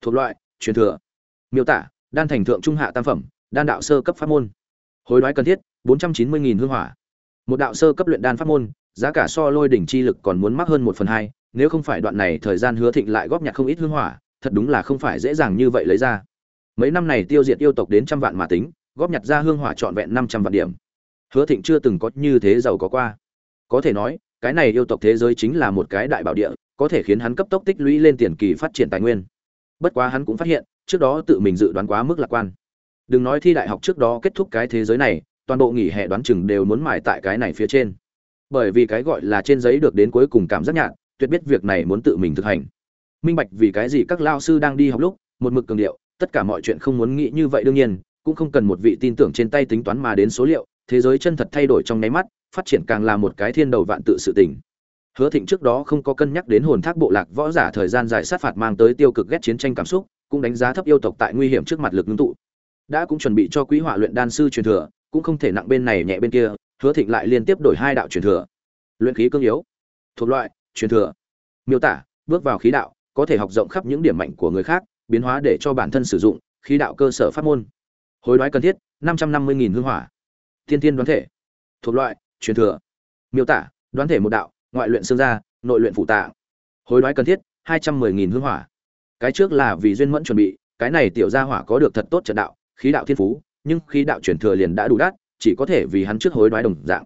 thuộc loại, truyền thừa. Miêu tả, đan thành thượng trung hạ tam phẩm, đan đạo sơ cấp pháp môn. Hối đoái cần thiết, bốn trăm chín mươi hương hỏa. Một đạo sơ cấp luyện đan pháp môn, giá cả so lôi đỉnh chi lực còn muốn mắc hơn một phần hai, nếu không phải đoạn này thời gian hứa thịnh lại góp nhặt không ít hương hỏa, thật đúng là không phải dễ dàng như vậy lấy ra. Mấy năm này tiêu diệt yêu tộc đến trăm vạn mà tính, góp nhặt ra hương hỏa trọn vẹn năm trăm vạn điểm. Hứa thịnh chưa từng có như thế giàu có qua. Có thể nói, cái này yêu tộc thế giới chính là một cái đại bảo địa, có thể khiến hắn cấp tốc tích lũy lên tiền kỳ phát triển tài nguyên bất quá hắn cũng phát hiện, trước đó tự mình dự đoán quá mức lạc quan. Đừng nói thi đại học trước đó kết thúc cái thế giới này, toàn bộ nghỉ hè đoán chừng đều muốn mài tại cái này phía trên. Bởi vì cái gọi là trên giấy được đến cuối cùng cảm giác nhạt, tuyệt biết việc này muốn tự mình thực hành. Minh bạch vì cái gì các lao sư đang đi học lúc, một mực cường điệu, tất cả mọi chuyện không muốn nghĩ như vậy đương nhiên, cũng không cần một vị tin tưởng trên tay tính toán mà đến số liệu, thế giới chân thật thay đổi trong nháy mắt, phát triển càng là một cái thiên đầu vạn tự sự tình hứa thịnh trước đó không có cân nhắc đến hồn thác bộ lạc võ giả thời gian dài sát phạt mang tới tiêu cực ghét chiến tranh cảm xúc, cũng đánh giá thấp yêu tộc tại nguy hiểm trước mặt lực ngưng tụ. Đã cũng chuẩn bị cho quý hỏa luyện đan sư truyền thừa, cũng không thể nặng bên này nhẹ bên kia, hứa thịnh lại liên tiếp đổi hai đạo truyền thừa. Luyện khí cương yếu, thuộc loại, truyền thừa. Miêu tả, bước vào khí đạo, có thể học rộng khắp những điểm mạnh của người khác, biến hóa để cho bản thân sử dụng, khí đạo cơ sở pháp môn. Hối đoái cần thiết, năm trăm năm mươi hương hỏa. Tiên tiên đoán thể, thuộc loại, truyền thừa. Miêu tả, đoán thể một đạo ngoại luyện xương gia nội luyện phụ tạ hối đoái cần thiết, hai trăm mười nghìn hương hỏa. Cái trước là vì duyên mẫn chuẩn bị, cái này tiểu gia hỏa có được thật tốt trận đạo, khí đạo thiên phú, nhưng khí đạo chuyển thừa liền đã đủ đắt, chỉ có thể vì hắn trước hối đoái đồng dạng.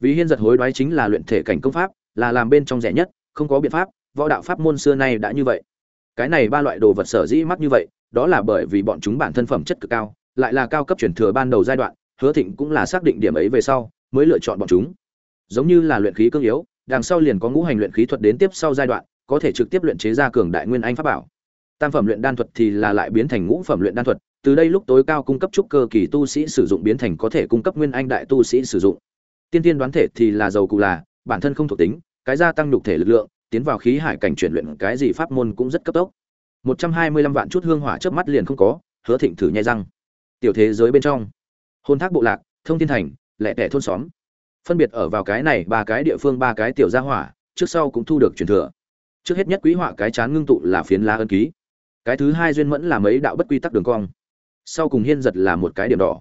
Vì hiên giật hối đoái chính là luyện thể cảnh công pháp, là làm bên trong rẻ nhất, không có biện pháp, võ đạo pháp môn xưa nay đã như vậy. Cái này ba loại đồ vật sở dĩ mắc như vậy, đó là bởi vì bọn chúng bản thân phẩm chất cực cao, lại là cao cấp chuyển thừa ban đầu giai đoạn, hứa thịnh cũng là xác định điểm ấy về sau, mới lựa chọn bọn chúng. Giống như là luyện khí cương yếu đằng sau liền có ngũ hành luyện khí thuật đến tiếp sau giai đoạn, có thể trực tiếp luyện chế ra cường đại nguyên anh pháp bảo. Tam phẩm luyện đan thuật thì là lại biến thành ngũ phẩm luyện đan thuật, từ đây lúc tối cao cung cấp trúc cơ kỳ tu sĩ sử dụng biến thành có thể cung cấp nguyên anh đại tu sĩ sử dụng. Tiên tiên đoán thể thì là dầu cụ là, bản thân không thuộc tính, cái gia tăng nhục thể lực lượng, tiến vào khí hải cảnh chuyển luyện cái gì pháp môn cũng rất cấp tốc. Một trăm hai mươi lăm vạn chút hương hỏa chớp mắt liền không có, hứa thịnh thử nhai răng. Tiểu thế giới bên trong. Hôn thác bộ lạc, thông thiên thành, lẻ tẻ thôn xóm phân biệt ở vào cái này, ba cái địa phương, ba cái tiểu gia hỏa, trước sau cũng thu được truyền thừa. Trước hết nhất quý họa cái chán ngưng tụ là phiến lá ân ký. Cái thứ hai duyên mẫn là mấy đạo bất quy tắc đường cong. Sau cùng hiên giật là một cái điểm đỏ.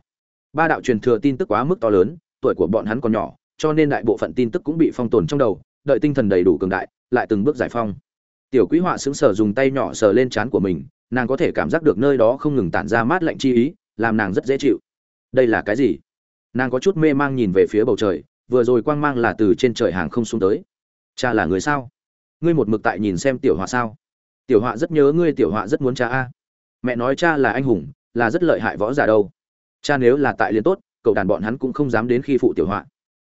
Ba đạo truyền thừa tin tức quá mức to lớn, tuổi của bọn hắn còn nhỏ, cho nên đại bộ phận tin tức cũng bị phong tồn trong đầu, đợi tinh thần đầy đủ cường đại, lại từng bước giải phong. Tiểu quý họa sững sờ dùng tay nhỏ sờ lên trán của mình, nàng có thể cảm giác được nơi đó không ngừng tản ra mát lạnh chi ý, làm nàng rất dễ chịu. Đây là cái gì? Nàng có chút mê mang nhìn về phía bầu trời vừa rồi quang mang là từ trên trời hàng không xuống tới. Cha là người sao? Ngươi một mực tại nhìn xem tiểu họa sao? Tiểu họa rất nhớ ngươi, tiểu họa rất muốn cha a. Mẹ nói cha là anh hùng, là rất lợi hại võ giả đâu. Cha nếu là tại liên tốt, cậu đàn bọn hắn cũng không dám đến khi phụ tiểu họa.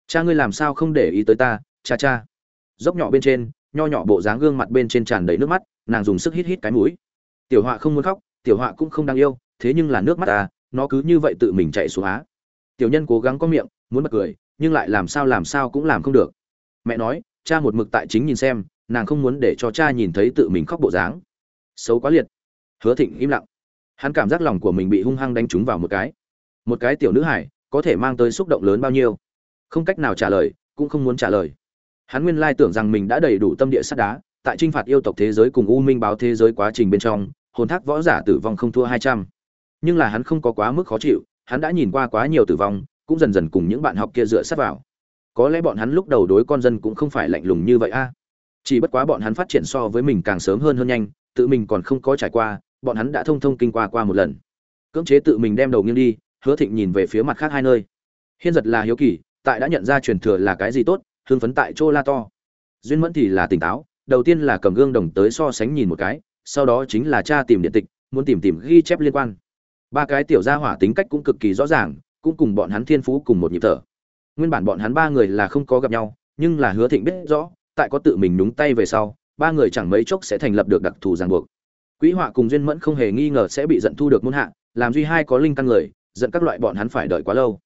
Cha ngươi làm sao không để ý tới ta, cha cha. Dốc nhỏ bên trên, nho nhỏ bộ dáng gương mặt bên trên tràn đầy nước mắt, nàng dùng sức hít hít cái mũi. Tiểu họa không muốn khóc, tiểu họa cũng không đang yêu, thế nhưng là nước mắt ta nó cứ như vậy tự mình chạy xuống á. Tiểu nhân cố gắng có miệng, muốn bật cười nhưng lại làm sao làm sao cũng làm không được. Mẹ nói, cha một mực tại chính nhìn xem, nàng không muốn để cho cha nhìn thấy tự mình khóc bộ dáng. Xấu quá liệt. Hứa thịnh im lặng. Hắn cảm giác lòng của mình bị hung hăng đánh trúng vào một cái. Một cái tiểu nữ hải, có thể mang tới xúc động lớn bao nhiêu? Không cách nào trả lời, cũng không muốn trả lời. Hắn nguyên lai tưởng rằng mình đã đầy đủ tâm địa sắt đá, tại t r i n h phạt yêu tộc thế giới cùng u minh báo thế giới quá trình bên trong, hồn thác võ giả tử vong không thua hai trăm. Nhưng là hắn không có quá mức khó chịu, hắn đã nhìn qua quá nhiều tử vong cũng dần dần cùng những bạn học kia dựa sát vào. Có lẽ bọn hắn lúc đầu đối con dân cũng không phải lạnh lùng như vậy a. Chỉ bất quá bọn hắn phát triển so với mình càng sớm hơn hơn nhanh, tự mình còn không có trải qua, bọn hắn đã thông thông kinh qua qua một lần. Cưỡng chế tự mình đem đầu nghiêng đi, hứa thịnh nhìn về phía mặt khác hai nơi. Hiên giật là hiếu kỳ, tại đã nhận ra truyền thừa là cái gì tốt hương phấn tại chỗ la to. Duyên mẫn thì là tỉnh táo, đầu tiên là cầm gương đồng tới so sánh nhìn một cái, sau đó chính là cha tìm điện tịch, muốn tìm tìm ghi chép liên quan. Ba cái tiểu gia hỏa tính cách cũng cực kỳ rõ ràng cũng cùng bọn hắn thiên phú cùng một nhịp thở nguyên bản bọn hắn ba người là không có gặp nhau nhưng là hứa thịnh biết rõ tại có tự mình đúng tay về sau ba người chẳng mấy chốc sẽ thành lập được đặc thù ràng buộc Quý Họa cùng Duyên Mẫn không hề nghi ngờ sẽ bị giận thu được môn hạ, làm duy hai có linh căn người, giận các loại bọn hắn phải đợi quá lâu.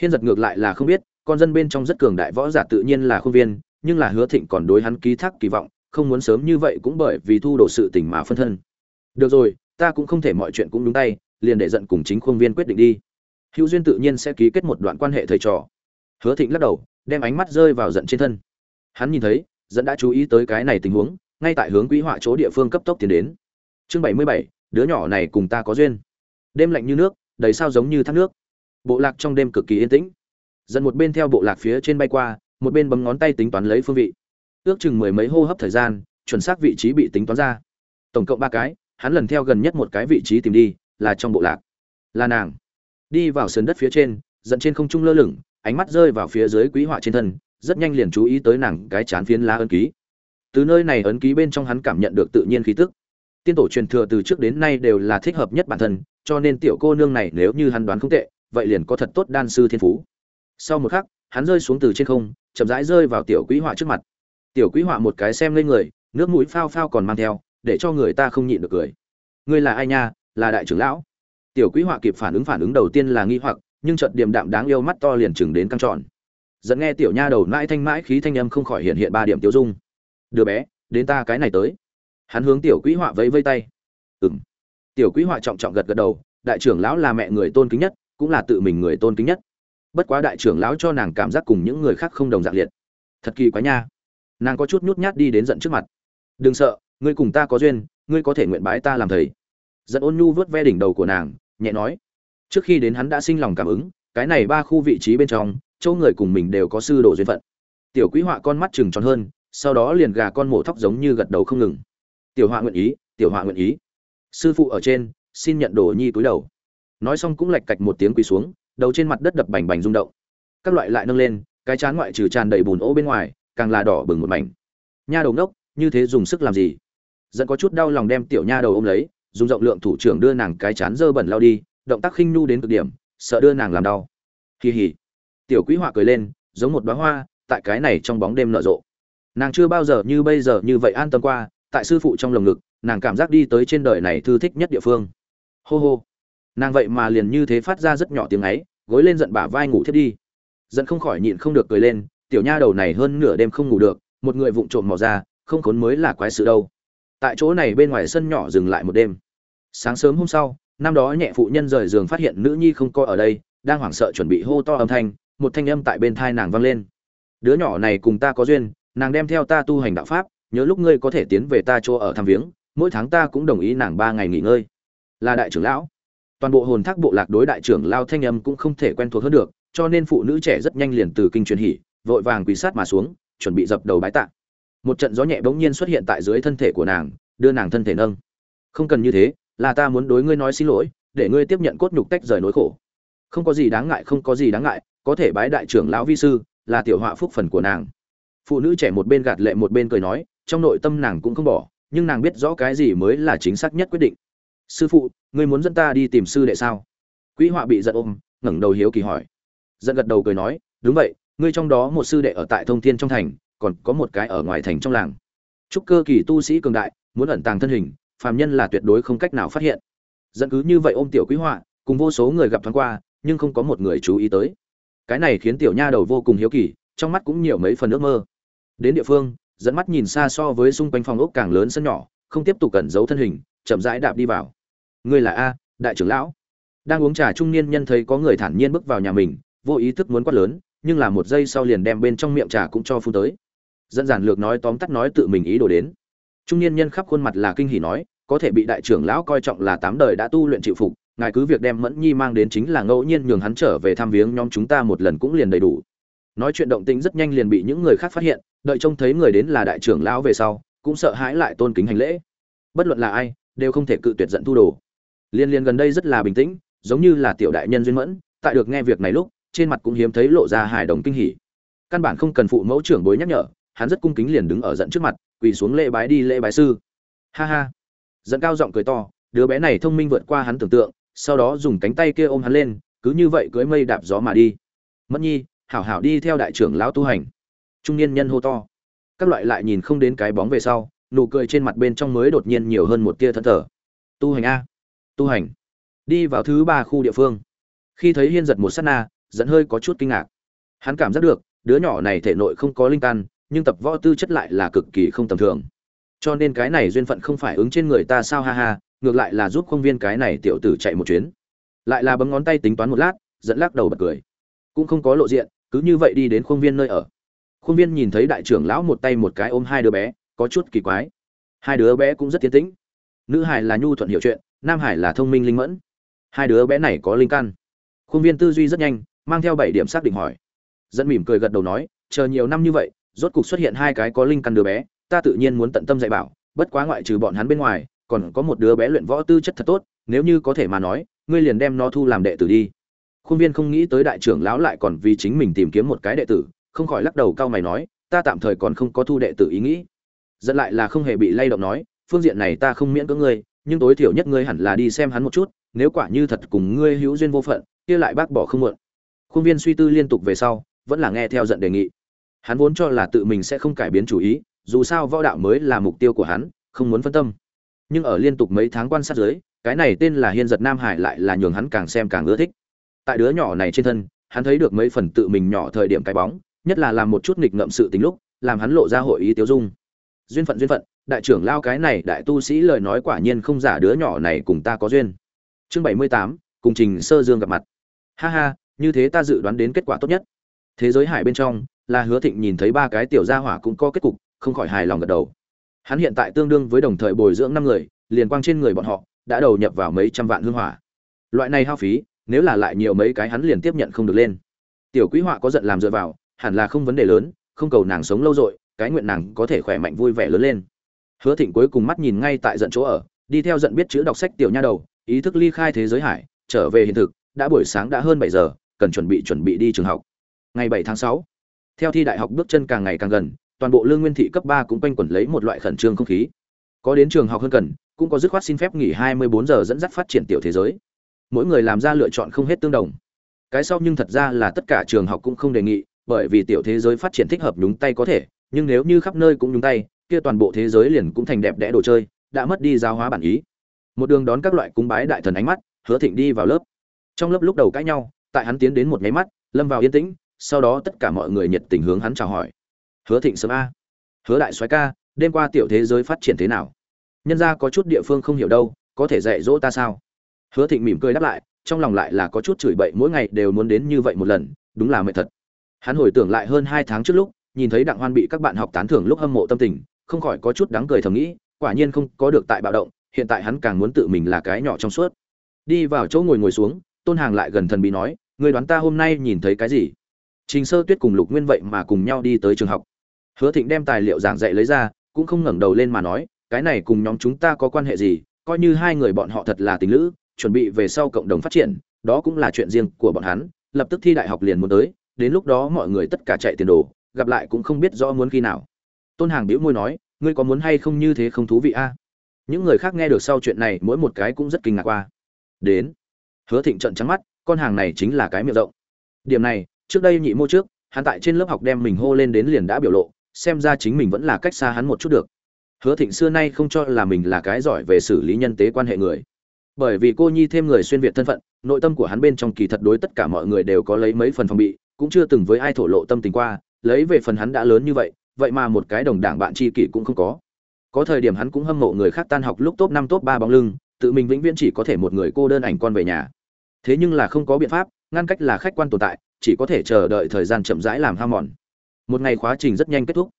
Hiên giật ngược lại là không biết, con dân bên trong rất cường đại võ giả tự nhiên là khuôn viên, nhưng là Hứa Thịnh còn đối hắn ký thác kỳ vọng, không muốn sớm như vậy cũng bởi vì thu đồ sự tình mà phân thân. Được rồi, ta cũng không thể mọi chuyện cũng đúng tay, liền để giận cùng chính khuôn viên quyết định đi. Hữu duyên tự nhiên sẽ ký kết một đoạn quan hệ thầy trò. Hứa Thịnh lắc đầu, đem ánh mắt rơi vào giận trên thân. Hắn nhìn thấy, dẫn đã chú ý tới cái này tình huống, ngay tại hướng Quý Họa chỗ địa phương cấp tốc tiến đến. Chương bảy mươi bảy đứa nhỏ này cùng ta có duyên. Đêm lạnh như nước đầy sao giống như thác nước. Bộ lạc trong đêm cực kỳ yên tĩnh. Dẫn một bên theo bộ lạc phía trên bay qua một bên bấm ngón tay tính toán lấy phương vị. Ước chừng mười mấy hô hấp thời gian chuẩn xác vị trí bị tính toán ra. Tổng cộng ba cái hắn lần theo gần nhất một cái vị trí tìm đi là trong bộ lạc. Là nàng đi vào sườn đất phía trên dẫn trên không trung lơ lửng, ánh mắt rơi vào phía dưới quý họa trên thân, rất nhanh liền chú ý tới nàng cái chán phiến lá ấn ký. Từ nơi này ấn ký bên trong hắn cảm nhận được tự nhiên khí tức. Tiên tổ truyền thừa từ trước đến nay đều là thích hợp nhất bản thân, cho nên tiểu cô nương này nếu như hắn đoán không tệ, vậy liền có thật tốt đan sư thiên phú. Sau một khắc, hắn rơi xuống từ trên không, chậm rãi rơi vào tiểu quý họa trước mặt. Tiểu quý họa một cái xem lên người, nước mũi phao phao còn mang theo, để cho người ta không nhịn được cười. Ngươi là ai nha? Là đại trưởng lão? Tiểu quý họa kịp phản ứng phản ứng đầu tiên là nghi hoặc, nhưng chợt điềm đạm đáng yêu mắt to liền chừng đến căng tròn. Dẫn nghe tiểu nha đầu mãi thanh mãi khí thanh âm không khỏi hiện hiện ba điểm tiêu dung. Đứa bé, đến ta cái này tới. Hắn hướng tiểu quý họa vẫy vây tay. Ừng tiểu quý họa trọng trọng gật gật đầu, đại trưởng lão là mẹ người tôn kính nhất, cũng là tự mình người tôn kính nhất. Bất quá đại trưởng lão cho nàng cảm giác cùng những người khác không đồng dạng liệt. Thật kỳ quá nha. Nàng có chút nhút nhát đi đến giận trước mặt. Đừng sợ, ngươi cùng ta có duyên, ngươi có thể nguyện bái ta làm thầy. Giận ôn nhu vớt ve đỉnh đầu của nàng nhẹ nói. Trước khi đến hắn đã sinh lòng cảm ứng, cái này ba khu vị trí bên trong châu người cùng mình đều có sư đồ duyên phận. Tiểu quý họa con mắt chừng tròn hơn, sau đó liền gà con mổ thóc giống như gật đầu không ngừng. Tiểu họa nguyện ý, tiểu họa nguyện ý. Sư phụ ở trên, xin nhận đồ nhi túi đầu. Nói xong cũng lạch cạch một tiếng quỳ xuống, đầu trên mặt đất đập bành bành rung động. Các loại lại nâng lên, cái chán ngoại trừ tràn đầy bùn ô bên ngoài, càng là đỏ bừng một mảnh. Nha đầu ngốc, như thế dùng sức làm gì? Dẫn có chút đau lòng đem tiểu nha đầu ôm lấy dùng rộng lượng thủ trưởng đưa nàng cái chán dơ bẩn lao đi, động tác khinh nhu đến cực điểm, sợ đưa nàng làm đau. Kỳ hỉ tiểu quý họa cười lên, giống một bá hoa, tại cái này trong bóng đêm nở rộ. Nàng chưa bao giờ như bây giờ như vậy an tâm qua, tại sư phụ trong lồng ngực, nàng cảm giác đi tới trên đời này thư thích nhất địa phương. Hô hô. Nàng vậy mà liền như thế phát ra rất nhỏ tiếng ấy, gối lên giận bả vai ngủ thiết đi. Giận không khỏi nhịn không được cười lên, tiểu nha đầu này hơn nửa đêm không ngủ được, một người vụng trộm mò ra, không khốn mới là quái sự đâu tại chỗ này bên ngoài sân nhỏ dừng lại một đêm. Sáng sớm hôm sau, năm đó nhẹ phụ nhân rời giường phát hiện nữ nhi không coi ở đây, đang hoảng sợ chuẩn bị hô to âm thanh, một thanh âm tại bên thai nàng vang lên. Đứa nhỏ này cùng ta có duyên, nàng đem theo ta tu hành đạo pháp, nhớ lúc ngươi có thể tiến về ta chỗ ở thăm viếng, mỗi tháng ta cũng đồng ý nàng ba ngày nghỉ ngơi. Là đại trưởng lão. Toàn bộ hồn thác bộ lạc đối đại trưởng lao thanh âm cũng không thể quen thuộc hơn được, cho nên phụ nữ trẻ rất nhanh liền từ kinh truyền hỉ, vội vàng quỳ sát mà xuống, chuẩn bị dập đầu bái tạ một trận gió nhẹ bỗng nhiên xuất hiện tại dưới thân thể của nàng, đưa nàng thân thể nâng. Không cần như thế, là ta muốn đối ngươi nói xin lỗi, để ngươi tiếp nhận cốt nhục tách rời nỗi khổ. Không có gì đáng ngại, không có gì đáng ngại, có thể bái đại trưởng lão vi sư, là tiểu họa phúc phần của nàng. Phụ nữ trẻ một bên gạt lệ một bên cười nói, trong nội tâm nàng cũng không bỏ, nhưng nàng biết rõ cái gì mới là chính xác nhất quyết định. Sư phụ, ngươi muốn dẫn ta đi tìm sư đệ sao? Quỹ họa bị giận ôm, ngẩng đầu hiếu kỳ hỏi. Giận gật đầu cười nói, đúng vậy, ngươi trong đó một sư đệ ở tại thông thiên trong thành còn có một cái ở ngoài thành trong làng. Chúc cơ kỳ tu sĩ cường đại, muốn ẩn tàng thân hình, phàm nhân là tuyệt đối không cách nào phát hiện. Dẫn cứ như vậy ôm tiểu quý họa, cùng vô số người gặp thoáng qua, nhưng không có một người chú ý tới. Cái này khiến tiểu nha đầu vô cùng hiếu kỳ, trong mắt cũng nhiều mấy phần ước mơ. Đến địa phương, dẫn mắt nhìn xa so với xung quanh phòng ốc càng lớn sân nhỏ, không tiếp tục cẩn giấu thân hình, chậm rãi đạp đi vào. Ngươi là a, đại trưởng lão. Đang uống trà trung niên nhân thấy có người thản nhiên bước vào nhà mình, vô ý thức muốn quát lớn, nhưng là một giây sau liền đem bên trong miệng trà cũng cho phun tới dẫn giản lược nói tóm tắt nói tự mình ý đồ đến. Trung niên nhân khắp khuôn mặt là kinh hỉ nói, có thể bị đại trưởng lão coi trọng là tám đời đã tu luyện chịu phục, ngài cứ việc đem mẫn nhi mang đến chính là ngẫu nhiên nhường hắn trở về thăm viếng nhóm chúng ta một lần cũng liền đầy đủ. Nói chuyện động tĩnh rất nhanh liền bị những người khác phát hiện, đợi trông thấy người đến là đại trưởng lão về sau, cũng sợ hãi lại tôn kính hành lễ. Bất luận là ai, đều không thể cự tuyệt giận thu đồ. Liên liên gần đây rất là bình tĩnh, giống như là tiểu đại nhân duyên mẫn, tại được nghe việc này lúc, trên mặt cũng hiếm thấy lộ ra hài đồng kinh hỉ. Căn bản không cần phụ mẫu trưởng bối nhắc nhở hắn rất cung kính liền đứng ở giận trước mặt, quỳ xuống lễ bái đi lễ bái sư. Ha ha. Giận cao giọng cười to, đứa bé này thông minh vượt qua hắn tưởng tượng, sau đó dùng cánh tay kia ôm hắn lên, cứ như vậy cưới mây đạp gió mà đi. Mất nhi, hảo hảo đi theo đại trưởng lão tu hành. Trung niên nhân hô to. Các loại lại nhìn không đến cái bóng về sau, nụ cười trên mặt bên trong mới đột nhiên nhiều hơn một tia thân thở tu hành a. Tu hành. Đi vào thứ ba khu địa phương. Khi thấy hiên giật một sát na dẫn hơi có chút kinh ngạc. Hắn cảm giác được, đứa nhỏ này thể nội không có linh căn nhưng tập võ tư chất lại là cực kỳ không tầm thường. Cho nên cái này duyên phận không phải ứng trên người ta sao ha ha, ngược lại là giúp công viên cái này tiểu tử chạy một chuyến. Lại là bấm ngón tay tính toán một lát dẫn lắc đầu bật cười. Cũng không có lộ diện, cứ như vậy đi đến khuôn viên nơi ở. Khuôn viên nhìn thấy đại trưởng lão một tay một cái ôm hai đứa bé, có chút kỳ quái. Hai đứa bé cũng rất tiến tĩnh. Nữ hài là nhu thuận hiểu chuyện, nam hải là thông minh linh mẫn. Hai đứa bé này có linh căn. Khuôn viên tư duy rất nhanh, mang theo bảy điểm xác định hỏi. Dẫn mỉm cười gật đầu nói, chờ nhiều năm như vậy rốt cục xuất hiện hai cái có linh căn đứa bé, ta tự nhiên muốn tận tâm dạy bảo, bất quá ngoại trừ bọn hắn bên ngoài, còn có một đứa bé luyện võ tư chất thật tốt, nếu như có thể mà nói, ngươi liền đem nó thu làm đệ tử đi. Khuôn viên không nghĩ tới đại trưởng lão lại còn vì chính mình tìm kiếm một cái đệ tử, không khỏi lắc đầu cao mày nói, ta tạm thời còn không có thu đệ tử ý nghĩ. Dẫn lại là không hề bị lay động nói, phương diện này ta không miễn cưỡng ngươi, nhưng tối thiểu nhất ngươi hẳn là đi xem hắn một chút, nếu quả như thật cùng ngươi hữu duyên vô phận, kia lại bác bỏ không muộn. Khuôn viên suy tư liên tục về sau, vẫn là nghe theo giận đề nghị hắn vốn cho là tự mình sẽ không cải biến chủ ý, dù sao võ đạo mới là mục tiêu của hắn, không muốn phân tâm. Nhưng ở liên tục mấy tháng quan sát dưới cái này tên là hiên giật nam hải lại là nhường hắn càng xem càng ưa thích. Tại đứa nhỏ này trên thân, hắn thấy được mấy phần tự mình nhỏ thời điểm cái bóng, nhất là làm một chút nghịch ngợm sự tính lúc, làm hắn lộ ra hội ý tiêu dung. Duyên phận duyên phận, đại trưởng lao cái này đại tu sĩ lời nói quả nhiên không giả đứa nhỏ này cùng ta có duyên. Chương bảy mươi tám, cùng trình sơ dương gặp mặt. Ha ha, như thế ta dự đoán đến kết quả tốt nhất. Thế giới hải bên trong là hứa thịnh nhìn thấy ba cái tiểu gia hỏa cũng có kết cục, không khỏi hài lòng gật đầu. Hắn hiện tại tương đương với đồng thời bồi dưỡng năm người, liền quang trên người bọn họ, đã đầu nhập vào mấy trăm vạn hương hỏa. Loại này hao phí, nếu là lại nhiều mấy cái hắn liền tiếp nhận không được lên. Tiểu quý họa có giận làm dựa vào, hẳn là không vấn đề lớn, không cầu nàng sống lâu dội, cái nguyện nàng có thể khỏe mạnh vui vẻ lớn lên. Hứa thịnh cuối cùng mắt nhìn ngay tại giận chỗ ở, đi theo giận biết chữ đọc sách tiểu nha đầu, ý thức ly khai thế giới hải, trở về hiện thực, đã buổi sáng đã hơn bảy giờ, cần chuẩn bị chuẩn bị đi trường học. Ngày bảy tháng sáu theo thi đại học bước chân càng ngày càng gần, toàn bộ lương nguyên thị cấp ba cũng quanh quẩn lấy một loại khẩn trương không khí. Có đến trường học hơn cần, cũng có dứt khoát xin phép nghỉ hai mươi bốn giờ dẫn dắt phát triển tiểu thế giới. Mỗi người làm ra lựa chọn không hết tương đồng. Cái sau nhưng thật ra là tất cả trường học cũng không đề nghị, bởi vì tiểu thế giới phát triển thích hợp nhúng tay có thể, nhưng nếu như khắp nơi cũng nhúng tay, kia toàn bộ thế giới liền cũng thành đẹp đẽ đồ chơi, đã mất đi giáo hóa bản ý. Một đường đón các loại cúng bái đại thần ánh mắt, hứa thịnh đi vào lớp. Trong lớp lúc đầu cãi nhau, tại hắn tiến đến một nháy mắt, lâm vào yên tĩnh sau đó tất cả mọi người nhiệt tình hướng hắn chào hỏi. Hứa thịnh sớm a. Hứa đại soái ca, đêm qua tiểu thế giới phát triển thế nào? Nhân ra có chút địa phương không hiểu đâu, có thể dạy dỗ ta sao? Hứa thịnh mỉm cười đáp lại, trong lòng lại là có chút chửi bậy mỗi ngày đều muốn đến như vậy một lần, đúng là mệt thật. Hắn hồi tưởng lại hơn hai tháng trước lúc, nhìn thấy đặng hoan bị các bạn học tán thưởng lúc hâm mộ tâm tình, không khỏi có chút đáng cười thầm nghĩ, quả nhiên không có được tại bạo động, hiện tại hắn càng muốn tự mình là cái nhỏ trong suốt. Đi vào chỗ ngồi ngồi xuống, tôn hàng lại gần thần bí nói người đoán ta hôm nay nhìn thấy cái gì? Trình sơ tuyết cùng lục nguyên vậy mà cùng nhau đi tới trường học. Hứa thịnh đem tài liệu giảng dạy lấy ra, cũng không ngẩng đầu lên mà nói, cái này cùng nhóm chúng ta có quan hệ gì? Coi như hai người bọn họ thật là tình lữ, chuẩn bị về sau cộng đồng phát triển, đó cũng là chuyện riêng của bọn hắn, lập tức thi đại học liền muốn tới, đến lúc đó mọi người tất cả chạy tiền đồ, gặp lại cũng không biết rõ muốn khi nào. Tôn hàng bĩu môi nói, ngươi có muốn hay không như thế không thú vị a? Những người khác nghe được sau chuyện này, mỗi một cái cũng rất kinh ngạc qua. Đến. Hứa thịnh trợn trắng mắt, con hàng này chính là cái miệng rộng. Điểm này trước đây nhị mô trước, hắn tại trên lớp học đem mình hô lên đến liền đã biểu lộ, xem ra chính mình vẫn là cách xa hắn một chút được. Hứa thịnh xưa nay không cho là mình là cái giỏi về xử lý nhân tế quan hệ người. Bởi vì cô nhi thêm người xuyên việt thân phận, nội tâm của hắn bên trong kỳ thật đối tất cả mọi người đều có lấy mấy phần phòng bị, cũng chưa từng với ai thổ lộ tâm tình qua, lấy về phần hắn đã lớn như vậy vậy mà một cái đồng đảng bạn tri kỷ cũng không có. Có thời điểm hắn cũng hâm mộ người khác tan học lúc top năm top ba bóng lưng, tự mình vĩnh viễn chỉ có thể một người cô đơn ảnh con về nhà. Thế nhưng là không có biện pháp, ngăn cách là khách quan tồn tại chỉ có thể chờ đợi thời gian chậm rãi làm ham mòn. Một ngày khóa trình rất nhanh kết thúc.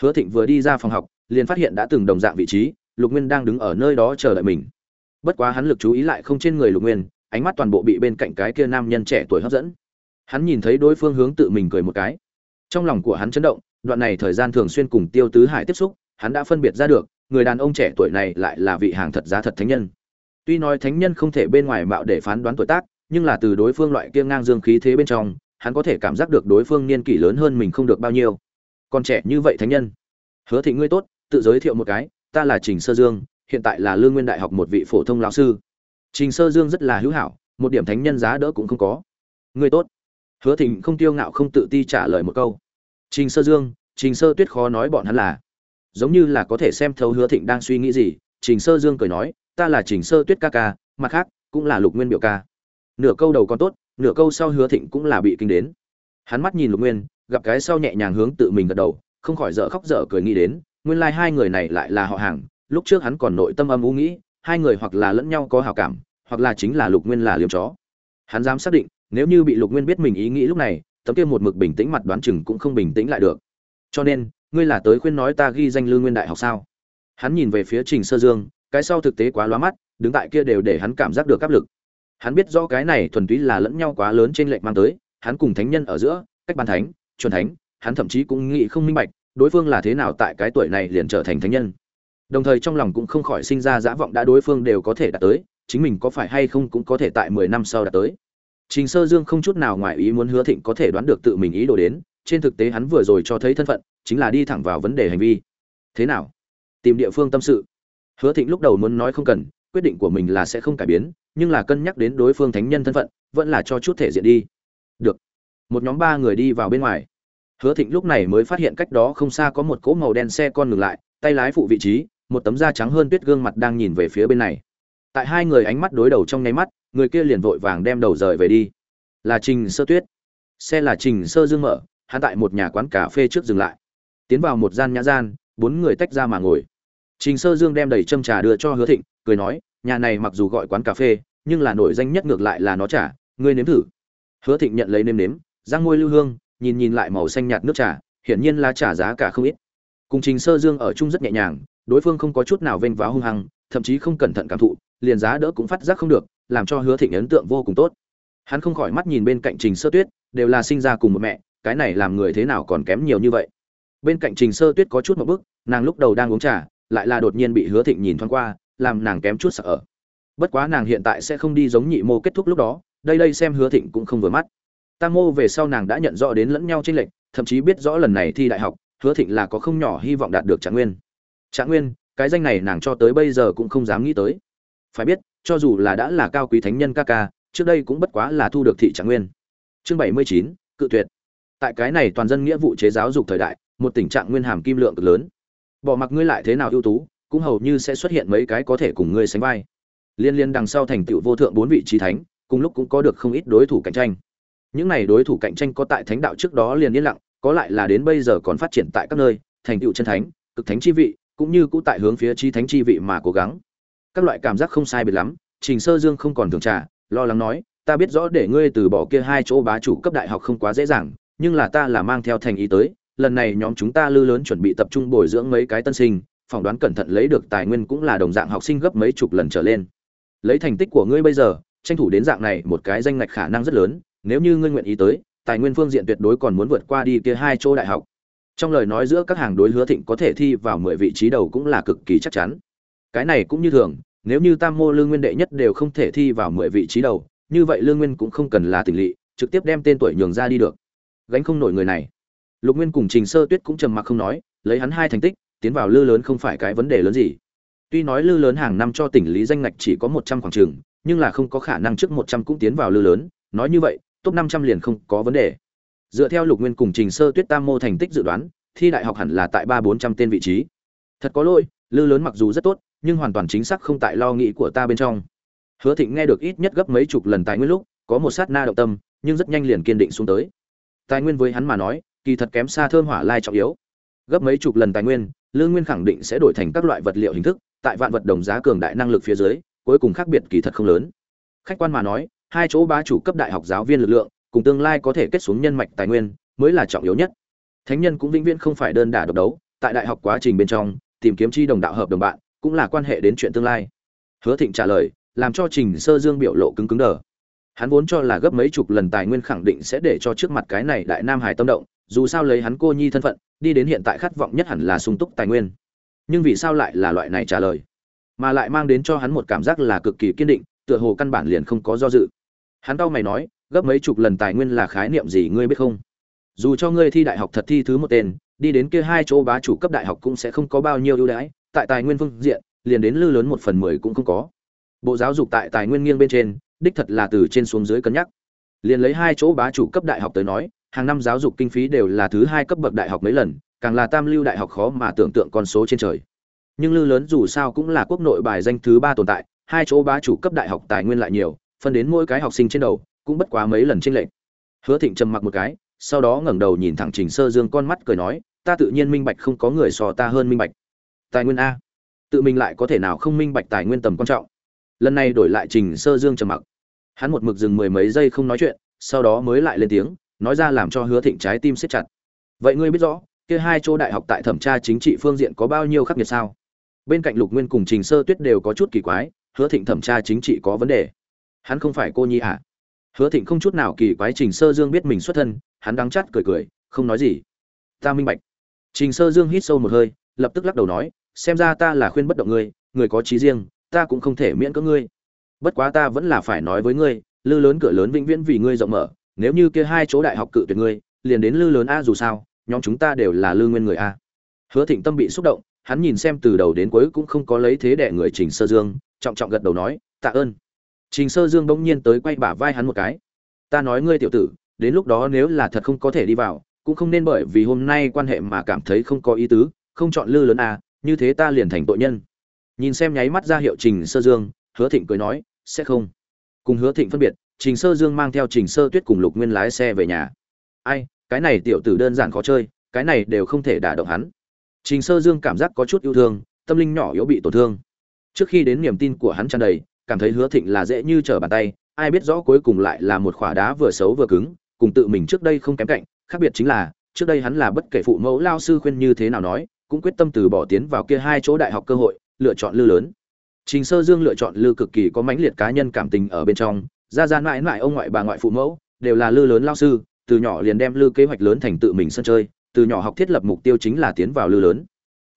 Hứa thịnh vừa đi ra phòng học, liền phát hiện đã từng đồng dạng vị trí, lục nguyên đang đứng ở nơi đó chờ đợi mình. Bất quá hắn lực chú ý lại không trên người lục nguyên, ánh mắt toàn bộ bị bên cạnh cái kia nam nhân trẻ tuổi hấp dẫn. Hắn nhìn thấy đối phương hướng tự mình cười một cái. Trong lòng của hắn chấn động, đoạn này thời gian thường xuyên cùng tiêu tứ hải tiếp xúc, hắn đã phân biệt ra được, người đàn ông trẻ tuổi này lại là vị hàng thật giá thật thánh nhân. Tuy nói thánh nhân không thể bên ngoài mạo để phán đoán tuổi tác, nhưng là từ đối phương loại kia ngang dương khí thế bên trong hắn có thể cảm giác được đối phương niên kỷ lớn hơn mình không được bao nhiêu. Còn trẻ như vậy thánh nhân. Hứa thị ngươi tốt, tự giới thiệu một cái, ta là trình sơ dương, hiện tại là lương nguyên đại học một vị phổ thông lão sư. Trình sơ dương rất là hữu hảo, một điểm thánh nhân giá đỡ cũng không có. Ngươi tốt. Hứa thịnh không tiêu ngạo không tự ti trả lời một câu. Trình sơ dương, trình sơ tuyết khó nói bọn hắn là. Giống như là có thể xem thấu hứa thịnh đang suy nghĩ gì, trình sơ dương cười nói, ta là trình sơ tuyết ca ca, mặt khác, cũng là lục nguyên biểu ca. Nửa câu đầu còn tốt nửa câu sau hứa thịnh cũng là bị kinh đến. Hắn mắt nhìn lục nguyên, gặp cái sau nhẹ nhàng hướng tự mình gật đầu, không khỏi dở khóc dở cười nghĩ đến, nguyên lai hai người này lại là họ hàng, lúc trước hắn còn nội tâm âm u nghĩ, hai người hoặc là lẫn nhau có hào cảm, hoặc là chính là lục nguyên là liếm chó. Hắn dám xác định, nếu như bị lục nguyên biết mình ý nghĩ lúc này, tấm kia một mực bình tĩnh mặt đoán chừng cũng không bình tĩnh lại được. Cho nên, ngươi là tới khuyên nói ta ghi danh lương nguyên đại học sao? Hắn nhìn về phía trình sơ dương, cái sau thực tế quá lóa mắt, đứng tại kia đều để hắn cảm giác được áp lực hắn biết rõ cái này thuần túy là lẫn nhau quá lớn trên lệnh mang tới, hắn cùng thánh nhân ở giữa, cách ban thánh, chuẩn thánh, hắn thậm chí cũng nghĩ không minh bạch, đối phương là thế nào tại cái tuổi này liền trở thành thánh nhân. Đồng thời trong lòng cũng không khỏi sinh ra dã vọng đã đối phương đều có thể đạt tới, chính mình có phải hay không cũng có thể tại mười năm sau đạt tới. Trình sơ dương không chút nào ngoài ý muốn hứa thịnh có thể đoán được tự mình ý đồ đến, trên thực tế hắn vừa rồi cho thấy thân phận, chính là đi thẳng vào vấn đề hành vi. Thế nào? Tìm địa phương tâm sự. Hứa thịnh lúc đầu muốn nói không cần, quyết định của mình là sẽ không cải biến nhưng là cân nhắc đến đối phương thánh nhân thân phận, vẫn là cho chút thể diện đi. Được. Một nhóm ba người đi vào bên ngoài. Hứa thịnh lúc này mới phát hiện cách đó không xa có một cỗ màu đen xe con ngừng lại, tay lái phụ vị trí, một tấm da trắng hơn tuyết gương mặt đang nhìn về phía bên này. Tại hai người ánh mắt đối đầu trong nháy mắt, người kia liền vội vàng đem đầu rời về đi. Là trình sơ tuyết. Xe là trình sơ dương mở, hắn tại một nhà quán cà phê trước dừng lại. Tiến vào một gian nhã gian, bốn người tách ra mà ngồi. Trình sơ dương đem đầy châm trà đưa cho hứa thịnh, cười nói, nhà này mặc dù gọi quán cà phê nhưng là nổi danh nhất ngược lại là nó trà ngươi nếm thử. Hứa thịnh nhận lấy nếm nếm răng môi lưu hương nhìn nhìn lại màu xanh nhạt nước trà hiển nhiên là trà giá cả không ít. Cùng trình sơ dương ở chung rất nhẹ nhàng đối phương không có chút nào vênh váo hung hăng thậm chí không cẩn thận cảm thụ liền giá đỡ cũng phát giác không được làm cho hứa thịnh ấn tượng vô cùng tốt. Hắn không khỏi mắt nhìn bên cạnh trình sơ tuyết đều là sinh ra cùng một mẹ cái này làm người thế nào còn kém nhiều như vậy. Bên cạnh trình sơ tuyết có chút một bước, nàng lúc đầu đang uống trà lại là đột nhiên bị hứa thịnh nhìn thoáng qua làm nàng kém chút sợ ở bất quá nàng hiện tại sẽ không đi giống nhị mô kết thúc lúc đó, đây đây xem hứa thịnh cũng không vừa mắt. Tam mô về sau nàng đã nhận rõ đến lẫn nhau trên lệnh thậm chí biết rõ lần này thi đại học, hứa thịnh là có không nhỏ hy vọng đạt được trạng nguyên. Trạng nguyên, cái danh này nàng cho tới bây giờ cũng không dám nghĩ tới. Phải biết, cho dù là đã là cao quý thánh nhân ca ca, trước đây cũng bất quá là thu được thị trạng nguyên. Chương bảy mươi chín, cự tuyệt. Tại cái này toàn dân nghĩa vụ chế giáo dục thời đại, một tình trạng nguyên hàm kim lượng cực lớn. Bỏ mặc ngươi lại thế nào ưu tú, cũng hầu như sẽ xuất hiện mấy cái có thể cùng ngươi sánh vai liên liên đằng sau thành tựu vô thượng bốn vị trí thánh, cùng lúc cũng có được không ít đối thủ cạnh tranh. Những này đối thủ cạnh tranh có tại thánh đạo trước đó liền yên lặng, có lại là đến bây giờ còn phát triển tại các nơi, thành tựu chân thánh, cực thánh chi vị, cũng như cũ tại hướng phía chi thánh chi vị mà cố gắng. Các loại cảm giác không sai biệt lắm, trình sơ dương không còn thường trả, lo lắng nói, ta biết rõ để ngươi từ bỏ kia hai chỗ bá chủ cấp đại học không quá dễ dàng, nhưng là ta là mang theo thành ý tới, lần này nhóm chúng ta lư lớn chuẩn bị tập trung bồi dưỡng mấy cái tân sinh, phỏng đoán cẩn thận lấy được tài nguyên cũng là đồng dạng học sinh gấp mấy chục lần trở lên lấy thành tích của ngươi bây giờ, tranh thủ đến dạng này một cái danh ngạch khả năng rất lớn, nếu như ngươi nguyện ý tới, tài nguyên phương diện tuyệt đối còn muốn vượt qua đi kia hai chỗ đại học. Trong lời nói giữa các hàng đối hứa thịnh có thể thi vào mười vị trí đầu cũng là cực kỳ chắc chắn. Cái này cũng như thường, nếu như tam mô lương nguyên đệ nhất đều không thể thi vào mười vị trí đầu, như vậy lương nguyên cũng không cần là tỉnh lỵ trực tiếp đem tên tuổi nhường ra đi được. Gánh không nổi người này. Lục nguyên cùng trình sơ tuyết cũng trầm mặc không nói, lấy hắn hai thành tích, tiến vào lư lớn không phải cái vấn đề lớn gì tuy nói lư lớn hàng năm cho tỉnh lý danh ngạch chỉ có một trăm khoảng trường, nhưng là không có khả năng trước một trăm cũng tiến vào lư lớn. Nói như vậy, top năm trăm liền không có vấn đề. Dựa theo lục nguyên cùng trình sơ tuyết tam mô thành tích dự đoán, thi đại học hẳn là tại ba bốn trăm tên vị trí. Thật có lỗi, lư lớn mặc dù rất tốt, nhưng hoàn toàn chính xác không tại lo nghĩ của ta bên trong. Hứa thịnh nghe được ít nhất gấp mấy chục lần tài nguyên lúc, có một sát na động tâm, nhưng rất nhanh liền kiên định xuống tới. Tài nguyên với hắn mà nói, kỳ thật kém xa thơm hỏa lai trọng yếu. Gấp mấy chục lần tài nguyên lương nguyên khẳng định sẽ đổi thành các loại vật liệu hình thức tại vạn vật đồng giá cường đại năng lực phía dưới, cuối cùng khác biệt kỳ thật không lớn. Khách quan mà nói, hai chỗ bá chủ cấp đại học giáo viên lực lượng, cùng tương lai có thể kết xuống nhân mạch tài nguyên, mới là trọng yếu nhất. Thánh nhân cũng vĩnh viễn không phải đơn đả độc đấu, tại đại học quá trình bên trong, tìm kiếm chi đồng đạo hợp đồng bạn, cũng là quan hệ đến chuyện tương lai. Hứa thịnh trả lời, làm cho trình sơ dương biểu lộ cứng cứng đờ. Hắn vốn cho là gấp mấy chục lần tài nguyên khẳng định sẽ để cho trước mặt cái này đại nam hải tâm động, dù sao lấy hắn cô nhi thân phận, đi đến hiện tại khát vọng nhất hẳn là sung túc tài nguyên nhưng vì sao lại là loại này trả lời? Mà lại mang đến cho hắn một cảm giác là cực kỳ kiên định, tựa hồ căn bản liền không có do dự. Hắn đau mày nói, gấp mấy chục lần tài nguyên là khái niệm gì ngươi biết không? Dù cho ngươi thi đại học thật thi thứ một tên, đi đến kia hai chỗ bá chủ cấp đại học cũng sẽ không có bao nhiêu ưu đãi, tại tài nguyên phương diện, liền đến lư lớn một phần mười cũng không có. Bộ giáo dục tại tài nguyên nghiêng bên trên, đích thật là từ trên xuống dưới cân nhắc. Liền lấy hai chỗ bá chủ cấp đại học tới nói, hàng năm giáo dục kinh phí đều là thứ hai cấp bậc đại học mấy lần càng là tam lưu đại học khó mà tưởng tượng con số trên trời. Nhưng lư lớn dù sao cũng là quốc nội bài danh thứ ba tồn tại, hai chỗ bá chủ cấp đại học tài nguyên lại nhiều, phân đến mỗi cái học sinh trên đầu, cũng bất quá mấy lần trên lệnh hứa thịnh trầm mặc một cái, sau đó ngẩng đầu nhìn thẳng trình sơ dương con mắt cười nói, ta tự nhiên minh bạch không có người so ta hơn minh bạch. Tài nguyên a. Tự mình lại có thể nào không minh bạch tài nguyên tầm quan trọng? Lần này đổi lại trình sơ dương trầm mặc. Hắn một mực dừng mười mấy giây không nói chuyện, sau đó mới lại lên tiếng, nói ra làm cho hứa thịnh trái tim siết chặt. Vậy ngươi biết rõ kia hai chỗ đại học tại thẩm tra chính trị phương diện có bao nhiêu khắc nghiệt sao? Bên cạnh lục nguyên cùng trình sơ tuyết đều có chút kỳ quái, hứa thịnh thẩm tra chính trị có vấn đề. Hắn không phải cô nhi à? Hứa thịnh không chút nào kỳ quái trình sơ dương biết mình xuất thân, hắn đắng chắt cười cười, không nói gì. Ta minh bạch. Trình sơ dương hít sâu một hơi, lập tức lắc đầu nói, xem ra ta là khuyên bất động ngươi, người có trí riêng, ta cũng không thể miễn cưỡng ngươi. Bất quá ta vẫn là phải nói với ngươi, lư lớn cửa lớn vĩnh viễn vì ngươi rộng mở, nếu như kia hai chỗ đại học cự tuyệt ngươi, liền đến lư lớn a dù sao nhóm chúng ta đều là lương nguyên người a. Hứa thịnh tâm bị xúc động, hắn nhìn xem từ đầu đến cuối cũng không có lấy thế để người trình sơ dương, trọng trọng gật đầu nói, tạ ơn. Trình sơ dương bỗng nhiên tới quay bả vai hắn một cái. Ta nói ngươi tiểu tử, đến lúc đó nếu là thật không có thể đi vào, cũng không nên bởi vì hôm nay quan hệ mà cảm thấy không có ý tứ, không chọn lư lớn a, như thế ta liền thành tội nhân. Nhìn xem nháy mắt ra hiệu trình sơ dương, hứa thịnh cười nói, sẽ không. Cùng hứa thịnh phân biệt, trình sơ dương mang theo trình sơ tuyết cùng lục nguyên lái xe về nhà. Ai cái này tiểu tử đơn giản khó chơi, cái này đều không thể đả động hắn. Trình sơ dương cảm giác có chút yêu thương, tâm linh nhỏ yếu bị tổn thương. Trước khi đến niềm tin của hắn tràn đầy, cảm thấy hứa thịnh là dễ như trở bàn tay, ai biết rõ cuối cùng lại là một khỏa đá vừa xấu vừa cứng, cùng tự mình trước đây không kém cạnh, khác biệt chính là, trước đây hắn là bất kể phụ mẫu lao sư khuyên như thế nào nói, cũng quyết tâm từ bỏ tiến vào kia hai chỗ đại học cơ hội, lựa chọn lư lớn. Trình sơ dương lựa chọn lư cực kỳ có mãnh liệt cá nhân cảm tình ở bên trong, ra ra mãi mãi ông ngoại bà ngoại phụ mẫu, đều là lư lớn lao sư từ nhỏ liền đem lư kế hoạch lớn thành tự mình sân chơi, từ nhỏ học thiết lập mục tiêu chính là tiến vào lư lớn.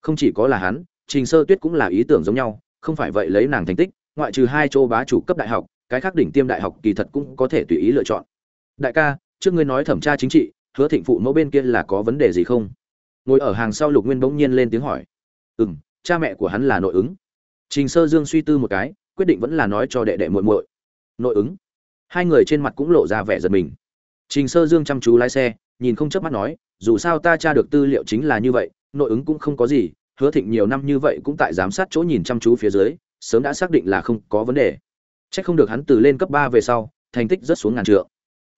Không chỉ có là hắn, trình sơ tuyết cũng là ý tưởng giống nhau, không phải vậy lấy nàng thành tích, ngoại trừ hai chỗ bá chủ cấp đại học, cái khác đỉnh tiêm đại học kỳ thật cũng có thể tùy ý lựa chọn. Đại ca, trước ngươi nói thẩm tra chính trị, hứa thịnh phụ mẫu bên kia là có vấn đề gì không? Ngồi ở hàng sau lục nguyên bỗng nhiên lên tiếng hỏi. Ừ m cha mẹ của hắn là nội ứng. Trình sơ dương suy tư một cái, quyết định vẫn là nói cho đệ đệ muội muội. Nội ứng. Hai người trên mặt cũng lộ ra vẻ giật mình trình sơ dương chăm chú lái xe, nhìn không chớp mắt nói, dù sao ta tra được tư liệu chính là như vậy, nội ứng cũng không có gì, hứa thịnh nhiều năm như vậy cũng tại giám sát chỗ nhìn chăm chú phía dưới, sớm đã xác định là không có vấn đề. Chắc không được hắn từ lên cấp ba về sau, thành tích rất xuống ngàn trượng.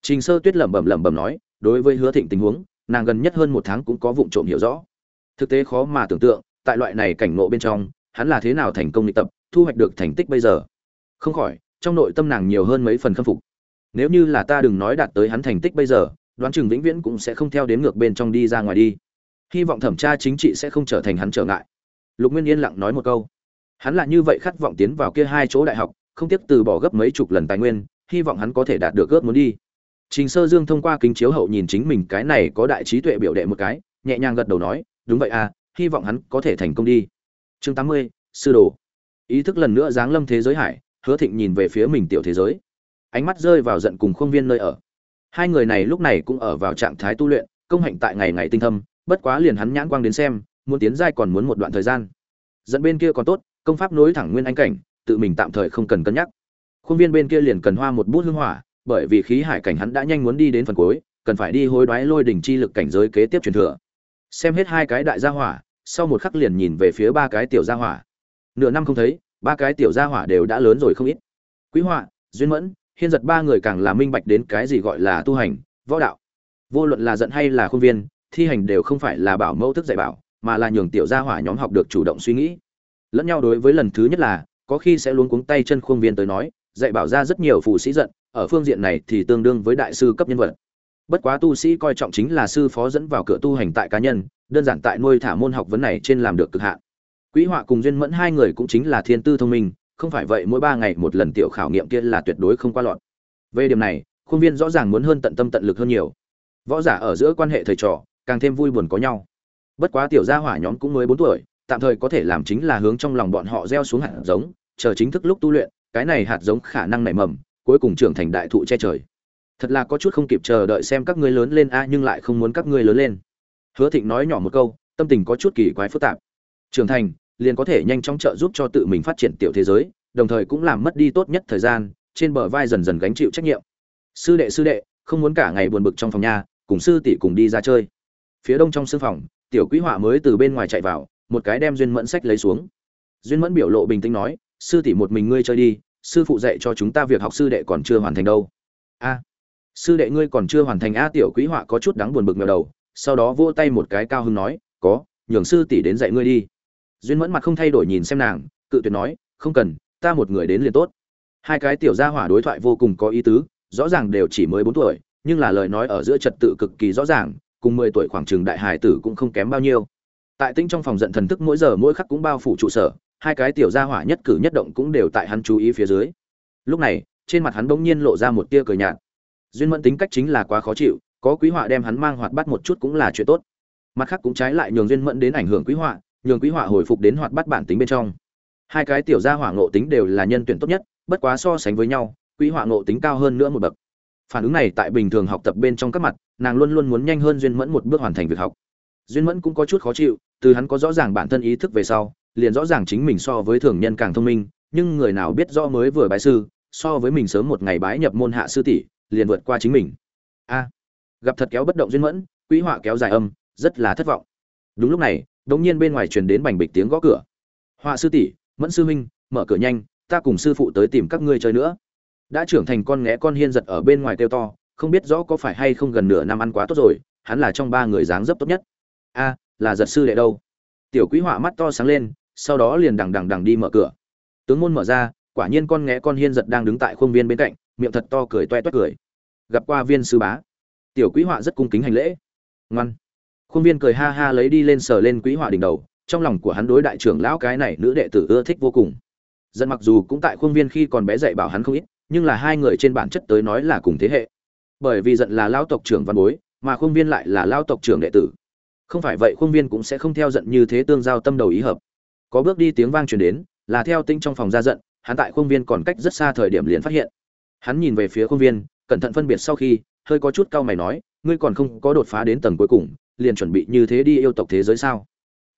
Trình sơ tuyết lẩm bẩm lẩm bẩm nói, đối với hứa thịnh tình huống, nàng gần nhất hơn một tháng cũng có vụng trộm hiểu rõ. Thực tế khó mà tưởng tượng, tại loại này cảnh ngộ bên trong, hắn là thế nào thành công luyện tập, thu hoạch được thành tích bây giờ? Không khỏi, trong nội tâm nàng nhiều hơn mấy phần khâm phục nếu như là ta đừng nói đạt tới hắn thành tích bây giờ, đoán chừng vĩnh viễn cũng sẽ không theo đến ngược bên trong đi ra ngoài đi. Hy vọng thẩm tra chính trị sẽ không trở thành hắn trở ngại. Lục nguyên yên lặng nói một câu. Hắn là như vậy khát vọng tiến vào kia hai chỗ đại học, không tiếc từ bỏ gấp mấy chục lần tài nguyên, hy vọng hắn có thể đạt được ước muốn đi. Trình sơ dương thông qua kính chiếu hậu nhìn chính mình cái này có đại trí tuệ biểu đệ một cái, nhẹ nhàng gật đầu nói, đúng vậy à hy vọng hắn có thể thành công đi. Chương tám mươi, sư đồ. Ý thức lần nữa giáng lâm thế giới hải, hứa thịnh nhìn về phía mình tiểu thế giới ánh mắt rơi vào giận cùng khuôn viên nơi ở. Hai người này lúc này cũng ở vào trạng thái tu luyện, công hạnh tại ngày ngày tinh thâm, bất quá liền hắn nhãn quang đến xem, muốn tiến giai còn muốn một đoạn thời gian. Dẫn bên kia còn tốt, công pháp nối thẳng nguyên anh cảnh, tự mình tạm thời không cần cân nhắc. Khuôn viên bên kia liền cần hoa một bút hương hỏa, bởi vì khí hải cảnh hắn đã nhanh muốn đi đến phần cuối, cần phải đi hối đoái lôi đỉnh chi lực cảnh giới kế tiếp truyền thừa. Xem hết hai cái đại gia hỏa, sau một khắc liền nhìn về phía ba cái tiểu gia hỏa. Nửa năm không thấy, ba cái tiểu gia hỏa đều đã lớn rồi không ít. Quý họa, duyên mẫn hiên giật ba người càng là minh bạch đến cái gì gọi là tu hành, võ đạo. Vô luận là giận hay là khuôn viên, thi hành đều không phải là bảo mẫu thức dạy bảo, mà là nhường tiểu gia hỏa nhóm học được chủ động suy nghĩ. Lẫn nhau đối với lần thứ nhất là, có khi sẽ luôn cuống tay chân khuôn viên tới nói, dạy bảo ra rất nhiều phụ sĩ giận, ở phương diện này thì tương đương với đại sư cấp nhân vật. Bất quá tu sĩ coi trọng chính là sư phó dẫn vào cửa tu hành tại cá nhân, đơn giản tại nuôi thả môn học vấn này trên làm được cực hạn. Quỹ họa cùng duyên mẫn hai người cũng chính là thiên tư thông minh không phải vậy mỗi ba ngày một lần tiểu khảo nghiệm kia là tuyệt đối không qua lọt. Về điểm này, khuôn viên rõ ràng muốn hơn tận tâm tận lực hơn nhiều. Võ giả ở giữa quan hệ thầy trò, càng thêm vui buồn có nhau. Bất quá tiểu gia hỏa nhóm cũng mới bốn tuổi, tạm thời có thể làm chính là hướng trong lòng bọn họ gieo xuống hạt giống, chờ chính thức lúc tu luyện, cái này hạt giống khả năng nảy mầm, cuối cùng trưởng thành đại thụ che trời. Thật là có chút không kịp chờ đợi xem các ngươi lớn lên a, nhưng lại không muốn các ngươi lớn lên. Hứa thịnh nói nhỏ một câu, tâm tình có chút kỳ quái phức tạp. Trưởng thành liền có thể nhanh chóng trợ giúp cho tự mình phát triển tiểu thế giới, đồng thời cũng làm mất đi tốt nhất thời gian, trên bờ vai dần dần gánh chịu trách nhiệm. Sư đệ sư đệ, không muốn cả ngày buồn bực trong phòng nhà, cùng sư tỷ cùng đi ra chơi. Phía đông trong sương phòng, tiểu quý họa mới từ bên ngoài chạy vào, một cái đem duyên mẫn sách lấy xuống. Duyên mẫn biểu lộ bình tĩnh nói, sư tỷ một mình ngươi chơi đi, sư phụ dạy cho chúng ta việc học sư đệ còn chưa hoàn thành đâu. A, sư đệ ngươi còn chưa hoàn thành a, tiểu quý họa có chút đáng buồn bực ngờ đầu, sau đó vỗ tay một cái cao hưng nói, có, nhường sư tỷ đến dạy ngươi đi duyên mẫn mặt không thay đổi nhìn xem nàng, cự tuyệt nói, không cần, ta một người đến liền tốt. Hai cái tiểu gia hỏa đối thoại vô cùng có ý tứ, rõ ràng đều chỉ mới bốn tuổi, nhưng là lời nói ở giữa trật tự cực kỳ rõ ràng, cùng mười tuổi khoảng trường đại hải tử cũng không kém bao nhiêu. Tại tinh trong phòng giận thần thức mỗi giờ mỗi khắc cũng bao phủ trụ sở, hai cái tiểu gia hỏa nhất cử nhất động cũng đều tại hắn chú ý phía dưới. Lúc này, trên mặt hắn bỗng nhiên lộ ra một tia cười nhạt. Duyên mẫn tính cách chính là quá khó chịu, có quý họa đem hắn mang hoạt bắt một chút cũng là chuyện tốt. Mặt khác cũng trái lại nhường duyên mẫn đến ảnh hưởng quý họa nhường quý họa hồi phục đến hoạt bắt bản tính bên trong. Hai cái tiểu gia hỏa ngộ tính đều là nhân tuyển tốt nhất, bất quá so sánh với nhau quý họa ngộ tính cao hơn nữa một bậc. Phản ứng này tại bình thường học tập bên trong các mặt, nàng luôn luôn muốn nhanh hơn duyên mẫn một bước hoàn thành việc học. Duyên mẫn cũng có chút khó chịu, từ hắn có rõ ràng bản thân ý thức về sau, liền rõ ràng chính mình so với thường nhân càng thông minh, nhưng người nào biết rõ mới vừa bái sư, so với mình sớm một ngày bái nhập môn hạ sư tỷ, liền vượt qua chính mình. A, gặp thật kéo bất động duyên mẫn Quý họa kéo dài âm, rất là thất vọng. Đúng lúc này đống nhiên bên ngoài truyền đến bành bịch tiếng gõ cửa. Họa sư tỷ, mẫn sư huynh, mở cửa nhanh, ta cùng sư phụ tới tìm các ngươi chơi nữa. Đã trưởng thành con nghé con hiên giật ở bên ngoài kêu to, không biết rõ có phải hay không gần nửa năm ăn quá tốt rồi, hắn là trong ba người dáng dấp tốt nhất. A, là giật sư đệ đâu? Tiểu quý họa mắt to sáng lên, sau đó liền đằng đằng đằng đi mở cửa. Tướng môn mở ra, quả nhiên con nghé con hiên giật đang đứng tại khuôn viên bên cạnh, miệng thật to cười toe toét cười. Gặp qua viên sư bá. Tiểu quý họa rất cung kính hành lễ. Ngoan khuôn viên cười ha ha lấy đi lên sờ lên quý họa đỉnh đầu, trong lòng của hắn đối đại trưởng lão cái này nữ đệ tử ưa thích vô cùng. Dân mặc dù cũng tại khuôn viên khi còn bé dạy bảo hắn không ít, nhưng là hai người trên bản chất tới nói là cùng thế hệ. Bởi vì giận là lao tộc trưởng văn bối, mà khuôn viên lại là lao tộc trưởng đệ tử. Không phải vậy khuôn viên cũng sẽ không theo giận như thế tương giao tâm đầu ý hợp. Có bước đi tiếng vang truyền đến, là theo tinh trong phòng ra giận, hắn tại khuôn viên còn cách rất xa thời điểm liền phát hiện. Hắn nhìn về phía khuôn viên, cẩn thận phân biệt sau khi, hơi có chút cau mày nói, ngươi còn không có đột phá đến tầng cuối cùng liền chuẩn bị như thế đi yêu tộc thế giới sao?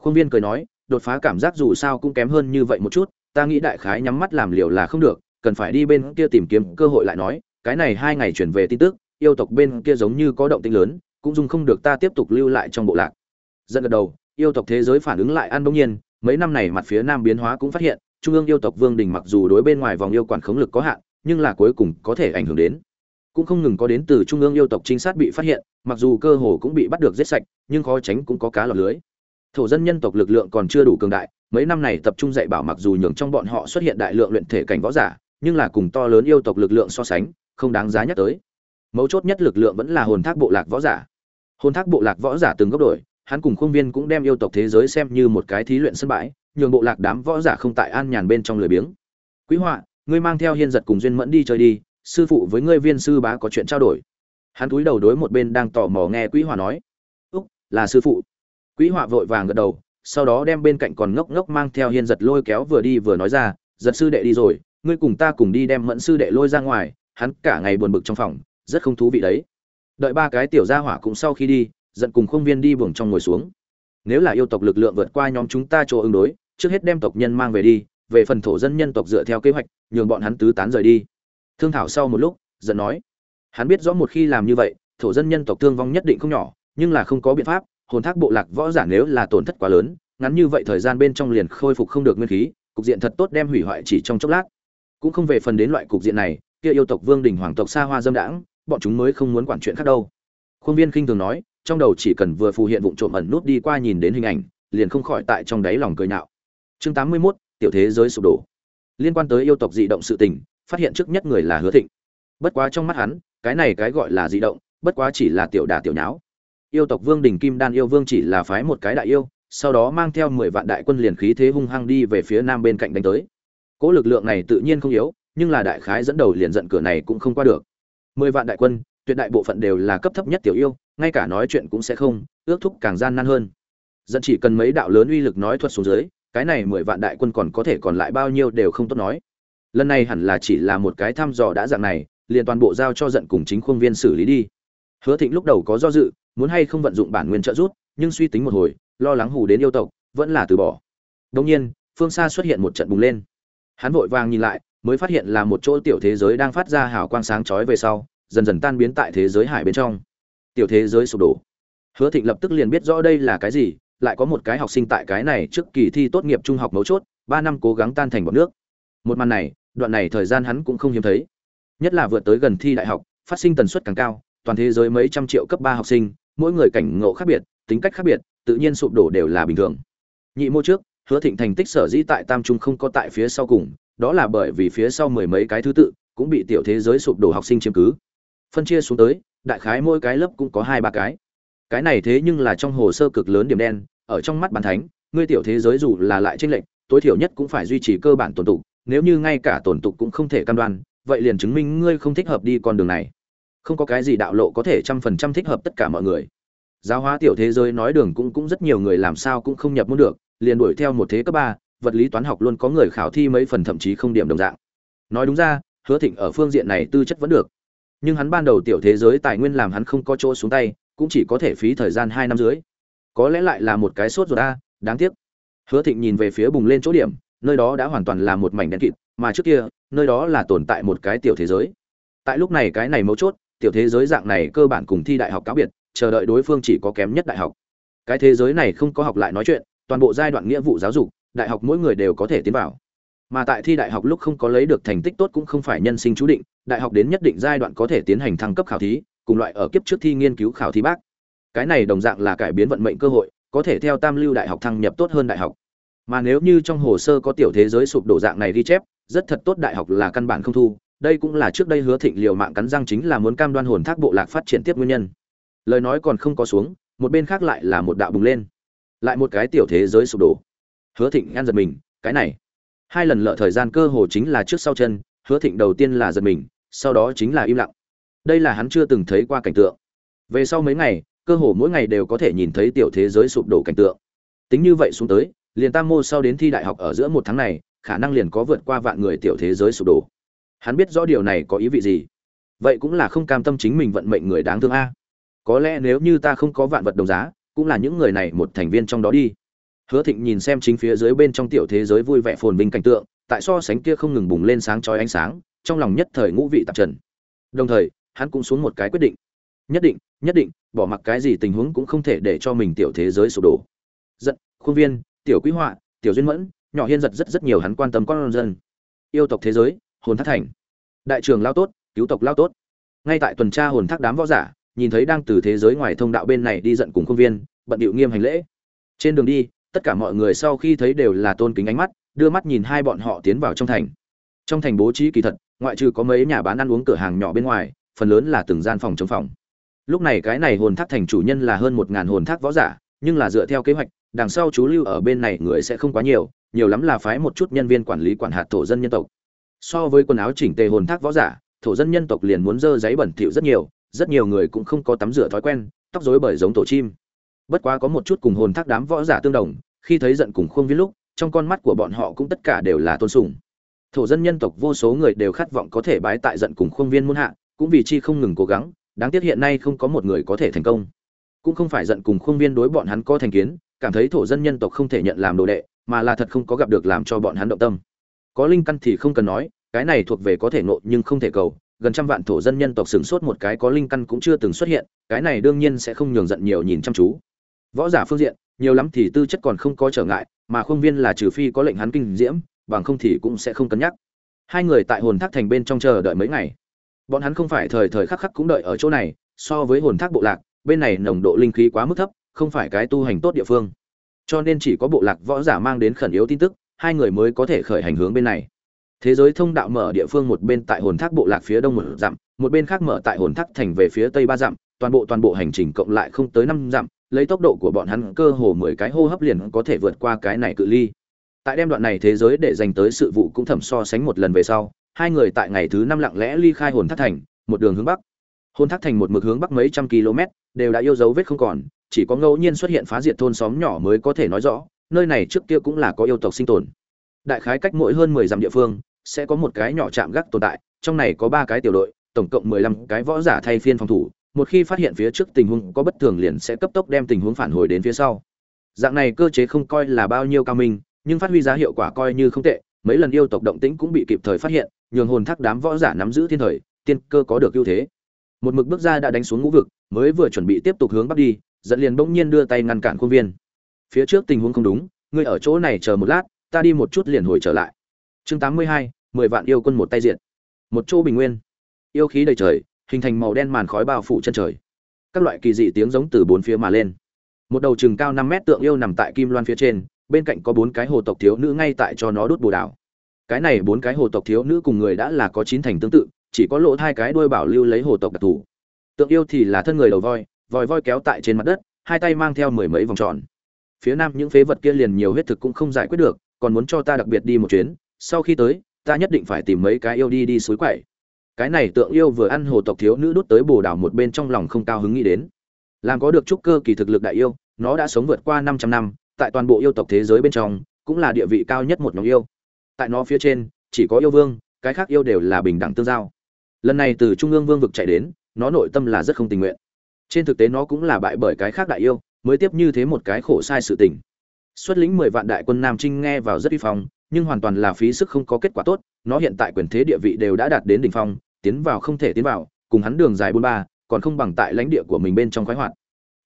Khuôn viên cười nói, đột phá cảm giác dù sao cũng kém hơn như vậy một chút, ta nghĩ đại khái nhắm mắt làm liều là không được, cần phải đi bên kia tìm kiếm cơ hội lại nói, cái này hai ngày chuyển về tin tức, yêu tộc bên kia giống như có động tĩnh lớn, cũng dung không được ta tiếp tục lưu lại trong bộ lạc. Dẫn gật đầu, yêu tộc thế giới phản ứng lại ăn bỗng nhiên, mấy năm này mặt phía nam biến hóa cũng phát hiện, trung ương yêu tộc vương đình mặc dù đối bên ngoài vòng yêu quản khống lực có hạn, nhưng là cuối cùng có thể ảnh hưởng đến cũng không ngừng có đến từ trung ương yêu tộc trinh sát bị phát hiện, mặc dù cơ hồ cũng bị bắt được giết sạch, nhưng khó tránh cũng có cá lọt lưới. Thổ dân nhân tộc lực lượng còn chưa đủ cường đại, mấy năm này tập trung dạy bảo mặc dù nhường trong bọn họ xuất hiện đại lượng luyện thể cảnh võ giả, nhưng là cùng to lớn yêu tộc lực lượng so sánh, không đáng giá nhắc tới. Mấu chốt nhất lực lượng vẫn là hồn thác bộ lạc võ giả. Hồn thác bộ lạc võ giả từng gấp đổi, hắn cùng khuôn viên cũng đem yêu tộc thế giới xem như một cái thí luyện sân bãi, nhường bộ lạc đám võ giả không tại an nhàn bên trong lười biếng. Quý họa, ngươi mang theo hiên giật cùng duyên mẫn đi chơi đi sư phụ với ngươi viên sư bá có chuyện trao đổi. Hắn cúi đầu đối một bên đang tò mò nghe quý họa nói. Úc, là sư phụ. Quý họa vội vàng gật đầu, sau đó đem bên cạnh còn ngốc ngốc mang theo hiên giật lôi kéo vừa đi vừa nói ra, giật sư đệ đi rồi, ngươi cùng ta cùng đi đem mẫn sư đệ lôi ra ngoài, hắn cả ngày buồn bực trong phòng, rất không thú vị đấy. Đợi ba cái tiểu gia hỏa cũng sau khi đi, giận cùng không viên đi buồng trong ngồi xuống. Nếu là yêu tộc lực lượng vượt qua nhóm chúng ta chỗ ứng đối, trước hết đem tộc nhân mang về đi, về phần thổ dân nhân tộc dựa theo kế hoạch, nhường bọn hắn tứ tán rời đi thương thảo sau một lúc giận nói hắn biết rõ một khi làm như vậy thổ dân nhân tộc thương vong nhất định không nhỏ nhưng là không có biện pháp hồn thác bộ lạc võ giả nếu là tổn thất quá lớn ngắn như vậy thời gian bên trong liền khôi phục không được nguyên khí cục diện thật tốt đem hủy hoại chỉ trong chốc lát. Cũng không về phần đến loại cục diện này kia yêu tộc vương đình hoàng tộc xa hoa dâm đãng bọn chúng mới không muốn quản chuyện khác đâu. Khuôn viên khinh thường nói trong đầu chỉ cần vừa phù hiện vụn trộm ẩn nút đi qua nhìn đến hình ảnh liền không khỏi tại trong đáy lòng cười nhạo. Chương tám mươi 81, tiểu thế giới sụp đổ. Liên quan tới yêu tộc dị động sự tình phát hiện trước nhất người là hứa thịnh. Bất quá trong mắt hắn, cái này cái gọi là dị động, bất quá chỉ là tiểu đà tiểu nháo. Yêu tộc vương đình kim đan yêu vương chỉ là phái một cái đại yêu, sau đó mang theo mười vạn đại quân liền khí thế hung hăng đi về phía nam bên cạnh đánh tới. Cỗ lực lượng này tự nhiên không yếu, nhưng là đại khái dẫn đầu liền giận cửa này cũng không qua được. Mười vạn đại quân, tuyệt đại bộ phận đều là cấp thấp nhất tiểu yêu, ngay cả nói chuyện cũng sẽ không, ước thúc càng gian nan hơn. Dẫn chỉ cần mấy đạo lớn uy lực nói thuật xuống dưới, cái này mười vạn đại quân còn có thể còn lại bao nhiêu đều không tốt nói lần này hẳn là chỉ là một cái thăm dò đã dạng này, liền toàn bộ giao cho giận cùng chính khuôn viên xử lý đi. Hứa thịnh lúc đầu có do dự, muốn hay không vận dụng bản nguyên trợ rút nhưng suy tính một hồi, lo lắng hù đến yêu tộc, vẫn là từ bỏ. Đông nhiên, phương xa xuất hiện một trận bùng lên. Hắn vội vàng nhìn lại, mới phát hiện là một chỗ tiểu thế giới đang phát ra hào quang sáng chói về sau, dần dần tan biến tại thế giới hải bên trong. Tiểu thế giới sụp đổ. Hứa thịnh lập tức liền biết rõ đây là cái gì, lại có một cái học sinh tại cái này trước kỳ thi tốt nghiệp trung học mấu chốt, ba năm cố gắng tan thành bọn nước. Một màn này đoạn này thời gian hắn cũng không hiếm thấy. Nhất là vượt tới gần thi đại học, phát sinh tần suất càng cao, toàn thế giới mấy trăm triệu cấp ba học sinh, mỗi người cảnh ngộ khác biệt, tính cách khác biệt, tự nhiên sụp đổ đều là bình thường. Nhị mô trước, hứa thịnh thành tích sở dĩ tại tam trung không có tại phía sau cùng, đó là bởi vì phía sau mười mấy cái thứ tự cũng bị tiểu thế giới sụp đổ học sinh chiếm cứ. Phân chia xuống tới, đại khái mỗi cái lớp cũng có hai ba cái. Cái này thế nhưng là trong hồ sơ cực lớn điểm đen, ở trong mắt bàn thánh, ngươi tiểu thế giới dù là lại tranh lệch, tối thiểu nhất cũng phải duy trì cơ bản tổn tục nếu như ngay cả tổn tục cũng không thể cam đoan, vậy liền chứng minh ngươi không thích hợp đi con đường này. Không có cái gì đạo lộ có thể trăm phần trăm thích hợp tất cả mọi người. Giáo hóa tiểu thế giới nói đường cũng cũng rất nhiều người làm sao cũng không nhập môn được, liền đuổi theo một thế cấp ba, vật lý toán học luôn có người khảo thi mấy phần thậm chí không điểm đồng dạng. Nói đúng ra, hứa thịnh ở phương diện này tư chất vẫn được. Nhưng hắn ban đầu tiểu thế giới tài nguyên làm hắn không có chỗ xuống tay, cũng chỉ có thể phí thời gian hai năm dưới có lẽ lại là một cái sốt ruột a, đáng tiếc. Hứa thịnh nhìn về phía bùng lên chỗ điểm nơi đó đã hoàn toàn là một mảnh đen kịt, mà trước kia, nơi đó là tồn tại một cái tiểu thế giới. Tại lúc này cái này mấu chốt, tiểu thế giới dạng này cơ bản cùng thi đại học cáo biệt, chờ đợi đối phương chỉ có kém nhất đại học. Cái thế giới này không có học lại nói chuyện, toàn bộ giai đoạn nghĩa vụ giáo dục, đại học mỗi người đều có thể tiến vào. Mà tại thi đại học lúc không có lấy được thành tích tốt cũng không phải nhân sinh chú định, đại học đến nhất định giai đoạn có thể tiến hành thăng cấp khảo thí, cùng loại ở kiếp trước thi nghiên cứu khảo thí bác. Cái này đồng dạng là cải biến vận mệnh cơ hội, có thể theo tam lưu đại học thăng nhập tốt hơn đại học mà nếu như trong hồ sơ có tiểu thế giới sụp đổ dạng này ghi chép, rất thật tốt đại học là căn bản không thu. Đây cũng là trước đây hứa thịnh liều mạng cắn răng chính là muốn cam đoan hồn thác bộ lạc phát triển tiếp nguyên nhân. Lời nói còn không có xuống, một bên khác lại là một đạo bùng lên. Lại một cái tiểu thế giới sụp đổ. Hứa thịnh ngăn giật mình, cái này. Hai lần lợ thời gian cơ hồ chính là trước sau chân, hứa thịnh đầu tiên là giật mình, sau đó chính là im lặng. Đây là hắn chưa từng thấy qua cảnh tượng. Về sau mấy ngày, cơ hồ mỗi ngày đều có thể nhìn thấy tiểu thế giới sụp đổ cảnh tượng. Tính như vậy xuống tới liền tam mô sau đến thi đại học ở giữa một tháng này, khả năng liền có vượt qua vạn người tiểu thế giới sụp đổ. Hắn biết rõ điều này có ý vị gì. Vậy cũng là không cam tâm chính mình vận mệnh người đáng thương a. Có lẽ nếu như ta không có vạn vật đồng giá, cũng là những người này một thành viên trong đó đi. Hứa thịnh nhìn xem chính phía dưới bên trong tiểu thế giới vui vẻ phồn vinh cảnh tượng, tại so sánh kia không ngừng bùng lên sáng chói ánh sáng, trong lòng nhất thời ngũ vị tạp trần. Đồng thời, hắn cũng xuống một cái quyết định. Nhất định nhất định, bỏ mặc cái gì tình huống cũng không thể để cho mình tiểu thế giới sụp đổ. Giận, khuôn viên tiểu quý họa, tiểu duyên mẫn, nhỏ hiên giật rất rất nhiều hắn quan tâm con dân. Yêu tộc thế giới, hồn thác thành. Đại trường lao tốt, cứu tộc lao tốt. Ngay tại tuần tra hồn thác đám võ giả, nhìn thấy đang từ thế giới ngoài thông đạo bên này đi giận cùng công viên, bận điệu nghiêm hành lễ. Trên đường đi, tất cả mọi người sau khi thấy đều là tôn kính ánh mắt, đưa mắt nhìn hai bọn họ tiến vào trong thành. Trong thành bố trí kỳ thật, ngoại trừ có mấy nhà bán ăn uống cửa hàng nhỏ bên ngoài, phần lớn là từng gian phòng chống phòng. Lúc này cái này hồn thác thành chủ nhân là hơn một ngàn hồn thác võ giả, nhưng là dựa theo kế hoạch đằng sau chú lưu ở bên này người sẽ không quá nhiều nhiều lắm là phái một chút nhân viên quản lý quản hạt thổ dân nhân tộc. So với quần áo chỉnh tề hồn thác võ giả, thổ dân nhân tộc liền muốn dơ giấy bẩn thỉu rất nhiều rất nhiều người cũng không có tắm rửa thói quen, tóc rối bởi giống tổ chim. Bất quá có một chút cùng hồn thác đám võ giả tương đồng, khi thấy giận cùng khuôn viên lúc, trong con mắt của bọn họ cũng tất cả đều là tôn sùng. Thổ dân nhân tộc vô số người đều khát vọng có thể bái tại giận cùng khuôn viên muôn hạ, cũng vì chi không ngừng cố gắng, đáng tiếc hiện nay không có một người có thể thành công. Cũng không phải giận cùng khuôn viên đối bọn hắn có thành kiến cảm thấy thổ dân nhân tộc không thể nhận làm đồ đệ, mà là thật không có gặp được làm cho bọn hắn động tâm. Có linh căn thì không cần nói, cái này thuộc về có thể nộ nhưng không thể cầu, gần trăm vạn thổ dân nhân tộc sửng sốt một cái có linh căn cũng chưa từng xuất hiện, cái này đương nhiên sẽ không nhường giận nhiều nhìn chăm chú. Võ giả phương diện, nhiều lắm thì tư chất còn không có trở ngại, mà khuôn viên là trừ phi có lệnh hắn kinh diễm, bằng không thì cũng sẽ không cân nhắc. Hai người tại hồn thác thành bên trong chờ đợi mấy ngày. Bọn hắn không phải thời thời khắc khắc cũng đợi ở chỗ này, so với hồn thác bộ lạc, bên này nồng độ linh khí quá mức thấp không phải cái tu hành tốt địa phương. Cho nên chỉ có bộ lạc võ giả mang đến khẩn yếu tin tức, hai người mới có thể khởi hành hướng bên này. Thế giới thông đạo mở địa phương một bên tại hồn thác bộ lạc phía đông một dặm, một bên khác mở tại hồn thác thành về phía tây ba dặm, toàn bộ toàn bộ hành trình cộng lại không tới năm dặm, lấy tốc độ của bọn hắn cơ hồ mười cái hô hấp liền có thể vượt qua cái này cự ly. Tại đem đoạn này thế giới để dành tới sự vụ cũng thẩm so sánh một lần về sau, hai người tại ngày thứ năm lặng lẽ ly khai hồn thác thành, một đường hướng bắc. Hồn thác thành một mực hướng bắc mấy trăm km, đều đã yêu dấu vết không còn chỉ có ngẫu nhiên xuất hiện phá diệt thôn xóm nhỏ mới có thể nói rõ, nơi này trước kia cũng là có yêu tộc sinh tồn. Đại khái cách mỗi hơn mười dặm địa phương, sẽ có một cái nhỏ chạm gác tồn tại, trong này có ba cái tiểu đội, tổng cộng mười lăm cái võ giả thay phiên phòng thủ, một khi phát hiện phía trước tình huống có bất thường liền sẽ cấp tốc đem tình huống phản hồi đến phía sau. Dạng này cơ chế không coi là bao nhiêu cao minh, nhưng phát huy giá hiệu quả coi như không tệ, mấy lần yêu tộc động tĩnh cũng bị kịp thời phát hiện, nhường hồn thác đám võ giả nắm giữ thiên thời, tiên cơ có được ưu thế. Một mực bước ra đã đánh xuống ngũ vực, mới vừa chuẩn bị tiếp tục hướng bắc đi dẫn liền bỗng nhiên đưa tay ngăn cản khuôn viên. Phía trước tình huống không đúng, ngươi ở chỗ này chờ một lát, ta đi một chút liền hồi trở lại. Chương tám mươi hai, mười vạn yêu quân một tay diện. Một chỗ bình nguyên. Yêu khí đầy trời, hình thành màu đen màn khói bao phủ chân trời. Các loại kỳ dị tiếng giống từ bốn phía mà lên. Một đầu chừng cao năm mét tượng yêu nằm tại kim loan phía trên, bên cạnh có bốn cái hồ tộc thiếu nữ ngay tại cho nó đốt bồ đào. Cái này bốn cái hồ tộc thiếu nữ cùng người đã là có chín thành tương tự, chỉ có lỗ hai cái đuôi bảo lưu lấy hồ tộc đặc thù. Tượng yêu thì là thân người đầu voi vòi voi kéo tại trên mặt đất, hai tay mang theo mười mấy vòng tròn. Phía nam những phế vật kia liền nhiều huyết thực cũng không giải quyết được, còn muốn cho ta đặc biệt đi một chuyến, sau khi tới, ta nhất định phải tìm mấy cái yêu đi đi suối quậy cái này tượng yêu vừa ăn hồ tộc thiếu nữ đút tới bồ đào một bên trong lòng không cao hứng nghĩ đến. Làm có được trúc cơ kỳ thực lực đại yêu, nó đã sống vượt qua 500 năm, tại toàn bộ yêu tộc thế giới bên trong, cũng là địa vị cao nhất một nhóm yêu. Tại nó phía trên, chỉ có yêu vương, cái khác yêu đều là bình đẳng tương giao. Lần này từ trung ương vương vực chạy đến, nó nội tâm là rất không tình nguyện trên thực tế nó cũng là bại bởi cái khác đại yêu, mới tiếp như thế một cái khổ sai sự tình. Xuất lĩnh mười vạn đại quân nam trinh nghe vào rất uy phong, nhưng hoàn toàn là phí sức không có kết quả tốt, nó hiện tại quyền thế địa vị đều đã đạt đến đỉnh phong, tiến vào không thể tiến vào, cùng hắn đường dài bốn ba, còn không bằng tại lãnh địa của mình bên trong khoái hoạt.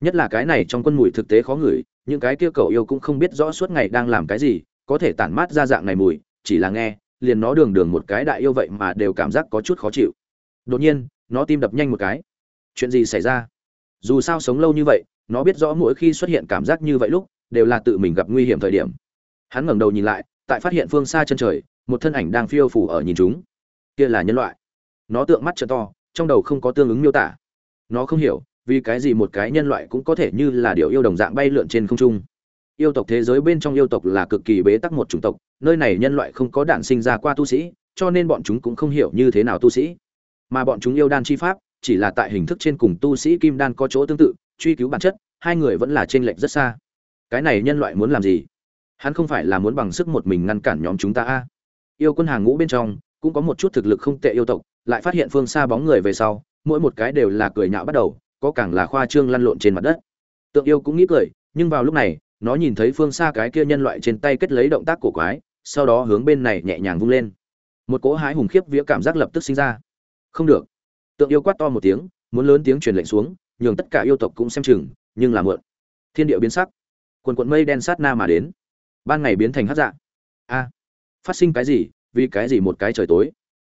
Nhất là cái này trong quân mùi thực tế khó ngửi, những cái kia cầu yêu cũng không biết rõ suốt ngày đang làm cái gì, có thể tản mát ra dạng này mùi, chỉ là nghe, liền nó đường đường một cái đại yêu vậy mà đều cảm giác có chút khó chịu. Đột nhiên, nó tim đập nhanh một cái. Chuyện gì xảy ra? Dù sao sống lâu như vậy, nó biết rõ mỗi khi xuất hiện cảm giác như vậy lúc, đều là tự mình gặp nguy hiểm thời điểm. Hắn ngẩng đầu nhìn lại, tại phát hiện phương xa chân trời, một thân ảnh đang phiêu phủ ở nhìn chúng. Kia là nhân loại. Nó tượng mắt trợ to, trong đầu không có tương ứng miêu tả. Nó không hiểu, vì cái gì một cái nhân loại cũng có thể như là điều yêu đồng dạng bay lượn trên không trung. Yêu tộc thế giới bên trong yêu tộc là cực kỳ bế tắc một chủng tộc, nơi này nhân loại không có đản sinh ra qua tu sĩ, cho nên bọn chúng cũng không hiểu như thế nào tu sĩ. Mà bọn chúng yêu đan chi pháp chỉ là tại hình thức trên cùng tu sĩ kim đan có chỗ tương tự, truy cứu bản chất, hai người vẫn là trên lệch rất xa. Cái này nhân loại muốn làm gì? Hắn không phải là muốn bằng sức một mình ngăn cản nhóm chúng ta a? Yêu quân hàng ngũ bên trong, cũng có một chút thực lực không tệ yêu tộc, lại phát hiện phương xa bóng người về sau, mỗi một cái đều là cười nhạo bắt đầu, có càng là khoa trương lăn lộn trên mặt đất. Tượng yêu cũng nghĩ cười, nhưng vào lúc này, nó nhìn thấy phương xa cái kia nhân loại trên tay kết lấy động tác cổ quái, sau đó hướng bên này nhẹ nhàng vung lên. Một cỗ hái hùng khiếp vía cảm giác lập tức sinh ra. Không được tượng yêu quát to một tiếng, muốn lớn tiếng truyền lệnh xuống, nhường tất cả yêu tộc cũng xem chừng, nhưng là mượn thiên địa biến sắc. Quần quận mây đen sát na mà đến. Ban ngày biến thành hát dạ. A, phát sinh cái gì? Vì cái gì một cái trời tối?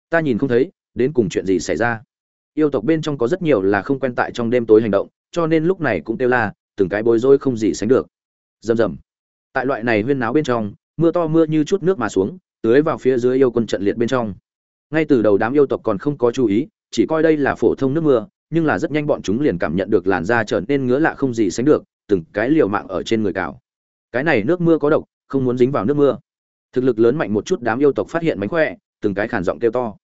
Ta nhìn không thấy, đến cùng chuyện gì xảy ra? Yêu tộc bên trong có rất nhiều là không quen tại trong đêm tối hành động, cho nên lúc này cũng kêu la, từng cái bối rối không gì sánh được. Rầm rầm. Tại loại này huyên náo bên trong, mưa to mưa như chút nước mà xuống, tưới vào phía dưới yêu quân trận liệt bên trong. Ngay từ đầu đám yêu tộc còn không có chú ý chỉ coi đây là phổ thông nước mưa, nhưng là rất nhanh bọn chúng liền cảm nhận được làn da trở nên ngứa lạ không gì sánh được, từng cái liều mạng ở trên người cào. Cái này nước mưa có độc, không muốn dính vào nước mưa. Thực lực lớn mạnh một chút đám yêu tộc phát hiện mánh khỏe, từng cái khản giọng kêu to.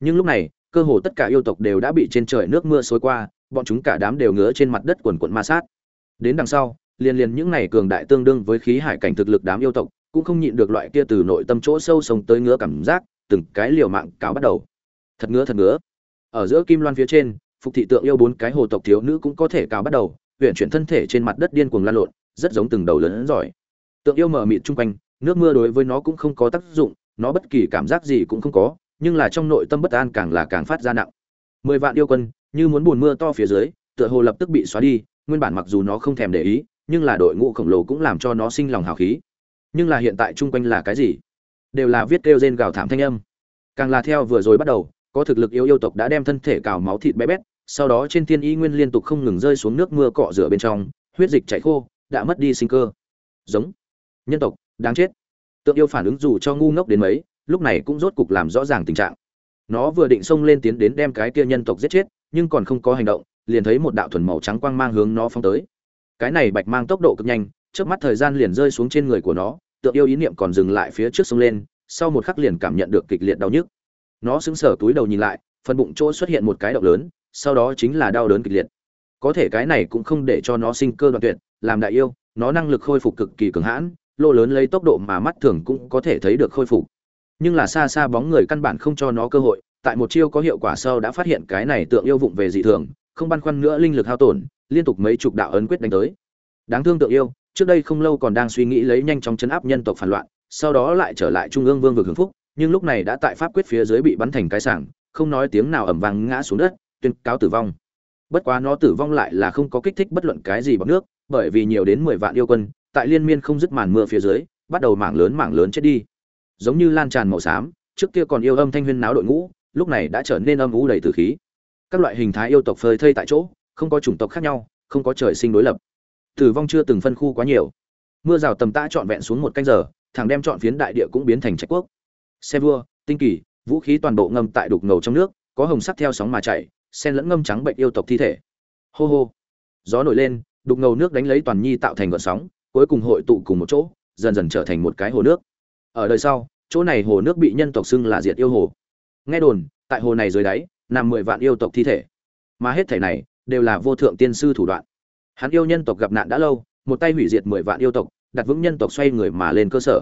Nhưng lúc này, cơ hồ tất cả yêu tộc đều đã bị trên trời nước mưa xối qua, bọn chúng cả đám đều ngứa trên mặt đất quần quận ma sát. Đến đằng sau, liền liền những này cường đại tương đương với khí hải cảnh thực lực đám yêu tộc, cũng không nhịn được loại kia từ nội tâm chỗ sâu sống tới ngứa cảm giác, từng cái liều mạng cáo bắt đầu. Thật ngứa thật ngứa ở giữa kim loan phía trên, phục thị tượng yêu bốn cái hồ tộc thiếu nữ cũng có thể cào bắt đầu huyện chuyển thân thể trên mặt đất điên cuồng lan lộn, rất giống từng đầu lớn giỏi. Tượng yêu mở mịt chung quanh, nước mưa đối với nó cũng không có tác dụng, nó bất kỳ cảm giác gì cũng không có, nhưng là trong nội tâm bất an càng là càng phát ra nặng. Mười vạn yêu quân, như muốn buồn mưa to phía dưới, tựa hồ lập tức bị xóa đi, nguyên bản mặc dù nó không thèm để ý, nhưng là đội ngũ khổng lồ cũng làm cho nó sinh lòng hào khí. Nhưng là hiện tại chung quanh là cái gì? Đều là viết kêu rên gào thảm thanh âm. Càng là theo vừa rồi bắt đầu có thực lực yêu yêu tộc đã đem thân thể cào máu thịt bé bét, sau đó trên thiên y nguyên liên tục không ngừng rơi xuống nước mưa cọ rửa bên trong, huyết dịch chảy khô, đã mất đi sinh cơ. Giống. Nhân tộc, đáng chết. Tượng yêu phản ứng dù cho ngu ngốc đến mấy, lúc này cũng rốt cục làm rõ ràng tình trạng. Nó vừa định xông lên tiến đến đem cái kia nhân tộc giết chết, nhưng còn không có hành động, liền thấy một đạo thuần màu trắng quang mang hướng nó phóng tới. Cái này bạch mang tốc độ cực nhanh trước mắt thời gian liền rơi xuống trên người của nó, tượng yêu ý niệm còn dừng lại phía trước sông lên, sau một khắc liền cảm nhận được kịch liệt đau nhức nó sững sờ túi đầu nhìn lại, phần bụng chỗ xuất hiện một cái động lớn, sau đó chính là đau đớn kịch liệt. Có thể cái này cũng không để cho nó sinh cơ đoạn tuyệt, làm đại yêu, nó năng lực khôi phục cực kỳ cường hãn, lô lớn lấy tốc độ mà mắt thường cũng có thể thấy được khôi phục. Nhưng là xa xa bóng người căn bản không cho nó cơ hội, tại một chiêu có hiệu quả sau đã phát hiện cái này tượng yêu vụng về dị thường, không băn khoăn nữa linh lực hao tổn, liên tục mấy chục đạo ấn quyết đánh tới. Đáng thương tượng yêu, trước đây không lâu còn đang suy nghĩ lấy nhanh chóng chấn áp nhân tộc phản loạn, sau đó lại trở lại trung ương vương vực hưng phúc nhưng lúc này đã tại pháp quyết phía dưới bị bắn thành cái sảng, không nói tiếng nào ầm vang ngã xuống đất, tuyên cáo tử vong. Bất quá nó tử vong lại là không có kích thích bất luận cái gì bằng nước, bởi vì nhiều đến mười vạn yêu quân, tại liên miên không dứt màn mưa phía dưới, bắt đầu mảng lớn mảng lớn chết đi. Giống như lan tràn màu xám, trước kia còn yêu âm thanh huyên náo đội ngũ, lúc này đã trở nên âm u đầy tử khí. Các loại hình thái yêu tộc phơi thây tại chỗ, không có chủng tộc khác nhau, không có trời sinh đối lập. Tử vong chưa từng phân khu quá nhiều. Mưa rào tầm tã trọn vẹn xuống một canh giờ thằng đem trọn phiến đại địa cũng biến thành trạch quốc xe vua, tinh kỳ, vũ khí toàn bộ ngâm tại đục ngầu trong nước, có hồng sắc theo sóng mà chảy sen lẫn ngâm trắng bệnh yêu tộc thi thể. Hô hô. Gió nổi lên, đục ngầu nước đánh lấy toàn nhi tạo thành gợn sóng, cuối cùng hội tụ cùng một chỗ, dần dần trở thành một cái hồ nước. Ở đời sau, chỗ này hồ nước bị nhân tộc xưng là diệt yêu hồ. Nghe đồn, tại hồ này dưới đáy, nằm mười vạn yêu tộc thi thể. Mà hết thể này, đều là vô thượng tiên sư thủ đoạn. Hắn yêu nhân tộc gặp nạn đã lâu, một tay hủy diệt mười vạn yêu tộc, đặt vững nhân tộc xoay người mà lên cơ sở.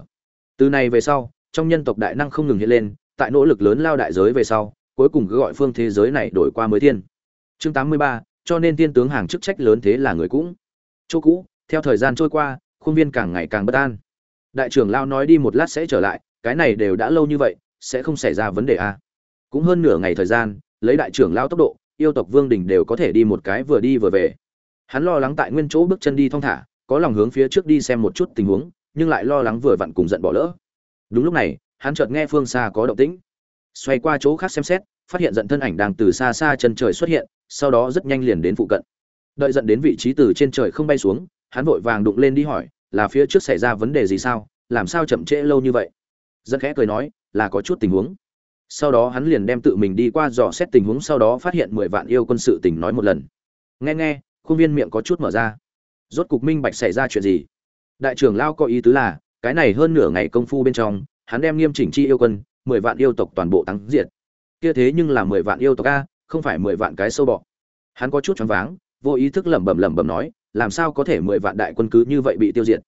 Từ này về sau trong nhân tộc đại năng không ngừng hiện lên, tại nỗ lực lớn lao đại giới về sau, cuối cùng cứ gọi phương thế giới này đổi qua mới thiên. Chương tám mươi ba, cho nên tiên tướng hàng chức trách lớn thế là người cũng. Chỗ cũ, theo thời gian trôi qua, khuôn viên càng ngày càng bất an. Đại trưởng lao nói đi một lát sẽ trở lại, cái này đều đã lâu như vậy, sẽ không xảy ra vấn đề a cũng hơn nửa ngày thời gian, lấy đại trưởng lao tốc độ, yêu tộc vương đình đều có thể đi một cái vừa đi vừa về. Hắn lo lắng tại nguyên chỗ bước chân đi thong thả, có lòng hướng phía trước đi xem một chút tình huống, nhưng lại lo lắng vừa vặn cùng giận bỏ lỡ đúng lúc này, hắn chợt nghe phương xa có động tĩnh. Xoay qua chỗ khác xem xét, phát hiện giận thân ảnh đang từ xa xa chân trời xuất hiện, sau đó rất nhanh liền đến phụ cận. Đợi giận đến vị trí từ trên trời không bay xuống, hắn vội vàng đụng lên đi hỏi, là phía trước xảy ra vấn đề gì sao? Làm sao chậm trễ lâu như vậy? Dân khẽ cười nói, là có chút tình huống. Sau đó hắn liền đem tự mình đi qua dò xét tình huống, sau đó phát hiện mười vạn yêu quân sự tình nói một lần. Nghe nghe, khuôn viên miệng có chút mở ra. Rốt cục minh bạch xảy ra chuyện gì. Đại trưởng lao có ý tứ là cái này hơn nửa ngày công phu bên trong, hắn đem nghiêm chỉnh chi yêu quân, mười vạn yêu tộc toàn bộ thắng diệt. Kia thế nhưng là mười vạn yêu tộc a, không phải mười vạn cái sâu bọ. Hắn có chút choáng váng, vô ý thức lẩm bẩm lẩm bẩm nói, làm sao có thể mười vạn đại quân cứ như vậy bị tiêu diệt?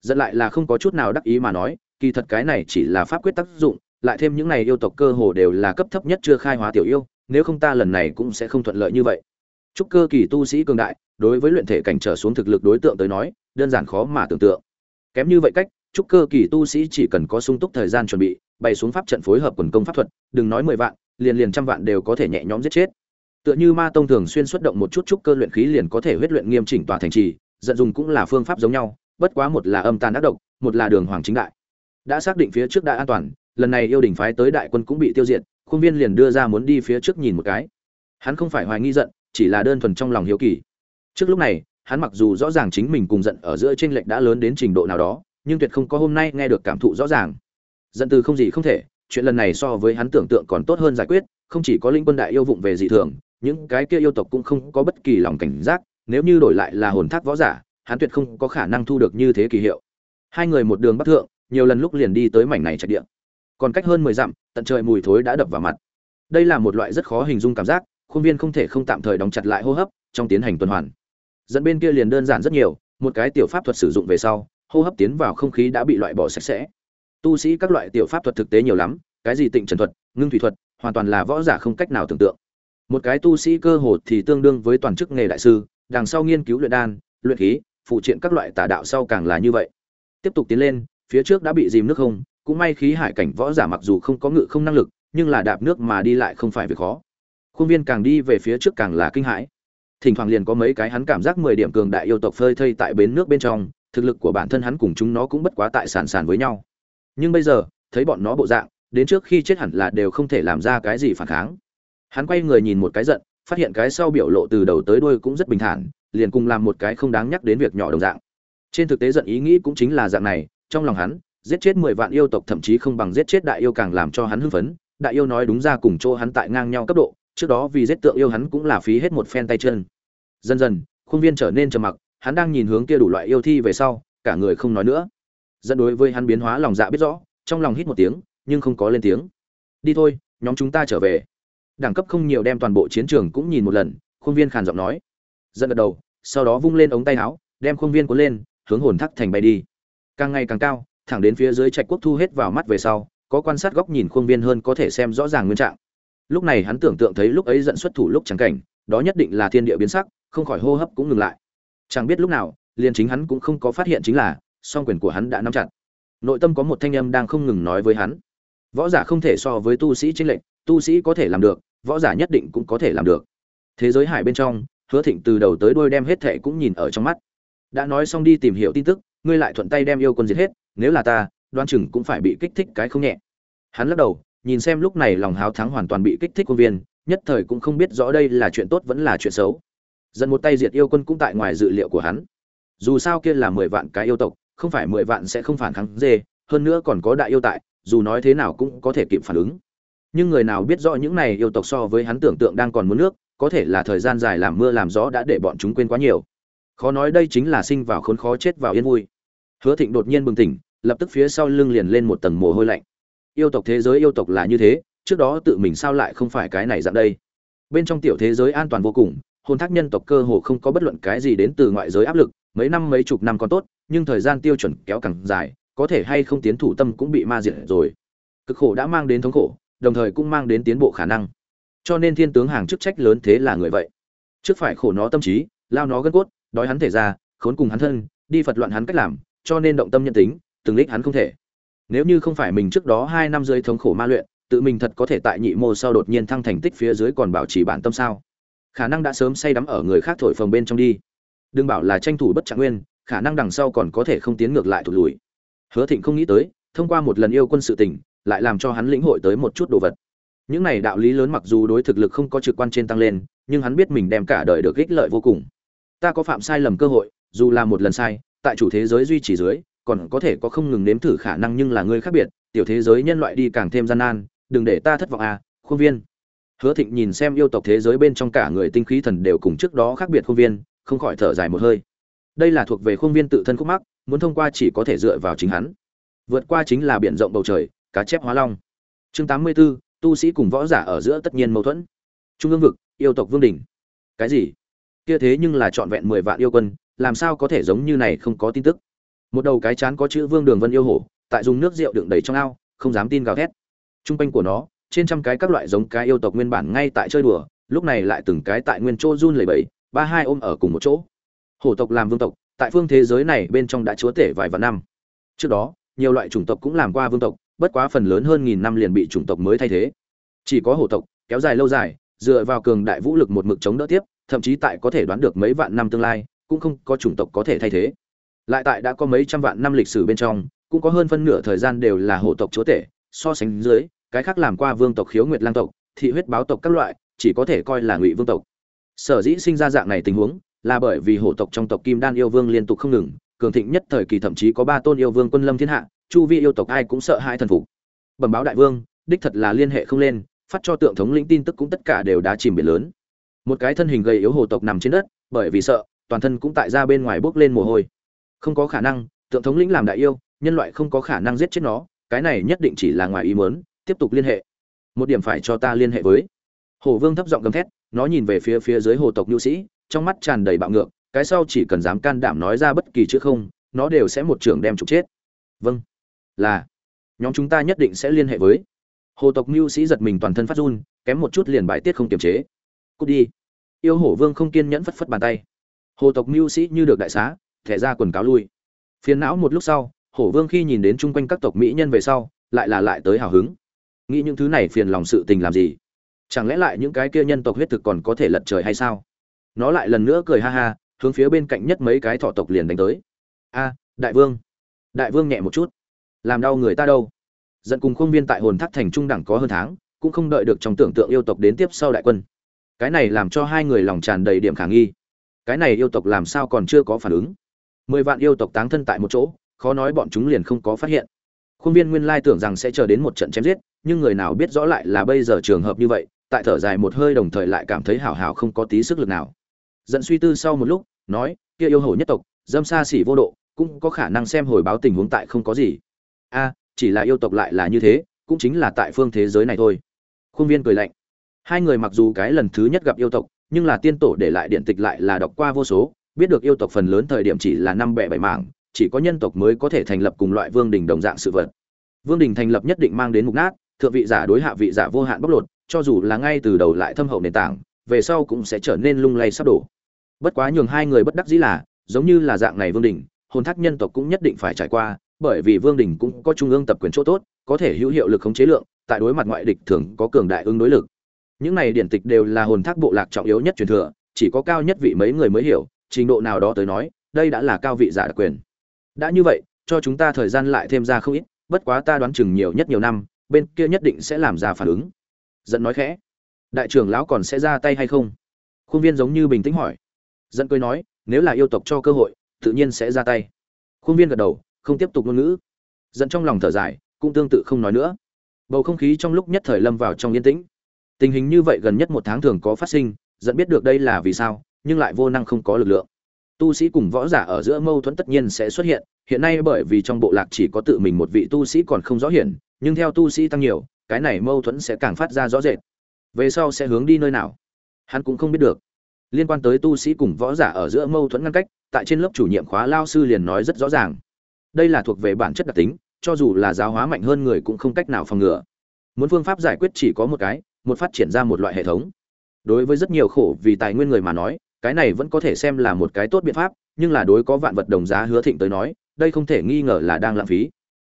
Dẫn lại là không có chút nào đắc ý mà nói, kỳ thật cái này chỉ là pháp quyết tác dụng, lại thêm những này yêu tộc cơ hồ đều là cấp thấp nhất chưa khai hóa tiểu yêu, nếu không ta lần này cũng sẽ không thuận lợi như vậy. Chúc cơ kỳ tu sĩ cường đại, đối với luyện thể cảnh trở xuống thực lực đối tượng tới nói, đơn giản khó mà tưởng tượng. Kém như vậy cách chúc cơ kỳ tu sĩ chỉ cần có sung túc thời gian chuẩn bị, bày xuống pháp trận phối hợp quần công pháp thuật, đừng nói mười vạn, liền liền trăm vạn đều có thể nhẹ nhõm giết chết. Tựa như ma tông thường xuyên xuất động một chút trúc cơ luyện khí liền có thể huyết luyện nghiêm chỉnh tòa thành trì, giận dùng cũng là phương pháp giống nhau, bất quá một là âm tàn ác độc, một là đường hoàng chính đại. Đã xác định phía trước đã an toàn, lần này yêu đình phái tới đại quân cũng bị tiêu diệt, khuôn viên liền đưa ra muốn đi phía trước nhìn một cái. Hắn không phải hoài nghi giận, chỉ là đơn thuần trong lòng hiếu kỳ. Trước lúc này, hắn mặc dù rõ ràng chính mình cùng giận ở giữa tranh lệch đã lớn đến trình độ nào đó nhưng tuyệt không có hôm nay nghe được cảm thụ rõ ràng. Giận từ không gì không thể, chuyện lần này so với hắn tưởng tượng còn tốt hơn giải quyết, không chỉ có linh quân đại yêu vụng về dị thường, những cái kia yêu tộc cũng không có bất kỳ lòng cảnh giác, nếu như đổi lại là hồn thác võ giả, hắn tuyệt không có khả năng thu được như thế kỳ hiệu. Hai người một đường bắc thượng, nhiều lần lúc liền đi tới mảnh này trạch địa. Còn cách hơn mười dặm, tận trời mùi thối đã đập vào mặt. Đây là một loại rất khó hình dung cảm giác, khuôn viên không thể không tạm thời đóng chặt lại hô hấp, trong tiến hành tuần hoàn. Dẫn bên kia liền đơn giản rất nhiều, một cái tiểu pháp thuật sử dụng về sau hô hấp tiến vào không khí đã bị loại bỏ sạch sẽ. Tu sĩ các loại tiểu pháp thuật thực tế nhiều lắm, cái gì tịnh trần thuật, ngưng thủy thuật, hoàn toàn là võ giả không cách nào tưởng tượng. Một cái tu sĩ cơ hồ thì tương đương với toàn chức nghề đại sư, đằng sau nghiên cứu luyện đan, luyện khí, phụ triện các loại tà đạo sau càng là như vậy. Tiếp tục tiến lên, phía trước đã bị dìm nước không, cũng may khí hải cảnh võ giả mặc dù không có ngự không năng lực, nhưng là đạp nước mà đi lại không phải việc khó. Khuôn viên càng đi về phía trước càng là kinh hãi. Thỉnh thoảng liền có mấy cái hắn cảm giác mười điểm cường đại yêu tộc phơi thây tại bến nước bên trong thực lực của bản thân hắn cùng chúng nó cũng bất quá tại sàn sàn với nhau. Nhưng bây giờ, thấy bọn nó bộ dạng, đến trước khi chết hẳn là đều không thể làm ra cái gì phản kháng. Hắn quay người nhìn một cái giận, phát hiện cái sau biểu lộ từ đầu tới đuôi cũng rất bình thản, liền cùng làm một cái không đáng nhắc đến việc nhỏ đồng dạng. Trên thực tế giận ý nghĩ cũng chính là dạng này, trong lòng hắn, giết chết mười vạn yêu tộc thậm chí không bằng giết chết đại yêu càng làm cho hắn hưng phấn, đại yêu nói đúng ra cùng chỗ hắn tại ngang nhau cấp độ, trước đó vì giết tượng yêu hắn cũng là phí hết một phen tay chân. Dần dần, khuôn viên trở nên trầm mặc hắn đang nhìn hướng kia đủ loại yêu thi về sau, cả người không nói nữa. Dẫn đối với hắn biến hóa lòng dạ biết rõ, trong lòng hít một tiếng, nhưng không có lên tiếng. Đi thôi, nhóm chúng ta trở về. Đẳng cấp không nhiều đem toàn bộ chiến trường cũng nhìn một lần, khuôn viên khàn giọng nói. Dẫn gật đầu, sau đó vung lên ống tay áo, đem khuôn viên cuốn lên, hướng hồn thác thành bay đi. Càng ngày càng cao, thẳng đến phía dưới trạch quốc thu hết vào mắt về sau, có quan sát góc nhìn khuôn viên hơn có thể xem rõ ràng nguyên trạng. Lúc này hắn tưởng tượng thấy lúc ấy dẫn xuất thủ lúc trắng cảnh, đó nhất định là thiên địa biến sắc, không khỏi hô hấp cũng ngừng lại chẳng biết lúc nào, liền chính hắn cũng không có phát hiện chính là, song quyền của hắn đã nắm chặt. Nội tâm có một thanh âm đang không ngừng nói với hắn. Võ giả không thể so với tu sĩ chính lệnh tu sĩ có thể làm được, võ giả nhất định cũng có thể làm được. Thế giới hải bên trong, hứa thịnh từ đầu tới đuôi đem hết thệ cũng nhìn ở trong mắt. Đã nói xong đi tìm hiểu tin tức, ngươi lại thuận tay đem yêu quân diệt hết, nếu là ta, đoan chừng cũng phải bị kích thích cái không nhẹ. Hắn lắc đầu, nhìn xem lúc này lòng háo thắng hoàn toàn bị kích thích quân viên, nhất thời cũng không biết rõ đây là chuyện tốt vẫn là chuyện xấu dần một tay diệt yêu quân cũng tại ngoài dự liệu của hắn. Dù sao kia là mười vạn cái yêu tộc, không phải mười vạn sẽ không phản kháng dê, hơn nữa còn có đại yêu tại, dù nói thế nào cũng có thể kịp phản ứng. Nhưng người nào biết rõ những này yêu tộc so với hắn tưởng tượng đang còn muốn nước, có thể là thời gian dài làm mưa làm gió đã để bọn chúng quên quá nhiều. Khó nói đây chính là sinh vào khốn khó chết vào yên vui. Hứa thịnh đột nhiên bừng tỉnh, lập tức phía sau lưng liền lên một tầng mồ hôi lạnh. Yêu tộc thế giới yêu tộc là như thế, trước đó tự mình sao lại không phải cái này dạng đây? Bên trong tiểu thế giới an toàn vô cùng hồn thác nhân tộc cơ hồ không có bất luận cái gì đến từ ngoại giới áp lực, mấy năm mấy chục năm còn tốt, nhưng thời gian tiêu chuẩn kéo càng dài, có thể hay không tiến thủ tâm cũng bị ma diệt rồi. Cực khổ đã mang đến thống khổ, đồng thời cũng mang đến tiến bộ khả năng. Cho nên thiên tướng hàng chức trách lớn thế là người vậy. Trước phải khổ nó tâm trí, lao nó gân cốt, đói hắn thể ra, khốn cùng hắn thân, đi phật loạn hắn cách làm, cho nên động tâm nhân tính, từng lích hắn không thể. Nếu như không phải mình trước đó hai năm dưới thống khổ ma luyện, tự mình thật có thể tại nhị mô sau đột nhiên thăng thành tích phía dưới còn bảo trì bản tâm sao? Khả năng đã sớm say đắm ở người khác thổi phồng bên trong đi. Đừng bảo là tranh thủ bất trạng nguyên khả năng đằng sau còn có thể không tiến ngược lại thụt lùi. Hứa thịnh không nghĩ tới thông qua một lần yêu quân sự tỉnh, lại làm cho hắn lĩnh hội tới một chút đồ vật. Những này đạo lý lớn mặc dù đối thực lực không có trực quan trên tăng lên nhưng hắn biết mình đem cả đời được ích lợi vô cùng. Ta có phạm sai lầm cơ hội dù là một lần sai tại chủ thế giới duy trì dưới còn có thể có không ngừng nếm thử khả năng nhưng là người khác biệt tiểu thế giới nhân loại đi càng thêm gian nan đừng để ta thất vọng à khuôn viên hứa thịnh nhìn xem yêu tộc thế giới bên trong cả người tinh khí thần đều cùng trước đó khác biệt khuôn viên không khỏi thở dài một hơi. Đây là thuộc về khuôn viên tự thân khúc mắc muốn thông qua chỉ có thể dựa vào chính hắn. Vượt qua chính là biển rộng bầu trời cá chép hóa long. Chương tám mươi 84, tu sĩ cùng võ giả ở giữa tất nhiên mâu thuẫn. Trung ương vực yêu tộc vương đỉnh. Cái gì? Kia thế nhưng là trọn vẹn mười vạn yêu quân làm sao có thể giống như này không có tin tức? Một đầu cái chán có chữ vương đường vân yêu hổ tại dùng nước rượu đựng đầy trong ao không dám tin gào thét. Trung quanh của nó trên trăm cái các loại giống cái yêu tộc nguyên bản ngay tại chơi đùa, lúc này lại từng cái tại nguyên chỗ run lẩy bẩy, ba hai ôm ở cùng một chỗ. Hổ tộc làm vương tộc, tại phương thế giới này bên trong đã chúa tể vài vạn năm. Trước đó, nhiều loại chủng tộc cũng làm qua vương tộc, bất quá phần lớn hơn nghìn năm liền bị chủng tộc mới thay thế. Chỉ có hổ tộc, kéo dài lâu dài, dựa vào cường đại vũ lực một mực chống đỡ tiếp, thậm chí tại có thể đoán được mấy vạn năm tương lai, cũng không có chủng tộc có thể thay thế. Lại tại đã có mấy trăm vạn năm lịch sử bên trong, cũng có hơn phân nửa thời gian đều là hổ tộc chúa tể, so sánh dưới cái khác làm qua vương tộc khiếu nguyệt lang tộc, thị huyết báo tộc các loại, chỉ có thể coi là ngụy vương tộc. Sở dĩ sinh ra dạng này tình huống, là bởi vì hổ tộc trong tộc kim đan yêu vương liên tục không ngừng, cường thịnh nhất thời kỳ thậm chí có ba tôn yêu vương quân lâm thiên hạ, chu vi yêu tộc ai cũng sợ hai thần phục. Bẩm báo đại vương, đích thật là liên hệ không lên, phát cho tượng thống lĩnh tin tức cũng tất cả đều đã chìm biển lớn. Một cái thân hình gầy yếu hồ tộc nằm trên đất, bởi vì sợ, toàn thân cũng tại ra bên ngoài bước lên mồ hôi. Không có khả năng, tượng thống lĩnh làm đại yêu, nhân loại không có khả năng giết chết nó, cái này nhất định chỉ là ngoài ý mớn tiếp tục liên hệ. Một điểm phải cho ta liên hệ với. Hồ vương thấp giọng gầm thét, nó nhìn về phía phía dưới hồ tộc nhu sĩ, trong mắt tràn đầy bạo ngược, cái sau chỉ cần dám can đảm nói ra bất kỳ chữ không, nó đều sẽ một trưởng đem trục chết. Vâng. Là. Nhóm chúng ta nhất định sẽ liên hệ với. Hồ tộc mưu sĩ giật mình toàn thân phát run, kém một chút liền bài tiết không kiềm chế. Cút đi. Yêu hổ vương không kiên nhẫn phất phất bàn tay. Hồ tộc mưu sĩ như được đại xá, thẻ ra quần cáo lui. Phiền não một lúc sau hổ vương khi nhìn đến chung quanh các tộc mỹ nhân về sau, lại là lại tới hào hứng nghĩ những thứ này phiền lòng sự tình làm gì? Chẳng lẽ lại những cái kia nhân tộc huyết thực còn có thể lật trời hay sao? Nó lại lần nữa cười ha ha, hướng phía bên cạnh nhất mấy cái thọ tộc liền đánh tới. A, đại vương. Đại vương nhẹ một chút. Làm đau người ta đâu? Dẫn cùng khuôn viên tại hồn thác thành trung đẳng có hơn tháng, cũng không đợi được trong tưởng tượng yêu tộc đến tiếp sau đại quân. Cái này làm cho hai người lòng tràn đầy điểm khả nghi. Cái này yêu tộc làm sao còn chưa có phản ứng? Mười vạn yêu tộc táng thân tại một chỗ, khó nói bọn chúng liền không có phát hiện. Khuôn viên nguyên lai tưởng rằng sẽ chờ đến một trận chém giết nhưng người nào biết rõ lại là bây giờ trường hợp như vậy, tại thở dài một hơi đồng thời lại cảm thấy hảo hảo không có tí sức lực nào. Dẫn suy tư sau một lúc, nói, kia yêu hổ nhất tộc, dâm xa xỉ vô độ, cũng có khả năng xem hồi báo tình huống tại không có gì. A, chỉ là yêu tộc lại là như thế, cũng chính là tại phương thế giới này thôi. Khuôn viên cười lạnh. Hai người mặc dù cái lần thứ nhất gặp yêu tộc, nhưng là tiên tổ để lại điện tịch lại là đọc qua vô số, biết được yêu tộc phần lớn thời điểm chỉ là năm bẻ bảy mảng, chỉ có nhân tộc mới có thể thành lập cùng loại vương đình đồng dạng sự vật. Vương đình thành lập nhất định mang đến mục nát thượng vị giả đối hạ vị giả vô hạn bóc lột, cho dù là ngay từ đầu lại thâm hậu nền tảng, về sau cũng sẽ trở nên lung lay sắp đổ. Bất quá nhường hai người bất đắc dĩ là, giống như là dạng này vương đình, hồn thác nhân tộc cũng nhất định phải trải qua, bởi vì vương đình cũng có trung ương tập quyền chỗ tốt, có thể hữu hiệu lực khống chế lượng, tại đối mặt ngoại địch thường có cường đại ứng đối lực. Những này điển tịch đều là hồn thác bộ lạc trọng yếu nhất truyền thừa, chỉ có cao nhất vị mấy người mới hiểu, trình độ nào đó tới nói, đây đã là cao vị giả đặc quyền. Đã như vậy, cho chúng ta thời gian lại thêm ra không ít, bất quá ta đoán chừng nhiều nhất nhiều năm bên kia nhất định sẽ làm ra phản ứng. Dẫn nói khẽ. Đại trưởng lão còn sẽ ra tay hay không? Khuôn viên giống như bình tĩnh hỏi. Dẫn cười nói, nếu là yêu tộc cho cơ hội, tự nhiên sẽ ra tay. Khuôn viên gật đầu, không tiếp tục ngôn ngữ. Dẫn trong lòng thở dài, cũng tương tự không nói nữa. Bầu không khí trong lúc nhất thời lâm vào trong yên tĩnh. Tình hình như vậy gần nhất một tháng thường có phát sinh dẫn biết được đây là vì sao, nhưng lại vô năng không có lực lượng. Tu sĩ cùng võ giả ở giữa mâu thuẫn tất nhiên sẽ xuất hiện hiện nay bởi vì trong bộ lạc chỉ có tự mình một vị tu sĩ còn không rõ hiển nhưng theo tu sĩ tăng nhiều, cái này mâu thuẫn sẽ càng phát ra rõ rệt. Về sau sẽ hướng đi nơi nào? Hắn cũng không biết được. Liên quan tới tu sĩ cùng võ giả ở giữa mâu thuẫn ngăn cách, tại trên lớp chủ nhiệm khóa lao sư liền nói rất rõ ràng. Đây là thuộc về bản chất đặc tính, cho dù là giáo hóa mạnh hơn người cũng không cách nào phòng ngừa. Muốn phương pháp giải quyết chỉ có một cái, một phát triển ra một loại hệ thống. Đối với rất nhiều khổ vì tài nguyên người mà nói, cái này vẫn có thể xem là một cái tốt biện pháp, nhưng là đối có vạn vật đồng giá hứa thịnh tới nói, đây không thể nghi ngờ là đang lãng phí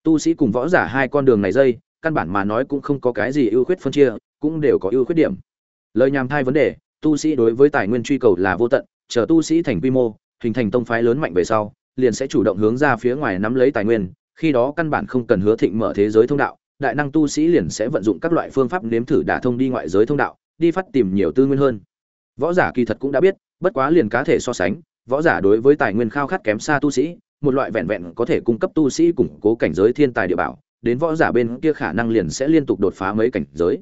tu sĩ cùng võ giả hai con đường này dây, căn bản mà nói cũng không có cái gì ưu khuyết phân chia, cũng đều có ưu khuyết điểm. Lời nhàm thai vấn đề, tu sĩ đối với tài nguyên truy cầu là vô tận, chờ tu sĩ thành quy mô, hình thành tông phái lớn mạnh về sau, liền sẽ chủ động hướng ra phía ngoài nắm lấy tài nguyên, khi đó căn bản không cần hứa thịnh mở thế giới thông đạo, đại năng tu sĩ liền sẽ vận dụng các loại phương pháp nếm thử đả thông đi ngoại giới thông đạo, đi phát tìm nhiều tư nguyên hơn. Võ giả kỳ thật cũng đã biết, bất quá liền cá thể so sánh, võ giả đối với tài nguyên khao khát kém xa tu sĩ một loại vẹn vẹn có thể cung cấp tu sĩ củng cố cảnh giới thiên tài địa bảo, đến võ giả bên kia khả năng liền sẽ liên tục đột phá mấy cảnh giới.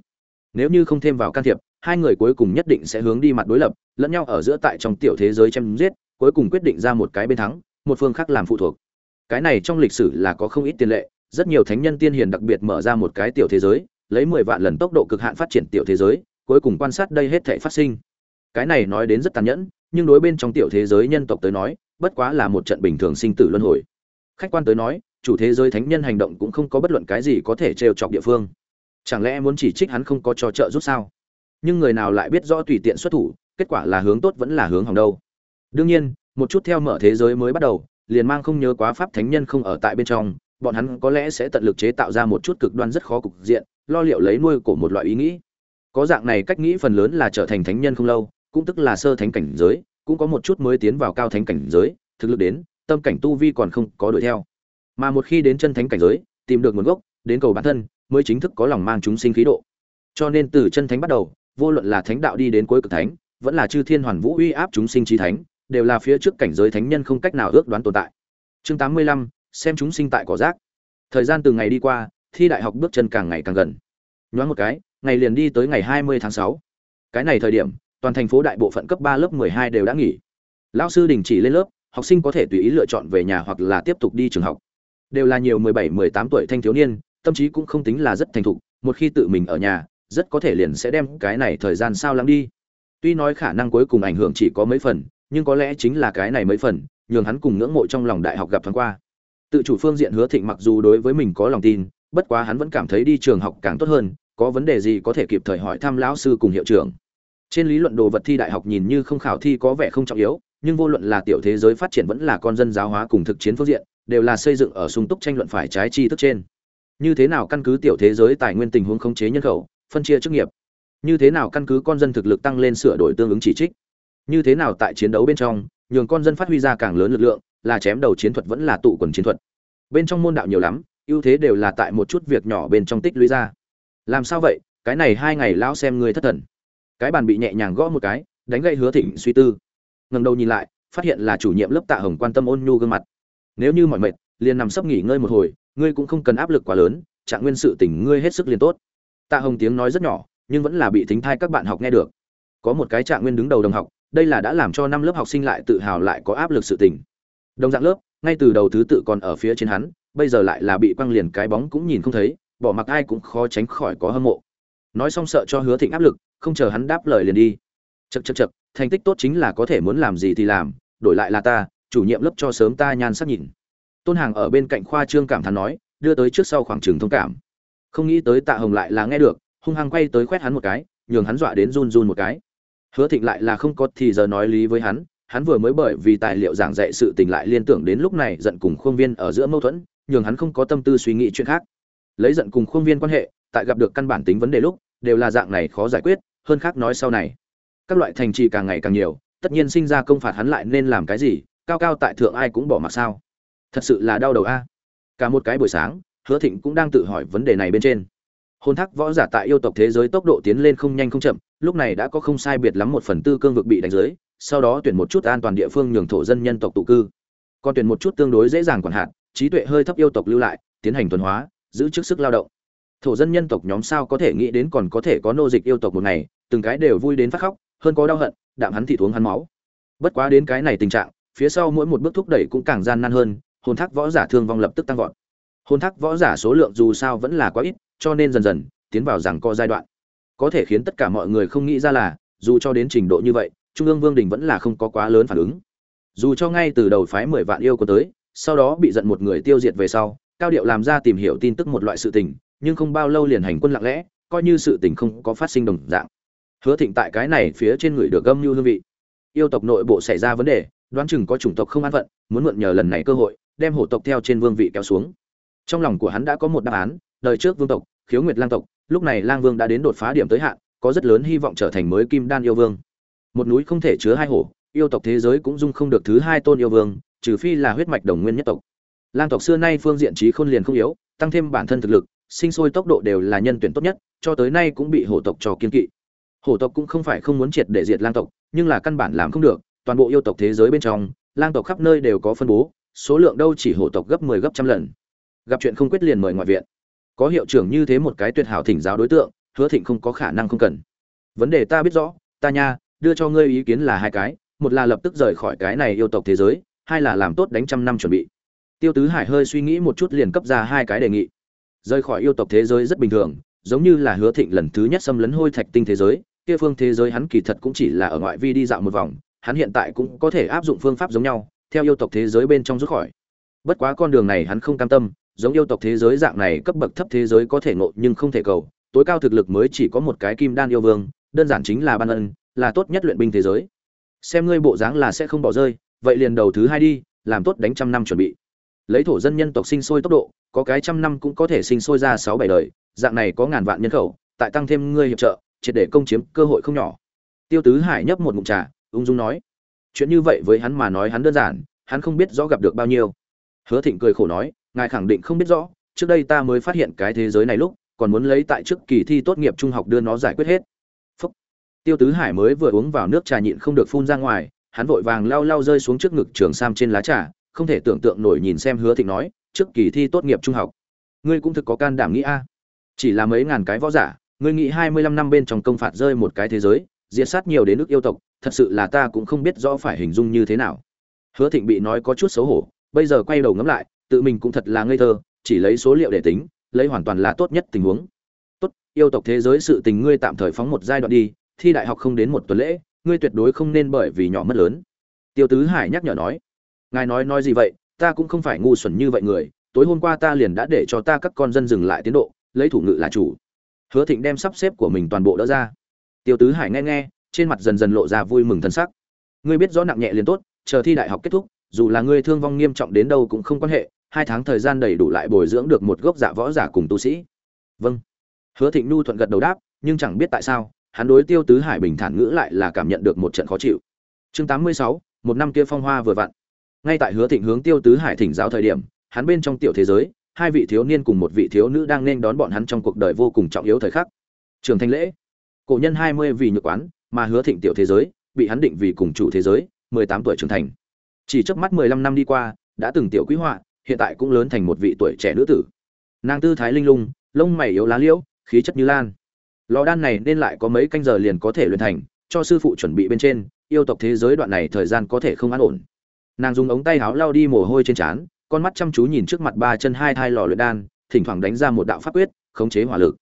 Nếu như không thêm vào can thiệp, hai người cuối cùng nhất định sẽ hướng đi mặt đối lập, lẫn nhau ở giữa tại trong tiểu thế giới chém giết, cuối cùng quyết định ra một cái bên thắng, một phương khác làm phụ thuộc. Cái này trong lịch sử là có không ít tiền lệ, rất nhiều thánh nhân tiên hiền đặc biệt mở ra một cái tiểu thế giới, lấy mười vạn lần tốc độ cực hạn phát triển tiểu thế giới, cuối cùng quan sát đây hết thảy phát sinh. Cái này nói đến rất tàn nhẫn, nhưng đối bên trong tiểu thế giới nhân tộc tới nói bất quá là một trận bình thường sinh tử luân hồi. Khách quan tới nói, chủ thế giới thánh nhân hành động cũng không có bất luận cái gì có thể trêu chọc địa phương. Chẳng lẽ muốn chỉ trích hắn không có cho trợ giúp sao? Nhưng người nào lại biết rõ tùy tiện xuất thủ, kết quả là hướng tốt vẫn là hướng hỏng đâu. Đương nhiên, một chút theo mở thế giới mới bắt đầu, liền mang không nhớ quá pháp thánh nhân không ở tại bên trong, bọn hắn có lẽ sẽ tận lực chế tạo ra một chút cực đoan rất khó cục diện, lo liệu lấy nuôi của một loại ý nghĩ. Có dạng này cách nghĩ phần lớn là trở thành thánh nhân không lâu, cũng tức là sơ thánh cảnh giới cũng có một chút mới tiến vào cao thánh cảnh giới, thực lực đến, tâm cảnh tu vi còn không có đuổi theo. Mà một khi đến chân thánh cảnh giới, tìm được nguồn gốc, đến cầu bản thân, mới chính thức có lòng mang chúng sinh khí độ. Cho nên từ chân thánh bắt đầu, vô luận là thánh đạo đi đến cuối cực thánh, vẫn là chư thiên hoàn vũ uy áp chúng sinh trí thánh, đều là phía trước cảnh giới thánh nhân không cách nào ước đoán tồn tại. Chương tám mươi lăm, xem chúng sinh tại cỏ rác. Thời gian từ ngày đi qua, thi đại học bước chân càng ngày càng gần. Ngoảnh một cái, ngày liền đi tới ngày hai mươi tháng sáu. Cái này thời điểm toàn thành phố đại bộ phận cấp ba lớp mười hai đều đã nghỉ. Lão sư đình chỉ lên lớp, học sinh có thể tùy ý lựa chọn về nhà hoặc là tiếp tục đi trường học. Đều là nhiều mười bảy, mười tám tuổi thanh thiếu niên, tâm trí cũng không tính là rất thành thục, một khi tự mình ở nhà, rất có thể liền sẽ đem cái này thời gian sao lắng đi. Tuy nói khả năng cuối cùng ảnh hưởng chỉ có mấy phần, nhưng có lẽ chính là cái này mấy phần, nhường hắn cùng ngưỡng mộ trong lòng đại học gặp thoáng qua. Tự chủ phương diện hứa thịnh mặc dù đối với mình có lòng tin, bất quá hắn vẫn cảm thấy đi trường học càng tốt hơn, có vấn đề gì có thể kịp thời hỏi thăm lão sư cùng hiệu trưởng trên lý luận đồ vật thi đại học nhìn như không khảo thi có vẻ không trọng yếu, nhưng vô luận là tiểu thế giới phát triển vẫn là con dân giáo hóa cùng thực chiến phương diện, đều là xây dựng ở sung túc tranh luận phải trái chi thức trên. Như thế nào căn cứ tiểu thế giới tài nguyên tình huống khống chế nhân khẩu, phân chia chức nghiệp? Như thế nào căn cứ con dân thực lực tăng lên sửa đổi tương ứng chỉ trích? Như thế nào tại chiến đấu bên trong, nhường con dân phát huy ra càng lớn lực lượng, là chém đầu chiến thuật vẫn là tụ quần chiến thuật? Bên trong môn đạo nhiều lắm, ưu thế đều là tại một chút việc nhỏ bên trong tích lũy ra. Làm sao vậy? Cái này hai ngày lão xem người thất thần cái bàn bị nhẹ nhàng gõ một cái, đánh gây hứa thịnh suy tư. Ngầm đầu nhìn lại, phát hiện là chủ nhiệm lớp tạ hồng quan tâm ôn nhu gương mặt. Nếu như mọi mệt, liền nằm sấp nghỉ ngơi một hồi, ngươi cũng không cần áp lực quá lớn, trạng nguyên sự tỉnh ngươi hết sức liền tốt. Tạ hồng tiếng nói rất nhỏ, nhưng vẫn là bị thính thai các bạn học nghe được. Có một cái trạng nguyên đứng đầu đồng học, đây là đã làm cho năm lớp học sinh lại tự hào lại có áp lực sự tình. Đồng dạng lớp, ngay từ đầu thứ tự còn ở phía trên hắn, bây giờ lại là bị quăng liền cái bóng cũng nhìn không thấy, bỏ mặc ai cũng khó tránh khỏi có hâm mộ. Nói xong sợ cho hứa thịnh áp lực không chờ hắn đáp lời liền đi. Chật chật chật thành tích tốt chính là có thể muốn làm gì thì làm, đổi lại là ta, chủ nhiệm lớp cho sớm ta nhan sắc nhìn. Tôn hàng ở bên cạnh khoa trương cảm thán nói, đưa tới trước sau khoảng trường thông cảm. Không nghĩ tới tạ hồng lại là nghe được, hung hăng quay tới quét hắn một cái, nhường hắn dọa đến run run một cái. Hứa thịnh lại là không có thì giờ nói lý với hắn hắn vừa mới bởi vì tài liệu giảng dạy sự tình lại liên tưởng đến lúc này giận cùng khuôn viên ở giữa mâu thuẫn, nhường hắn không có tâm tư suy nghĩ chuyện khác. Lấy giận cùng khuôn viên quan hệ, tại gặp được căn bản tính vấn đề lúc đều là dạng này khó giải quyết, hơn khác nói sau này. Các loại thành trì càng ngày càng nhiều, tất nhiên sinh ra công phạt hắn lại nên làm cái gì, cao cao tại thượng ai cũng bỏ mặc sao. Thật sự là đau đầu a. Cả một cái buổi sáng, hứa thịnh cũng đang tự hỏi vấn đề này bên trên. Hôn thác võ giả tại yêu tộc thế giới tốc độ tiến lên không nhanh không chậm, lúc này đã có không sai biệt lắm một phần tư cương vực bị đánh giới sau đó tuyển một chút an toàn địa phương nhường thổ dân nhân tộc tụ cư. Còn tuyển một chút tương đối dễ dàng quản hạt, trí tuệ hơi thấp yêu tộc lưu lại, tiến hành tuần hóa, giữ chức sức lao động thổ dân nhân tộc nhóm sao có thể nghĩ đến còn có thể có nô dịch yêu tộc một ngày, từng cái đều vui đến phát khóc, hơn có đau hận, đạm hắn thị uống hắn máu. Bất quá đến cái này tình trạng, phía sau mỗi một bước thúc đẩy cũng càng gian nan hơn, hồn thác võ giả thương vong lập tức tăng vọt. Hồn thác võ giả số lượng dù sao vẫn là quá ít, cho nên dần dần, tiến vào rằng co giai đoạn. Có thể khiến tất cả mọi người không nghĩ ra là, dù cho đến trình độ như vậy, trung ương vương đình vẫn là không có quá lớn phản ứng. Dù cho ngay từ đầu phái mười vạn yêu có tới, sau đó bị giận một người tiêu diệt về sau, cao điệu làm ra tìm hiểu tin tức một loại sự tình nhưng không bao lâu liền hành quân lặng lẽ, coi như sự tình không có phát sinh đồng dạng. Hứa thịnh tại cái này phía trên người được gâm như hương vị. Yêu tộc nội bộ xảy ra vấn đề, đoán chừng có chủng tộc không an phận, muốn mượn nhờ lần này cơ hội, đem hổ tộc theo trên vương vị kéo xuống. Trong lòng của hắn đã có một đáp án, đời trước vương tộc, khiếu nguyệt lang tộc, lúc này lang vương đã đến đột phá điểm tới hạn, có rất lớn hy vọng trở thành mới kim đan yêu vương. Một núi không thể chứa hai hổ, yêu tộc thế giới cũng dung không được thứ hai tôn yêu vương, trừ phi là huyết mạch đồng nguyên nhất tộc. Lang tộc xưa nay phương diện trí khôn liền không yếu, tăng thêm bản thân thực lực sinh sôi tốc độ đều là nhân tuyển tốt nhất, cho tới nay cũng bị hổ tộc cho kiên kỵ. Hổ tộc cũng không phải không muốn triệt để diệt lang tộc, nhưng là căn bản làm không được, toàn bộ yêu tộc thế giới bên trong, lang tộc khắp nơi đều có phân bố, số lượng đâu chỉ hổ tộc gấp 10 gấp trăm lần. Gặp chuyện không quyết liền mời ngoại viện. Có hiệu trưởng như thế một cái tuyệt hảo thỉnh giáo đối tượng, hứa thịnh không có khả năng không cần. Vấn đề ta biết rõ, ta nha, đưa cho ngươi ý kiến là hai cái, một là lập tức rời khỏi cái này yêu tộc thế giới, hai là làm tốt đánh trăm năm chuẩn bị. Tiêu tứ hải hơi suy nghĩ một chút liền cấp ra hai cái đề nghị rời khỏi yêu tộc thế giới rất bình thường, giống như là hứa thịnh lần thứ nhất xâm lấn hôi thạch tinh thế giới, kia phương thế giới hắn kỳ thật cũng chỉ là ở ngoại vi đi dạo một vòng, hắn hiện tại cũng có thể áp dụng phương pháp giống nhau, theo yêu tộc thế giới bên trong rút khỏi. Bất quá con đường này hắn không cam tâm, giống yêu tộc thế giới dạng này cấp bậc thấp thế giới có thể ngộ nhưng không thể cầu, tối cao thực lực mới chỉ có một cái kim đan yêu vương, đơn giản chính là ban ân, là tốt nhất luyện binh thế giới. Xem ngươi bộ dáng là sẽ không bỏ rơi, vậy liền đầu thứ hai đi, làm tốt đánh trăm năm chuẩn bị lấy thổ dân nhân tộc sinh sôi tốc độ, có cái trăm năm cũng có thể sinh sôi ra sáu bảy đời, dạng này có ngàn vạn nhân khẩu, tại tăng thêm ngươi hiệp trợ, triệt để công chiếm cơ hội không nhỏ. Tiêu tứ hải nhấp một ngụm trà, ung dung nói, chuyện như vậy với hắn mà nói hắn đơn giản, hắn không biết rõ gặp được bao nhiêu. Hứa thịnh cười khổ nói, ngài khẳng định không biết rõ, trước đây ta mới phát hiện cái thế giới này lúc, còn muốn lấy tại trước kỳ thi tốt nghiệp trung học đưa nó giải quyết hết. Phúc. tiêu tứ hải mới vừa uống vào nước trà nhịn không được phun ra ngoài, hắn vội vàng lau lau rơi xuống trước ngực trường sam trên lá trà không thể tưởng tượng nổi nhìn xem hứa thịnh nói, trước kỳ thi tốt nghiệp trung học. Ngươi cũng thực có can đảm nghĩ a. Chỉ là mấy ngàn cái võ giả, ngươi nghĩ hai mươi lăm năm bên trong công phạt rơi một cái thế giới, diệt sát nhiều đến nước yêu tộc, thật sự là ta cũng không biết rõ phải hình dung như thế nào. Hứa thịnh bị nói có chút xấu hổ, bây giờ quay đầu ngẫm lại, tự mình cũng thật là ngây thơ, chỉ lấy số liệu để tính, lấy hoàn toàn là tốt nhất tình huống. Tốt, yêu tộc thế giới sự tình ngươi tạm thời phóng một giai đoạn đi, thi đại học không đến một tuần lễ, ngươi tuyệt đối không nên bởi vì nhỏ mất lớn. Tiêu tứ hải nhắc nhở nói ngài nói nói gì vậy, ta cũng không phải ngu xuẩn như vậy người, tối hôm qua ta liền đã để cho ta các con dân dừng lại tiến độ, lấy thủ ngự là chủ. Hứa thịnh đem sắp xếp của mình toàn bộ đỡ ra. Tiêu tứ hải nghe nghe, trên mặt dần dần lộ ra vui mừng thân sắc. Ngươi biết rõ nặng nhẹ liền tốt, chờ thi đại học kết thúc, dù là ngươi thương vong nghiêm trọng đến đâu cũng không quan hệ, hai tháng thời gian đầy đủ lại bồi dưỡng được một gốc dạ võ giả cùng tu sĩ. Vâng. Hứa thịnh nhu thuận gật đầu đáp, nhưng chẳng biết tại sao, hắn đối tiêu tứ hải bình thản ngữ lại là cảm nhận được một trận khó chịu. Chương tám mươi sáu, một năm kia phong hoa vừa vặn ngay tại hứa thịnh hướng tiêu tứ hải thỉnh giáo thời điểm, hắn bên trong tiểu thế giới, hai vị thiếu niên cùng một vị thiếu nữ đang nên đón bọn hắn trong cuộc đời vô cùng trọng yếu thời khắc. Trường thanh lễ, cổ nhân hai mươi vì nhược quán, mà hứa thịnh tiểu thế giới, bị hắn định vì cùng chủ thế giới, mười tám tuổi trưởng thành. Chỉ trước mắt mười lăm năm đi qua, đã từng tiểu quý họa, hiện tại cũng lớn thành một vị tuổi trẻ nữ tử. Nàng tư thái linh lung, lông mày yếu lá liễu, khí chất như lan. Lò đan này nên lại có mấy canh giờ liền có thể luyện thành, cho sư phụ chuẩn bị bên trên, yêu tộc thế giới đoạn này thời gian có thể không an ổn nàng dùng ống tay áo lau đi mồ hôi trên trán, con mắt chăm chú nhìn trước mặt ba chân hai thai lò luyện đan, thỉnh thoảng đánh ra một đạo pháp quyết, khống chế hỏa lực.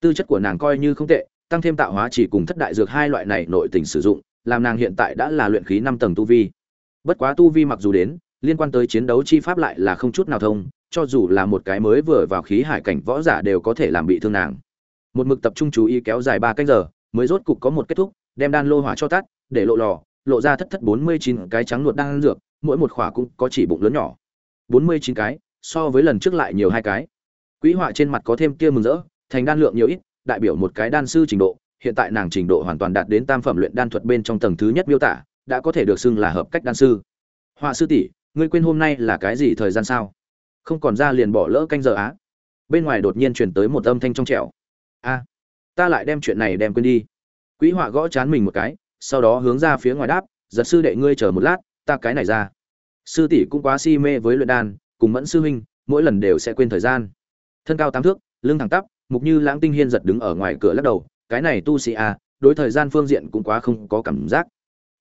Tư chất của nàng coi như không tệ, tăng thêm tạo hóa chỉ cùng thất đại dược hai loại này nội tình sử dụng, làm nàng hiện tại đã là luyện khí năm tầng tu vi. Bất quá tu vi mặc dù đến, liên quan tới chiến đấu chi pháp lại là không chút nào thông, cho dù là một cái mới vừa vào khí hải cảnh võ giả đều có thể làm bị thương nàng. Một mực tập trung chú ý kéo dài ba canh giờ, mới rốt cục có một kết thúc, đem đan lô hỏa cho tắt, để lộ lò, lộ ra thất thất bốn mươi chín cái trắng nuột đan dược mỗi một khỏa cũng có chỉ bụng lớn nhỏ. Bốn mươi chín cái, so với lần trước lại nhiều hai cái. Quỹ họa trên mặt có thêm kia mừng rỡ, thành đan lượng nhiều ít, đại biểu một cái đan sư trình độ, hiện tại nàng trình độ hoàn toàn đạt đến tam phẩm luyện đan thuật bên trong tầng thứ nhất miêu tả, đã có thể được xưng là hợp cách đan sư. Họa sư tỷ, ngươi quên hôm nay là cái gì thời gian sao? Không còn ra liền bỏ lỡ canh giờ á. Bên ngoài đột nhiên truyền tới một âm thanh trong trẻo. A, ta lại đem chuyện này đem quên đi. Quỹ họa gõ chán mình một cái, sau đó hướng ra phía ngoài đáp, giật sư đệ ngươi chờ một lát ta cái này ra. Sư tỷ cũng quá si mê với luyện đan, cùng mẫn sư huynh, mỗi lần đều sẽ quên thời gian. Thân cao tám thước, lưng thẳng tắp, mục như lãng tinh hiên giật đứng ở ngoài cửa lắc đầu, cái này tu sĩ a đối thời gian phương diện cũng quá không có cảm giác.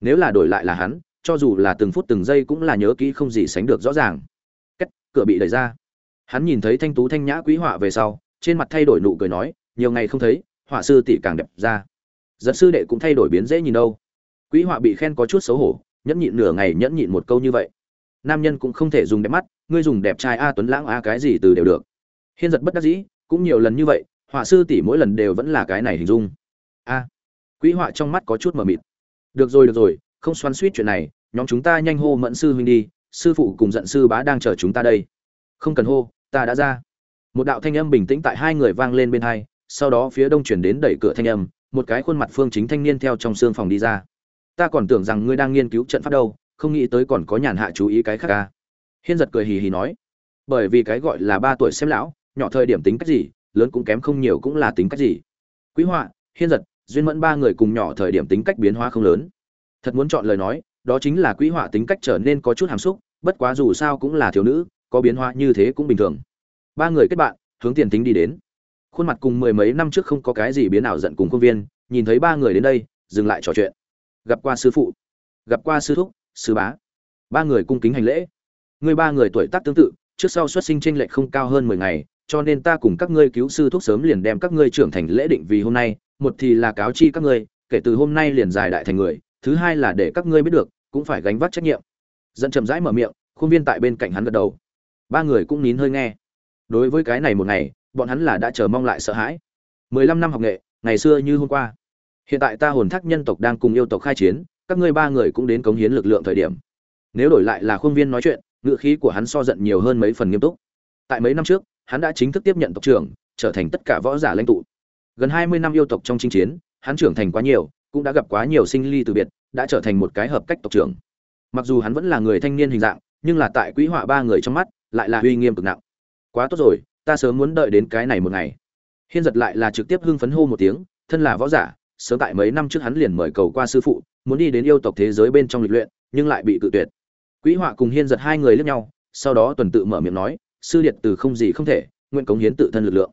Nếu là đổi lại là hắn, cho dù là từng phút từng giây cũng là nhớ kỹ không gì sánh được rõ ràng. Cách cửa bị đẩy ra. Hắn nhìn thấy thanh tú thanh nhã quý họa về sau, trên mặt thay đổi nụ cười nói, nhiều ngày không thấy, họa sư tỷ càng đẹp ra. Giật sư đệ cũng thay đổi biến dễ nhìn đâu. Quý họa bị khen có chút xấu hổ nhẫn nhịn nửa ngày nhẫn nhịn một câu như vậy. Nam nhân cũng không thể dùng đẹp mắt, ngươi dùng đẹp trai a tuấn lãng a cái gì từ đều được. Hiên giật bất đắc dĩ, cũng nhiều lần như vậy, họa sư tỷ mỗi lần đều vẫn là cái này hình dung. A quý họa trong mắt có chút mờ mịt. Được rồi được rồi, không xoắn suýt chuyện này, nhóm chúng ta nhanh hô mẫn sư huynh đi, sư phụ cùng giận sư bá đang chờ chúng ta đây. Không cần hô, ta đã ra. Một đạo thanh âm bình tĩnh tại hai người vang lên bên hai, sau đó phía đông chuyển đến đẩy cửa thanh âm, một cái khuôn mặt phương chính thanh niên theo trong xương phòng đi ra ta còn tưởng rằng ngươi đang nghiên cứu trận pháp đâu, không nghĩ tới còn có nhàn hạ chú ý cái khác ca hiên giật cười hì hì nói, bởi vì cái gọi là ba tuổi xem lão, nhỏ thời điểm tính cách gì, lớn cũng kém không nhiều cũng là tính cách gì. Quý họa, hiên giật, duyên mẫn ba người cùng nhỏ thời điểm tính cách biến hóa không lớn. Thật muốn chọn lời nói, đó chính là quý họa tính cách trở nên có chút hàm xúc, bất quá dù sao cũng là thiếu nữ, có biến hóa như thế cũng bình thường. Ba người kết bạn, hướng tiền tính đi đến. Khuôn mặt cùng mười mấy năm trước không có cái gì biến ảo giận cùng công viên, nhìn thấy ba người đến đây, dừng lại trò chuyện gặp qua sư phụ, gặp qua sư thúc, sư bá. Ba người cung kính hành lễ. Người ba người tuổi tác tương tự, trước sau xuất sinh tranh lệch không cao hơn mười ngày, cho nên ta cùng các ngươi cứu sư thúc sớm liền đem các ngươi trưởng thành lễ định vì hôm nay. Một thì là cáo chi các ngươi, kể từ hôm nay liền dài đại thành người. Thứ hai là để các ngươi biết được, cũng phải gánh vác trách nhiệm. Dẫn chậm rãi mở miệng, khuôn viên tại bên cạnh hắn gật đầu. Ba người cũng nín hơi nghe. Đối với cái này một ngày, bọn hắn là đã chờ mong lại sợ hãi. Mười lăm năm học nghệ, ngày xưa như hôm qua hiện tại ta hồn thác nhân tộc đang cùng yêu tộc khai chiến, các ngươi ba người cũng đến cống hiến lực lượng thời điểm. Nếu đổi lại là khuôn viên nói chuyện, ngựa khí của hắn so giận nhiều hơn mấy phần nghiêm túc. Tại mấy năm trước, hắn đã chính thức tiếp nhận tộc trưởng, trở thành tất cả võ giả lãnh tụ. Gần hai mươi năm yêu tộc trong chinh chiến, hắn trưởng thành quá nhiều, cũng đã gặp quá nhiều sinh ly từ biệt, đã trở thành một cái hợp cách tộc trưởng. Mặc dù hắn vẫn là người thanh niên hình dạng, nhưng là tại quý họa ba người trong mắt, lại là uy nghiêm cực nặng. Quá tốt rồi, ta sớm muốn đợi đến cái này một ngày. Hiên giật lại là trực tiếp hưng phấn hô một tiếng, thân là võ giả sớm tại mấy năm trước hắn liền mời cầu qua sư phụ, muốn đi đến yêu tộc thế giới bên trong lịch luyện, nhưng lại bị cự tuyệt. Quý họa cùng hiên giật hai người lướt nhau, sau đó tuần tự mở miệng nói, sư liệt từ không gì không thể, nguyện cống hiến tự thân lực lượng.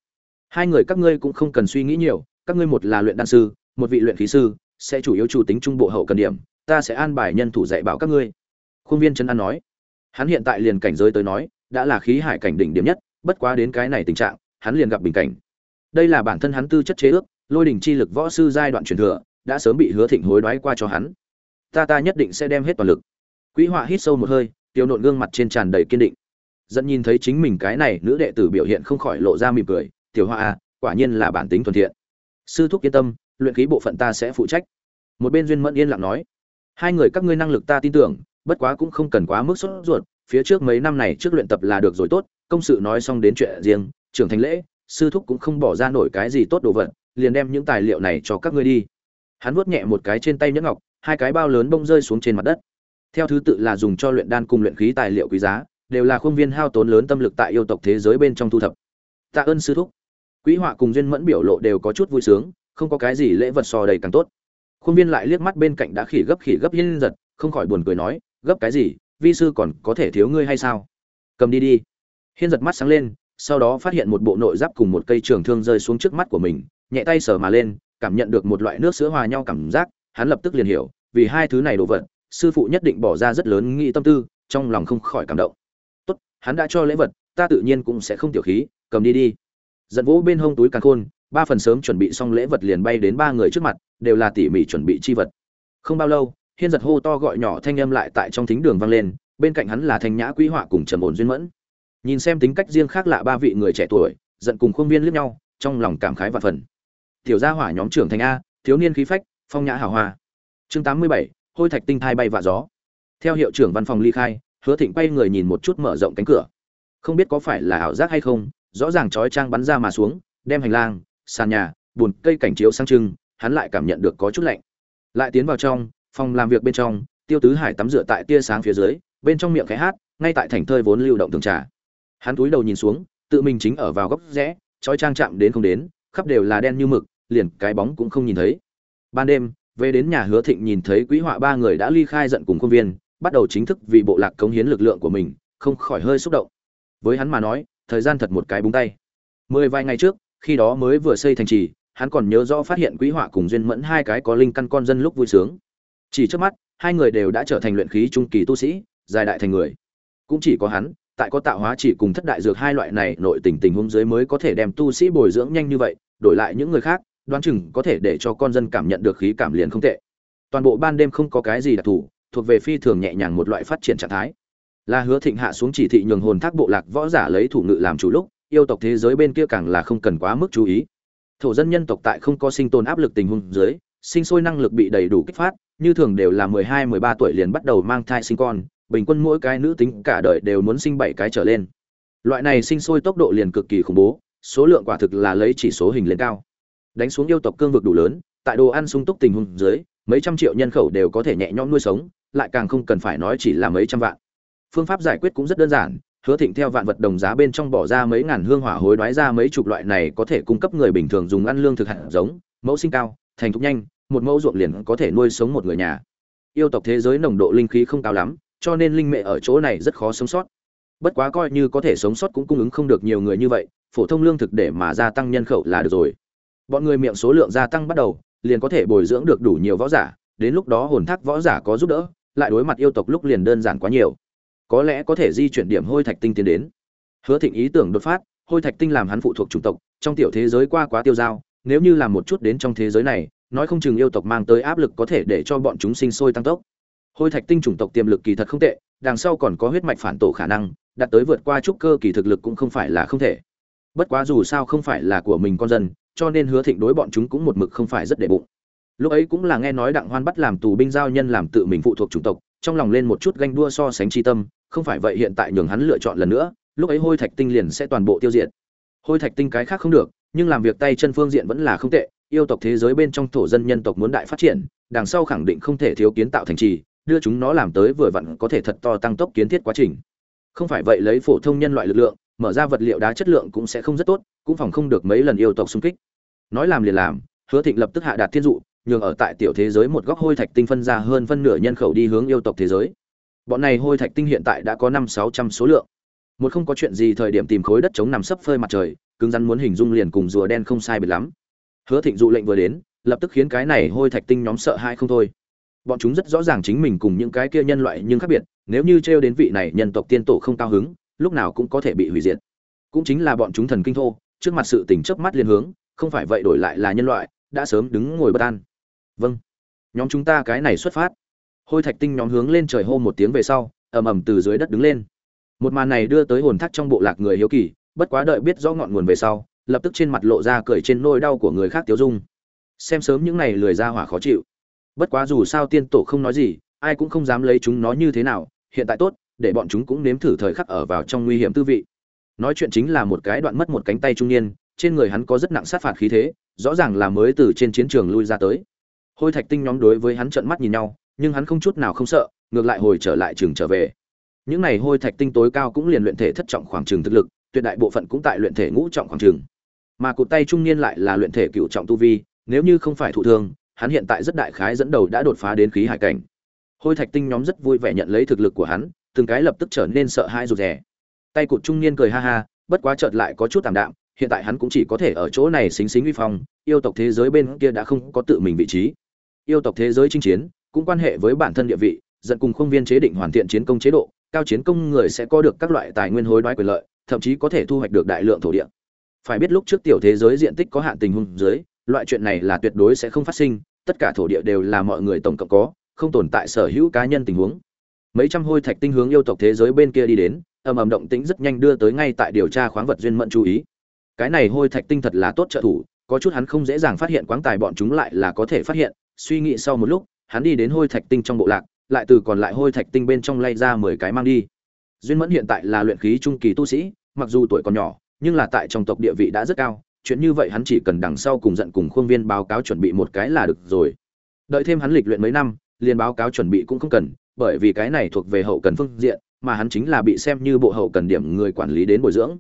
Hai người các ngươi cũng không cần suy nghĩ nhiều, các ngươi một là luyện đan sư, một vị luyện khí sư, sẽ chủ yếu chủ tính trung bộ hậu cần điểm, ta sẽ an bài nhân thủ dạy bảo các ngươi. Khuôn viên trấn an nói. Hắn hiện tại liền cảnh giới tới nói, đã là khí hải cảnh đỉnh điểm nhất, bất quá đến cái này tình trạng, hắn liền gặp bình cảnh. Đây là bản thân hắn tư chất chế ước lôi đỉnh chi lực võ sư giai đoạn truyền thừa, đã sớm bị hứa thịnh hối đoái qua cho hắn. Ta ta nhất định sẽ đem hết toàn lực. Quý họa hít sâu một hơi, tiêu nộn gương mặt trên tràn đầy kiên định. Dẫn nhìn thấy chính mình cái này nữ đệ tử biểu hiện không khỏi lộ ra mỉm cười, tiểu hoa à quả nhiên là bản tính thuần thiện. Sư thúc yên tâm, luyện khí bộ phận ta sẽ phụ trách. Một bên duyên mẫn yên lặng nói, hai người các ngươi năng lực ta tin tưởng, bất quá cũng không cần quá mức sốt ruột, phía trước mấy năm này trước luyện tập là được rồi tốt, công sự nói xong đến chuyện riêng, trưởng thành lễ, sư thúc cũng không bỏ ra nổi cái gì tốt đồ vật liền đem những tài liệu này cho các ngươi đi. Hắn vuốt nhẹ một cái trên tay nhẫn ngọc, hai cái bao lớn bông rơi xuống trên mặt đất. Theo thứ tự là dùng cho luyện đan cùng luyện khí tài liệu quý giá, đều là khuôn viên hao tốn lớn tâm lực tại yêu tộc thế giới bên trong thu thập. Tạ ơn sư thúc. Quý họa cùng duyên mẫn biểu lộ đều có chút vui sướng, không có cái gì lễ vật so đầy càng tốt. Khuôn viên lại liếc mắt bên cạnh đã khỉ gấp khỉ gấp hiên giật, không khỏi buồn cười nói, gấp cái gì? Vi sư còn có thể thiếu ngươi hay sao? Cầm đi đi. Hiên giật mắt sáng lên, sau đó phát hiện một bộ nội giáp cùng một cây trường thương rơi xuống trước mắt của mình nhẹ tay sờ mà lên, cảm nhận được một loại nước sữa hòa nhau cảm giác, hắn lập tức liền hiểu, vì hai thứ này đồ vật, sư phụ nhất định bỏ ra rất lớn nghĩ tâm tư, trong lòng không khỏi cảm động. Tốt, hắn đã cho lễ vật, ta tự nhiên cũng sẽ không tiểu khí, cầm đi đi. Giận vũ bên hông túi càng khôn, ba phần sớm chuẩn bị xong lễ vật liền bay đến ba người trước mặt, đều là tỉ mỉ chuẩn bị chi vật. Không bao lâu, hiên giật hô to gọi nhỏ thanh âm lại tại trong thính đường vang lên, bên cạnh hắn là thanh nhã quý họa cùng trầm ổn duyên mẫn. Nhìn xem tính cách riêng khác lạ ba vị người trẻ tuổi, giận cùng khuôn viên liếc nhau, trong lòng cảm khái và phần tiểu gia hỏa nhóm trưởng thành a, thiếu niên khí phách, phong nhã hào hoa. Chương tám mươi bảy, hôi thạch tinh thai bay vạ gió. Theo hiệu trưởng văn phòng ly khai, hứa thịnh quay người nhìn một chút mở rộng cánh cửa. Không biết có phải là ảo giác hay không, rõ ràng chói trang bắn ra mà xuống, đem hành lang, sàn nhà, buồn cây cảnh chiếu sang trưng, hắn lại cảm nhận được có chút lạnh. Lại tiến vào trong, phòng làm việc bên trong, tiêu tứ hải tắm rửa tại tia sáng phía dưới, bên trong miệng khẽ hát, ngay tại thành thơi vốn lưu động tường trà. Hắn túi đầu nhìn xuống, tự mình chính ở vào góc rẽ, chói trang chạm đến không đến khắp đều là đen như mực, liền cái bóng cũng không nhìn thấy. Ban đêm, về đến nhà hứa thịnh nhìn thấy quý họa ba người đã ly khai giận cùng công viên, bắt đầu chính thức vì bộ lạc cống hiến lực lượng của mình, không khỏi hơi xúc động. Với hắn mà nói, thời gian thật một cái búng tay. Mười vài ngày trước, khi đó mới vừa xây thành trì, hắn còn nhớ rõ phát hiện quý họa cùng duyên mẫn hai cái có linh căn con dân lúc vui sướng. Chỉ trước mắt, hai người đều đã trở thành luyện khí trung kỳ tu sĩ, dài đại thành người. Cũng chỉ có hắn tại có tạo hóa chỉ cùng thất đại dược hai loại này nội tình tình huống dưới mới có thể đem tu sĩ bồi dưỡng nhanh như vậy, đổi lại những người khác, đoán chừng có thể để cho con dân cảm nhận được khí cảm liền không tệ. Toàn bộ ban đêm không có cái gì đặc thù, thuộc về phi thường nhẹ nhàng một loại phát triển trạng thái. Là hứa thịnh hạ xuống chỉ thị nhường hồn thác bộ lạc võ giả lấy thủ ngự làm chủ lúc, yêu tộc thế giới bên kia càng là không cần quá mức chú ý. Thổ dân nhân tộc tại không có sinh tồn áp lực tình huống dưới, sinh sôi năng lực bị đầy đủ kích phát, như thường đều là mười hai, mười ba tuổi liền bắt đầu mang thai sinh con bình quân mỗi cái nữ tính cả đời đều muốn sinh bảy cái trở lên. Loại này sinh sôi tốc độ liền cực kỳ khủng bố, số lượng quả thực là lấy chỉ số hình lên cao. Đánh xuống yêu tộc cương vực đủ lớn, tại đồ ăn sung túc tình huống dưới, mấy trăm triệu nhân khẩu đều có thể nhẹ nhõm nuôi sống, lại càng không cần phải nói chỉ là mấy trăm vạn. Phương pháp giải quyết cũng rất đơn giản, hứa thịnh theo vạn vật đồng giá bên trong bỏ ra mấy ngàn hương hỏa hối đoái ra mấy chục loại này có thể cung cấp người bình thường dùng ăn lương thực hạt giống, mẫu sinh cao, thành thục nhanh, một mẫu ruộng liền có thể nuôi sống một người nhà. Yêu tộc thế giới nồng độ linh khí không cao lắm cho nên linh mẹ ở chỗ này rất khó sống sót. Bất quá coi như có thể sống sót cũng cung ứng không được nhiều người như vậy, phổ thông lương thực để mà gia tăng nhân khẩu là được rồi. Bọn người miệng số lượng gia tăng bắt đầu, liền có thể bồi dưỡng được đủ nhiều võ giả, đến lúc đó hồn thác võ giả có giúp đỡ, lại đối mặt yêu tộc lúc liền đơn giản quá nhiều. Có lẽ có thể di chuyển điểm hôi thạch tinh tiến đến. Hứa thịnh ý tưởng đột phát, hôi thạch tinh làm hắn phụ thuộc chủng tộc, trong tiểu thế giới qua quá tiêu dao, nếu như làm một chút đến trong thế giới này, nói không chừng yêu tộc mang tới áp lực có thể để cho bọn chúng sinh sôi tăng tốc hôi thạch tinh chủng tộc tiềm lực kỳ thật không tệ, đằng sau còn có huyết mạch phản tổ khả năng, đạt tới vượt qua trúc cơ kỳ thực lực cũng không phải là không thể. Bất quá dù sao không phải là của mình con dân, cho nên hứa thịnh đối bọn chúng cũng một mực không phải rất để bụng. Lúc ấy cũng là nghe nói đặng hoan bắt làm tù binh giao nhân làm tự mình phụ thuộc chủng tộc, trong lòng lên một chút ganh đua so sánh tri tâm, không phải vậy hiện tại nhường hắn lựa chọn lần nữa, lúc ấy hôi thạch tinh liền sẽ toàn bộ tiêu diệt. Hôi thạch tinh cái khác không được, nhưng làm việc tay chân phương diện vẫn là không tệ, yêu tộc thế giới bên trong thổ dân nhân tộc muốn đại phát triển, đằng sau khẳng định không thể thiếu kiến tạo thành trì đưa chúng nó làm tới vừa vặn có thể thật to tăng tốc kiến thiết quá trình. Không phải vậy lấy phổ thông nhân loại lực lượng, mở ra vật liệu đá chất lượng cũng sẽ không rất tốt, cũng phòng không được mấy lần yêu tộc xung kích. Nói làm liền làm, hứa thịnh lập tức hạ đạt thiên dụ, nhường ở tại tiểu thế giới một góc hôi thạch tinh phân ra hơn phân nửa nhân khẩu đi hướng yêu tộc thế giới. Bọn này hôi thạch tinh hiện tại đã có năm sáu trăm số lượng. Một không có chuyện gì thời điểm tìm khối đất chống nằm sấp phơi mặt trời, cứng rắn muốn hình dung liền cùng rùa đen không sai biệt lắm. Hứa thịnh dụ lệnh vừa đến, lập tức khiến cái này hôi thạch tinh nhóm sợ hãi không thôi bọn chúng rất rõ ràng chính mình cùng những cái kia nhân loại nhưng khác biệt, nếu như trêu đến vị này nhân tộc tiên tổ không cao hứng, lúc nào cũng có thể bị hủy diệt. Cũng chính là bọn chúng thần kinh thô, trước mặt sự tình chớp mắt liên hướng, không phải vậy đổi lại là nhân loại, đã sớm đứng ngồi bất an. Vâng. Nhóm chúng ta cái này xuất phát. Hôi thạch tinh nhóm hướng lên trời hô một tiếng về sau, ầm ầm từ dưới đất đứng lên. Một màn này đưa tới hồn thác trong bộ lạc người hiếu kỳ, bất quá đợi biết rõ ngọn nguồn về sau, lập tức trên mặt lộ ra cười trên nôi đau của người khác tiêu dung. Xem sớm những này lười ra hỏa khó chịu bất quá dù sao tiên tổ không nói gì, ai cũng không dám lấy chúng nó như thế nào, hiện tại tốt, để bọn chúng cũng nếm thử thời khắc ở vào trong nguy hiểm tư vị. Nói chuyện chính là một cái đoạn mất một cánh tay trung niên, trên người hắn có rất nặng sát phạt khí thế, rõ ràng là mới từ trên chiến trường lui ra tới. Hôi thạch tinh nhóm đối với hắn trợn mắt nhìn nhau, nhưng hắn không chút nào không sợ, ngược lại hồi trở lại trường trở về. Những này hôi thạch tinh tối cao cũng liền luyện thể thất trọng khoảng trường thực lực, tuyệt đại bộ phận cũng tại luyện thể ngũ trọng khoảng trường. Mà cụt tay trung niên lại là luyện thể cựu trọng tu vi, nếu như không phải thụ thương hắn hiện tại rất đại khái dẫn đầu đã đột phá đến khí hải cảnh. Hôi thạch tinh nhóm rất vui vẻ nhận lấy thực lực của hắn, từng cái lập tức trở nên sợ hãi rụt rè. Tay cụt trung niên cười ha ha, bất quá chợt lại có chút tạm đạm, hiện tại hắn cũng chỉ có thể ở chỗ này xính xính uy phong, yêu tộc thế giới bên kia đã không có tự mình vị trí. Yêu tộc thế giới chinh chiến, cũng quan hệ với bản thân địa vị dẫn cùng không viên chế định hoàn thiện chiến công chế độ, cao chiến công người sẽ có được các loại tài nguyên hối đoái quyền lợi, thậm chí có thể thu hoạch được đại lượng thổ địa. Phải biết lúc trước tiểu thế giới diện tích có hạn tình huống dưới, loại chuyện này là tuyệt đối sẽ không phát sinh tất cả thổ địa đều là mọi người tổng cộng có, không tồn tại sở hữu cá nhân tình huống. Mấy trăm hôi thạch tinh hướng yêu tộc thế giới bên kia đi đến, ầm ầm động tĩnh rất nhanh đưa tới ngay tại điều tra khoáng vật duyên mẫn chú ý. Cái này hôi thạch tinh thật là tốt trợ thủ, có chút hắn không dễ dàng phát hiện quáng tài bọn chúng lại là có thể phát hiện. Suy nghĩ sau một lúc, hắn đi đến hôi thạch tinh trong bộ lạc, lại từ còn lại hôi thạch tinh bên trong lay ra mười cái mang đi. Duyên mẫn hiện tại là luyện khí trung kỳ tu sĩ, mặc dù tuổi còn nhỏ, nhưng là tại trong tộc địa vị đã rất cao chuyện như vậy hắn chỉ cần đằng sau cùng giận cùng khuôn viên báo cáo chuẩn bị một cái là được rồi. Đợi thêm hắn lịch luyện mấy năm, liền báo cáo chuẩn bị cũng không cần, bởi vì cái này thuộc về hậu cần phương diện, mà hắn chính là bị xem như bộ hậu cần điểm người quản lý đến bồi dưỡng.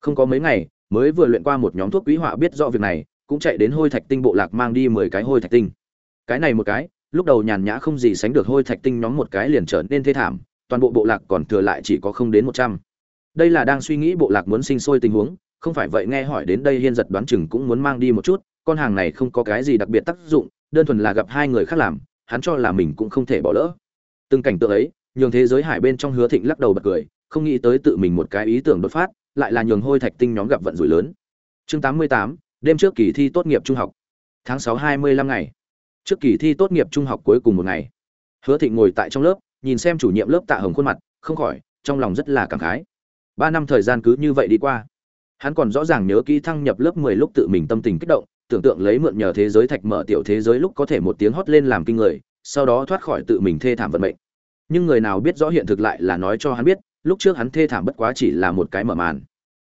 Không có mấy ngày, mới vừa luyện qua một nhóm thuốc quý họa biết rõ việc này, cũng chạy đến hôi thạch tinh bộ lạc mang đi mười cái hôi thạch tinh. Cái này một cái, lúc đầu nhàn nhã không gì sánh được hôi thạch tinh nhóm một cái liền trở nên thê thảm, toàn bộ bộ lạc còn thừa lại chỉ có không đến một trăm. Đây là đang suy nghĩ bộ lạc muốn sinh sôi tình huống không phải vậy nghe hỏi đến đây hiên giật đoán chừng cũng muốn mang đi một chút con hàng này không có cái gì đặc biệt tác dụng đơn thuần là gặp hai người khác làm hắn cho là mình cũng không thể bỏ lỡ. Từng cảnh tượng ấy nhường thế giới hải bên trong hứa thịnh lắc đầu bật cười không nghĩ tới tự mình một cái ý tưởng đột phát lại là nhường hôi thạch tinh nhóm gặp vận rủi lớn. Chương 88, đêm trước kỳ thi tốt nghiệp trung học. Tháng sáu hai mươi lăm ngày. Trước kỳ thi tốt nghiệp trung học cuối cùng một ngày. Hứa thịnh ngồi tại trong lớp nhìn xem chủ nhiệm lớp tạ hồng khuôn mặt không khỏi trong lòng rất là cảm khái. Ba năm thời gian cứ như vậy đi qua hắn còn rõ ràng nhớ kỹ thăng nhập lớp mười lúc tự mình tâm tình kích động, tưởng tượng lấy mượn nhờ thế giới thạch mở tiểu thế giới lúc có thể một tiếng hót lên làm kinh người, sau đó thoát khỏi tự mình thê thảm vận mệnh. Nhưng người nào biết rõ hiện thực lại là nói cho hắn biết, lúc trước hắn thê thảm bất quá chỉ là một cái mở màn.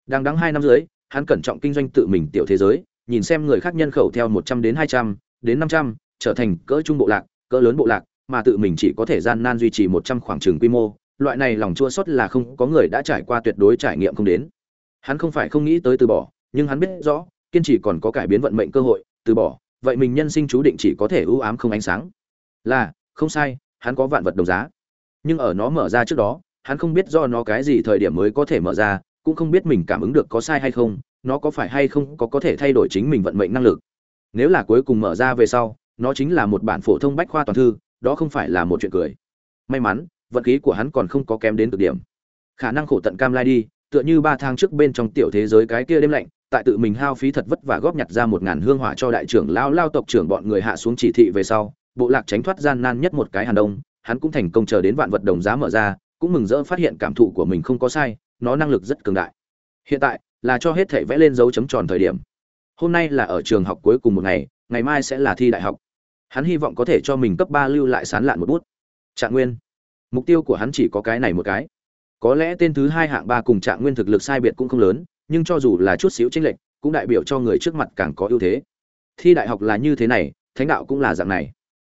Đang đắng hai năm dưới, hắn cẩn trọng kinh doanh tự mình tiểu thế giới, nhìn xem người khác nhân khẩu theo một trăm đến hai trăm, đến năm trăm, trở thành cỡ trung bộ lạc, cỡ lớn bộ lạc, mà tự mình chỉ có thể gian nan duy trì một trăm khoảng trường quy mô. Loại này lòng chua xót là không có người đã trải qua tuyệt đối trải nghiệm không đến hắn không phải không nghĩ tới từ bỏ, nhưng hắn biết rõ, kiên trì còn có cải biến vận mệnh cơ hội, từ bỏ, vậy mình nhân sinh chú định chỉ có thể ưu ám không ánh sáng. Là, không sai, hắn có vạn vật đồng giá. Nhưng ở nó mở ra trước đó, hắn không biết do nó cái gì thời điểm mới có thể mở ra, cũng không biết mình cảm ứng được có sai hay không, nó có phải hay không có có thể thay đổi chính mình vận mệnh năng lực. Nếu là cuối cùng mở ra về sau, nó chính là một bản phổ thông bách khoa toàn thư, đó không phải là một chuyện cười. May mắn, vận khí của hắn còn không có kém đến cực điểm. Khả năng khổ tận cam lai đi tựa như ba tháng trước bên trong tiểu thế giới cái kia đêm lạnh, tại tự mình hao phí thật vất vả góp nhặt ra một ngàn hương hỏa cho đại trưởng lao lao tộc trưởng bọn người hạ xuống chỉ thị về sau, bộ lạc tránh thoát gian nan nhất một cái hàn đông, hắn cũng thành công chờ đến vạn vật đồng giá mở ra, cũng mừng rỡ phát hiện cảm thụ của mình không có sai, nó năng lực rất cường đại. Hiện tại, là cho hết thể vẽ lên dấu chấm tròn thời điểm. Hôm nay là ở trường học cuối cùng một ngày ngày mai sẽ là thi đại học. Hắn hy vọng có thể cho mình cấp ba lưu lại sán lạn một bút. Trạng nguyên. Mục tiêu của hắn chỉ có cái này một cái có lẽ tên thứ hai hạng ba cùng trạng nguyên thực lực sai biệt cũng không lớn, nhưng cho dù là chút xíu chênh lệch, cũng đại biểu cho người trước mặt càng có ưu thế. Thi đại học là như thế này, thánh đạo cũng là dạng này.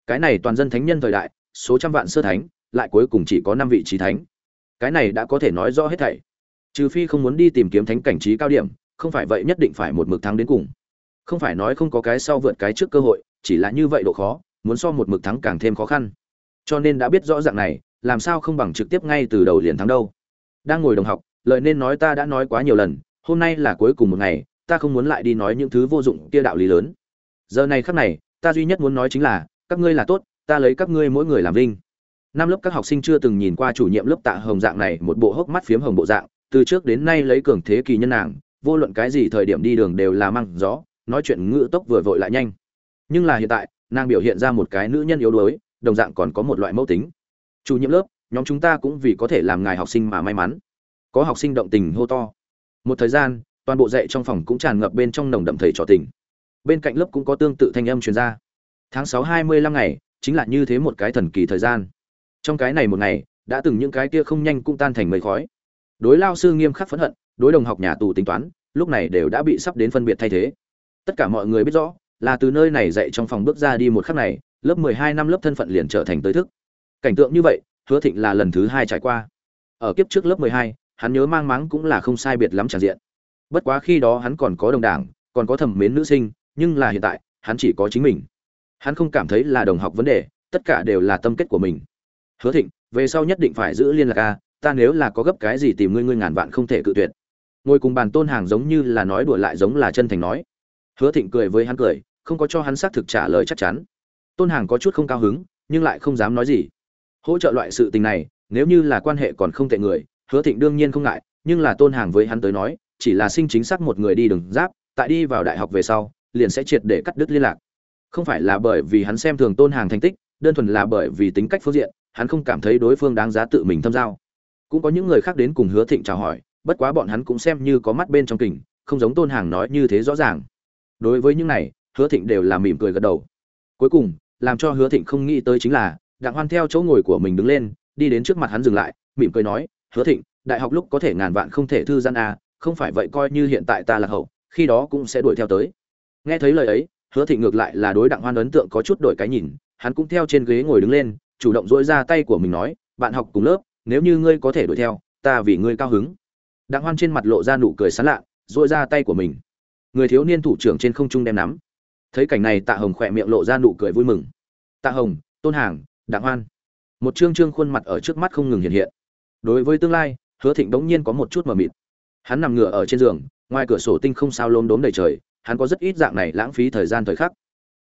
Cái này toàn dân thánh nhân thời đại, số trăm vạn sơ thánh, lại cuối cùng chỉ có năm vị trí thánh. Cái này đã có thể nói rõ hết thảy. Trừ phi không muốn đi tìm kiếm thánh cảnh trí cao điểm, không phải vậy nhất định phải một mực thắng đến cùng. Không phải nói không có cái sau vượt cái trước cơ hội, chỉ là như vậy độ khó, muốn so một mực thắng càng thêm khó khăn. Cho nên đã biết rõ dạng này làm sao không bằng trực tiếp ngay từ đầu liền thắng đâu? Đang ngồi đồng học lợi nên nói ta đã nói quá nhiều lần, hôm nay là cuối cùng một ngày, ta không muốn lại đi nói những thứ vô dụng kia đạo lý lớn. Giờ này khắc này, ta duy nhất muốn nói chính là, các ngươi là tốt, ta lấy các ngươi mỗi người làm vinh. Năm lớp các học sinh chưa từng nhìn qua chủ nhiệm lớp tạ hồng dạng này, một bộ hốc mắt phiếm hồng bộ dạng, từ trước đến nay lấy cường thế kỳ nhân nàng, vô luận cái gì thời điểm đi đường đều là măng gió, nói chuyện ngự tốc vừa vội lại nhanh. Nhưng là hiện tại, nàng biểu hiện ra một cái nữ nhân yếu đuối, đồng dạng còn có một loại mẫu tính chủ nhiệm lớp, nhóm chúng ta cũng vì có thể làm ngài học sinh mà may mắn. Có học sinh động tình hô to. Một thời gian, toàn bộ dạy trong phòng cũng tràn ngập bên trong nồng đậm thầy trò tình. Bên cạnh lớp cũng có tương tự thanh âm truyền ra. Tháng sáu hai mươi lăm ngày, chính là như thế một cái thần kỳ thời gian. Trong cái này một ngày, đã từng những cái kia không nhanh cũng tan thành mây khói. Đối lao sư nghiêm khắc phẫn hận, đối đồng học nhà tù tính toán, lúc này đều đã bị sắp đến phân biệt thay thế. Tất cả mọi người biết rõ, là từ nơi này dạy trong phòng bước ra đi một khắc này, lớp mười hai năm lớp thân phận liền trở thành tới thức cảnh tượng như vậy, hứa thịnh là lần thứ hai trải qua. Ở kiếp trước lớp mười hai, hắn nhớ mang máng cũng là không sai biệt lắm tràn diện. Bất quá khi đó hắn còn có đồng đảng, còn có thẩm mến nữ sinh, nhưng là hiện tại, hắn chỉ có chính mình. Hắn không cảm thấy là đồng học vấn đề, tất cả đều là tâm kết của mình. Hứa thịnh, về sau nhất định phải giữ liên lạc a, ta nếu là có gấp cái gì tìm ngươi ngươi ngàn vạn không thể cự tuyệt. Ngồi cùng bàn tôn hàng giống như là nói đùa lại giống là chân thành nói. Hứa thịnh cười với hắn cười, không có cho hắn xác thực trả lời chắc chắn. Tôn hàng có chút không cao hứng, nhưng lại không dám nói gì hỗ trợ loại sự tình này, nếu như là quan hệ còn không tệ người, hứa thịnh đương nhiên không ngại, nhưng là tôn hàng với hắn tới nói, chỉ là sinh chính xác một người đi đường giáp, tại đi vào đại học về sau, liền sẽ triệt để cắt đứt liên lạc. Không phải là bởi vì hắn xem thường tôn hàng thành tích, đơn thuần là bởi vì tính cách phương diện, hắn không cảm thấy đối phương đáng giá tự mình thâm giao. Cũng có những người khác đến cùng hứa thịnh chào hỏi, bất quá bọn hắn cũng xem như có mắt bên trong kình, không giống tôn hàng nói như thế rõ ràng. Đối với những này, hứa thịnh đều là mỉm cười gật đầu. Cuối cùng, làm cho hứa thịnh không nghĩ tới chính là đặng hoan theo chỗ ngồi của mình đứng lên đi đến trước mặt hắn dừng lại mỉm cười nói hứa thịnh đại học lúc có thể ngàn vạn không thể thư gian à, không phải vậy coi như hiện tại ta là hậu khi đó cũng sẽ đuổi theo tới. Nghe thấy lời ấy hứa thịnh ngược lại là đối đặng hoan ấn tượng có chút đổi cái nhìn hắn cũng theo trên ghế ngồi đứng lên chủ động dỗi ra tay của mình nói bạn học cùng lớp nếu như ngươi có thể đuổi theo ta vì ngươi cao hứng. Đặng hoan trên mặt lộ ra nụ cười sán lạ dỗi ra tay của mình. Người thiếu niên thủ trưởng trên không trung đem nắm. Thấy cảnh này tạ hồng khỏe miệng lộ ra nụ cười vui mừng. Tạ hồng tôn hàng đặng hoan. Một trương trương khuôn mặt ở trước mắt không ngừng hiện hiện. Đối với tương lai, hứa thịnh đống nhiên có một chút mờ mịt. Hắn nằm ngửa ở trên giường, ngoài cửa sổ tinh không sao lốm đốm đầy trời, hắn có rất ít dạng này lãng phí thời gian thời khắc.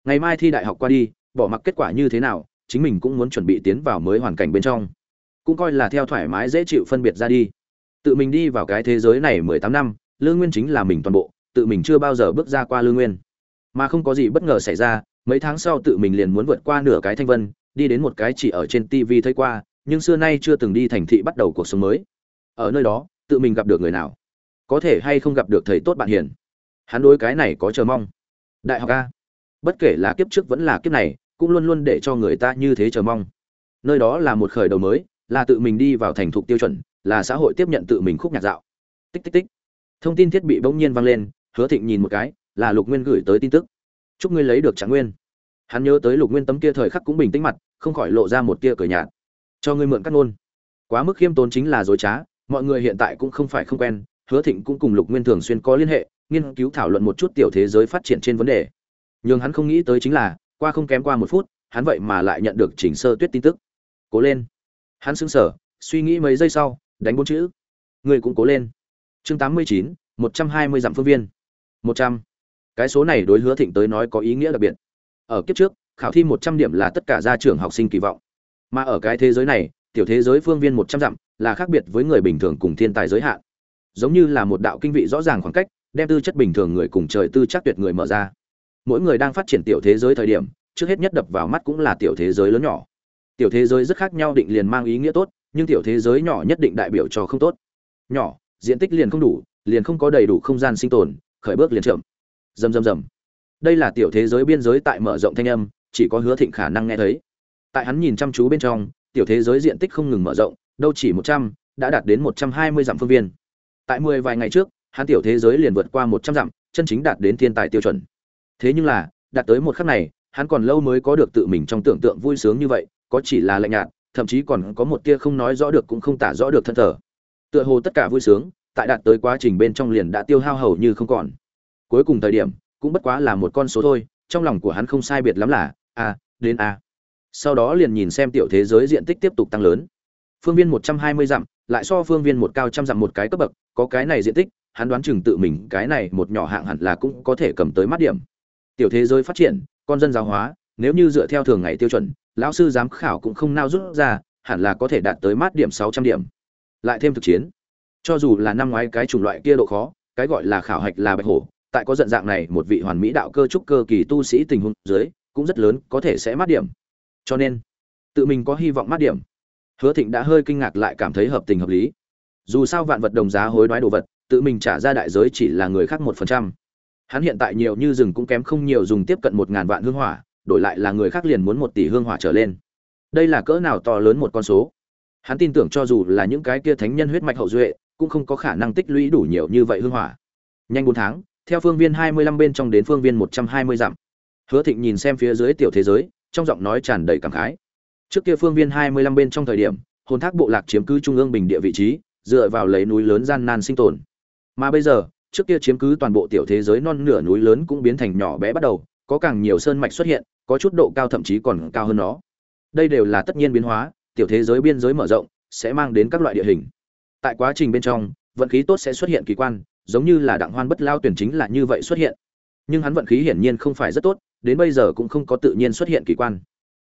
Ngày mai thi đại học qua đi, bỏ mặc kết quả như thế nào, chính mình cũng muốn chuẩn bị tiến vào mới hoàn cảnh bên trong. Cũng coi là theo thoải mái dễ chịu phân biệt ra đi. Tự mình đi vào cái thế giới này mười tám năm, lương nguyên chính là mình toàn bộ, tự mình chưa bao giờ bước ra qua lương nguyên. Mà không có gì bất ngờ xảy ra, mấy tháng sau tự mình liền muốn vượt qua nửa cái thanh vân đi đến một cái chỉ ở trên tv thấy qua, nhưng xưa nay chưa từng đi thành thị bắt đầu cuộc sống mới. Ở nơi đó, tự mình gặp được người nào? Có thể hay không gặp được thầy tốt bạn hiền? Hắn đối cái này có chờ mong. Đại học a. Bất kể là kiếp trước vẫn là kiếp này, cũng luôn luôn để cho người ta như thế chờ mong. Nơi đó là một khởi đầu mới, là tự mình đi vào thành thục tiêu chuẩn, là xã hội tiếp nhận tự mình khúc nhạc dạo. Tích tích tích. Thông tin thiết bị bỗng nhiên vang lên, hứa thịnh nhìn một cái, là lục nguyên gửi tới tin tức. Chúc ngươi lấy được trạng nguyên hắn nhớ tới lục nguyên tấm kia thời khắc cũng bình tĩnh mặt, không khỏi lộ ra một tia cười nhạt. Cho ngươi mượn cắt nôn quá mức khiêm tốn chính là dối trá, mọi người hiện tại cũng không phải không quen, hứa thịnh cũng cùng lục nguyên thường xuyên có liên hệ, nghiên cứu thảo luận một chút tiểu thế giới phát triển trên vấn đề. Nhưng hắn không nghĩ tới chính là, qua không kém qua một phút, hắn vậy mà lại nhận được chỉnh sơ tuyết tin tức. Cố lên. Hắn sững sờ, suy nghĩ mấy giây sau, đánh bốn chữ. Người cũng cố lên. Chương tám mươi chín, một trăm hai mươi dặm phương viên. Một trăm. Cái số này đối hứa thịnh tới nói có ý nghĩa đặc biệt ở kiếp trước, khảo thi một trăm điểm là tất cả gia trưởng học sinh kỳ vọng. Mà ở cái thế giới này, tiểu thế giới phương viên một trăm dặm là khác biệt với người bình thường cùng thiên tài giới hạn. Giống như là một đạo kinh vị rõ ràng khoảng cách, đem tư chất bình thường người cùng trời tư chắc tuyệt người mở ra. Mỗi người đang phát triển tiểu thế giới thời điểm, trước hết nhất đập vào mắt cũng là tiểu thế giới lớn nhỏ. Tiểu thế giới rất khác nhau định liền mang ý nghĩa tốt, nhưng tiểu thế giới nhỏ nhất định đại biểu cho không tốt. Nhỏ, diện tích liền không đủ, liền không có đầy đủ không gian sinh tồn, khởi bước liền chậm. Rầm rầm rầm đây là tiểu thế giới biên giới tại mở rộng thanh âm, chỉ có hứa thịnh khả năng nghe thấy. Tại hắn nhìn chăm chú bên trong, tiểu thế giới diện tích không ngừng mở rộng, đâu chỉ một trăm, đã đạt đến một trăm hai mươi dặm phương viên. Tại mười vài ngày trước, hắn tiểu thế giới liền vượt qua một trăm dặm, chân chính đạt đến thiên tài tiêu chuẩn. Thế nhưng là, đạt tới một khắc này, hắn còn lâu mới có được tự mình trong tưởng tượng vui sướng như vậy, có chỉ là lạnh nhạt, thậm chí còn có một tia không nói rõ được cũng không tả rõ được thân thờ. Tựa hồ tất cả vui sướng, tại đạt tới quá trình bên trong liền đã tiêu hao hầu như không còn. Cuối cùng thời điểm cũng bất quá là một con số thôi, trong lòng của hắn không sai biệt lắm là a đến a sau đó liền nhìn xem tiểu thế giới diện tích tiếp tục tăng lớn. Phương viên một trăm hai mươi dặm, lại so phương viên một cao trăm dặm một cái cấp bậc, có cái này diện tích, hắn đoán chừng tự mình cái này một nhỏ hạng hẳn là cũng có thể cầm tới mắt điểm. Tiểu thế giới phát triển, con dân giáo hóa, nếu như dựa theo thường ngày tiêu chuẩn, lão sư giám khảo cũng không nao rút ra, hẳn là có thể đạt tới mát điểm sáu trăm điểm. Lại thêm thực chiến, cho dù là năm ngoái cái chủng loại kia độ khó, cái gọi là khảo hạch là bạch hổ tại có giận dạng này, một vị hoàn mỹ đạo cơ trúc cơ kỳ tu sĩ tình huống dưới, cũng rất lớn, có thể sẽ mát điểm. Cho nên, tự mình có hy vọng mát điểm. Hứa thịnh đã hơi kinh ngạc lại cảm thấy hợp tình hợp lý. Dù sao vạn vật đồng giá hối đoái đồ vật, tự mình trả ra đại giới chỉ là người khác một phần trăm. Hắn hiện tại nhiều như rừng cũng kém không nhiều dùng tiếp cận một ngàn vạn hương hỏa, đổi lại là người khác liền muốn một tỷ hương hỏa trở lên. Đây là cỡ nào to lớn một con số? Hắn tin tưởng cho dù là những cái kia thánh nhân huyết mạch hậu duệ, cũng không có khả năng tích lũy đủ nhiều như vậy hương hỏa. Nhanh bốn tháng theo phương viên hai mươi lăm bên trong đến phương viên một trăm hai mươi dặm. Hứa thịnh nhìn xem phía dưới tiểu thế giới, trong giọng nói tràn đầy cảm khái. Trước kia phương viên hai mươi lăm bên trong thời điểm, hồn thác bộ lạc chiếm cứ trung ương bình địa vị trí, dựa vào lấy núi lớn gian nan sinh tồn. Mà bây giờ, trước kia chiếm cứ toàn bộ tiểu thế giới non nửa núi lớn cũng biến thành nhỏ bé bắt đầu, có càng nhiều sơn mạch xuất hiện, có chút độ cao thậm chí còn cao hơn nó. Đây đều là tất nhiên biến hóa, tiểu thế giới biên giới mở rộng, sẽ mang đến các loại địa hình. Tại quá trình bên trong, vận khí tốt sẽ xuất hiện kỳ quan giống như là đặng hoan bất lao tuyển chính là như vậy xuất hiện. Nhưng hắn vận khí hiển nhiên không phải rất tốt, đến bây giờ cũng không có tự nhiên xuất hiện kỳ quan.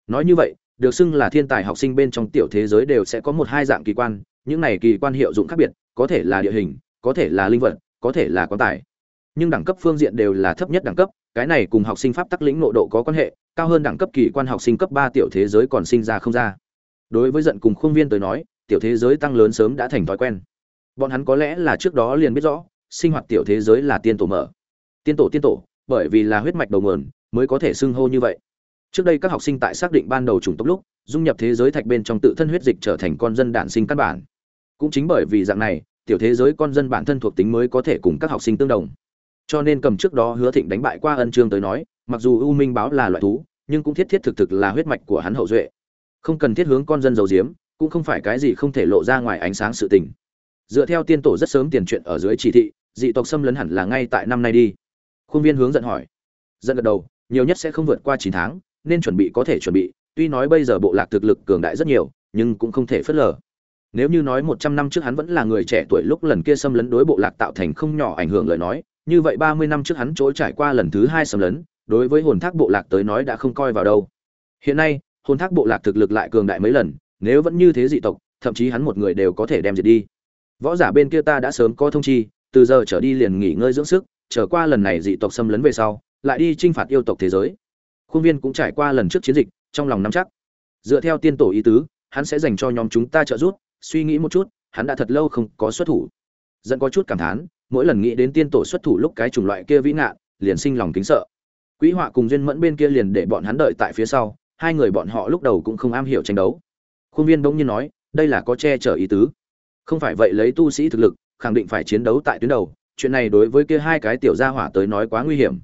Nói như vậy, được xưng là thiên tài học sinh bên trong tiểu thế giới đều sẽ có một hai dạng kỳ quan, những này kỳ quan hiệu dụng khác biệt, có thể là địa hình, có thể là linh vật, có thể là quan tài. Nhưng đẳng cấp phương diện đều là thấp nhất đẳng cấp, cái này cùng học sinh pháp tắc lĩnh nội độ có quan hệ, cao hơn đẳng cấp kỳ quan học sinh cấp ba tiểu thế giới còn sinh ra không ra. Đối với giận cùng khuôn viên tới nói, tiểu thế giới tăng lớn sớm đã thành thói quen. Bọn hắn có lẽ là trước đó liền biết rõ sinh hoạt tiểu thế giới là tiên tổ mở. Tiên tổ tiên tổ, bởi vì là huyết mạch đầu nguồn, mới có thể xưng hô như vậy. Trước đây các học sinh tại xác định ban đầu chủng tộc lúc, dung nhập thế giới thạch bên trong tự thân huyết dịch trở thành con dân đản sinh căn bản. Cũng chính bởi vì dạng này, tiểu thế giới con dân bản thân thuộc tính mới có thể cùng các học sinh tương đồng. Cho nên cầm trước đó hứa thịnh đánh bại qua ân trương tới nói, mặc dù u minh báo là loại thú, nhưng cũng thiết thiết thực thực là huyết mạch của hắn hậu duệ. Không cần thiết hướng con dân giấu diếm cũng không phải cái gì không thể lộ ra ngoài ánh sáng sự tình. Dựa theo tiên tổ rất sớm tiền chuyện ở dưới chỉ thị dị tộc xâm lấn hẳn là ngay tại năm nay đi. Khuôn viên hướng dẫn hỏi. Dẫn gật đầu, nhiều nhất sẽ không vượt qua chín tháng, nên chuẩn bị có thể chuẩn bị. Tuy nói bây giờ bộ lạc thực lực cường đại rất nhiều, nhưng cũng không thể phớt lờ. Nếu như nói một trăm năm trước hắn vẫn là người trẻ tuổi lúc lần kia xâm lấn đối bộ lạc tạo thành không nhỏ ảnh hưởng lời nói, như vậy ba mươi năm trước hắn trỗi trải qua lần thứ hai xâm lấn, đối với hồn thác bộ lạc tới nói đã không coi vào đâu. Hiện nay, hồn thác bộ lạc thực lực lại cường đại mấy lần, nếu vẫn như thế dị tộc, thậm chí hắn một người đều có thể đem diệt đi. Võ giả bên kia ta đã sớm có thông chi từ giờ trở đi liền nghỉ ngơi dưỡng sức trở qua lần này dị tộc xâm lấn về sau, lại đi chinh phạt yêu tộc thế giới. Khuôn viên cũng trải qua lần trước chiến dịch, trong lòng nắm chắc. Dựa theo tiên tổ ý tứ, hắn sẽ dành cho nhóm chúng ta trợ giúp, suy nghĩ một chút, hắn đã thật lâu không có xuất thủ. Dẫn có chút cảm thán, mỗi lần nghĩ đến tiên tổ xuất thủ lúc cái chủng loại kia vĩ ngạn liền sinh lòng kính sợ. Quỹ họa cùng duyên mẫn bên kia liền để bọn hắn đợi tại phía sau, hai người bọn họ lúc đầu cũng không am hiểu tranh đấu. Khuôn viên bỗng nhiên nói, đây là có che chở ý tứ. Không phải vậy lấy tu sĩ thực lực khẳng định phải chiến đấu tại tuyến đầu, chuyện này đối với kia hai cái tiểu gia hỏa tới nói quá nguy hiểm.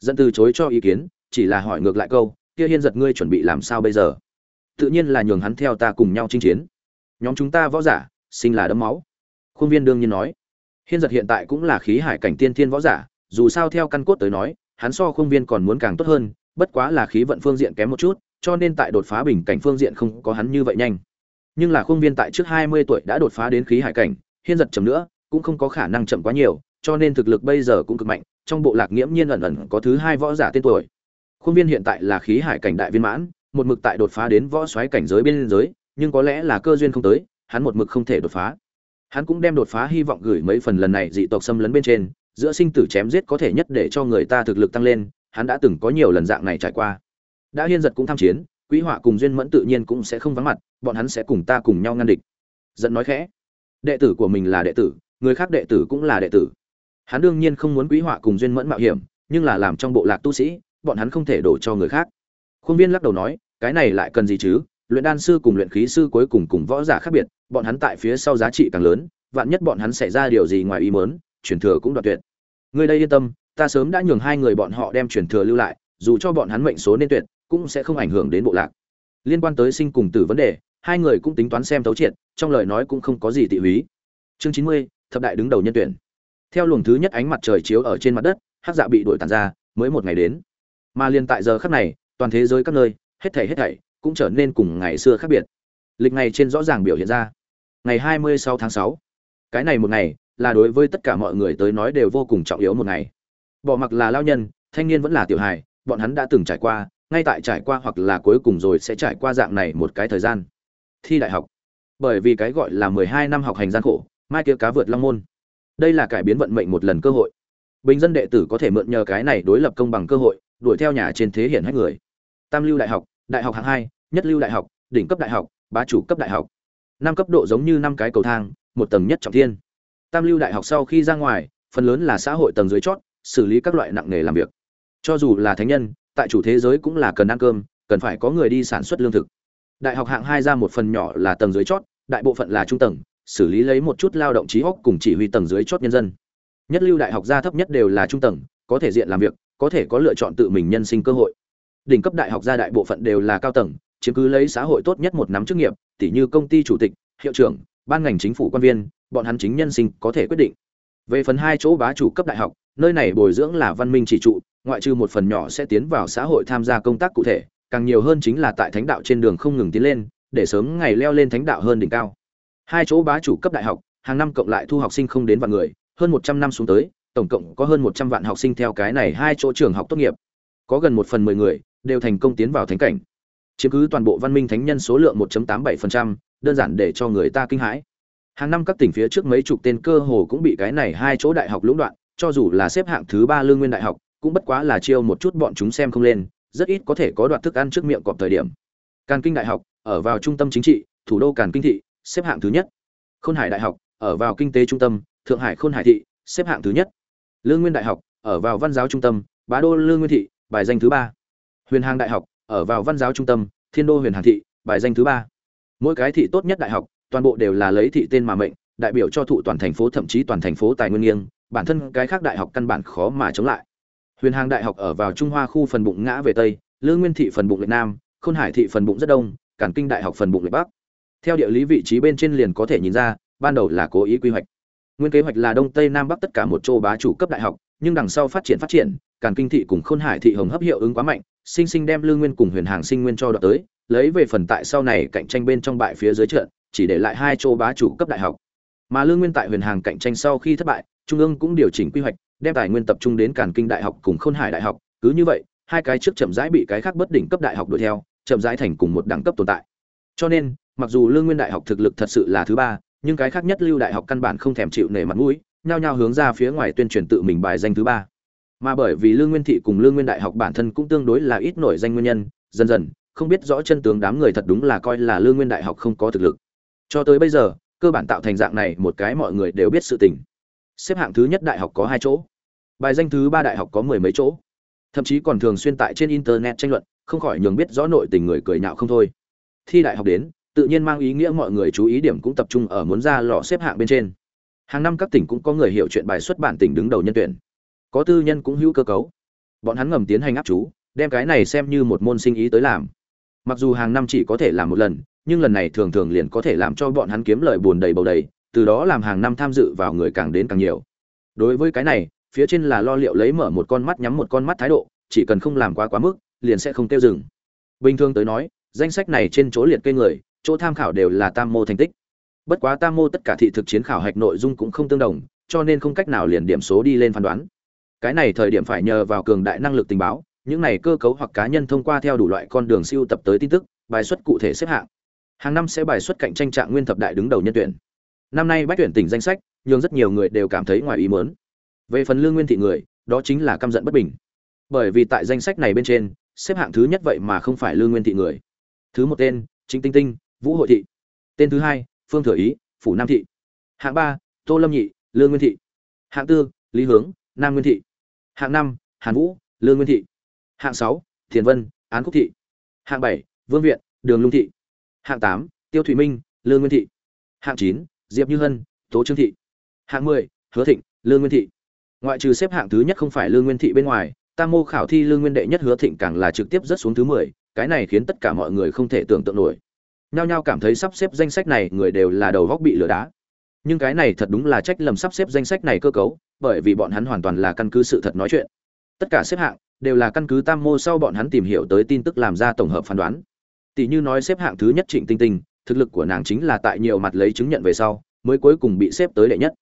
Dẫn từ chối cho ý kiến, chỉ là hỏi ngược lại câu, kia hiên giật ngươi chuẩn bị làm sao bây giờ? Tự nhiên là nhường hắn theo ta cùng nhau chinh chiến. Nhóm chúng ta võ giả, sinh là đấm máu. Khuôn viên đương nhiên nói. Hiên giật hiện tại cũng là khí hải cảnh tiên thiên võ giả, dù sao theo căn cốt tới nói, hắn so khuôn viên còn muốn càng tốt hơn, bất quá là khí vận phương diện kém một chút, cho nên tại đột phá bình cảnh phương diện không có hắn như vậy nhanh. Nhưng là khuôn viên tại trước hai mươi tuổi đã đột phá đến khí hải cảnh hiên giật chậm nữa, cũng không có khả năng chậm quá nhiều, cho nên thực lực bây giờ cũng cực mạnh, trong bộ lạc nghiễm nhiên ẩn ẩn có thứ hai võ giả tên tuổi. Khuôn viên hiện tại là khí hải cảnh đại viên mãn, một mực tại đột phá đến võ xoáy cảnh giới bên giới nhưng có lẽ là cơ duyên không tới, hắn một mực không thể đột phá. Hắn cũng đem đột phá hy vọng gửi mấy phần lần này dị tộc xâm lấn bên trên, giữa sinh tử chém giết có thể nhất để cho người ta thực lực tăng lên, hắn đã từng có nhiều lần dạng này trải qua. Đã hiên giật cũng tham chiến, quý họa cùng duyên mẫn tự nhiên cũng sẽ không vắng mặt, bọn hắn sẽ cùng ta cùng nhau ngăn địch. Dẫn nói khẽ đệ tử của mình là đệ tử, người khác đệ tử cũng là đệ tử. Hắn đương nhiên không muốn quý họa cùng duyên mẫn mạo hiểm, nhưng là làm trong bộ lạc tu sĩ, bọn hắn không thể đổ cho người khác. Khuôn viên lắc đầu nói, cái này lại cần gì chứ? Luyện đan sư cùng luyện khí sư cuối cùng cùng võ giả khác biệt, bọn hắn tại phía sau giá trị càng lớn, vạn nhất bọn hắn xảy ra điều gì ngoài ý mớn truyền thừa cũng đoạt tuyệt. Người đây yên tâm, ta sớm đã nhường hai người bọn họ đem truyền thừa lưu lại, dù cho bọn hắn mệnh số nên tuyệt, cũng sẽ không ảnh hưởng đến bộ lạc. Liên quan tới sinh cùng tử vấn đề hai người cũng tính toán xem thấu triệt, trong lời nói cũng không có gì tị húy. Chương chín mươi, thập đại đứng đầu nhân tuyển. Theo luồng thứ nhất ánh mặt trời chiếu ở trên mặt đất, hắc dạ bị đuổi tàn ra, mới một ngày đến. Mà liên tại giờ khắc này, toàn thế giới các nơi, hết thảy hết thảy cũng trở nên cùng ngày xưa khác biệt. Lịch ngày trên rõ ràng biểu hiện ra. Ngày 26 tháng 6. cái này một ngày, là đối với tất cả mọi người tới nói đều vô cùng trọng yếu một ngày. Bỏ mặc là lao nhân, thanh niên vẫn là tiểu hài, bọn hắn đã từng trải qua, ngay tại trải qua hoặc là cuối cùng rồi sẽ trải qua dạng này một cái thời gian thi đại học. Bởi vì cái gọi là 12 năm học hành gian khổ, mai kia cá vượt long môn. Đây là cải biến vận mệnh một lần cơ hội. Bình dân đệ tử có thể mượn nhờ cái này đối lập công bằng cơ hội, đuổi theo nhà trên thế hiển hách người. Tam lưu đại học đại học hạng hai, nhất lưu đại học, đỉnh cấp đại học, bá chủ cấp đại học. Năm cấp độ giống như năm cái cầu thang, một tầng nhất trọng thiên. Tam lưu đại học sau khi ra ngoài, phần lớn là xã hội tầng dưới chót, xử lý các loại nặng nghề làm việc. Cho dù là thánh nhân, tại chủ thế giới cũng là cần ăn cơm, cần phải có người đi sản xuất lương thực đại học hạng hai ra một phần nhỏ là tầng dưới chót, đại bộ phận là trung tầng, xử lý lấy một chút lao động trí óc cùng chỉ huy tầng dưới chót nhân dân. Nhất lưu đại học gia thấp nhất đều là trung tầng, có thể diện làm việc, có thể có lựa chọn tự mình nhân sinh cơ hội. Đỉnh cấp đại học gia đại bộ phận đều là cao tầng, chiếm cứ lấy xã hội tốt nhất một nắm chức nghiệp tỷ như công ty chủ tịch, hiệu trưởng, ban ngành chính phủ quan viên, bọn hắn chính nhân sinh có thể quyết định. Về phần hai chỗ bá chủ cấp đại học, nơi này bồi dưỡng là văn minh chỉ trụ, ngoại trừ một phần nhỏ sẽ tiến vào xã hội tham gia công tác cụ thể càng nhiều hơn chính là tại thánh đạo trên đường không ngừng tiến lên để sớm ngày leo lên thánh đạo hơn đỉnh cao. Hai chỗ bá chủ cấp đại học hàng năm cộng lại thu học sinh không đến vạn người hơn một trăm năm xuống tới tổng cộng có hơn một trăm vạn học sinh theo cái này hai chỗ trường học tốt nghiệp. Có gần một phần mười người đều thành công tiến vào thánh cảnh. Chiếm cứ toàn bộ văn minh thánh nhân số lượng 1.87%, đơn giản để cho người ta kinh hãi. Hàng năm các tỉnh phía trước mấy chục tên cơ hồ cũng bị cái này hai chỗ đại học lũng đoạn, cho dù là xếp hạng thứ ba lương nguyên đại học, cũng bất quá là chiêu một chút bọn chúng xem không lên, rất ít có thể có đoạn thức ăn trước miệng cọp thời điểm. Càn Kinh đại học, ở vào trung tâm chính trị, thủ đô Càn Kinh thị, xếp hạng thứ nhất. Khôn Hải đại học, ở vào kinh tế trung tâm, Thượng Hải Khôn Hải thị, xếp hạng thứ nhất. Lương Nguyên đại học, ở vào văn giáo trung tâm, Bá đô Lương Nguyên thị, bài danh thứ ba. Huyền Hàng đại học, ở vào văn giáo trung tâm thiên đô huyền hàng thị bài danh thứ ba mỗi cái thị tốt nhất đại học toàn bộ đều là lấy thị tên mà mệnh đại biểu cho thụ toàn thành phố thậm chí toàn thành phố tài nguyên nghiêng bản thân cái khác đại học căn bản khó mà chống lại huyền hàng đại học ở vào trung hoa khu phần bụng ngã về tây lương nguyên thị phần bụng lệch nam, khôn hải thị phần bụng rất đông, cản kinh đại học phần bụng lệch bắc. Theo địa lý vị trí bên trên liền có thể nhìn ra, ban đầu là cố ý quy hoạch. Nguyên kế hoạch là đông tây nam bắc tất cả một châu bá chủ cấp đại học, nhưng đằng sau phát triển phát triển, cản kinh thị cùng khôn hải thị hồng hấp hiệu ứng quá mạnh, sinh sinh đem lương nguyên cùng huyền hàng sinh nguyên cho đoạt tới, lấy về phần tại sau này cạnh tranh bên trong bại phía dưới trận, chỉ để lại hai châu bá chủ cấp đại học. Mà lương nguyên tại huyền hàng cạnh tranh sau khi thất bại trung ương cũng điều chỉnh quy hoạch, đem tài nguyên tập trung đến cản kinh đại học cùng khôn hải đại học. Cứ như vậy, hai cái trước chậm rãi bị cái khác bất đỉnh cấp đại học đuổi theo, chậm rãi thành cùng một đẳng cấp tồn tại. Cho nên, mặc dù lương nguyên đại học thực lực thật sự là thứ ba, nhưng cái khác nhất lưu đại học căn bản không thèm chịu nể mặt mũi, nhao nhao hướng ra phía ngoài tuyên truyền tự mình bài danh thứ ba. Mà bởi vì lương nguyên thị cùng lương nguyên đại học bản thân cũng tương đối là ít nổi danh nguyên nhân, dần dần, không biết rõ chân tướng đám người thật đúng là coi là lương nguyên đại học không có thực lực. Cho tới bây giờ, cơ bản tạo thành dạng này, một cái mọi người đều biết sự tình xếp hạng thứ nhất đại học có hai chỗ, bài danh thứ ba đại học có mười mấy chỗ. Thậm chí còn thường xuyên tại trên internet tranh luận, không khỏi nhường biết rõ nội tình người cười nhạo không thôi. Thi đại học đến, tự nhiên mang ý nghĩa mọi người chú ý điểm cũng tập trung ở muốn ra lò xếp hạng bên trên. Hàng năm các tỉnh cũng có người hiểu chuyện bài xuất bản tỉnh đứng đầu nhân tuyển. Có tư nhân cũng hữu cơ cấu. Bọn hắn ngầm tiến hành áp chú, đem cái này xem như một môn sinh ý tới làm. Mặc dù hàng năm chỉ có thể làm một lần, nhưng lần này thường thường liền có thể làm cho bọn hắn kiếm lời buồn đầy bầu đầy từ đó làm hàng năm tham dự vào người càng đến càng nhiều. Đối với cái này, phía trên là lo liệu lấy mở một con mắt nhắm một con mắt thái độ, chỉ cần không làm quá quá mức, liền sẽ không tiêu dừng. Bình thường tới nói, danh sách này trên chỗ liệt kê người, chỗ tham khảo đều là tam mô thành tích. Bất quá tam mô tất cả thị thực chiến khảo hạch nội dung cũng không tương đồng, cho nên không cách nào liền điểm số đi lên phán đoán. Cái này thời điểm phải nhờ vào cường đại năng lực tình báo, những này cơ cấu hoặc cá nhân thông qua theo đủ loại con đường siêu tập tới tin tức, bài xuất cụ thể xếp hạng. Hàng năm sẽ bài xuất cạnh tranh trạng nguyên thập đại đứng đầu nhân tuyển năm nay bách tuyển tỉnh danh sách nhưng rất nhiều người đều cảm thấy ngoài ý muốn. Về phần lương nguyên thị người, đó chính là căm giận bất bình. Bởi vì tại danh sách này bên trên, xếp hạng thứ nhất vậy mà không phải lương nguyên thị người. Thứ một tên chính tinh tinh, vũ hội thị. Tên thứ hai, phương thừa ý, phủ nam thị. Hạng ba, tô lâm nhị, lương nguyên thị. Hạng tư, lý hướng, nam nguyên thị. Hạng năm, hàn vũ, lương nguyên thị. Hạng sáu, thiền vân, án khúc thị. Hạng bảy, vương viện, đường lung thị. Hạng tám, tiêu thủy minh, lương nguyên thị. Hạng chín diệp như hân, tố trương thị. Hạng mười, hứa thịnh, lương nguyên thị. Ngoại trừ xếp hạng thứ nhất không phải lương nguyên thị bên ngoài, tam mô khảo thi lương nguyên đệ nhất hứa thịnh càng là trực tiếp rất xuống thứ mười, cái này khiến tất cả mọi người không thể tưởng tượng nổi. Nhao nhao cảm thấy sắp xếp danh sách này người đều là đầu góc bị lửa đá. Nhưng cái này thật đúng là trách lầm sắp xếp danh sách này cơ cấu, bởi vì bọn hắn hoàn toàn là căn cứ sự thật nói chuyện. Tất cả xếp hạng đều là căn cứ tam mô sau bọn hắn tìm hiểu tới tin tức làm ra tổng hợp phán đoán. Tỷ như nói xếp hạng thứ nhất trịnh tinh tinh thực lực của nàng chính là tại nhiều mặt lấy chứng nhận về sau, mới cuối cùng bị xếp tới đệ nhất.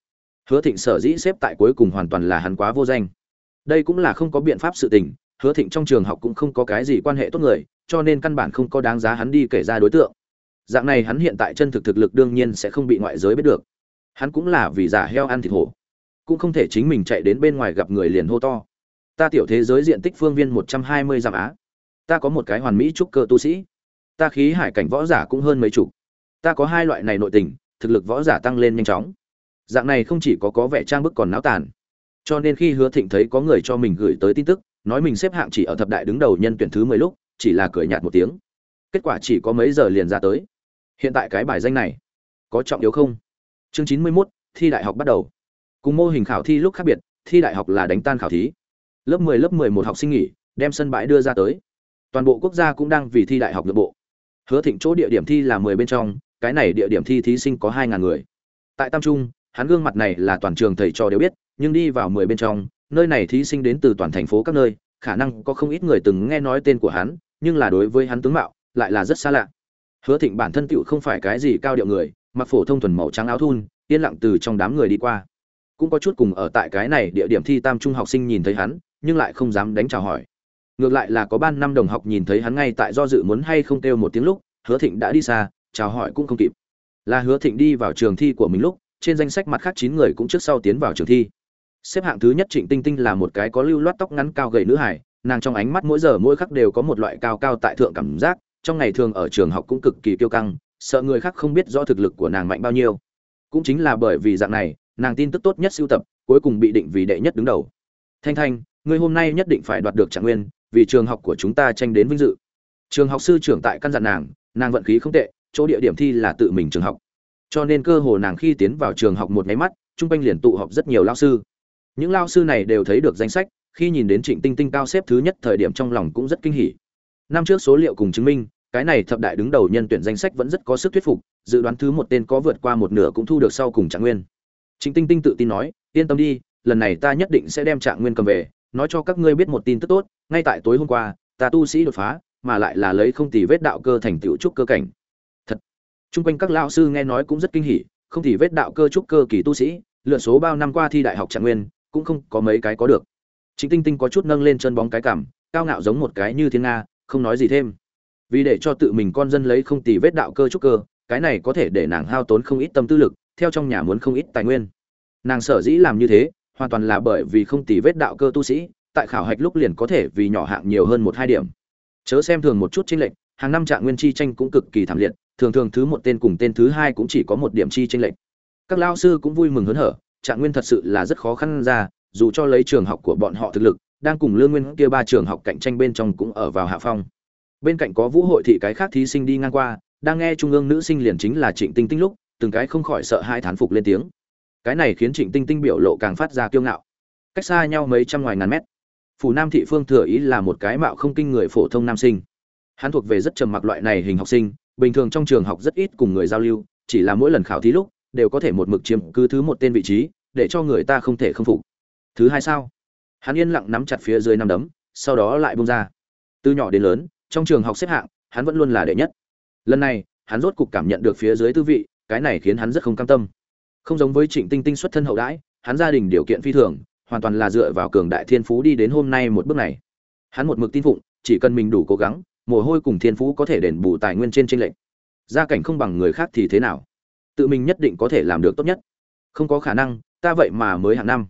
Hứa thịnh sở dĩ xếp tại cuối cùng hoàn toàn là hắn quá vô danh. Đây cũng là không có biện pháp sự tình, hứa thịnh trong trường học cũng không có cái gì quan hệ tốt người, cho nên căn bản không có đáng giá hắn đi kể ra đối tượng. Dạng này hắn hiện tại chân thực thực lực đương nhiên sẽ không bị ngoại giới biết được. Hắn cũng là vì giả heo ăn thịt hổ. Cũng không thể chính mình chạy đến bên ngoài gặp người liền hô to. Ta tiểu thế giới diện tích phương viên một trăm hai mươi dặm á. Ta có một cái hoàn mỹ trúc cơ tu sĩ. Ta khí hải cảnh võ giả cũng hơn mấy chục ta có hai loại này nội tình, thực lực võ giả tăng lên nhanh chóng. Dạng này không chỉ có có vẻ trang bức còn náo tàn. Cho nên khi hứa thịnh thấy có người cho mình gửi tới tin tức, nói mình xếp hạng chỉ ở thập đại đứng đầu nhân tuyển thứ mười lúc, chỉ là cười nhạt một tiếng. Kết quả chỉ có mấy giờ liền ra tới. Hiện tại cái bài danh này, có trọng yếu không? Chương chín mươi mốt, thi đại học bắt đầu. Cùng mô hình khảo thi lúc khác biệt, thi đại học là đánh tan khảo thí. Lớp 10 lớp 11 học sinh nghỉ, đem sân bãi đưa ra tới. Toàn bộ quốc gia cũng đang vì thi đại học nội bộ. Hứa thịnh chỗ địa điểm thi là 10 bên trong cái này địa điểm thi thí sinh có hai ngàn người. Tại tam trung, hắn gương mặt này là toàn trường thầy trò đều biết, nhưng đi vào 10 bên trong, nơi này thí sinh đến từ toàn thành phố các nơi, khả năng có không ít người từng nghe nói tên của hắn, nhưng là đối với hắn tướng mạo, lại là rất xa lạ. Hứa thịnh bản thân tựu không phải cái gì cao điệu người, mặc phổ thông thuần màu trắng áo thun, yên lặng từ trong đám người đi qua. Cũng có chút cùng ở tại cái này địa điểm thi tam trung học sinh nhìn thấy hắn, nhưng lại không dám đánh chào hỏi. Ngược lại là có ban năm đồng học nhìn thấy hắn ngay tại do dự muốn hay không kêu một tiếng lúc, hứa thịnh đã đi xa chào hỏi cũng không kịp. Là hứa thịnh đi vào trường thi của mình lúc, trên danh sách mặt khác chín người cũng trước sau tiến vào trường thi. Xếp hạng thứ nhất trịnh tinh tinh là một cái có lưu loát tóc ngắn cao gầy nữ hải nàng trong ánh mắt mỗi giờ mỗi khắc đều có một loại cao cao tại thượng cảm giác, trong ngày thường ở trường học cũng cực kỳ kiêu căng, sợ người khác không biết rõ thực lực của nàng mạnh bao nhiêu. Cũng chính là bởi vì dạng này, nàng tin tức tốt nhất sưu tập, cuối cùng bị định vì đệ nhất đứng đầu. Thanh thanh ngươi hôm nay nhất định phải đoạt được trạng nguyên, vì trường học của chúng ta tranh đến vinh dự. Trường học sư trưởng tại căn dặn nàng nàng vận khí không tệ chỗ địa điểm thi là tự mình trường học. Cho nên cơ hồ nàng khi tiến vào trường học một máy mắt chung quanh liền tụ họp rất nhiều lao sư. Những lao sư này đều thấy được danh sách khi nhìn đến trịnh tinh tinh cao xếp thứ nhất thời điểm trong lòng cũng rất kinh hỉ. Năm trước số liệu cùng chứng minh cái này thập đại đứng đầu nhân tuyển danh sách vẫn rất có sức thuyết phục dự đoán thứ một tên có vượt qua một nửa cũng thu được sau cùng trạng nguyên. Trịnh Tinh Tinh tự tin nói, yên tâm đi, lần này ta nhất định sẽ đem Trạng Nguyên cầm về, nói cho các ngươi biết một tin tức tốt, ngay tại tối hôm qua, ta tu sĩ đột phá, mà lại là lấy không tỷ vết đạo cơ thành tựu trúc cơ cảnh. Trung quanh các lão sư nghe nói cũng rất kinh hỉ, không tỷ vết đạo cơ trúc cơ kỳ tu sĩ, lựa số bao năm qua thi đại học Trạng Nguyên, cũng không có mấy cái có được. Trịnh Tinh Tinh có chút nâng lên chân bóng cái cằm, cao ngạo giống một cái như thiên nga, không nói gì thêm. vì để cho tự mình con dân lấy không tỷ vết đạo cơ trúc cơ cái này có thể để nàng hao tốn không ít tâm tư lực theo trong nhà muốn không ít tài nguyên nàng sở dĩ làm như thế hoàn toàn là bởi vì không tỷ vết đạo cơ tu sĩ tại khảo hạch lúc liền có thể vì nhỏ hạng nhiều hơn một hai điểm chớ xem thường một chút tranh lệch hàng năm trạng nguyên chi tranh cũng cực kỳ thảm liệt thường thường thứ một tên cùng tên thứ hai cũng chỉ có một điểm chi tranh lệch. Các lao sư cũng vui mừng hớn hở, trạng nguyên thật sự là rất khó khăn ra, dù cho lấy trường học của bọn họ thực lực, đang cùng lương nguyên kia ba trường học cạnh tranh bên trong cũng ở vào hạ phong. Bên cạnh có vũ hội thị cái khác thí sinh đi ngang qua, đang nghe trung ương nữ sinh liền chính là trịnh tinh tinh lúc, từng cái không khỏi sợ hai thán phục lên tiếng. Cái này khiến trịnh tinh tinh biểu lộ càng phát ra kiêu ngạo. Cách xa nhau mấy trăm ngoài ngàn mét. Phủ nam thị phương thừa ý là một cái mạo không kinh người phổ thông nam sinh. Hắn thuộc về rất trầm mặc loại này hình học sinh bình thường trong trường học rất ít cùng người giao lưu, chỉ là mỗi lần khảo thí lúc, đều có thể một mực chiếm cứ thứ một tên vị trí, để cho người ta không thể không phục. Thứ hai sao? Hắn yên lặng nắm chặt phía dưới năm đấm, sau đó lại bung ra. Từ nhỏ đến lớn, trong trường học xếp hạng, hắn vẫn luôn là đệ nhất. Lần này, hắn rốt cục cảm nhận được phía dưới tư vị, cái này khiến hắn rất không cam tâm. Không giống với trịnh tinh tinh xuất thân hậu đãi, hắn gia đình điều kiện phi thường, hoàn toàn là dựa vào cường đại thiên phú đi đến hôm nay một bước này. Hắn một mực tin phụng, chỉ cần mình đủ cố gắng mồ hôi cùng thiên phú có thể đền bù tài nguyên trên tranh lệch. Gia cảnh không bằng người khác thì thế nào? Tự mình nhất định có thể làm được tốt nhất. Không có khả năng, ta vậy mà mới hạng năm.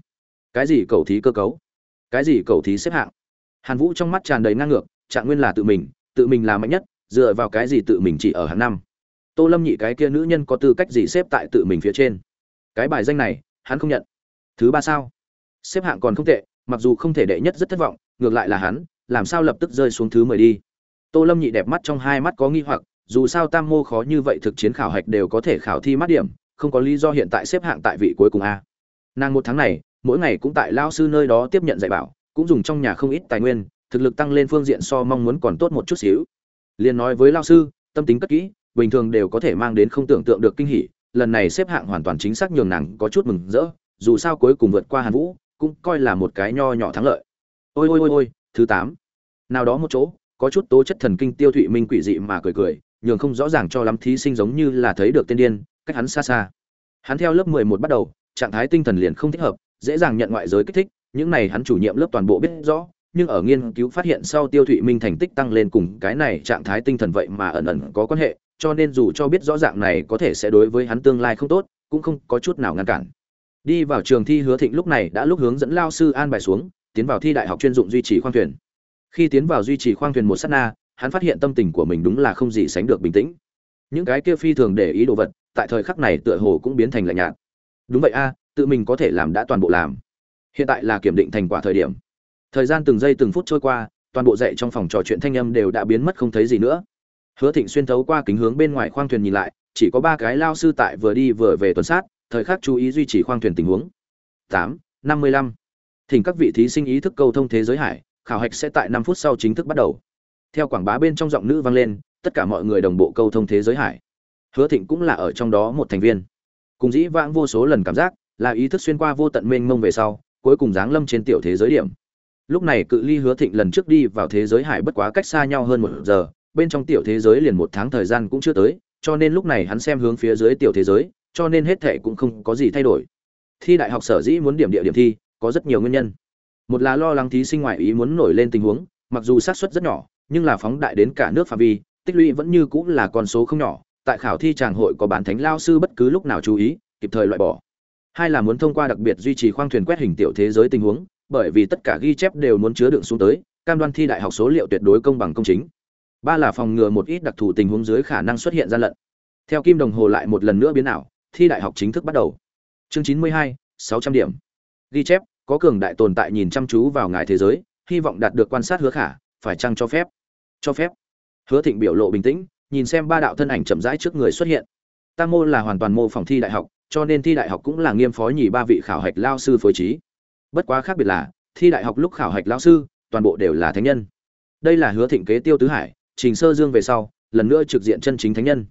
Cái gì cầu thí cơ cấu? Cái gì cầu thí xếp hạng? Hàn vũ trong mắt tràn đầy ngang ngược, trạng nguyên là tự mình tự mình là mạnh nhất, dựa vào cái gì tự mình chỉ ở hạng năm? Tô lâm nhị cái kia nữ nhân có tư cách gì xếp tại tự mình phía trên? Cái bài danh này, hắn không nhận. Thứ ba sao? Xếp hạng còn không tệ, mặc dù không thể đệ nhất rất thất vọng, ngược lại là hắn, làm sao lập tức rơi xuống thứ mười đi? Tô lâm nhị đẹp mắt trong hai mắt có nghi hoặc, dù sao tam mô khó như vậy thực chiến khảo hạch đều có thể khảo thi mắt điểm, không có lý do hiện tại xếp hạng tại vị cuối cùng a. Nàng một tháng này, mỗi ngày cũng tại lao sư nơi đó tiếp nhận dạy bảo, cũng dùng trong nhà không ít tài nguyên, thực lực tăng lên phương diện so mong muốn còn tốt một chút xíu. Liền nói với lao sư, tâm tính cất kỹ, bình thường đều có thể mang đến không tưởng tượng được kinh hỉ, lần này xếp hạng hoàn toàn chính xác nhường nàng có chút mừng rỡ, dù sao cuối cùng vượt qua hàn vũ, cũng coi là một cái nho nhỏ thắng lợi. Ôi ôi ôi ôi, thứ tám. Nào đó một chỗ có chút tố chất thần kinh tiêu thụy minh quỷ dị mà cười cười, nhường không rõ ràng cho lắm thí sinh giống như là thấy được tên điên, cách hắn xa xa. Hắn theo lớp mười một bắt đầu, trạng thái tinh thần liền không thích hợp, dễ dàng nhận ngoại giới kích thích, những này hắn chủ nhiệm lớp toàn bộ biết rõ, nhưng ở nghiên cứu phát hiện sau tiêu thụy minh thành tích tăng lên cùng cái này trạng thái tinh thần vậy mà ẩn ẩn có quan hệ, cho nên dù cho biết rõ ràng này có thể sẽ đối với hắn tương lai không tốt, cũng không có chút nào ngăn cản. Đi vào trường thi hứa thịnh lúc này đã lúc hướng dẫn lao sư an bài xuống, tiến vào thi đại học chuyên dụng duy trì khoang thuyền khi tiến vào duy trì khoang thuyền một sát na, hắn phát hiện tâm tình của mình đúng là không gì sánh được bình tĩnh. Những cái kia phi thường để ý đồ vật, tại thời khắc này tựa hồ cũng biến thành lạnh nhạt. Đúng vậy a, tự mình có thể làm đã toàn bộ làm. Hiện tại là kiểm định thành quả thời điểm. Thời gian từng giây từng phút trôi qua, toàn bộ dạy trong phòng trò chuyện thanh âm đều đã biến mất không thấy gì nữa. Hứa thịnh xuyên thấu qua kính hướng bên ngoài khoang thuyền nhìn lại, chỉ có ba cái lao sư tại vừa đi vừa về tuần sát, thời khắc chú ý duy trì khoang thuyền tình huống. Tám, năm mươi lăm. Thỉnh các vị thí sinh ý thức câu thông thế giới hải khảo hạch sẽ tại năm phút sau chính thức bắt đầu. Theo quảng bá bên trong giọng nữ vang lên, tất cả mọi người đồng bộ câu thông thế giới hải. Hứa thịnh cũng là ở trong đó một thành viên. Cùng dĩ vãng vô số lần cảm giác, là ý thức xuyên qua vô tận mênh mông về sau, cuối cùng giáng lâm trên tiểu thế giới điểm. Lúc này cự ly hứa thịnh lần trước đi vào thế giới hải bất quá cách xa nhau hơn một giờ, bên trong tiểu thế giới liền một tháng thời gian cũng chưa tới, cho nên lúc này hắn xem hướng phía dưới tiểu thế giới, cho nên hết thệ cũng không có gì thay đổi. Thi đại học sở dĩ muốn điểm địa điểm thi, có rất nhiều nguyên nhân một là lo lắng thí sinh ngoại ý muốn nổi lên tình huống, mặc dù xác suất rất nhỏ, nhưng là phóng đại đến cả nước phạm vi, tích lũy vẫn như cũng là con số không nhỏ, tại khảo thi tràng hội có bán thánh lao sư bất cứ lúc nào chú ý, kịp thời loại bỏ. Hai là muốn thông qua đặc biệt duy trì khoang thuyền quét hình tiểu thế giới tình huống, bởi vì tất cả ghi chép đều muốn chứa đựng xuống tới, cam đoan thi đại học số liệu tuyệt đối công bằng công chính. Ba là phòng ngừa một ít đặc thù tình huống dưới khả năng xuất hiện gian lận. Theo kim đồng hồ lại một lần nữa biến ảo, thi đại học chính thức bắt đầu. Chương chín mươi hai, sáu trăm điểm. Ghi chép có cường đại tồn tại nhìn chăm chú vào ngài thế giới, hy vọng đạt được quan sát hứa khả, phải chăng cho phép? Cho phép. Hứa thịnh biểu lộ bình tĩnh, nhìn xem ba đạo thân ảnh chậm rãi trước người xuất hiện. Tam mô là hoàn toàn mô phòng thi đại học, cho nên thi đại học cũng là nghiêm phó nhì ba vị khảo hạch lao sư phối trí. Bất quá khác biệt là, thi đại học lúc khảo hạch lao sư, toàn bộ đều là thánh nhân. Đây là hứa thịnh kế tiêu tứ hải, trình sơ dương về sau, lần nữa trực diện chân chính thánh nhân.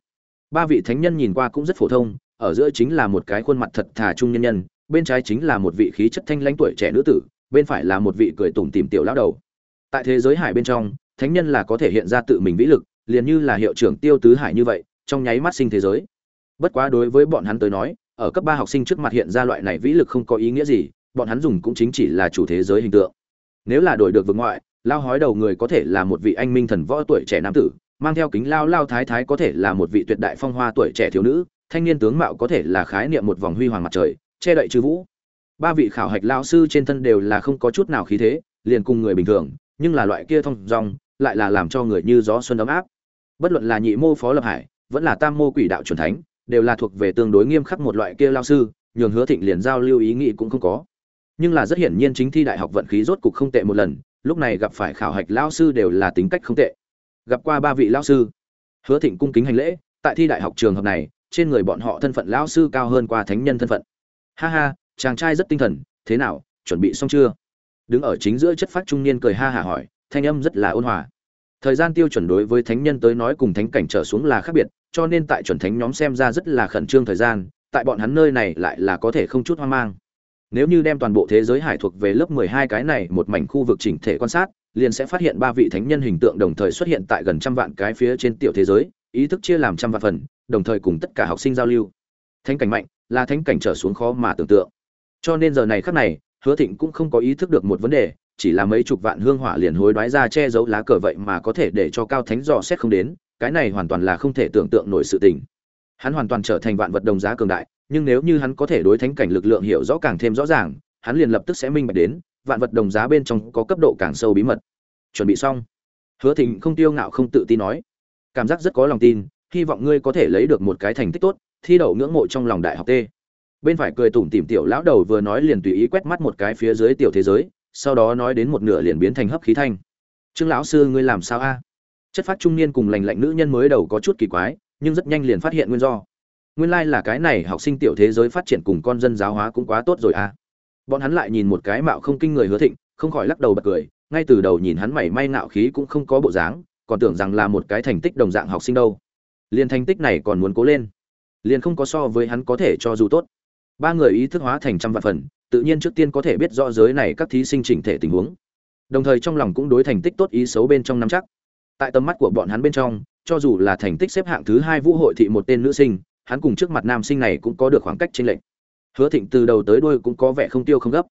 Ba vị thánh nhân nhìn qua cũng rất phổ thông, ở giữa chính là một cái khuôn mặt thật thà trung nhân nhân bên trái chính là một vị khí chất thanh lãnh tuổi trẻ nữ tử, bên phải là một vị cười tủm tỉm tiểu lão đầu. Tại thế giới hải bên trong, thánh nhân là có thể hiện ra tự mình vĩ lực, liền như là hiệu trưởng tiêu tứ hải như vậy, trong nháy mắt sinh thế giới. Bất quá đối với bọn hắn tới nói, ở cấp ba học sinh trước mặt hiện ra loại này vĩ lực không có ý nghĩa gì, bọn hắn dùng cũng chính chỉ là chủ thế giới hình tượng. Nếu là đổi được vực ngoại, lao hói đầu người có thể là một vị anh minh thần võ tuổi trẻ nam tử, mang theo kính lao lao thái thái có thể là một vị tuyệt đại phong hoa tuổi trẻ thiếu nữ, thanh niên tướng mạo có thể là khái niệm một vòng huy hoàng mặt trời che đậy chư vũ. Ba vị khảo hạch lao sư trên thân đều là không có chút nào khí thế, liền cùng người bình thường, nhưng là loại kia thông dong, lại là làm cho người như gió xuân ấm áp. Bất luận là nhị mô phó lập hải, vẫn là tam mô quỷ đạo chuẩn thánh, đều là thuộc về tương đối nghiêm khắc một loại kia lao sư, nhường hứa thịnh liền giao lưu ý nghĩ cũng không có. Nhưng là rất hiển nhiên chính thi đại học vận khí rốt cục không tệ một lần, lúc này gặp phải khảo hạch lao sư đều là tính cách không tệ. Gặp qua ba vị lao sư, hứa thịnh cung kính hành lễ, tại thi đại học trường hợp này, trên người bọn họ thân phận lao sư cao hơn qua thánh nhân thân phận ha ha, chàng trai rất tinh thần, thế nào, chuẩn bị xong chưa? Đứng ở chính giữa chất phát trung niên cười ha hả hỏi, thanh âm rất là ôn hòa. Thời gian tiêu chuẩn đối với thánh nhân tới nói cùng thánh cảnh trở xuống là khác biệt, cho nên tại chuẩn thánh nhóm xem ra rất là khẩn trương thời gian, tại bọn hắn nơi này lại là có thể không chút hoang mang. Nếu như đem toàn bộ thế giới hải thuộc về lớp mười hai cái này một mảnh khu vực chỉnh thể quan sát, liền sẽ phát hiện ba vị thánh nhân hình tượng đồng thời xuất hiện tại gần trăm vạn cái phía trên tiểu thế giới, ý thức chia làm trăm vạn phần, đồng thời cùng tất cả học sinh giao lưu. Thánh cảnh mạnh là thánh cảnh trở xuống khó mà tưởng tượng. Cho nên giờ này khắc này, hứa thịnh cũng không có ý thức được một vấn đề, chỉ là mấy chục vạn hương hỏa liền hối đoái ra che giấu lá cờ vậy mà có thể để cho cao thánh dò xét không đến, cái này hoàn toàn là không thể tưởng tượng nổi sự tình. Hắn hoàn toàn trở thành vạn vật đồng giá cường đại, nhưng nếu như hắn có thể đối thánh cảnh lực lượng hiểu rõ càng thêm rõ ràng, hắn liền lập tức sẽ minh bạch đến, vạn vật đồng giá bên trong có cấp độ càng sâu bí mật. Chuẩn bị xong. Hứa thịnh không tiêu ngạo không tự tin nói, cảm giác rất có lòng tin, hy vọng ngươi có thể lấy được một cái thành tích tốt thi đậu ngưỡng mộ trong lòng đại học t. Bên phải cười tủm tỉm tiểu lão đầu vừa nói liền tùy ý quét mắt một cái phía dưới tiểu thế giới, sau đó nói đến một nửa liền biến thành hấp khí thanh. Trương lão sư, ngươi làm sao a? Chất phát trung niên cùng lành lạnh nữ nhân mới đầu có chút kỳ quái, nhưng rất nhanh liền phát hiện nguyên do. Nguyên lai là cái này học sinh tiểu thế giới phát triển cùng con dân giáo hóa cũng quá tốt rồi a. Bọn hắn lại nhìn một cái mạo không kinh người hứa thịnh, không khỏi lắc đầu bật cười, ngay từ đầu nhìn hắn mảy may nạo khí cũng không có bộ dáng, còn tưởng rằng là một cái thành tích đồng dạng học sinh đâu. Liền thành tích này còn muốn cố lên liền không có so với hắn có thể cho dù tốt. Ba người ý thức hóa thành trăm vạn phần, tự nhiên trước tiên có thể biết rõ giới này các thí sinh chỉnh thể tình huống. Đồng thời trong lòng cũng đối thành tích tốt ý xấu bên trong nắm chắc. Tại tầm mắt của bọn hắn bên trong, cho dù là thành tích xếp hạng thứ hai vũ hội thị một tên nữ sinh, hắn cùng trước mặt nam sinh này cũng có được khoảng cách chênh lệch. Hứa thịnh từ đầu tới đuôi cũng có vẻ không tiêu không gấp.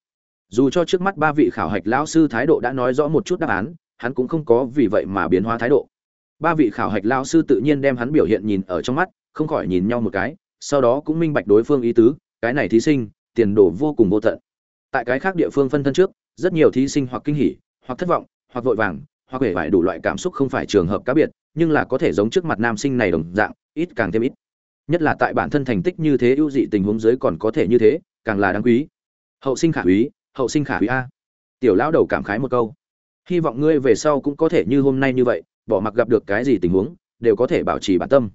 Dù cho trước mắt ba vị khảo hạch lão sư thái độ đã nói rõ một chút đáp án, hắn cũng không có vì vậy mà biến hóa thái độ. Ba vị khảo hạch lão sư tự nhiên đem hắn biểu hiện nhìn ở trong mắt không khỏi nhìn nhau một cái, sau đó cũng minh bạch đối phương ý tứ, cái này thí sinh, tiền đồ vô cùng vô tận. Tại cái khác địa phương phân thân trước, rất nhiều thí sinh hoặc kinh hỉ, hoặc thất vọng, hoặc vội vàng, hoặc vẻ vải đủ loại cảm xúc không phải trường hợp cá biệt, nhưng là có thể giống trước mặt nam sinh này đồng dạng, ít càng thêm ít. Nhất là tại bản thân thành tích như thế, ưu dị tình huống dưới còn có thể như thế, càng là đáng quý. Hậu sinh khả úy, hậu sinh khả úy a. Tiểu lão đầu cảm khái một câu. Hy vọng ngươi về sau cũng có thể như hôm nay như vậy, bỏ mặc gặp được cái gì tình huống, đều có thể bảo trì bản tâm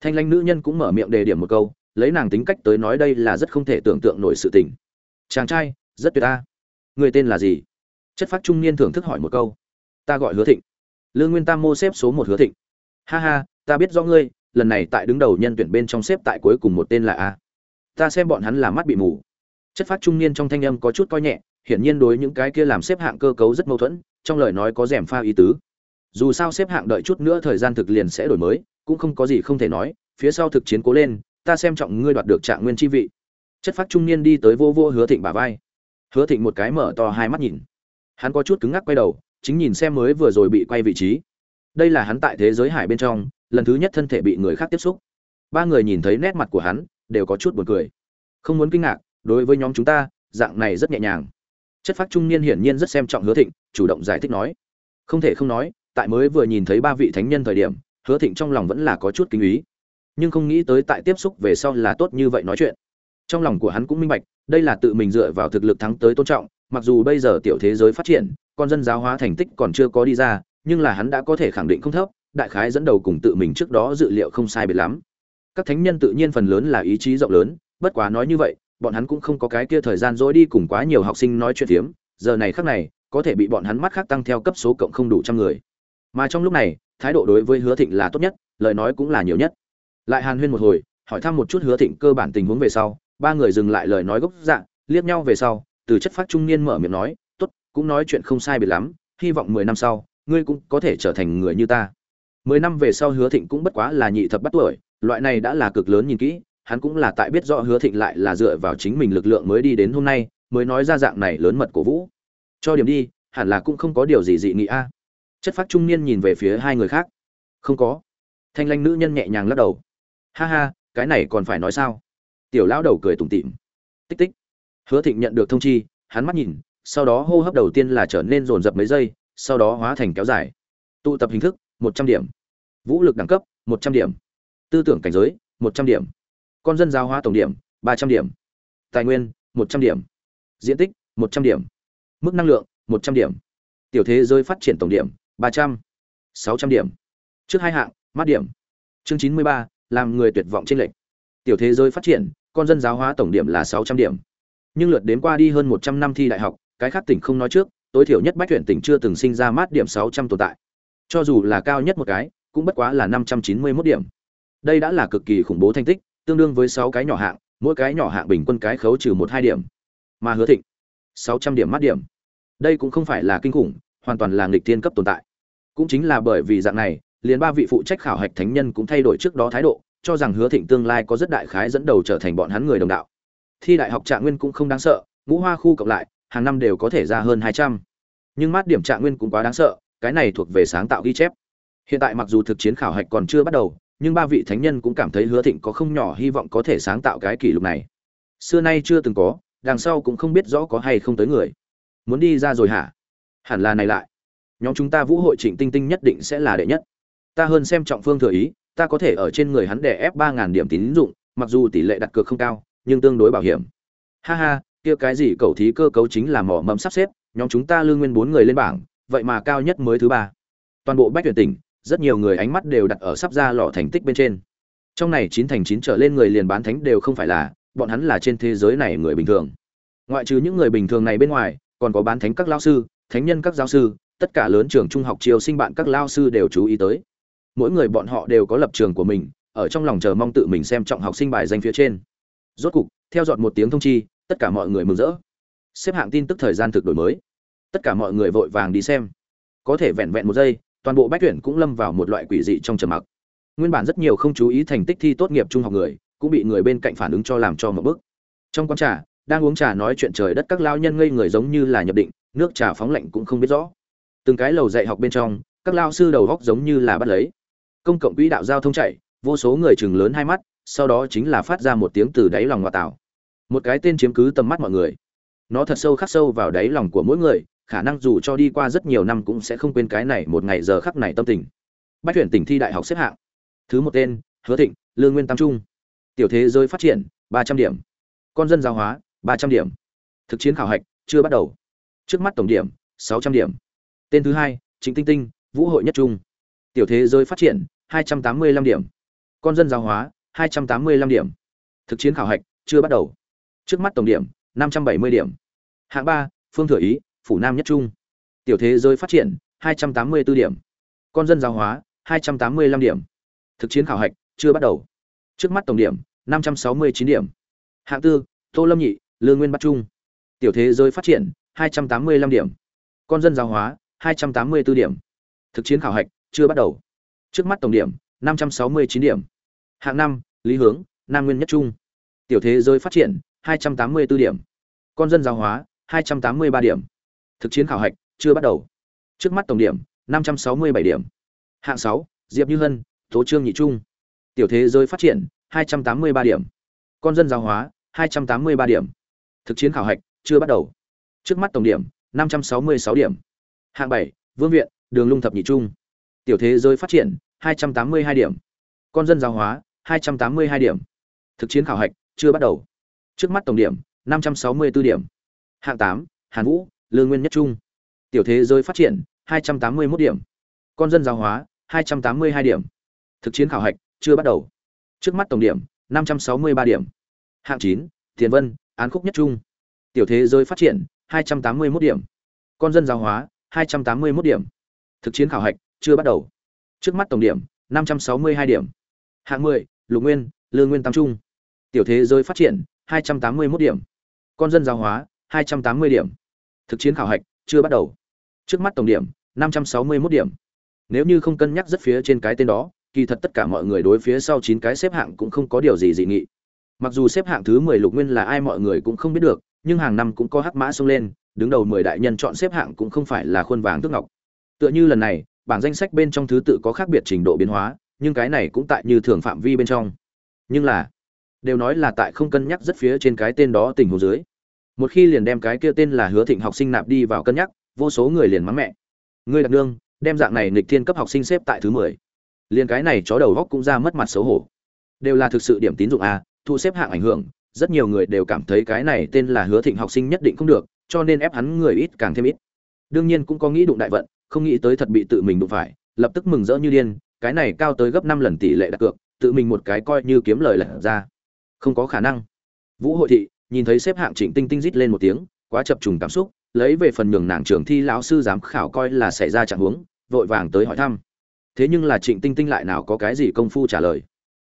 thanh lãnh nữ nhân cũng mở miệng đề điểm một câu, lấy nàng tính cách tới nói đây là rất không thể tưởng tượng nổi sự tình. Chàng trai, rất tuyệt ta. Người tên là gì? Chất phát trung niên thưởng thức hỏi một câu. Ta gọi hứa thịnh. Lương nguyên tam mô xếp số một hứa thịnh. Ha ha, ta biết rõ ngươi, lần này tại đứng đầu nhân tuyển bên trong xếp tại cuối cùng một tên là a. Ta xem bọn hắn là mắt bị mù. Chất phát trung niên trong thanh âm có chút coi nhẹ, hiển nhiên đối những cái kia làm xếp hạng cơ cấu rất mâu thuẫn, trong lời nói có rèm pha ý tứ dù sao xếp hạng đợi chút nữa thời gian thực liền sẽ đổi mới, cũng không có gì không thể nói, phía sau thực chiến cố lên, ta xem trọng ngươi đoạt được trạng nguyên chi vị. Chất phát trung niên đi tới vô vô hứa thịnh bả vai. Hứa thịnh một cái mở to hai mắt nhìn. Hắn có chút cứng ngắc quay đầu, chính nhìn xem mới vừa rồi bị quay vị trí. Đây là hắn tại thế giới hải bên trong, lần thứ nhất thân thể bị người khác tiếp xúc. Ba người nhìn thấy nét mặt của hắn, đều có chút buồn cười. Không muốn kinh ngạc, đối với nhóm chúng ta, dạng này rất nhẹ nhàng. Chất phát trung niên hiển nhiên rất xem trọng hứa thịnh, chủ động giải thích nói. Không thể không nói tại mới vừa nhìn thấy ba vị thánh nhân thời điểm, hứa thịnh trong lòng vẫn là có chút kinh ý. Nhưng không nghĩ tới tại tiếp xúc về sau là tốt như vậy nói chuyện. Trong lòng của hắn cũng minh bạch, đây là tự mình dựa vào thực lực thắng tới tôn trọng, mặc dù bây giờ tiểu thế giới phát triển, con dân giáo hóa thành tích còn chưa có đi ra, nhưng là hắn đã có thể khẳng định không thấp, đại khái dẫn đầu cùng tự mình trước đó dự liệu không sai biệt lắm. Các thánh nhân tự nhiên phần lớn là ý chí rộng lớn, bất quá nói như vậy, bọn hắn cũng không có cái kia thời gian dối đi cùng quá nhiều học sinh nói chuyện phiếm, giờ này khác này, có thể bị bọn hắn mắt khác tăng theo cấp số cộng không đủ trăm người mà trong lúc này, thái độ đối với hứa thịnh là tốt nhất, lời nói cũng là nhiều nhất. Lại hàn huyên một hồi, hỏi thăm một chút hứa thịnh cơ bản tình huống về sau, ba người dừng lại lời nói gốc dạng, liếc nhau về sau, từ chất phát trung niên mở miệng nói, tốt, cũng nói chuyện không sai biệt lắm, hy vọng mười năm sau, ngươi cũng có thể trở thành người như ta. Mười năm về sau hứa thịnh cũng bất quá là nhị thập bắt tuổi, loại này đã là cực lớn nhìn kỹ, hắn cũng là tại biết rõ hứa thịnh lại là dựa vào chính mình lực lượng mới đi đến hôm nay, mới nói ra dạng này lớn mật cổ vũ. Cho điểm đi, hẳn là cũng không có điều gì dị nghị a chất phát trung niên nhìn về phía hai người khác. Không có. Thanh lanh nữ nhân nhẹ nhàng lắc đầu. Ha ha, cái này còn phải nói sao? Tiểu lão đầu cười tủm tỉm. Tích tích. Hứa thịnh nhận được thông chi, hắn mắt nhìn, sau đó hô hấp đầu tiên là trở nên rồn rập mấy giây, sau đó hóa thành kéo dài. Tụ tập hình thức, một trăm điểm. Vũ lực đẳng cấp, một trăm điểm. Tư tưởng cảnh giới, một trăm điểm. Con dân giáo hóa tổng điểm, ba trăm điểm. Tài nguyên, một trăm điểm. Diện tích, một trăm điểm. Mức năng lượng, một trăm điểm. Tiểu thế giới phát triển tổng điểm ba trăm, sáu trăm điểm. Trước hai hạng, mát điểm. Chương chín mươi ba, làm người tuyệt vọng trên lệnh tiểu thế giới phát triển, con dân giáo hóa tổng điểm là sáu trăm điểm. Nhưng lượt đến qua đi hơn một trăm năm thi đại học, cái khác tỉnh không nói trước, tối thiểu nhất bách huyện tỉnh chưa từng sinh ra mát điểm sáu trăm tồn tại. Cho dù là cao nhất một cái, cũng bất quá là năm trăm chín mươi 591 điểm. Đây đã là cực kỳ khủng bố thành tích, tương đương với sáu cái nhỏ hạng, mỗi cái nhỏ hạng bình quân cái khấu trừ một hai điểm. Mà hứa thịnh, sáu trăm điểm mát điểm. Đây cũng không phải là kinh khủng, hoàn toàn là nghịch thiên cấp tồn tại cũng chính là bởi vì dạng này, liền ba vị phụ trách khảo hạch thánh nhân cũng thay đổi trước đó thái độ, cho rằng hứa thịnh tương lai có rất đại khái dẫn đầu trở thành bọn hắn người đồng đạo. Thi đại học trạng nguyên cũng không đáng sợ, ngũ hoa khu cộng lại, hàng năm đều có thể ra hơn hai trăm. Nhưng mát điểm trạng nguyên cũng quá đáng sợ, cái này thuộc về sáng tạo ghi chép. Hiện tại mặc dù thực chiến khảo hạch còn chưa bắt đầu, nhưng ba vị thánh nhân cũng cảm thấy hứa thịnh có không nhỏ hy vọng có thể sáng tạo cái kỷ lục này. Xưa nay chưa từng có, đằng sau cũng không biết rõ có hay không tới người. Muốn đi ra rồi hả? Hẳn là này lại nhóm chúng ta vũ hội trịnh tinh tinh nhất định sẽ là đệ nhất. Ta hơn xem trọng phương thừa ý, ta có thể ở trên người hắn để ép ba ngàn điểm tín dụng, mặc dù tỷ lệ đặt cược không cao, nhưng tương đối bảo hiểm. Ha ha, kia cái gì cầu thí cơ cấu chính là mỏ mẫm sắp xếp, nhóm chúng ta lương nguyên bốn người lên bảng, vậy mà cao nhất mới thứ ba. Toàn bộ bách tuyển tỉnh, rất nhiều người ánh mắt đều đặt ở sắp ra lò thành tích bên trên. Trong này chín thành chín trở lên người liền bán thánh đều không phải là, bọn hắn là trên thế giới này người bình thường. Ngoại trừ những người bình thường này bên ngoài, còn có bán thánh các lao sư, thánh nhân các giáo sư tất cả lớn trường trung học chiều sinh bạn các lao sư đều chú ý tới. Mỗi người bọn họ đều có lập trường của mình, ở trong lòng chờ mong tự mình xem trọng học sinh bài danh phía trên. Rốt cục, theo dọn một tiếng thông chi, tất cả mọi người mừng rỡ. Xếp hạng tin tức thời gian thực đổi mới. Tất cả mọi người vội vàng đi xem. Có thể vẹn vẹn một giây, toàn bộ bách tuyển cũng lâm vào một loại quỷ dị trong trầm mặc. Nguyên bản rất nhiều không chú ý thành tích thi tốt nghiệp trung học người, cũng bị người bên cạnh phản ứng cho làm cho một bức trong quán trà, đang uống trà nói chuyện trời đất các lao nhân ngây người giống như là nhập định, nước trà phóng lạnh cũng không biết rõ từng cái lầu dạy học bên trong, các lao sư đầu góc giống như là bắt lấy. Công cộng quỹ đạo giao thông chạy, vô số người chừng lớn hai mắt, sau đó chính là phát ra một tiếng từ đáy lòng ngoại tảo một cái tên chiếm cứ tầm mắt mọi người. Nó thật sâu khắc sâu vào đáy lòng của mỗi người, khả năng dù cho đi qua rất nhiều năm cũng sẽ không quên cái này một ngày giờ khắc này tâm tình. Bách tuyển tỉnh thi đại học xếp hạng. Thứ một tên, hứa thịnh, lương nguyên tam trung. Tiểu thế giới phát triển, ba trăm điểm. Con dân giáo hóa, ba trăm điểm. Thực chiến khảo hạch, chưa bắt đầu. Trước mắt tổng điểm, sáu trăm điểm tên thứ hai chính tinh tinh, vũ hội nhất trung. Tiểu thế giới phát triển, hai trăm tám mươi lăm điểm. Con dân giáo hóa, hai trăm tám mươi lăm điểm. Thực chiến khảo hạch, chưa bắt đầu. Trước mắt tổng điểm, năm trăm bảy mươi điểm. Hạng ba, phương thừa ý, phủ nam nhất trung. Tiểu thế giới phát triển, hai trăm tám mươi 284 điểm. Con dân giáo hóa, hai trăm tám mươi 285 điểm. Thực chiến khảo hạch, chưa bắt đầu. Trước mắt tổng điểm, năm trăm sáu mươi chín điểm. Hạng tư, tô lâm nhị, lương nguyên bắt trung. Tiểu thế giới phát triển, hai trăm tám mươi 285 điểm. Con dân giáo hóa hai trăm tám mươi 284 điểm. Thực chiến khảo hạch chưa bắt đầu. Trước mắt tổng điểm, năm trăm sáu mươi chín điểm. Hạng năm, lý hướng, nam nguyên nhất trung. Tiểu thế giới phát triển, hai trăm tám mươi 284 điểm. Con dân giáo hóa, hai trăm tám mươi ba điểm. Thực chiến khảo hạch chưa bắt đầu. Trước mắt tổng điểm, năm trăm sáu mươi bảy điểm. Hạng sáu, diệp như hân, tố trương nhị trung. Tiểu thế giới phát triển, hai trăm tám mươi ba điểm. Con dân giáo hóa, hai trăm tám mươi ba điểm. Thực chiến khảo hạch chưa bắt đầu. Trước mắt tổng điểm, năm trăm sáu mươi sáu điểm hạng bảy vương viện đường lung thập nhị trung. Tiểu thế giới phát triển hai trăm tám mươi hai điểm. Con dân giáo hóa hai trăm tám mươi hai điểm. Thực chiến khảo hạch chưa bắt đầu. Trước mắt tổng điểm năm trăm sáu mươi 564 điểm. Hạng tám hàn vũ lương nguyên nhất trung. Tiểu thế giới phát triển 281 điểm. Con dân giáo hóa 282 điểm. Thực chiến khảo hạch chưa bắt đầu. Trước mắt tổng điểm 563 điểm. Hạng 9, tiền vân án khúc nhất trung. Tiểu thế giới phát triển 281 điểm. Con dân giáo hóa 281 điểm. Thực chiến khảo hạch chưa bắt đầu. Trước mắt tổng điểm 562 điểm. Hạng 10, lục nguyên lương nguyên tam trung. Tiểu thế giới phát triển 281 điểm. Con dân giáo hóa 280 điểm. Thực chiến khảo hạch chưa bắt đầu. Trước mắt tổng điểm năm trăm sáu mươi 561 điểm. Nếu như không cân nhắc rất phía trên cái tên đó kỳ thật tất cả mọi người đối phía sau chín cái xếp hạng cũng không có điều gì dị nghị. Mặc dù xếp hạng thứ mười lục nguyên là ai mọi người cũng không biết được nhưng hàng năm cũng có hắc mã xông lên đứng đầu mười đại nhân chọn xếp hạng cũng không phải là khuôn vàng tước ngọc. Tựa như lần này, bảng danh sách bên trong thứ tự có khác biệt trình độ biến hóa, nhưng cái này cũng tại như thường phạm vi bên trong. Nhưng là, đều nói là tại không cân nhắc rất phía trên cái tên đó tình huống dưới. Một khi liền đem cái kia tên là hứa thịnh học sinh nạp đi vào cân nhắc, vô số người liền mắng mẹ. Ngươi đặc nương, đem dạng này nghịch thiên cấp học sinh xếp tại thứ mười. Liền cái này chó đầu góc cũng ra mất mặt xấu hổ. Đều là thực sự điểm tín dụng a thu xếp hạng ảnh hưởng rất nhiều người đều cảm thấy cái này tên là hứa thịnh học sinh nhất định không được, cho nên ép hắn người ít càng thêm ít. Đương nhiên cũng có nghĩ đụng đại vận, không nghĩ tới thật bị tự mình đụng phải, lập tức mừng rỡ như điên, cái này cao tới gấp năm lần tỷ lệ đặt cược, tự mình một cái coi như kiếm lời lật ra. Không có khả năng. Vũ hội thị, nhìn thấy xếp hạng trịnh tinh tinh rít lên một tiếng, quá chập trùng cảm xúc, lấy về phần nhường nàng trường thi lão sư giám khảo coi là xảy ra trạng huống, vội vàng tới hỏi thăm. Thế nhưng là trịnh tinh tinh lại nào có cái gì công phu trả lời?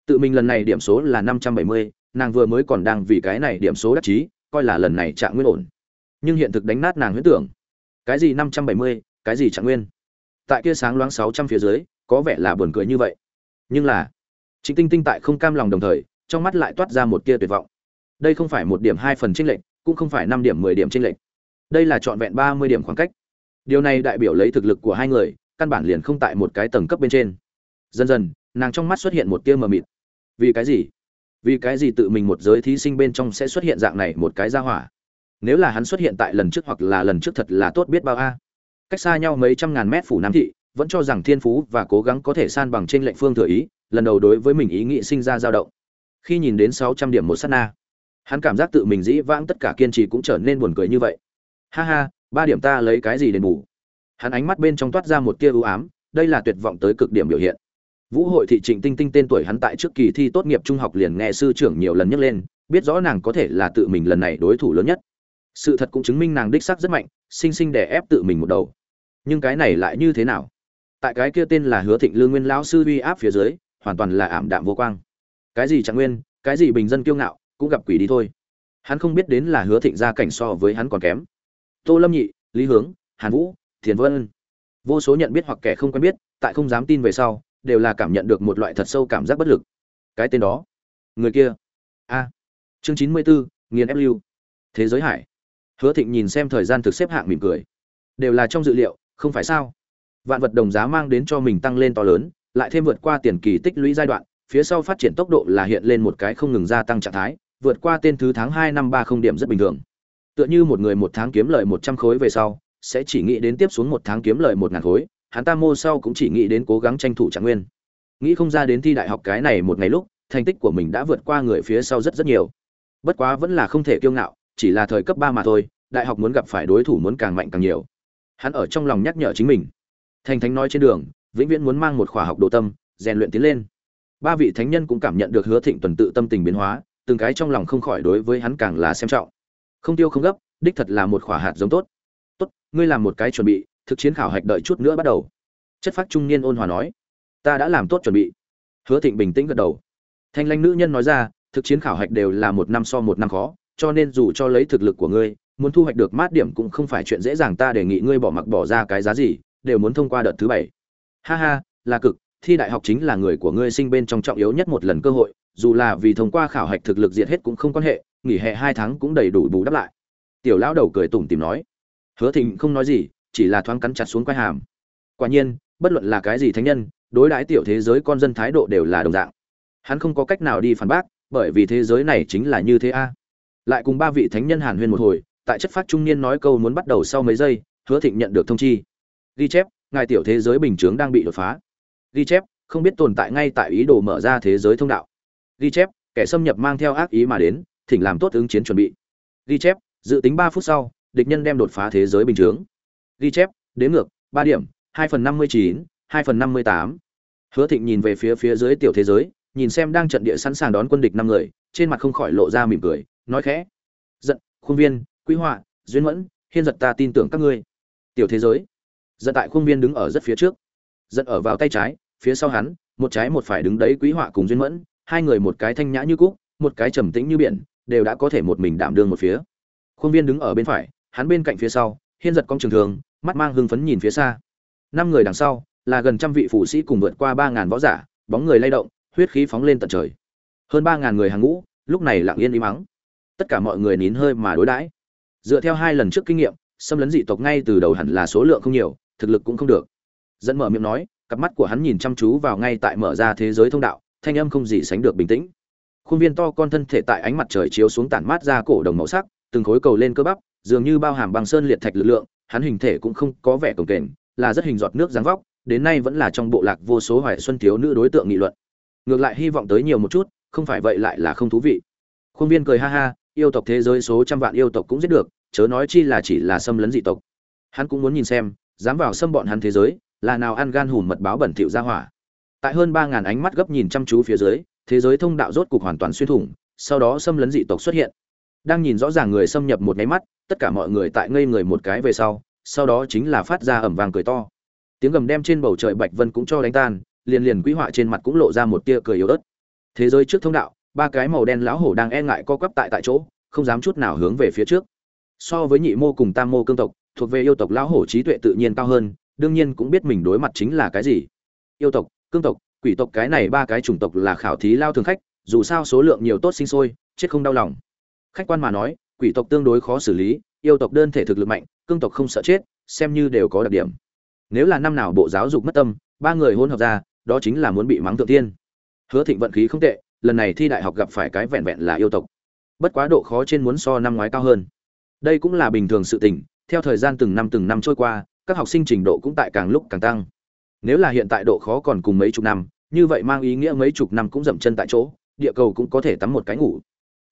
Tự mình lần này điểm số là năm trăm bảy mươi nàng vừa mới còn đang vì cái này điểm số đắc chí, coi là lần này trạng nguyên ổn. Nhưng hiện thực đánh nát nàng huyễn tưởng. Cái gì năm trăm bảy mươi, cái gì trạng nguyên? Tại kia sáng loáng sáu trăm phía dưới, có vẻ là buồn cười như vậy. Nhưng là, trịnh tinh tinh tại không cam lòng đồng thời, trong mắt lại toát ra một tia tuyệt vọng. Đây không phải một điểm hai phần tranh lệch, cũng không phải năm điểm mười điểm tranh lệch. Đây là trọn vẹn ba mươi điểm khoảng cách. Điều này đại biểu lấy thực lực của hai người, căn bản liền không tại một cái tầng cấp bên trên. Dần dần, nàng trong mắt xuất hiện một tia mờ mịt. Vì cái gì? Vì cái gì tự mình một giới thí sinh bên trong sẽ xuất hiện dạng này một cái ra hỏa? Nếu là hắn xuất hiện tại lần trước hoặc là lần trước thật là tốt biết bao a. Cách xa nhau mấy trăm ngàn mét phủ nam thị, vẫn cho rằng thiên phú và cố gắng có thể san bằng trên lệnh phương thừa ý, lần đầu đối với mình ý nghĩ sinh ra dao động. Khi nhìn đến sáu trăm điểm một sát na, hắn cảm giác tự mình dĩ vãng tất cả kiên trì cũng trở nên buồn cười như vậy. Ha ha, ba điểm ta lấy cái gì đền bù? Hắn ánh mắt bên trong toát ra một tia ưu ám, đây là tuyệt vọng tới cực điểm biểu hiện vũ hội thị trịnh tinh tinh tên tuổi hắn tại trước kỳ thi tốt nghiệp trung học liền nghe sư trưởng nhiều lần nhắc lên, biết rõ nàng có thể là tự mình lần này đối thủ lớn nhất. Sự thật cũng chứng minh nàng đích sắc rất mạnh, sinh sinh đè ép tự mình một đầu. Nhưng cái này lại như thế nào? Tại cái kia tên là hứa thịnh lương nguyên lão sư uy áp phía dưới, hoàn toàn là ảm đạm vô quang. Cái gì chẳng nguyên, cái gì bình dân kiêu ngạo, cũng gặp quỷ đi thôi. Hắn không biết đến là hứa thịnh gia cảnh so với hắn còn kém. Tô lâm nhị, lý hướng, hàn vũ, thiền vân. Vô số nhận biết hoặc kẻ không quen biết, tại không dám tin về sau đều là cảm nhận được một loại thật sâu cảm giác bất lực. Cái tên đó, người kia, a, chương chín mươi bốn nghiền ép lưu, thế giới hải. Hứa thịnh nhìn xem thời gian thực xếp hạng mỉm cười. Đều là trong dự liệu, không phải sao? Vạn vật đồng giá mang đến cho mình tăng lên to lớn, lại thêm vượt qua tiền kỳ tích lũy giai đoạn, phía sau phát triển tốc độ là hiện lên một cái không ngừng gia tăng trạng thái, vượt qua tên thứ tháng hai năm ba không điểm rất bình thường. Tựa như một người một tháng kiếm lợi một trăm khối về sau, sẽ chỉ nghĩ đến tiếp xuống một tháng kiếm lợi một ngàn khối hắn ta mô sau cũng chỉ nghĩ đến cố gắng tranh thủ trạng nguyên. Nghĩ không ra đến thi đại học cái này một ngày lúc, thành tích của mình đã vượt qua người phía sau rất rất nhiều. Bất quá vẫn là không thể kiêu ngạo, chỉ là thời cấp ba mà thôi, đại học muốn gặp phải đối thủ muốn càng mạnh càng nhiều. Hắn ở trong lòng nhắc nhở chính mình. Thành thánh nói trên đường, vĩnh viễn muốn mang một khóa học độ tâm, rèn luyện tiến lên. Ba vị thánh nhân cũng cảm nhận được hứa thịnh tuần tự tâm tình biến hóa, từng cái trong lòng không khỏi đối với hắn càng là xem trọng. Không tiêu không gấp, đích thật là một khỏa hạt giống tốt. Tốt, ngươi làm một cái chuẩn bị thực chiến khảo hạch đợi chút nữa bắt đầu. Chất phát trung niên ôn hòa nói, ta đã làm tốt chuẩn bị. Hứa thịnh bình tĩnh gật đầu. Thanh lanh nữ nhân nói ra, thực chiến khảo hạch đều là một năm so một năm khó, cho nên dù cho lấy thực lực của ngươi, muốn thu hoạch được mát điểm cũng không phải chuyện dễ dàng ta đề nghị ngươi bỏ mặc bỏ ra cái giá gì, đều muốn thông qua đợt thứ bảy. Ha ha, là cực, thi đại học chính là người của ngươi sinh bên trong trọng yếu nhất một lần cơ hội, dù là vì thông qua khảo hạch thực lực diệt hết cũng không quan hệ, nghỉ hè hai tháng cũng đầy đủ bù đắp lại. Tiểu lão đầu cười tủm tìm nói. Hứa thịnh không nói gì chỉ là thoáng cắn chặt xuống quai hàm. Quả nhiên, bất luận là cái gì thánh nhân, đối đãi tiểu thế giới con dân thái độ đều là đồng dạng. Hắn không có cách nào đi phản bác, bởi vì thế giới này chính là như thế a. Lại cùng ba vị thánh nhân hàn huyên một hồi, tại chất phát trung niên nói câu muốn bắt đầu sau mấy giây, hứa thịnh nhận được thông chi. Ghi chép, ngài tiểu thế giới bình chướng đang bị đột phá. Ghi chép, không biết tồn tại ngay tại ý đồ mở ra thế giới thông đạo. Ghi chép, kẻ xâm nhập mang theo ác ý mà đến, thỉnh làm tốt ứng chiến chuẩn bị. Ghi chép, dự tính ba phút sau, địch nhân đem đột phá thế giới bình chướng ghi chép đến ngược, ba điểm, hai phần năm mươi chín, hai phần năm mươi tám. Hứa thịnh nhìn về phía phía dưới tiểu thế giới, nhìn xem đang trận địa sẵn sàng đón quân địch năm người, trên mặt không khỏi lộ ra mỉm cười, nói khẽ. Giận, khuôn viên, Quý họa, duyên mẫn, hiên giật ta tin tưởng các ngươi. Tiểu thế giới. Giận tại khuôn viên đứng ở rất phía trước. Giận ở vào tay trái, phía sau hắn, một trái một phải đứng đấy quý họa cùng duyên mẫn, hai người một cái thanh nhã như cúc, một cái trầm tĩnh như biển, đều đã có thể một mình đảm đương một phía. Khuôn viên đứng ở bên phải, hắn bên cạnh phía sau, hiên giật cong trường thường mắt mang hưng phấn nhìn phía xa. Năm người đằng sau, là gần trăm vị phụ sĩ cùng vượt qua ba ngàn võ giả, bóng người lay động, huyết khí phóng lên tận trời. Hơn ba ngàn người hàng ngũ, lúc này lặng yên im mắng tất cả mọi người nín hơi mà đối đãi. Dựa theo hai lần trước kinh nghiệm, xâm lấn dị tộc ngay từ đầu hẳn là số lượng không nhiều, thực lực cũng không được. Dẫn mở miệng nói, cặp mắt của hắn nhìn chăm chú vào ngay tại mở ra thế giới thông đạo, thanh âm không gì sánh được bình tĩnh. Khuôn viên to con thân thể tại ánh mặt trời chiếu xuống tản mát ra cổ đồng màu sắc, từng khối cầu lên cơ bắp, dường như bao hàm băng sơn liệt thạch lực lượng hắn hình thể cũng không có vẻ cồng kềnh, là rất hình giọt nước dáng vóc, đến nay vẫn là trong bộ lạc vô số hoài xuân thiếu nữ đối tượng nghị luận. Ngược lại hy vọng tới nhiều một chút, không phải vậy lại là không thú vị. Khuôn viên cười ha ha, yêu tộc thế giới số trăm vạn yêu tộc cũng giết được, chớ nói chi là chỉ là xâm lấn dị tộc. Hắn cũng muốn nhìn xem, dám vào xâm bọn hắn thế giới, là nào ăn gan hùm mật báo bẩn thỉu ra hỏa. Tại hơn ba ngàn ánh mắt gấp nhìn chăm chú phía dưới, thế giới thông đạo rốt cục hoàn toàn xuyên thủng, sau đó xâm lấn dị tộc xuất hiện đang nhìn rõ ràng người xâm nhập một máy mắt, tất cả mọi người tại ngây người một cái về sau sau đó chính là phát ra ẩm vàng cười to. Tiếng gầm đem trên bầu trời bạch vân cũng cho đánh tan, liền liền quỹ họa trên mặt cũng lộ ra một tia cười yếu ớt. Thế giới trước thông đạo, ba cái màu đen lão hổ đang e ngại co quắp tại tại chỗ, không dám chút nào hướng về phía trước. So với nhị mô cùng tam mô cương tộc, thuộc về yêu tộc lão hổ trí tuệ tự nhiên cao hơn, đương nhiên cũng biết mình đối mặt chính là cái gì. Yêu tộc, cương tộc, quỷ tộc, cái này ba cái chủng tộc là khảo thí lao thường khách, dù sao số lượng nhiều tốt sinh sôi, chết không đau lòng khách quan mà nói, quỷ tộc tương đối khó xử lý, yêu tộc đơn thể thực lực mạnh, cương tộc không sợ chết, xem như đều có đặc điểm. Nếu là năm nào bộ giáo dục mất tâm, ba người hôn hợp ra, đó chính là muốn bị mắng thượng tiên. Hứa thịnh vận khí không tệ, lần này thi đại học gặp phải cái vẹn vẹn là yêu tộc. Bất quá độ khó trên muốn so năm ngoái cao hơn. Đây cũng là bình thường sự tình, theo thời gian từng năm từng năm trôi qua, các học sinh trình độ cũng tại càng lúc càng tăng. Nếu là hiện tại độ khó còn cùng mấy chục năm, như vậy mang ý nghĩa mấy chục năm cũng dậm chân tại chỗ, địa cầu cũng có thể tắm một cái ngủ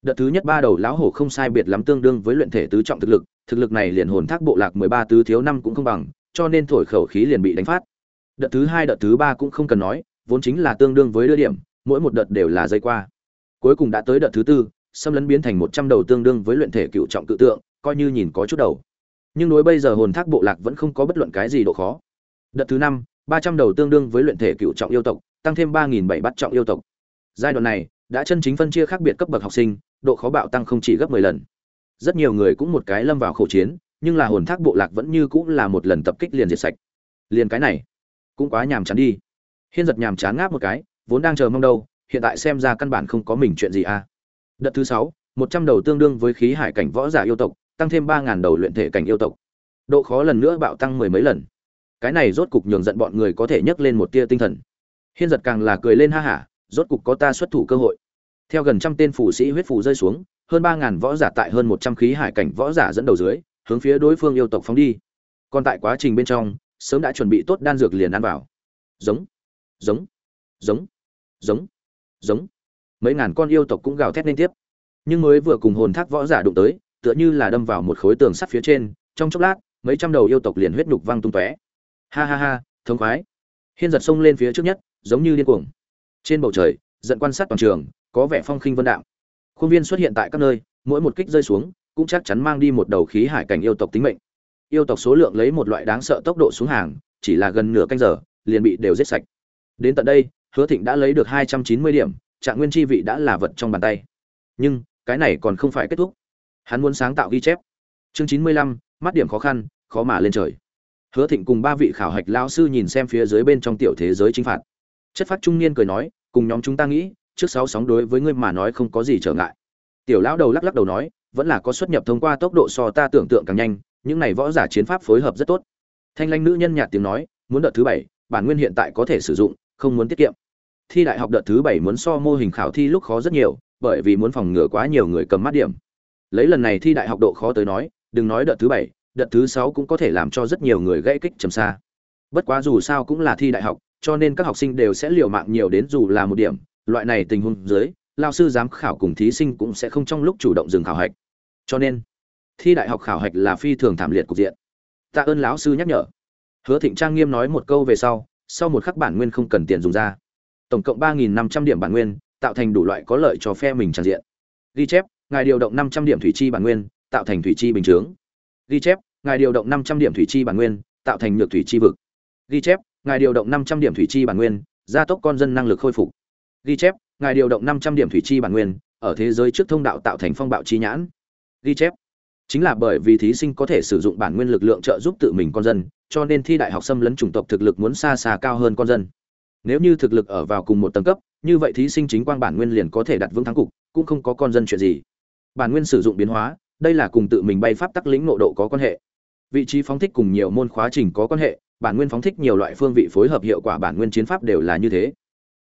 đợt thứ nhất ba đầu lão hổ không sai biệt lắm tương đương với luyện thể tứ trọng thực lực thực lực này liền hồn thác bộ lạc mười ba tứ thiếu năm cũng không bằng, cho nên thổi khẩu khí liền bị đánh phát. Đợt thứ hai, đợt thứ ba cũng không cần nói, vốn chính là tương đương với đưa điểm, mỗi một đợt đều là dây qua. Cuối cùng đã tới đợt thứ tư, xâm lấn biến thành một trăm đầu tương đương với luyện thể cựu trọng tự tượng, coi như nhìn có chút đầu. Nhưng đối bây giờ hồn thác bộ lạc vẫn không có bất luận cái gì độ khó. Đợt thứ năm, ba trăm đầu tương đương với luyện thể cựu trọng yêu tộc, tăng thêm ba nghìn bảy bắt trọng yêu tộc. Giai đoạn này, đã chân chính phân chia khác biệt cấp bậc học sinh độ khó bạo tăng không chỉ gấp mười lần. Rất nhiều người cũng một cái lâm vào khẩu chiến, nhưng là hồn thác bộ lạc vẫn như cũng là một lần tập kích liền diệt sạch. Liền cái này, cũng quá nhàm chán đi. Hiên giật nhàm chán ngáp một cái, vốn đang chờ mong đâu, hiện tại xem ra căn bản không có mình chuyện gì à. Đợt thứ sáu, một trăm đầu tương đương với khí hải cảnh võ giả yêu tộc, tăng thêm ba ngàn đầu luyện thể cảnh yêu tộc. Độ khó lần nữa bạo tăng mười mấy lần. Cái này rốt cục nhường giận bọn người có thể nhấc lên một tia tinh thần. Hiên giật càng là cười lên ha hả, rốt cục có ta xuất thủ cơ hội theo gần trăm tên phù sĩ huyết phù rơi xuống, hơn ba ngàn võ giả tại hơn một trăm khí hải cảnh võ giả dẫn đầu dưới, hướng phía đối phương yêu tộc phóng đi. Còn tại quá trình bên trong, sớm đã chuẩn bị tốt đan dược liền ăn vào. Giống giống giống giống giống. Mấy ngàn con yêu tộc cũng gào thét liên tiếp. Nhưng mới vừa cùng hồn thác võ giả đụng tới, tựa như là đâm vào một khối tường sắt phía trên, trong chốc lát, mấy trăm đầu yêu tộc liền huyết nục văng tung tóe. Ha ha ha, thống khoái. Hiên giật sông lên phía trước nhất, giống như điên cuồng. Trên bầu trời, giận quan sát toàn trường có vẻ phong khinh vân đạm. Khuôn viên xuất hiện tại các nơi, mỗi một kích rơi xuống, cũng chắc chắn mang đi một đầu khí hải cảnh yêu tộc tính mệnh. Yêu tộc số lượng lấy một loại đáng sợ tốc độ xuống hàng, chỉ là gần nửa canh giờ, liền bị đều giết sạch. Đến tận đây, hứa thịnh đã lấy được hai trăm chín mươi điểm, trạng nguyên chi vị đã là vật trong bàn tay. Nhưng, cái này còn không phải kết thúc. Hắn muốn sáng tạo ghi chép. Chương chín mươi lăm, mắt điểm khó khăn, khó mà lên trời. Hứa thịnh cùng ba vị khảo hạch lao sư nhìn xem phía dưới bên trong tiểu thế giới chính phạt. Chất phát trung niên cười nói, cùng nhóm chúng ta nghĩ trước sáu sóng đối với ngươi mà nói không có gì trở ngại. Tiểu lão đầu lắc lắc đầu nói, vẫn là có xuất nhập thông qua tốc độ so ta tưởng tượng càng nhanh, những này võ giả chiến pháp phối hợp rất tốt. Thanh lanh nữ nhân nhạt tiếng nói, muốn đợt thứ bảy, bản nguyên hiện tại có thể sử dụng, không muốn tiết kiệm. Thi đại học đợt thứ bảy muốn so mô hình khảo thi lúc khó rất nhiều, bởi vì muốn phòng ngừa quá nhiều người cầm mắt điểm. Lấy lần này thi đại học độ khó tới nói, đừng nói đợt thứ bảy, đợt thứ sáu cũng có thể làm cho rất nhiều người gãy kích trầm xa. Bất quá dù sao cũng là thi đại học, cho nên các học sinh đều sẽ liều mạng nhiều đến dù là một điểm loại này tình huống dưới, lao sư giám khảo cùng thí sinh cũng sẽ không trong lúc chủ động dừng khảo hạch. Cho nên, thi đại học khảo hạch là phi thường thảm liệt cục diện. Tạ ơn lão sư nhắc nhở. Hứa thịnh trang nghiêm nói một câu về sau sau một khắc bản nguyên không cần tiền dùng ra. Tổng cộng ba nghìn năm trăm điểm bản nguyên, tạo thành đủ loại có lợi cho phe mình tràn diện. Ghi chép, ngài điều động năm trăm điểm thủy chi bản nguyên, tạo thành thủy chi bình chướng. Ghi chép, ngài điều động năm trăm điểm thủy chi bản nguyên, tạo thành nhược thủy chi vực. Ghi chép, ngài điều động năm trăm điểm thủy chi bản nguyên, gia tốc con dân năng lực khôi phục ghi chép, ngài điều động năm trăm điểm thủy chi bản nguyên, ở thế giới trước thông đạo tạo thành phong bạo chi nhãn. Ghi chép. Chính là bởi vì thí sinh có thể sử dụng bản nguyên lực lượng trợ giúp tự mình con dân, cho nên thi đại học xâm lấn chủng tộc thực lực muốn xa xa cao hơn con dân. Nếu như thực lực ở vào cùng một tầng cấp, như vậy thí sinh chính quang bản nguyên liền có thể đặt vững thắng cục, cũng không có con dân chuyện gì. Bản nguyên sử dụng biến hóa, đây là cùng tự mình bay pháp tắc lĩnh nộ độ có quan hệ. Vị trí phóng thích cùng nhiều môn khóa trình có quan hệ, bản nguyên phóng thích nhiều loại phương vị phối hợp hiệu quả bản nguyên chiến pháp đều là như thế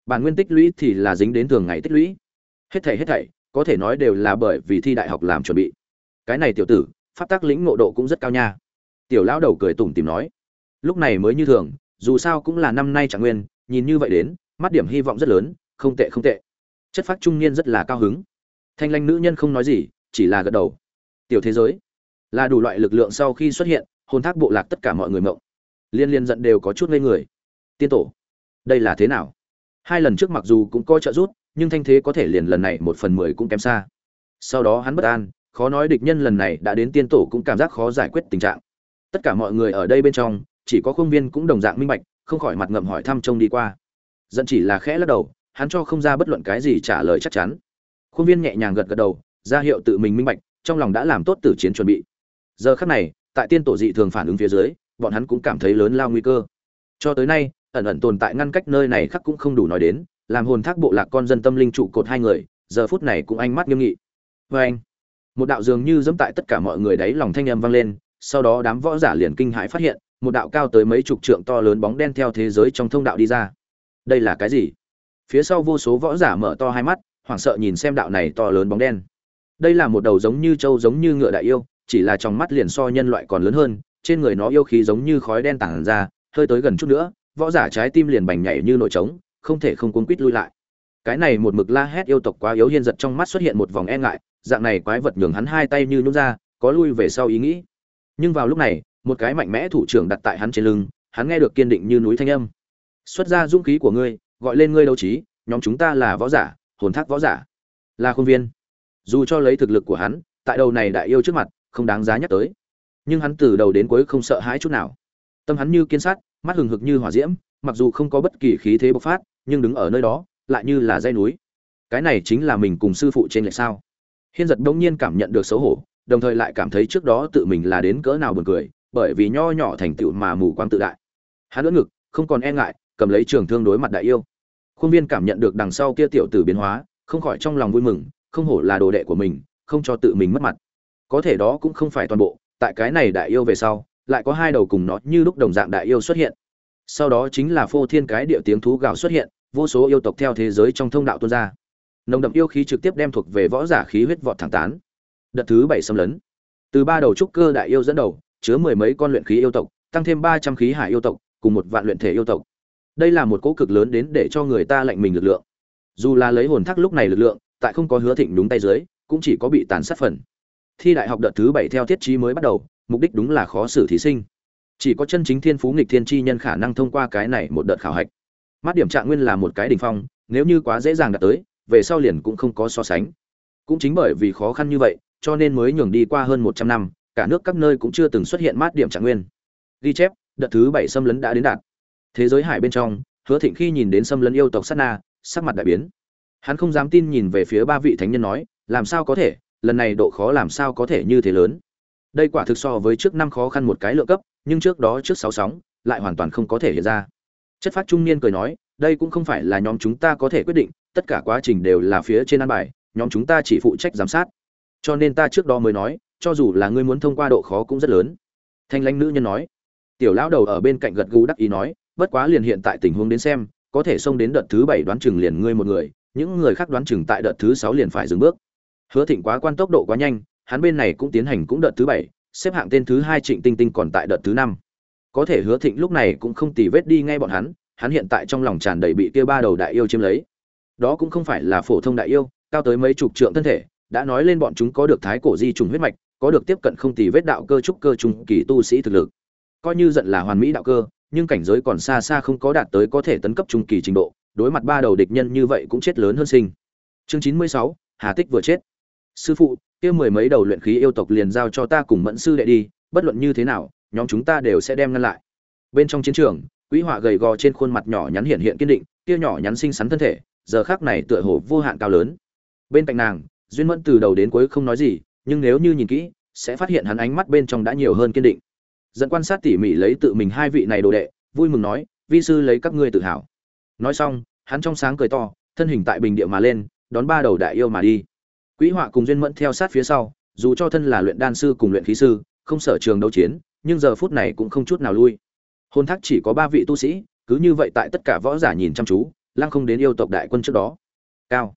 bản nguyên tích lũy thì là dính đến thường ngày tích lũy. Hết thảy hết thảy, có thể nói đều là bởi vì thi đại học làm chuẩn bị. Cái này tiểu tử, pháp tác lĩnh ngộ độ cũng rất cao nha. Tiểu lão đầu cười tủm tìm nói, lúc này mới như thường, dù sao cũng là năm nay trạng nguyên, nhìn như vậy đến, mắt điểm hy vọng rất lớn, không tệ không tệ. Chất phát trung niên rất là cao hứng. Thanh lanh nữ nhân không nói gì, chỉ là gật đầu. Tiểu thế giới, là đủ loại lực lượng sau khi xuất hiện, hồn thác bộ lạc tất cả mọi người mộng. Liên liên giận đều có chút ngây người. Tiên tổ, đây là thế nào? Hai lần trước mặc dù cũng có trợ giúp, nhưng thanh thế có thể liền lần này một phần mười cũng kém xa. Sau đó hắn bất an, khó nói địch nhân lần này đã đến tiên tổ cũng cảm giác khó giải quyết tình trạng. Tất cả mọi người ở đây bên trong, chỉ có khuôn viên cũng đồng dạng minh bạch, không khỏi mặt ngậm hỏi thăm trông đi qua. Dẫn chỉ là khẽ lắc đầu, hắn cho không ra bất luận cái gì trả lời chắc chắn. Khuôn viên nhẹ nhàng gật gật đầu, ra hiệu tự mình minh bạch, trong lòng đã làm tốt tử chiến chuẩn bị. Giờ khắc này, tại tiên tổ dị thường phản ứng phía dưới, bọn hắn cũng cảm thấy lớn lao nguy cơ. Cho tới nay ẩn ẩn tồn tại ngăn cách nơi này khắc cũng không đủ nói đến, làm hồn thác bộ lạc con dân tâm linh trụ cột hai người, giờ phút này cũng ánh mắt nghiêm nghị. Vê anh, một đạo dường như dẫm tại tất cả mọi người đấy lòng thanh âm vang lên, sau đó đám võ giả liền kinh hãi phát hiện, một đạo cao tới mấy chục trượng to lớn bóng đen theo thế giới trong thông đạo đi ra. Đây là cái gì? Phía sau vô số võ giả mở to hai mắt, hoảng sợ nhìn xem đạo này to lớn bóng đen. Đây là một đầu giống như trâu giống như ngựa đại yêu, chỉ là trong mắt liền so nhân loại còn lớn hơn, trên người nó yêu khí giống như khói đen tản ra, hơi tới gần chút nữa võ giả trái tim liền bành nhảy như nội trống, không thể không cuốn quít lui lại. Cái này một mực la hét yêu tộc quá yếu hiên giật trong mắt xuất hiện một vòng e ngại, dạng này quái vật nhường hắn hai tay như nhún ra, có lui về sau ý nghĩ. Nhưng vào lúc này, một cái mạnh mẽ thủ trưởng đặt tại hắn trên lưng, hắn nghe được kiên định như núi thanh âm. Xuất ra dũng khí của ngươi, gọi lên ngươi đấu trí, nhóm chúng ta là võ giả, hồn thác võ giả. Là khuôn viên. Dù cho lấy thực lực của hắn, tại đầu này đại yêu trước mặt, không đáng giá nhắc tới. Nhưng hắn từ đầu đến cuối không sợ hãi chút nào. Tâm hắn như kiên sát mắt hừng hực như hỏa diễm, mặc dù không có bất kỳ khí thế bộc phát, nhưng đứng ở nơi đó, lại như là dây núi. Cái này chính là mình cùng sư phụ trên lệch sao? Hiên giật đông nhiên cảm nhận được xấu hổ, đồng thời lại cảm thấy trước đó tự mình là đến cỡ nào buồn cười, bởi vì nho nhỏ thành tựu mà mù quáng tự đại. Hắn đỡ ngực, không còn e ngại, cầm lấy trường thương đối mặt đại yêu. Khuôn viên cảm nhận được đằng sau kia tiểu tử biến hóa, không khỏi trong lòng vui mừng, không hổ là đồ đệ của mình, không cho tự mình mất mặt. Có thể đó cũng không phải toàn bộ, tại cái này đại yêu về sau lại có hai đầu cùng nó như lúc đồng dạng đại yêu xuất hiện. Sau đó chính là phô thiên cái địa tiếng thú gào xuất hiện, vô số yêu tộc theo thế giới trong thông đạo tuôn ra. Nồng đậm yêu khí trực tiếp đem thuộc về võ giả khí huyết vọt thẳng tán. Đợt thứ bảy xâm lấn. Từ ba đầu trúc cơ đại yêu dẫn đầu, chứa mười mấy con luyện khí yêu tộc, tăng thêm ba trăm khí hải yêu tộc, cùng một vạn luyện thể yêu tộc. Đây là một cỗ cực lớn đến để cho người ta lạnh mình lực lượng. Dù là lấy hồn thác lúc này lực lượng, tại không có hứa thịnh đúng tay dưới, cũng chỉ có bị tàn sát phần. Thi đại học đợt thứ bảy theo thiết trí mới bắt đầu mục đích đúng là khó xử thí sinh. Chỉ có chân chính thiên phú nghịch thiên chi nhân khả năng thông qua cái này một đợt khảo hạch. Mắt điểm trạng nguyên là một cái đỉnh phong, nếu như quá dễ dàng đạt tới, về sau liền cũng không có so sánh. Cũng chính bởi vì khó khăn như vậy, cho nên mới nhường đi qua hơn một trăm năm, cả nước các nơi cũng chưa từng xuất hiện mát điểm trạng nguyên. Ghi chép, đợt thứ bảy xâm lấn đã đến đạt. Thế giới hải bên trong, hứa thịnh khi nhìn đến xâm lấn yêu tộc sát na, sắc mặt đại biến. Hắn không dám tin nhìn về phía ba vị thánh nhân nói, làm sao có thể? Lần này độ khó làm sao có thể như thế lớn? Đây quả thực so với trước năm khó khăn một cái lượng cấp, nhưng trước đó trước sáu sóng, lại hoàn toàn không có thể hiện ra. Chất phát trung niên cười nói, đây cũng không phải là nhóm chúng ta có thể quyết định, tất cả quá trình đều là phía trên an bài, nhóm chúng ta chỉ phụ trách giám sát. Cho nên ta trước đó mới nói, cho dù là ngươi muốn thông qua độ khó cũng rất lớn. Thanh lãnh nữ nhân nói. Tiểu lão đầu ở bên cạnh gật gù đắc ý nói, bất quá liền hiện tại tình huống đến xem, có thể xông đến đợt thứ bảy đoán chừng liền ngươi một người, những người khác đoán chừng tại đợt thứ sáu liền phải dừng bước. Hứa thịnh quá quan tốc độ quá nhanh hắn bên này cũng tiến hành cũng đợt thứ bảy, xếp hạng tên thứ hai trịnh tinh tinh còn tại đợt thứ năm. Có thể hứa thịnh lúc này cũng không tì vết đi ngay bọn hắn hắn hiện tại trong lòng tràn đầy bị kia ba đầu đại yêu chiếm lấy. Đó cũng không phải là phổ thông đại yêu, cao tới mấy chục trượng thân thể, đã nói lên bọn chúng có được thái cổ di trùng huyết mạch, có được tiếp cận không tì vết đạo cơ trúc cơ trùng kỳ tu sĩ thực lực. Coi như giận là hoàn mỹ đạo cơ, nhưng cảnh giới còn xa xa không có đạt tới có thể tấn cấp trung kỳ trình độ, đối mặt ba đầu địch nhân như vậy cũng chết lớn hơn sinh. Chương chín mươi sáu, hà tích vừa chết. Sư phụ kia mười mấy đầu luyện khí yêu tộc liền giao cho ta cùng mẫn sư đệ đi, bất luận như thế nào, nhóm chúng ta đều sẽ đem ngăn lại. Bên trong chiến trường quỹ họa gầy gò trên khuôn mặt nhỏ nhắn hiện hiện kiên định, kia nhỏ nhắn xinh xắn thân thể, giờ khác này tựa hồ vô hạn cao lớn. Bên cạnh nàng, duyên mẫn từ đầu đến cuối không nói gì, nhưng nếu như nhìn kỹ, sẽ phát hiện hắn ánh mắt bên trong đã nhiều hơn kiên định. Dẫn quan sát tỉ mỉ lấy tự mình hai vị này đồ đệ, vui mừng nói, vi sư lấy các ngươi tự hào. Nói xong, hắn trong sáng cười to, thân hình tại bình địa mà lên, đón ba đầu đại yêu mà đi quỹ họa cùng duyên mẫn theo sát phía sau, dù cho thân là luyện đan sư cùng luyện khí sư, không sở trường đấu chiến, nhưng giờ phút này cũng không chút nào lui. Hôn thác chỉ có ba vị tu sĩ, cứ như vậy tại tất cả võ giả nhìn chăm chú, lăng không đến yêu tộc đại quân trước đó. Cao.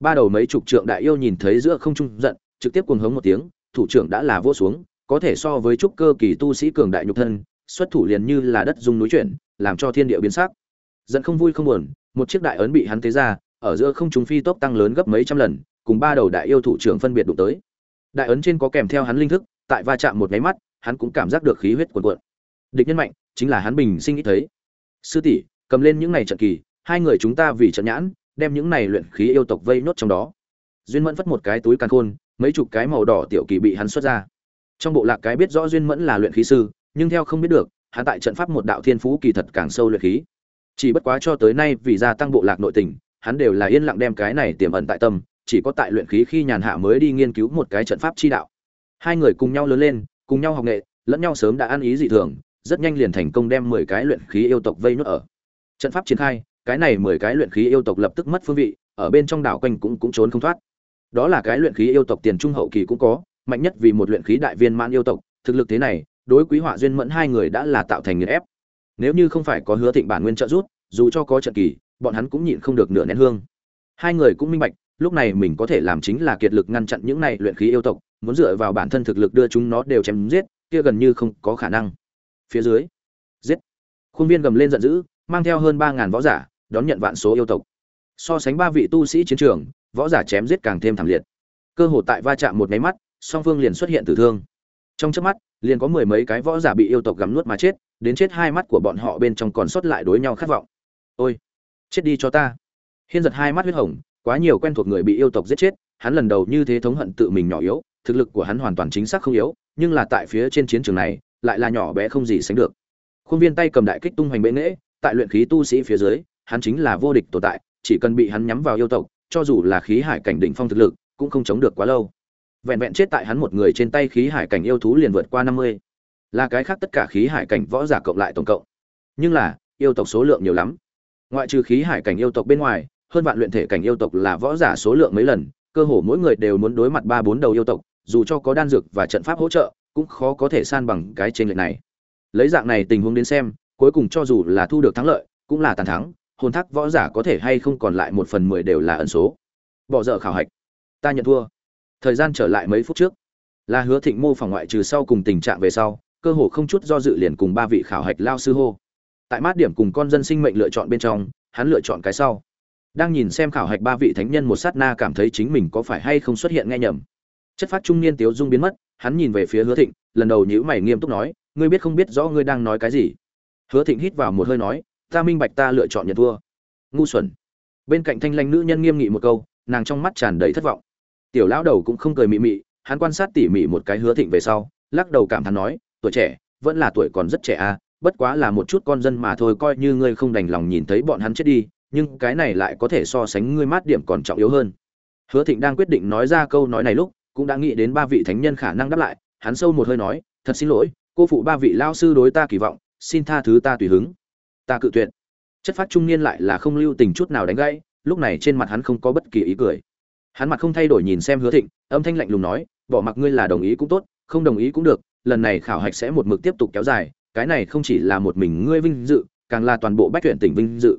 Ba đầu mấy chục trượng đại yêu nhìn thấy giữa không trung giận, trực tiếp cuồng hống một tiếng, thủ trưởng đã là vô xuống, có thể so với trúc cơ kỳ tu sĩ cường đại nhục thân, xuất thủ liền như là đất dung núi chuyển, làm cho thiên địa biến sắc. Giận không vui không buồn, một chiếc đại ấn bị hắn tế ra, ở giữa không trung phi tốc tăng lớn gấp mấy trăm lần cùng ba đầu đại yêu thủ trưởng phân biệt đụng tới. Đại ấn trên có kèm theo hắn linh thức, tại va chạm một máy mắt, hắn cũng cảm giác được khí huyết cuồn cuộn. Địch nhân mạnh, chính là hắn bình sinh ít thấy. Sư tỷ, cầm lên những này trận kỳ, hai người chúng ta vì trận nhãn, đem những này luyện khí yêu tộc vây nốt trong đó. Duyên mẫn vất một cái túi càn khôn, mấy chục cái màu đỏ tiểu kỳ bị hắn xuất ra. Trong bộ lạc cái biết rõ duyên mẫn là luyện khí sư, nhưng theo không biết được, hắn tại trận pháp một đạo thiên phú kỳ thật càng sâu luyện khí. Chỉ bất quá cho tới nay vì gia tăng bộ lạc nội tình, hắn đều là yên lặng đem cái này tiềm ẩn tại tâm chỉ có tại luyện khí khi nhàn hạ mới đi nghiên cứu một cái trận pháp chi đạo. Hai người cùng nhau lớn lên, cùng nhau học nghệ, lẫn nhau sớm đã ăn ý dị thường, rất nhanh liền thành công đem mười cái luyện khí yêu tộc vây nuốt ở. Trận pháp triển khai, cái này mười cái luyện khí yêu tộc lập tức mất phương vị, ở bên trong đảo quanh cũng cũng trốn không thoát. Đó là cái luyện khí yêu tộc tiền trung hậu kỳ cũng có, mạnh nhất vì một luyện khí đại viên mãn yêu tộc, thực lực thế này, đối quý họa duyên mẫn hai người đã là tạo thành nghiền ép. Nếu như không phải có hứa thịnh bản nguyên trợ giúp, dù cho có trận kỳ, bọn hắn cũng nhịn không được nửa nén hương. Hai người cũng minh bạch lúc này mình có thể làm chính là kiệt lực ngăn chặn những này luyện khí yêu tộc, muốn dựa vào bản thân thực lực đưa chúng nó đều chém giết, kia gần như không có khả năng. Phía dưới, giết. Khuôn viên gầm lên giận dữ, mang theo hơn ba ngàn võ giả, đón nhận vạn số yêu tộc. So sánh ba vị tu sĩ chiến trường, võ giả chém giết càng thêm thảm liệt. Cơ hội tại va chạm một cái mắt, song phương liền xuất hiện tử thương. Trong chớp mắt, liền có mười mấy cái võ giả bị yêu tộc gặm nuốt mà chết, đến chết hai mắt của bọn họ bên trong còn sót lại đối nhau khát vọng. Ôi, chết đi cho ta. Hiên giật hai mắt huyết hồng quá nhiều quen thuộc người bị yêu tộc giết chết, hắn lần đầu như thế thống hận tự mình nhỏ yếu, thực lực của hắn hoàn toàn chính xác không yếu, nhưng là tại phía trên chiến trường này, lại là nhỏ bé không gì sánh được. Khuôn viên tay cầm đại kích tung hoành bệ nghễ, tại luyện khí tu sĩ phía dưới, hắn chính là vô địch tồn tại, chỉ cần bị hắn nhắm vào yêu tộc, cho dù là khí hải cảnh đỉnh phong thực lực, cũng không chống được quá lâu. Vẹn vẹn chết tại hắn một người trên tay khí hải cảnh yêu thú liền vượt qua năm mươi. Là cái khác tất cả khí hải cảnh võ giả cộng lại tổng cộng. Nhưng là, yêu tộc số lượng nhiều lắm. Ngoại trừ khí hải cảnh yêu tộc bên ngoài hơn vạn luyện thể cảnh yêu tộc là võ giả số lượng mấy lần, cơ hồ mỗi người đều muốn đối mặt ba bốn đầu yêu tộc, dù cho có đan dược và trận pháp hỗ trợ, cũng khó có thể san bằng cái trên lệch này. Lấy dạng này tình huống đến xem, cuối cùng cho dù là thu được thắng lợi, cũng là tàn thắng, hồn thác võ giả có thể hay không còn lại một phần mười đều là ẩn số. Bỏ dở khảo hạch. Ta nhận thua. Thời gian trở lại mấy phút trước. Là hứa thịnh mô phỏng ngoại trừ sau cùng tình trạng về sau, cơ hồ không chút do dự liền cùng ba vị khảo hạch lao sư hô. Tại mát điểm cùng con dân sinh mệnh lựa chọn bên trong, hắn lựa chọn cái sau đang nhìn xem khảo hạch ba vị thánh nhân một sát na cảm thấy chính mình có phải hay không xuất hiện nghe nhầm. Chất phát trung niên tiếu dung biến mất, hắn nhìn về phía hứa thịnh, lần đầu nhữ mày nghiêm túc nói, ngươi biết không biết rõ ngươi đang nói cái gì? Hứa thịnh hít vào một hơi nói, ta minh bạch ta lựa chọn nhận thua. Ngu xuẩn. Bên cạnh thanh lanh nữ nhân nghiêm nghị một câu, nàng trong mắt tràn đầy thất vọng. Tiểu lão đầu cũng không cười mị mị, hắn quan sát tỉ mỉ một cái hứa thịnh về sau, lắc đầu cảm thán nói, tuổi trẻ, vẫn là tuổi còn rất trẻ à bất quá là một chút con dân mà thôi, coi như ngươi không đành lòng nhìn thấy bọn hắn chết đi nhưng cái này lại có thể so sánh ngươi mát điểm còn trọng yếu hơn. Hứa thịnh đang quyết định nói ra câu nói này lúc, cũng đã nghĩ đến ba vị thánh nhân khả năng đáp lại, hắn sâu một hơi nói, thật xin lỗi, cô phụ ba vị lao sư đối ta kỳ vọng, xin tha thứ ta tùy hứng. Ta cự tuyệt. Chất phát trung niên lại là không lưu tình chút nào đánh gãy, lúc này trên mặt hắn không có bất kỳ ý cười. Hắn mặt không thay đổi nhìn xem hứa thịnh, âm thanh lạnh lùng nói, bỏ mặc ngươi là đồng ý cũng tốt, không đồng ý cũng được, lần này khảo hạch sẽ một mực tiếp tục kéo dài, cái này không chỉ là một mình ngươi vinh dự, càng là toàn bộ bách tuyển tỉnh vinh dự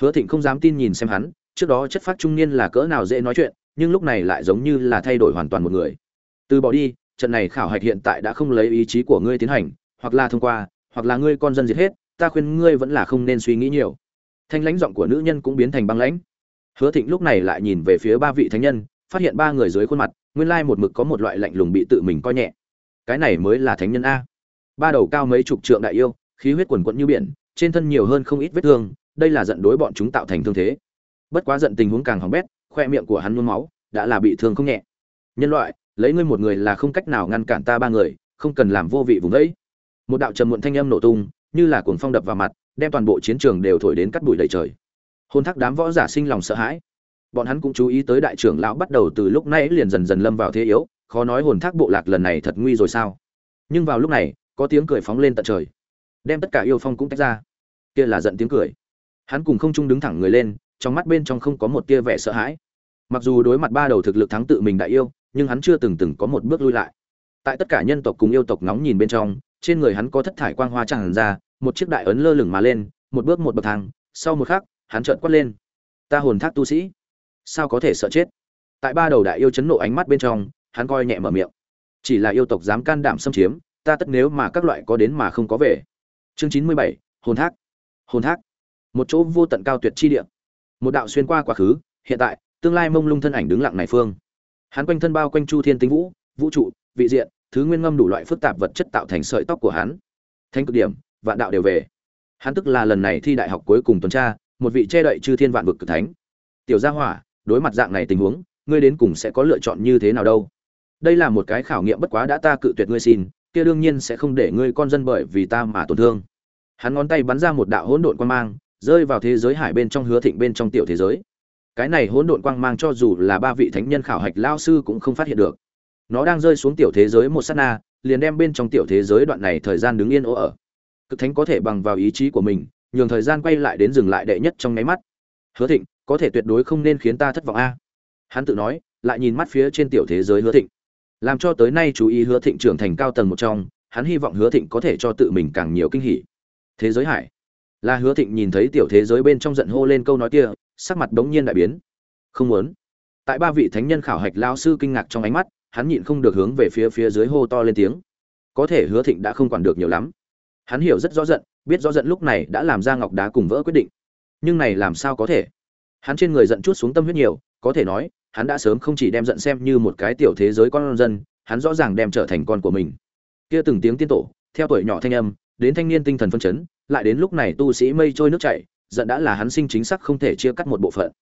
hứa thịnh không dám tin nhìn xem hắn, trước đó chất phát trung niên là cỡ nào dễ nói chuyện, nhưng lúc này lại giống như là thay đổi hoàn toàn một người. Từ bỏ đi, trận này khảo hạch hiện tại đã không lấy ý chí của ngươi tiến hành, hoặc là thông qua, hoặc là ngươi con dân diệt hết, ta khuyên ngươi vẫn là không nên suy nghĩ nhiều. Thanh lãnh giọng của nữ nhân cũng biến thành băng lãnh. Hứa thịnh lúc này lại nhìn về phía ba vị thánh nhân, phát hiện ba người dưới khuôn mặt, nguyên lai một mực có một loại lạnh lùng bị tự mình coi nhẹ. Cái này mới là thánh nhân a. Ba đầu cao mấy chục trượng đại yêu, khí huyết quần quận như biển, trên thân nhiều hơn không ít vết thương đây là giận đối bọn chúng tạo thành thương thế. Bất quá giận tình huống càng hỏng bét, khoe miệng của hắn nôn máu, đã là bị thương không nhẹ. Nhân loại, lấy ngươi một người là không cách nào ngăn cản ta ba người, không cần làm vô vị vùng đấy một đạo trầm muộn thanh âm nổ tung, như là cuồng phong đập vào mặt, đem toàn bộ chiến trường đều thổi đến cắt bụi đầy trời. Hôn thác đám võ giả sinh lòng sợ hãi. Bọn hắn cũng chú ý tới đại trưởng lão bắt đầu từ lúc nãy liền dần dần lâm vào thế yếu, khó nói hồn thác bộ lạc lần này thật nguy rồi sao. Nhưng vào lúc này, có tiếng cười phóng lên tận trời. Đem tất cả yêu phong cũng tách ra. Kia là giận tiếng cười hắn cùng không trung đứng thẳng người lên, trong mắt bên trong không có một tia vẻ sợ hãi. Mặc dù đối mặt ba đầu thực lực thắng tự mình đại yêu, nhưng hắn chưa từng từng có một bước lui lại. Tại tất cả nhân tộc cùng yêu tộc nóng nhìn bên trong, trên người hắn có thất thải quang hoa tràn ra, một chiếc đại ấn lơ lửng mà lên, một bước một bậc thang, sau một khắc, hắn trợn quát lên. Ta hồn thác tu sĩ, sao có thể sợ chết? Tại ba đầu đại yêu chấn nộ ánh mắt bên trong, hắn coi nhẹ mở miệng. Chỉ là yêu tộc dám can đảm xâm chiếm, ta tất nếu mà các loại có đến mà không có về. Chương chín mươi bảy, hồn thác. Hồn thác một chỗ vô tận cao tuyệt chi địa. Một đạo xuyên qua quá khứ, hiện tại, tương lai mông lung thân ảnh đứng lặng này phương. Hắn quanh thân bao quanh chu thiên tinh vũ vũ trụ, vị diện, thứ nguyên ngâm đủ loại phức tạp vật chất tạo thành sợi tóc của hắn. Thanh cực điểm, vạn đạo đều về. Hắn tức là lần này thi đại học cuối cùng tuần tra, một vị che đậy chư thiên vạn vực cực thánh. Tiểu gia hỏa, đối mặt dạng này tình huống, ngươi đến cùng sẽ có lựa chọn như thế nào đâu? Đây là một cái khảo nghiệm bất quá đã ta cự tuyệt ngươi xin, kia đương nhiên sẽ không để ngươi con dân bởi vì ta mà tổn thương. Hắn ngón tay bắn ra một đạo hỗn độn quang mang rơi vào thế giới hải bên trong hứa thịnh bên trong tiểu thế giới. Cái này hỗn độn quang mang cho dù là ba vị thánh nhân khảo hạch lao sư cũng không phát hiện được. Nó đang rơi xuống tiểu thế giới một sát na liền đem bên trong tiểu thế giới đoạn này thời gian đứng yên ố ở. Cực thánh có thể bằng vào ý chí của mình, nhường thời gian quay lại đến dừng lại đệ nhất trong nháy mắt. Hứa thịnh, có thể tuyệt đối không nên khiến ta thất vọng a. Hắn tự nói, lại nhìn mắt phía trên tiểu thế giới hứa thịnh. Làm cho tới nay chú ý hứa thịnh trưởng thành cao tầng một trong, hắn hy vọng hứa thịnh có thể cho tự mình càng nhiều kinh hỉ. Thế giới hải là hứa thịnh nhìn thấy tiểu thế giới bên trong giận hô lên câu nói kia, sắc mặt đống nhiên đại biến. Không muốn. Tại ba vị thánh nhân khảo hạch lao sư kinh ngạc trong ánh mắt, hắn nhịn không được hướng về phía phía dưới hô to lên tiếng. Có thể hứa thịnh đã không quản được nhiều lắm. Hắn hiểu rất rõ giận, biết rõ giận lúc này đã làm ra ngọc đá cùng vỡ quyết định. Nhưng này làm sao có thể? Hắn trên người giận chút xuống tâm huyết nhiều, có thể nói, hắn đã sớm không chỉ đem giận xem như một cái tiểu thế giới con dân, hắn rõ ràng đem trở thành con của mình. Kia từng tiếng tiên tổ, theo tuổi nhỏ thanh âm, đến thanh niên tinh thần phân chấn lại đến lúc này tu sĩ mây trôi nước chảy, giận đã là hắn sinh chính xác không thể chia cắt một bộ phận.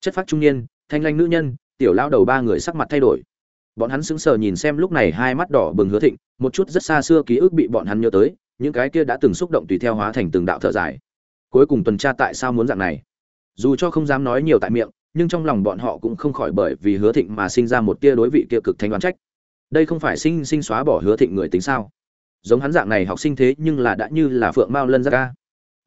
Chất phát trung niên, thanh lanh nữ nhân, tiểu lao đầu ba người sắc mặt thay đổi. Bọn hắn sững sờ nhìn xem lúc này hai mắt đỏ bừng hứa thịnh, một chút rất xa xưa ký ức bị bọn hắn nhớ tới, những cái kia đã từng xúc động tùy theo hóa thành từng đạo thở dài. Cuối cùng tuần tra tại sao muốn dạng này? Dù cho không dám nói nhiều tại miệng, nhưng trong lòng bọn họ cũng không khỏi bởi vì hứa thịnh mà sinh ra một tia đối vị kia cực thanh đoán trách. Đây không phải sinh sinh xóa bỏ hứa thịnh người tính sao? Giống hắn dạng này học sinh thế nhưng là đã như là phượng mao lân ra ca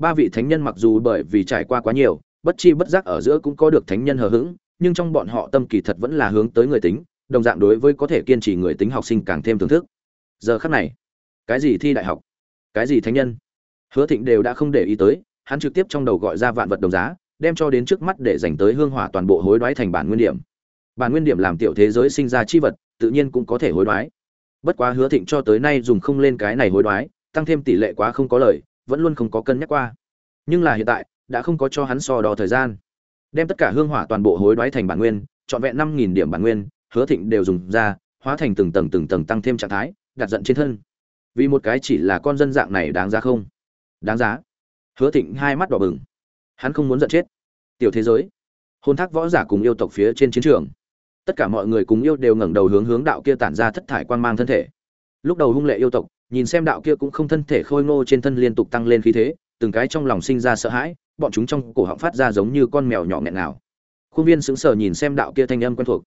ba vị thánh nhân mặc dù bởi vì trải qua quá nhiều, bất chi bất giác ở giữa cũng có được thánh nhân hờ hững, nhưng trong bọn họ tâm kỳ thật vẫn là hướng tới người tính, đồng dạng đối với có thể kiên trì người tính học sinh càng thêm thưởng thức. Giờ khắc này, cái gì thi đại học, cái gì thánh nhân? Hứa thịnh đều đã không để ý tới, hắn trực tiếp trong đầu gọi ra vạn vật đồng giá, đem cho đến trước mắt để dành tới hương hỏa toàn bộ hối đoái thành bản nguyên điểm. Bản nguyên điểm làm tiểu thế giới sinh ra chi vật, tự nhiên cũng có thể hối đoái bất quá hứa thịnh cho tới nay dùng không lên cái này hối đoái, tăng thêm tỷ lệ quá không có lời, vẫn luôn không có cân nhắc qua. Nhưng là hiện tại, đã không có cho hắn so đo thời gian. Đem tất cả hương hỏa toàn bộ hối đoái thành bản nguyên, trọn vẹn năm nghìn điểm bản nguyên, hứa thịnh đều dùng ra, hóa thành từng tầng từng tầng tăng thêm trạng thái, đặt giận trên thân. Vì một cái chỉ là con dân dạng này đáng giá không? Đáng giá. Hứa thịnh hai mắt đỏ bừng. Hắn không muốn giận chết. Tiểu thế giới. Hôn thác võ giả cùng yêu tộc phía trên chiến trường tất cả mọi người cùng yêu đều ngẩng đầu hướng hướng đạo kia tản ra thất thải quang mang thân thể. Lúc đầu hung lệ yêu tộc, nhìn xem đạo kia cũng không thân thể khôi ngô trên thân liên tục tăng lên khí thế, từng cái trong lòng sinh ra sợ hãi, bọn chúng trong cổ họng phát ra giống như con mèo nhỏ nghẹn nào khuôn viên sững sờ nhìn xem đạo kia thanh âm quen thuộc.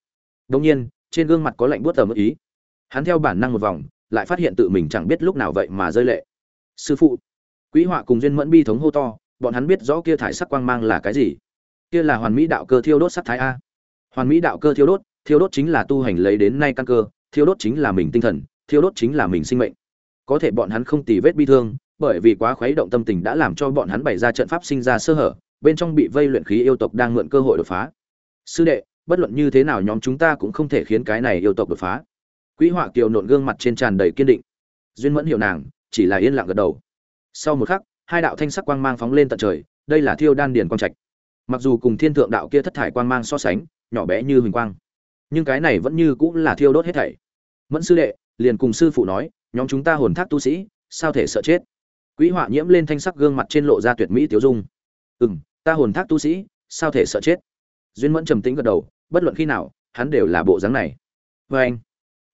Đông nhiên, trên gương mặt có lạnh buốt tờ mất ý. Hắn theo bản năng một vòng, lại phát hiện tự mình chẳng biết lúc nào vậy mà rơi lệ. Sư phụ quỹ họa cùng duyên mẫn bi thống hô to, bọn hắn biết rõ kia thải sắc quang mang là cái gì. Kia là hoàn mỹ đạo cơ thiêu đốt sắc thái a hoàn mỹ đạo cơ thiêu đốt thiêu đốt chính là tu hành lấy đến nay căn cơ, thiêu đốt chính là mình tinh thần, thiêu đốt chính là mình sinh mệnh. Có thể bọn hắn không tì vết bi thương, bởi vì quá khuấy động tâm tình đã làm cho bọn hắn bày ra trận pháp sinh ra sơ hở, bên trong bị vây luyện khí yêu tộc đang mượn cơ hội đột phá. Sư đệ, bất luận như thế nào nhóm chúng ta cũng không thể khiến cái này yêu tộc đột phá. Quỹ họa kiều nộn gương mặt trên tràn đầy kiên định. Duyên mẫn hiểu nàng, chỉ là yên lặng gật đầu. Sau một khắc, hai đạo thanh sắc quang mang phóng lên tận trời, đây là thiêu đan điền quang trạch. Mặc dù cùng thiên thượng đạo kia thất thải quang mang so sánh nhỏ bé như huỳnh quang. Nhưng cái này vẫn như cũng là thiêu đốt hết thảy. Mẫn sư đệ, liền cùng sư phụ nói, nhóm chúng ta hồn thác tu sĩ, sao thể sợ chết? Quỹ họa nhiễm lên thanh sắc gương mặt trên lộ ra tuyệt mỹ tiểu dung. Ừ m ta hồn thác tu sĩ, sao thể sợ chết? Duyên mẫn trầm tĩnh gật đầu, bất luận khi nào, hắn đều là bộ dáng này. Vê anh,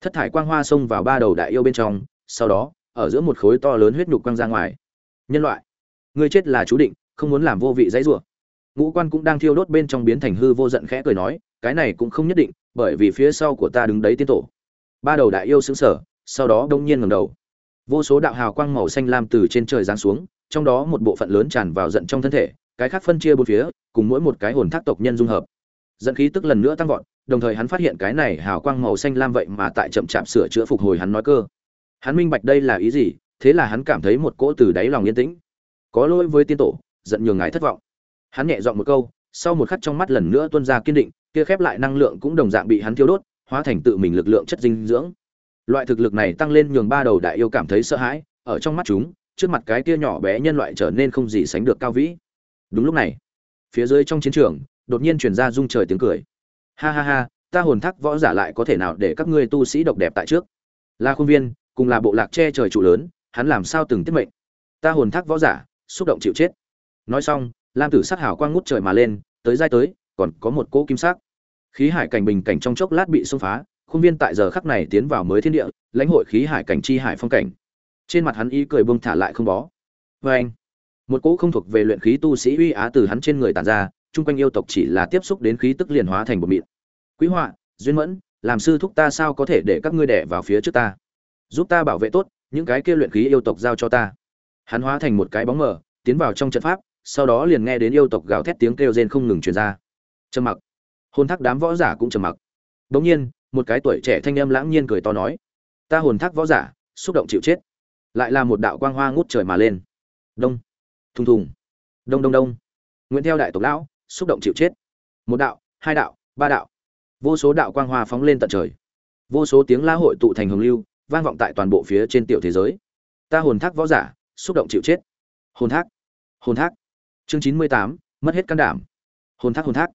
thất thải quang hoa xông vào ba đầu đại yêu bên trong, sau đó, ở giữa một khối to lớn huyết nhục quang ra ngoài. Nhân loại người chết là chú định, không muốn làm vô vị dãy rủa. Ngũ quan cũng đang thiêu đốt bên trong biến thành hư vô giận khẽ cười nói cái này cũng không nhất định, bởi vì phía sau của ta đứng đấy tiên tổ. Ba đầu đại yêu xứng sở sau đó đông nhiên ngẩng đầu. Vô số đạo hào quang màu xanh lam từ trên trời giáng xuống, trong đó một bộ phận lớn tràn vào giận trong thân thể, cái khác phân chia bốn phía, cùng mỗi một cái hồn thác tộc nhân dung hợp. Dẫn khí tức lần nữa tăng vọt, đồng thời hắn phát hiện cái này hào quang màu xanh lam vậy mà tại chậm chạp sửa chữa phục hồi hắn nói cơ. Hắn minh bạch đây là ý gì, thế là hắn cảm thấy một cỗ từ đáy lòng yên tĩnh. Có lỗi với tiên tổ, giận nhường ngài thất vọng. Hắn nhẹ dọn một câu, sau một khắc trong mắt lần nữa tuôn ra kiên định kia khép lại năng lượng cũng đồng dạng bị hắn thiêu đốt, hóa thành tự mình lực lượng chất dinh dưỡng. Loại thực lực này tăng lên nhường ba đầu đại yêu cảm thấy sợ hãi, ở trong mắt chúng, trước mặt cái kia nhỏ bé nhân loại trở nên không gì sánh được cao vĩ. Đúng lúc này, phía dưới trong chiến trường, đột nhiên truyền ra rung trời tiếng cười. Ha ha ha, ta hồn thác võ giả lại có thể nào để các ngươi tu sĩ độc đẹp tại trước? La khuôn viên, cùng là bộ lạc che trời trụ lớn, hắn làm sao từng tiết mệnh? Ta hồn thác võ giả, xúc động chịu chết. Nói xong, lam tử sát hào quang ngút trời mà lên, tới giai tới còn có một cỗ kim sắc. Khí hải cảnh bình cảnh trong chốc lát bị xông phá, khuôn viên tại giờ khắc này tiến vào mới thiên địa, lãnh hội khí hải cảnh chi hải phong cảnh. Trên mặt hắn y cười buông thả lại không bó. Vê anh, một cỗ không thuộc về luyện khí tu sĩ uy á từ hắn trên người tản ra, chung quanh yêu tộc chỉ là tiếp xúc đến khí tức liền hóa thành một mịn. Quý họa, duyên mẫn, làm sư thúc ta sao có thể để các ngươi đẻ vào phía trước ta? Giúp ta bảo vệ tốt những cái kia luyện khí yêu tộc giao cho ta. Hắn hóa thành một cái bóng mờ, tiến vào trong trận pháp, sau đó liền nghe đến yêu tộc gào thét tiếng kêu rên không ngừng truyền ra trầm mặc. Hồn thác đám võ giả cũng trầm mặc. Bỗng nhiên, một cái tuổi trẻ thanh âm lãng nhiên cười to nói, ta hồn thác võ giả, xúc động chịu chết. Lại là một đạo quang hoa ngút trời mà lên. Đông. Thùng thùng. Đông đông đông. Nguyễn theo đại tộc lão, xúc động chịu chết. Một đạo, hai đạo, ba đạo. Vô số đạo quang hoa phóng lên tận trời. Vô số tiếng la hội tụ thành hồng lưu, vang vọng tại toàn bộ phía trên tiểu thế giới. Ta hồn thác võ giả, xúc động chịu chết. Hồn thác. Hồn thác. Chương chín mươi tám, mất hết can đảm. Hồn thác hồn thác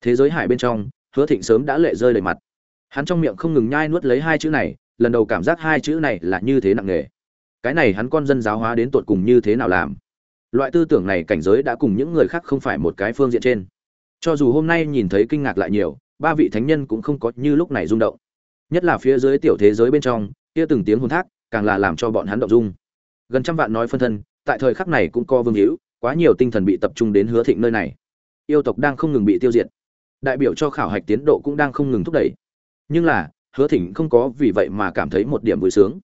thế giới hải bên trong, hứa thịnh sớm đã lệ rơi đầy mặt. Hắn trong miệng không ngừng nhai nuốt lấy hai chữ này, lần đầu cảm giác hai chữ này là như thế nặng nề. Cái này hắn con dân giáo hóa đến tột cùng như thế nào làm? Loại tư tưởng này cảnh giới đã cùng những người khác không phải một cái phương diện trên. Cho dù hôm nay nhìn thấy kinh ngạc lại nhiều, ba vị thánh nhân cũng không có như lúc này rung động. Nhất là phía dưới tiểu thế giới bên trong, kia từng tiếng hồn thác, càng là làm cho bọn hắn động dung. Gần trăm vạn nói phân thân, tại thời khắc này cũng co vương hữu, quá nhiều tinh thần bị tập trung đến hứa thịnh nơi này. Yêu tộc đang không ngừng bị tiêu diệt đại biểu cho khảo hạch tiến độ cũng đang không ngừng thúc đẩy. Nhưng là, hứa thịnh không có vì vậy mà cảm thấy một điểm vui sướng.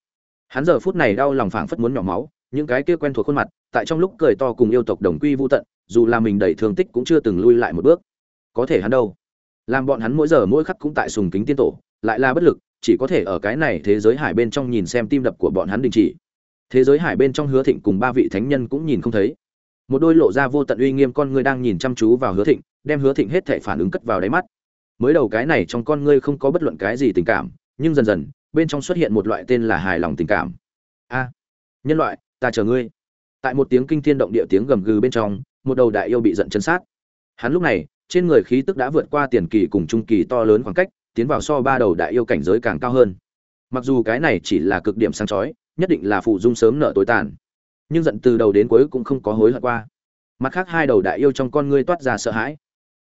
Hắn giờ phút này đau lòng phảng phất muốn nhỏ máu, những cái kia quen thuộc khuôn mặt, tại trong lúc cười to cùng yêu tộc đồng quy vô tận, dù là mình đầy thương tích cũng chưa từng lui lại một bước. Có thể hắn đâu? Làm bọn hắn mỗi giờ mỗi khắc cũng tại sùng kính tiên tổ, lại là bất lực, chỉ có thể ở cái này thế giới hải bên trong nhìn xem tim đập của bọn hắn đình chỉ. Thế giới hải bên trong hứa thịnh cùng ba vị thánh nhân cũng nhìn không thấy một đôi lộ ra vô tận uy nghiêm con ngươi đang nhìn chăm chú vào hứa thịnh, đem hứa thịnh hết thể phản ứng cất vào đáy mắt. Mới đầu cái này trong con ngươi không có bất luận cái gì tình cảm, nhưng dần dần, bên trong xuất hiện một loại tên là hài lòng tình cảm. A, nhân loại, ta chờ ngươi. Tại một tiếng kinh thiên động địa tiếng gầm gừ bên trong, một đầu đại yêu bị giận chân sát. Hắn lúc này, trên người khí tức đã vượt qua tiền kỳ cùng trung kỳ to lớn khoảng cách, tiến vào so ba đầu đại yêu cảnh giới càng cao hơn. Mặc dù cái này chỉ là cực điểm sáng chói, nhất định là phụ dung sớm nợ tối tàn nhưng giận từ đầu đến cuối cũng không có hối hận qua. Mặt khác hai đầu đại yêu trong con ngươi toát ra sợ hãi.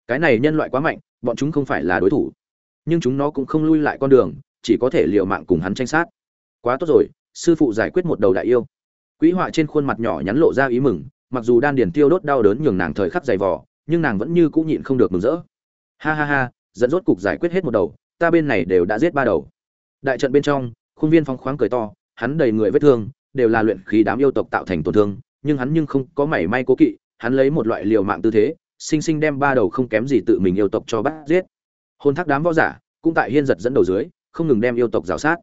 Cái này nhân loại quá mạnh, bọn chúng không phải là đối thủ. Nhưng chúng nó cũng không lui lại con đường, chỉ có thể liều mạng cùng hắn tranh sát. Quá tốt rồi, sư phụ giải quyết một đầu đại yêu. Quỹ họa trên khuôn mặt nhỏ nhắn lộ ra ý mừng, mặc dù đan điền tiêu đốt đau đớn nhường nàng thời khắc dày vò, nhưng nàng vẫn như cũng nhịn không được mừng rỡ. Ha ha ha dẫn rốt cục giải quyết hết một đầu, ta bên này đều đã giết ba đầu. Đại trận bên trong, khuôn viên phong khoáng cười to, hắn đầy người vết thương đều là luyện khí đám yêu tộc tạo thành tổn thương, nhưng hắn nhưng không có mảy may cố kỵ, hắn lấy một loại liều mạng tư thế, sinh sinh đem ba đầu không kém gì tự mình yêu tộc cho bắt giết. Hôn thác đám võ giả cũng tại hiên giật dẫn đầu dưới, không ngừng đem yêu tộc rào sát.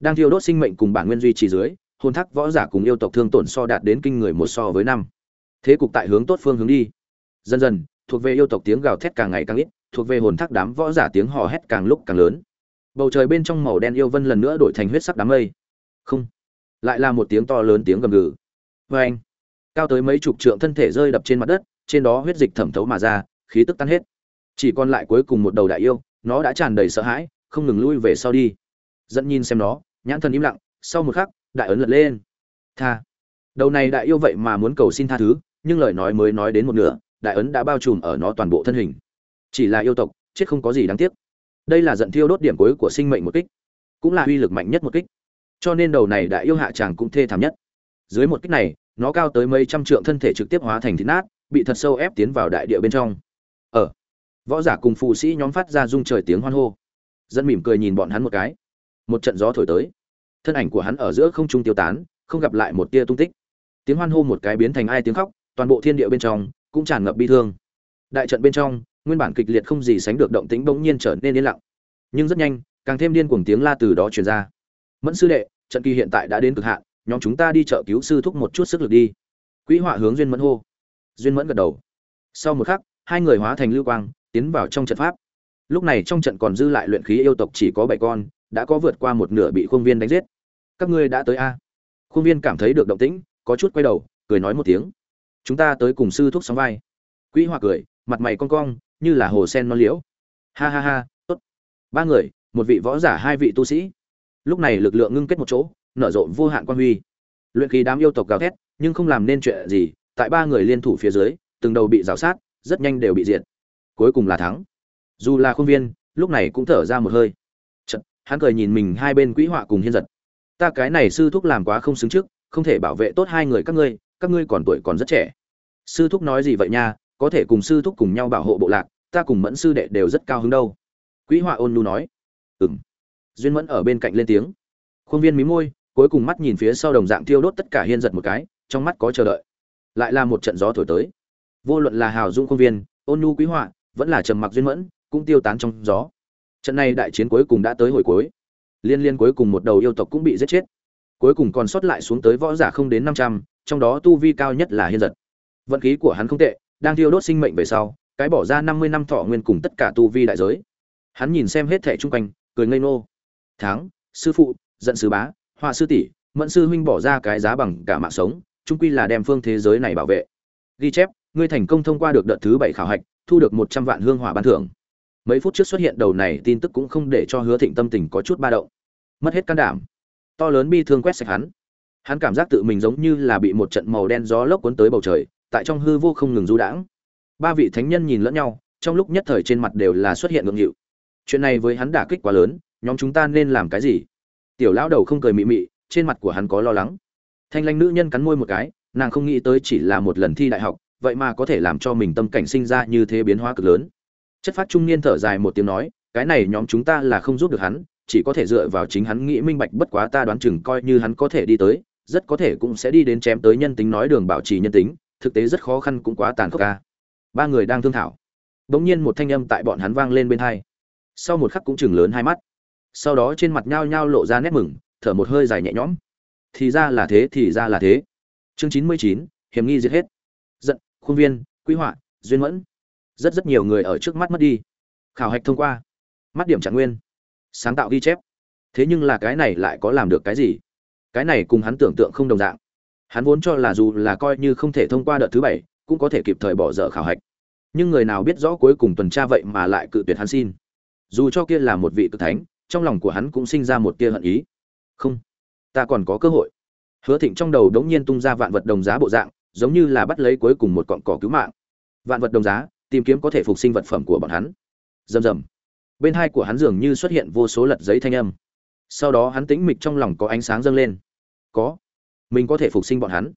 Đang thiêu đốt sinh mệnh cùng bản nguyên duy trì dưới hôn thác võ giả cùng yêu tộc thương tổn so đạt đến kinh người một so với năm. Thế cục tại hướng tốt phương hướng đi. Dần dần, thuộc về yêu tộc tiếng gào thét càng ngày càng ít, thuộc về hồn thác đám võ giả tiếng hò hét càng lúc càng lớn. Bầu trời bên trong màu đen yêu vân lần nữa đổi thành huyết sắc đám mây. Không lại là một tiếng to lớn tiếng gầm gừ. Vê anh, cao tới mấy chục trượng thân thể rơi đập trên mặt đất, trên đó huyết dịch thẩm thấu mà ra, khí tức tan hết. Chỉ còn lại cuối cùng một đầu đại yêu, nó đã tràn đầy sợ hãi, không ngừng lui về sau đi. Dẫn nhìn xem nó, nhãn thần im lặng, sau một khắc, đại ấn lật lên. Tha. Đầu này đại yêu vậy mà muốn cầu xin tha thứ, nhưng lời nói mới nói đến một nửa, đại ấn đã bao trùm ở nó toàn bộ thân hình. Chỉ là yêu tộc, chết không có gì đáng tiếc. Đây là giận thiêu đốt điểm cuối của sinh mệnh một kích, cũng là uy lực mạnh nhất một kích cho nên đầu này đại yêu hạ chàng cũng thê thảm nhất. Dưới một kích này, nó cao tới mấy trăm trượng thân thể trực tiếp hóa thành thịt nát, bị thật sâu ép tiến vào đại địa bên trong. Ở võ giả cùng phù sĩ nhóm phát ra rung trời tiếng hoan hô. Dân mỉm cười nhìn bọn hắn một cái. Một trận gió thổi tới. Thân ảnh của hắn ở giữa không trung tiêu tán, không gặp lại một tia tung tích. Tiếng hoan hô một cái biến thành ai tiếng khóc, toàn bộ thiên địa bên trong cũng tràn ngập bi thương. Đại trận bên trong, nguyên bản kịch liệt không gì sánh được động tĩnh bỗng nhiên trở nên yên lặng. Nhưng rất nhanh, càng thêm điên cuồng tiếng la từ đó truyền ra mẫn sư đệ, trận kỳ hiện tại đã đến cực hạn, nhóm chúng ta đi chợ cứu sư thúc một chút sức lực đi. Quỹ họa hướng duyên mẫn hô. Duyên mẫn gật đầu. Sau một khắc, hai người hóa thành lưu quang, tiến vào trong trận pháp. Lúc này trong trận còn dư lại luyện khí yêu tộc chỉ có bảy con, đã có vượt qua một nửa bị khuôn viên đánh giết. Các ngươi đã tới a. Khuôn viên cảm thấy được động tĩnh, có chút quay đầu, cười nói một tiếng. Chúng ta tới cùng sư thúc sóng vai. Quỹ họa cười, mặt mày cong cong, như là hồ sen non liễu. Ha ha ha, tốt. Ba người, một vị võ giả, hai vị tu sĩ lúc này lực lượng ngưng kết một chỗ nở rộ vô hạn quan huy. Luyện khí đám yêu tộc gào thét nhưng không làm nên chuyện gì tại ba người liên thủ phía dưới từng đầu bị rào sát rất nhanh đều bị diệt. Cuối cùng là thắng. Dù là khuôn viên lúc này cũng thở ra một hơi. Chật, hắn cười nhìn mình hai bên quỹ họa cùng hiên giật. Ta cái này sư thúc làm quá không xứng trước không thể bảo vệ tốt hai người các ngươi các ngươi còn tuổi còn rất trẻ. Sư thúc nói gì vậy nha có thể cùng sư thúc cùng nhau bảo hộ bộ lạc ta cùng mẫn sư đệ đều rất cao hứng đâu. Quỹ họa ôn nhu nói. Ừng duyên mẫn ở bên cạnh lên tiếng. Khuôn viên mí môi, cuối cùng mắt nhìn phía sau đồng dạng thiêu đốt tất cả hiên giật một cái, trong mắt có chờ đợi. Lại là một trận gió thổi tới. Vô luận là hào dung khuôn viên, ôn nhu quý họa, vẫn là trầm mặc duyên mẫn, cũng tiêu tán trong gió. Trận này đại chiến cuối cùng đã tới hồi cuối. Liên liên cuối cùng một đầu yêu tộc cũng bị giết chết. Cuối cùng còn sót lại xuống tới võ giả không đến năm trăm, trong đó tu vi cao nhất là hiên giật. Vận khí của hắn không tệ, đang thiêu đốt sinh mệnh về sau, cái bỏ ra năm mươi năm thọ nguyên cùng tất cả tu vi đại giới. Hắn nhìn xem hết thẻ chung quanh, cười ngây ngô tháng sư phụ, giận sư bá, họa sư tỷ, mẫn sư huynh bỏ ra cái giá bằng cả mạng sống trung quy là đem phương thế giới này bảo vệ. Ghi chép, ngươi thành công thông qua được đợt thứ bảy khảo hạch, thu được một trăm vạn hương hỏa ban thưởng. Mấy phút trước xuất hiện đầu này tin tức cũng không để cho hứa thịnh tâm tình có chút ba động. Mất hết can đảm. To lớn bi thương quét sạch hắn. Hắn cảm giác tự mình giống như là bị một trận màu đen gió lốc cuốn tới bầu trời, tại trong hư vô không ngừng du đãng. Ba vị thánh nhân nhìn lẫn nhau, trong lúc nhất thời trên mặt đều là xuất hiện ngượng nghịu. Chuyện này với hắn đả kích quá lớn nhóm chúng ta nên làm cái gì? Tiểu lão đầu không cười mị mị, trên mặt của hắn có lo lắng. Thanh lanh nữ nhân cắn môi một cái, nàng không nghĩ tới chỉ là một lần thi đại học, vậy mà có thể làm cho mình tâm cảnh sinh ra như thế biến hóa cực lớn. Chất phát trung niên thở dài một tiếng nói, cái này nhóm chúng ta là không giúp được hắn, chỉ có thể dựa vào chính hắn nghĩ minh bạch bất quá ta đoán chừng coi như hắn có thể đi tới, rất có thể cũng sẽ đi đến chém tới nhân tính nói đường bảo trì nhân tính, thực tế rất khó khăn cũng quá tàn khốc ca ba người đang thương thảo. Bỗng nhiên một thanh âm tại bọn hắn vang lên bên hai. Sau một khắc cũng chừng lớn hai mắt sau đó trên mặt nhao nhao lộ ra nét mừng, thở một hơi dài nhẹ nhõm. Thì ra là thế, thì ra là thế. Chương chín mươi chín, hiểm nghi giết hết. Giận, khuôn viên, quy họa, duyên mẫn. Rất rất nhiều người ở trước mắt mất đi. Khảo hạch thông qua. Mắt điểm trạng nguyên. Sáng tạo ghi chép. Thế nhưng là cái này lại có làm được cái gì? Cái này cùng hắn tưởng tượng không đồng dạng. Hắn vốn cho là dù là coi như không thể thông qua đợt thứ bảy, cũng có thể kịp thời bỏ dở khảo hạch. Nhưng người nào biết rõ cuối cùng tuần tra vậy mà lại cự tuyệt hắn xin. Dù cho kia là một vị cực thánh trong lòng của hắn cũng sinh ra một tia hận ý. Không, ta còn có cơ hội. Hứa thịnh trong đầu đống nhiên tung ra vạn vật đồng giá bộ dạng, giống như là bắt lấy cuối cùng một cọn cỏ cứu mạng. Vạn vật đồng giá, tìm kiếm có thể phục sinh vật phẩm của bọn hắn. Rầm rầm. Bên hai của hắn dường như xuất hiện vô số lật giấy thanh âm. Sau đó hắn tĩnh mịch trong lòng có ánh sáng dâng lên. Có. Mình có thể phục sinh bọn hắn.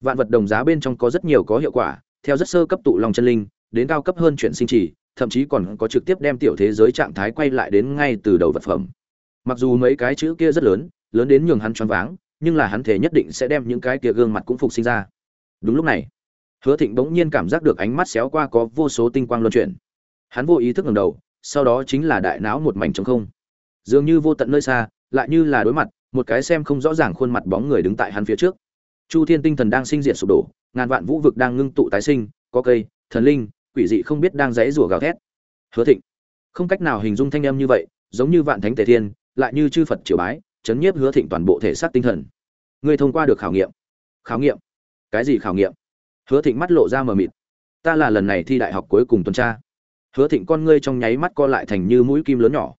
Vạn vật đồng giá bên trong có rất nhiều có hiệu quả, theo rất sơ cấp tụ lòng chân linh, đến cao cấp hơn chuyện sinh trì thậm chí còn có trực tiếp đem tiểu thế giới trạng thái quay lại đến ngay từ đầu vật phẩm. Mặc dù mấy cái chữ kia rất lớn lớn đến nhường hắn choáng váng, nhưng là hắn thể nhất định sẽ đem những cái kia gương mặt cũng phục sinh ra. Đúng lúc này, hứa thịnh bỗng nhiên cảm giác được ánh mắt xéo qua có vô số tinh quang luân chuyển. Hắn vô ý thức ngẩng đầu, sau đó chính là đại não một mảnh trống không. Dường như vô tận nơi xa, lại như là đối mặt, một cái xem không rõ ràng khuôn mặt bóng người đứng tại hắn phía trước. Chu thiên tinh thần đang sinh diệt sụp đổ, ngàn vạn vũ vực đang ngưng tụ tái sinh, có cây, thần linh quỷ dị không biết đang dãy rủa gào thét. Hứa thịnh, không cách nào hình dung thanh âm như vậy, giống như vạn thánh tề thiên, lại như chư phật triều bái, chấn nhiếp hứa thịnh toàn bộ thể xác tinh thần. Ngươi thông qua được khảo nghiệm. Khảo nghiệm? Cái gì khảo nghiệm? Hứa thịnh mắt lộ ra mờ mịt. Ta là lần này thi đại học cuối cùng tuần tra. Hứa thịnh con ngươi trong nháy mắt co lại thành như mũi kim lớn nhỏ.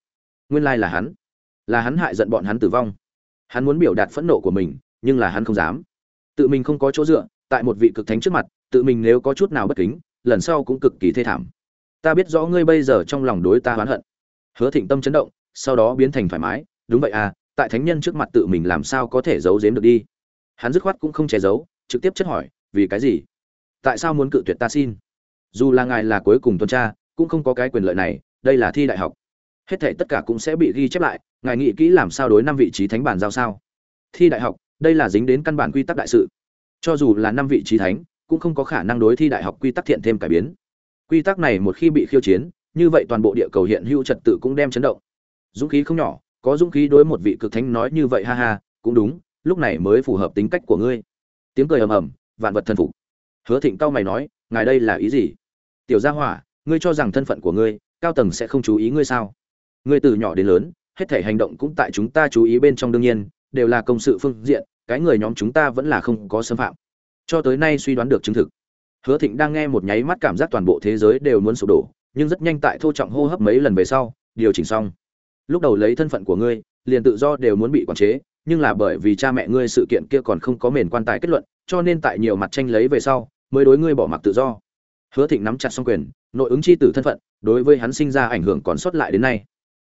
Nguyên lai là hắn. Là hắn hại giận bọn hắn tử vong. Hắn muốn biểu đạt phẫn nộ của mình, nhưng là hắn không dám. Tự mình không có chỗ dựa, tại một vị cực thánh trước mặt, tự mình nếu có chút nào bất kính lần sau cũng cực kỳ thê thảm. Ta biết rõ ngươi bây giờ trong lòng đối ta oán hận. Hứa thịnh tâm chấn động, sau đó biến thành thoải mái, đúng vậy à tại thánh nhân trước mặt tự mình làm sao có thể giấu giếm được đi? Hắn dứt khoát cũng không che giấu, trực tiếp chất hỏi, vì cái gì? Tại sao muốn cự tuyệt ta xin? Dù là ngài là cuối cùng tuần tra, cũng không có cái quyền lợi này, đây là thi đại học. Hết thảy tất cả cũng sẽ bị ghi chép lại, ngài nghĩ kỹ làm sao đối năm vị trí thánh bản giao sao? Thi đại học, đây là dính đến căn bản quy tắc đại sự. Cho dù là năm vị trí thánh cũng không có khả năng đối thi đại học quy tắc thiện thêm cải biến. Quy tắc này một khi bị khiêu chiến, như vậy toàn bộ địa cầu hiện hữu trật tự cũng đem chấn động. Dũng khí không nhỏ, có dũng khí đối một vị cực thánh nói như vậy, ha ha, cũng đúng, lúc này mới phù hợp tính cách của ngươi. Tiếng cười ầm ầm, vạn vật thần phục. Hứa thịnh cao mày nói, ngài đây là ý gì? Tiểu gia hỏa, ngươi cho rằng thân phận của ngươi, cao tầng sẽ không chú ý ngươi sao? Ngươi từ nhỏ đến lớn, hết thể hành động cũng tại chúng ta chú ý bên trong đương nhiên, đều là công sự phương diện, cái người nhóm chúng ta vẫn là không có xâm phạm cho tới nay suy đoán được chứng thực. Hứa thịnh đang nghe một nháy mắt cảm giác toàn bộ thế giới đều muốn sụp đổ, nhưng rất nhanh tại thô trọng hô hấp mấy lần về sau, điều chỉnh xong. Lúc đầu lấy thân phận của ngươi, liền tự do đều muốn bị quản chế, nhưng là bởi vì cha mẹ ngươi sự kiện kia còn không có mền quan tài kết luận, cho nên tại nhiều mặt tranh lấy về sau, mới đối ngươi bỏ mặc tự do. Hứa thịnh nắm chặt xong quyền, nội ứng chi tử thân phận, đối với hắn sinh ra ảnh hưởng còn sót lại đến nay.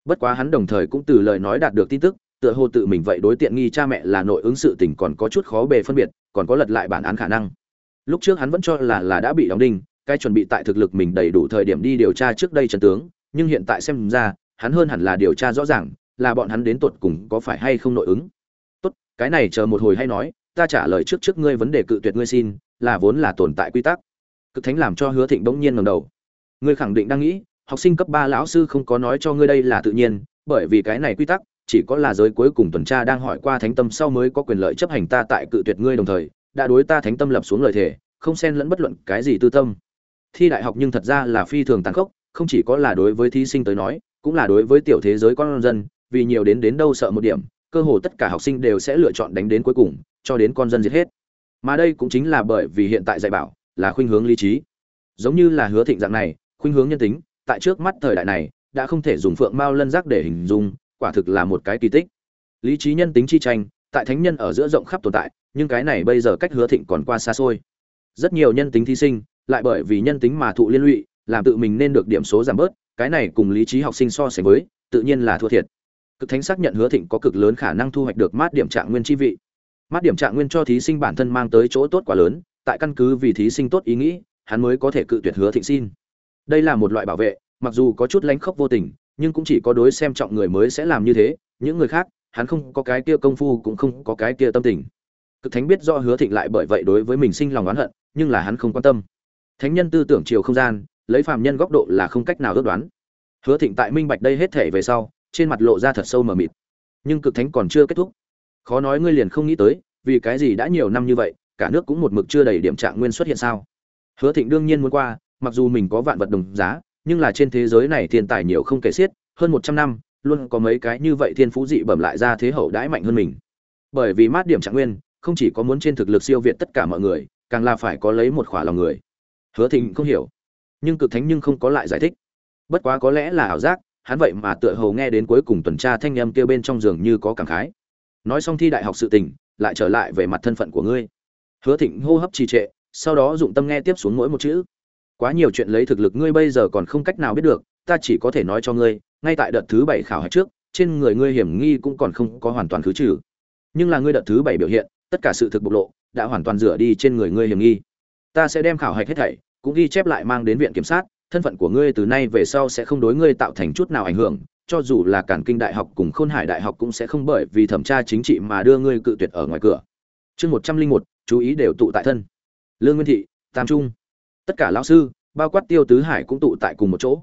Bất quá hắn đồng thời cũng từ lời nói đạt được tin tức tựa hồ tự mình vậy đối tiện nghi cha mẹ là nội ứng sự tình còn có chút khó bề phân biệt, còn có lật lại bản án khả năng. Lúc trước hắn vẫn cho là là đã bị đóng đinh, cái chuẩn bị tại thực lực mình đầy đủ thời điểm đi điều tra trước đây trận tướng, nhưng hiện tại xem ra, hắn hơn hẳn là điều tra rõ ràng, là bọn hắn đến tột cùng có phải hay không nội ứng. Tốt, cái này chờ một hồi hay nói, ta trả lời trước trước ngươi vấn đề cự tuyệt ngươi xin, là vốn là tồn tại quy tắc. Cực thánh làm cho hứa thịnh bỗng nhiên ngẩng đầu. Ngươi khẳng định đang nghĩ, học sinh cấp ba lão sư không có nói cho ngươi đây là tự nhiên, bởi vì cái này quy tắc chỉ có là giới cuối cùng tuần tra đang hỏi qua thánh tâm sau mới có quyền lợi chấp hành ta tại cự tuyệt ngươi đồng thời, đã đối ta thánh tâm lập xuống lời thề, không xen lẫn bất luận cái gì tư tâm. Thi đại học nhưng thật ra là phi thường tàn khốc, không chỉ có là đối với thí sinh tới nói, cũng là đối với tiểu thế giới con dân, vì nhiều đến đến đâu sợ một điểm, cơ hồ tất cả học sinh đều sẽ lựa chọn đánh đến cuối cùng, cho đến con dân giết hết. Mà đây cũng chính là bởi vì hiện tại dạy bảo là khuynh hướng lý trí. Giống như là hứa thịnh dạng này, khuynh hướng nhân tính, tại trước mắt thời đại này, đã không thể dùng phượng mao lân giác để hình dung quả thực là một cái kỳ tích. Lý trí nhân tính chi tranh, tại thánh nhân ở giữa rộng khắp tồn tại, nhưng cái này bây giờ cách hứa thịnh còn qua xa xôi. Rất nhiều nhân tính thí sinh, lại bởi vì nhân tính mà thụ liên lụy, làm tự mình nên được điểm số giảm bớt, cái này cùng lý trí học sinh so sánh với, tự nhiên là thua thiệt. Cực thánh xác nhận hứa thịnh có cực lớn khả năng thu hoạch được mát điểm trạng nguyên chi vị. Mát điểm trạng nguyên cho thí sinh bản thân mang tới chỗ tốt quá lớn, tại căn cứ vì thí sinh tốt ý nghĩ, hắn mới có thể cự tuyệt hứa thịnh xin. Đây là một loại bảo vệ, mặc dù có chút lánh khóc vô tình nhưng cũng chỉ có đối xem trọng người mới sẽ làm như thế, những người khác, hắn không có cái kia công phu cũng không có cái kia tâm tình. Cực thánh biết do hứa thịnh lại bởi vậy đối với mình sinh lòng oán hận, nhưng là hắn không quan tâm. Thánh nhân tư tưởng chiều không gian, lấy phàm nhân góc độ là không cách nào ước đoán. Hứa thịnh tại minh bạch đây hết thể về sau, trên mặt lộ ra thật sâu mờ mịt. Nhưng cực thánh còn chưa kết thúc. Khó nói ngươi liền không nghĩ tới, vì cái gì đã nhiều năm như vậy, cả nước cũng một mực chưa đầy điểm trạng nguyên xuất hiện sao? Hứa thịnh đương nhiên muốn qua, mặc dù mình có vạn vật đồng giá nhưng là trên thế giới này thiên tài nhiều không kể xiết, hơn một trăm năm, luôn có mấy cái như vậy thiên phú dị bẩm lại ra thế hậu đãi mạnh hơn mình. Bởi vì mát điểm trạng nguyên, không chỉ có muốn trên thực lực siêu việt tất cả mọi người, càng là phải có lấy một khỏa lòng người. Hứa thịnh không hiểu, nhưng cực thánh nhưng không có lại giải thích. Bất quá có lẽ là ảo giác, hắn vậy mà tựa hồ nghe đến cuối cùng tuần tra thanh âm kia bên trong giường như có cảm khái. Nói xong thi đại học sự tình, lại trở lại về mặt thân phận của ngươi. Hứa thịnh hô hấp trì trệ, sau đó dụng tâm nghe tiếp xuống mỗi một chữ quá nhiều chuyện lấy thực lực ngươi bây giờ còn không cách nào biết được, ta chỉ có thể nói cho ngươi, ngay tại đợt thứ bảy khảo hạch trước, trên người ngươi hiểm nghi cũng còn không có hoàn toàn khứ trừ. Nhưng là ngươi đợt thứ bảy biểu hiện, tất cả sự thực bộc lộ, đã hoàn toàn rửa đi trên người ngươi hiểm nghi. Ta sẽ đem khảo hạch hết thảy, cũng ghi chép lại mang đến viện kiểm sát, thân phận của ngươi từ nay về sau sẽ không đối ngươi tạo thành chút nào ảnh hưởng, cho dù là cản kinh đại học cùng khôn hải đại học cũng sẽ không bởi vì thẩm tra chính trị mà đưa ngươi cự tuyệt ở ngoài cửa. Chương một trăm linh một, chú ý đều tụ tại thân. Lương nguyên thị, tam trung tất cả lão sư, bao quát tiêu tứ hải cũng tụ tại cùng một chỗ.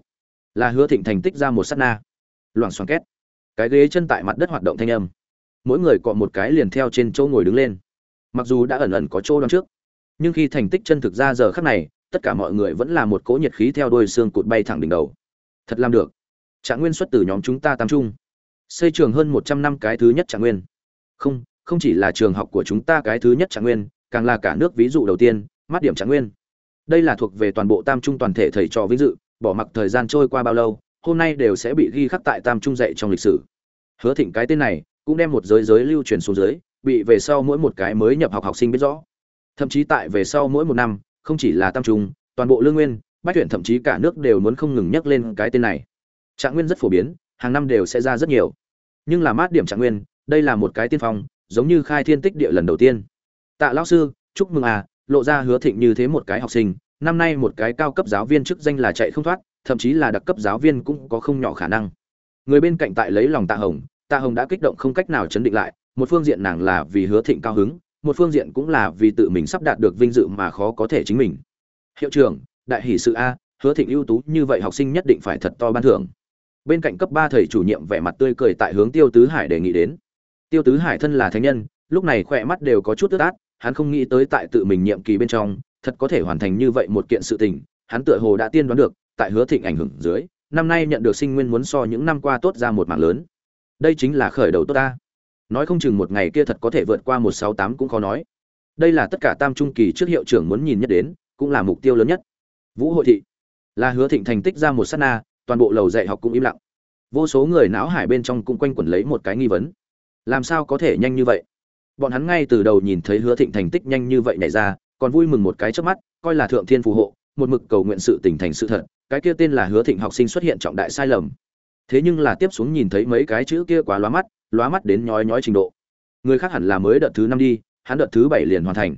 Là hứa thịnh thành tích ra một s á t na. Loảng xoảng két. Cái ghế chân tại mặt đất hoạt động thanh âm. Mỗi người cọ một cái liền theo trên chỗ ngồi đứng lên. Mặc dù đã ẩn ẩn có chỗ đón trước, nhưng khi thành tích chân thực ra giờ khắc này, tất cả mọi người vẫn là một cỗ nhiệt khí theo đôi xương cụt bay thẳng đỉnh đầu. Thật làm được. Trạng nguyên xuất từ nhóm chúng ta tam trung. Xây trường hơn một trăm năm cái thứ nhất trạng nguyên. Không không chỉ là trường học của chúng ta cái thứ nhất trạng nguyên, càng là cả nước ví dụ đầu tiên, mắt điểm trạng nguyên đây là thuộc về toàn bộ tam trung toàn thể thầy trò vinh dự, bỏ mặc thời gian trôi qua bao lâu, hôm nay đều sẽ bị ghi khắc tại tam trung dạy trong lịch sử. Hứa thịnh cái tên này, cũng đem một giới giới lưu truyền xuống dưới, bị về sau mỗi một cái mới nhập học học sinh biết rõ. Thậm chí tại về sau mỗi một năm, không chỉ là tam trung, toàn bộ lương nguyên, bách tuyển thậm chí cả nước đều muốn không ngừng nhắc lên cái tên này. Trạng nguyên rất phổ biến, hàng năm đều sẽ ra rất nhiều. Nhưng là mát điểm trạng nguyên, đây là một cái tiên phong, giống như khai thiên tích địa lần đầu tiên. Tạ lão sư, chúc mừng à lộ ra hứa thịnh như thế một cái học sinh, năm nay một cái cao cấp giáo viên chức danh là chạy không thoát, thậm chí là đặc cấp giáo viên cũng có không nhỏ khả năng. Người bên cạnh tại lấy lòng tạ hồng tạ hồng đã kích động không cách nào chấn định lại, một phương diện nàng là vì hứa thịnh cao hứng, một phương diện cũng là vì tự mình sắp đạt được vinh dự mà khó có thể chính mình. Hiệu trưởng, đại hỷ sự a, hứa thịnh ưu tú như vậy học sinh nhất định phải thật to ban thưởng. Bên cạnh cấp ba thầy chủ nhiệm vẻ mặt tươi cười tại hướng tiêu tứ hải đề nghị đến. Tiêu tứ hải thân là thánh nhân, lúc này khỏe mắt đều có chút ướt át hắn không nghĩ tới tại tự mình nhiệm kỳ bên trong, thật có thể hoàn thành như vậy một kiện sự tình, hắn tựa hồ đã tiên đoán được, tại hứa thịnh ảnh hưởng dưới, năm nay nhận được sinh nguyên muốn so những năm qua tốt ra một mảng lớn. Đây chính là khởi đầu tốt ta. Nói không chừng một ngày kia thật có thể vượt qua một sáu tám cũng khó nói. Đây là tất cả tam trung kỳ trước hiệu trưởng muốn nhìn nhất đến, cũng là mục tiêu lớn nhất. Vũ hội thị. Là hứa thịnh thành tích ra một sát na, toàn bộ lầu dạy học cũng im lặng. Vô số người não hải bên trong cũng quanh quẩn lấy một cái nghi vấn. Làm sao có thể nhanh như vậy? Bọn hắn ngay từ đầu nhìn thấy hứa thịnh thành tích nhanh như vậy nhảy ra, còn vui mừng một cái trước mắt, coi là thượng thiên phù hộ, một mực cầu nguyện sự tình thành sự thật, cái kia tên là hứa thịnh học sinh xuất hiện trọng đại sai lầm. Thế nhưng là tiếp xuống nhìn thấy mấy cái chữ kia quá lóa mắt lóa mắt đến nhói nhói trình độ. Người khác hẳn là mới đợt thứ năm đi, hắn đợt thứ bảy liền hoàn thành.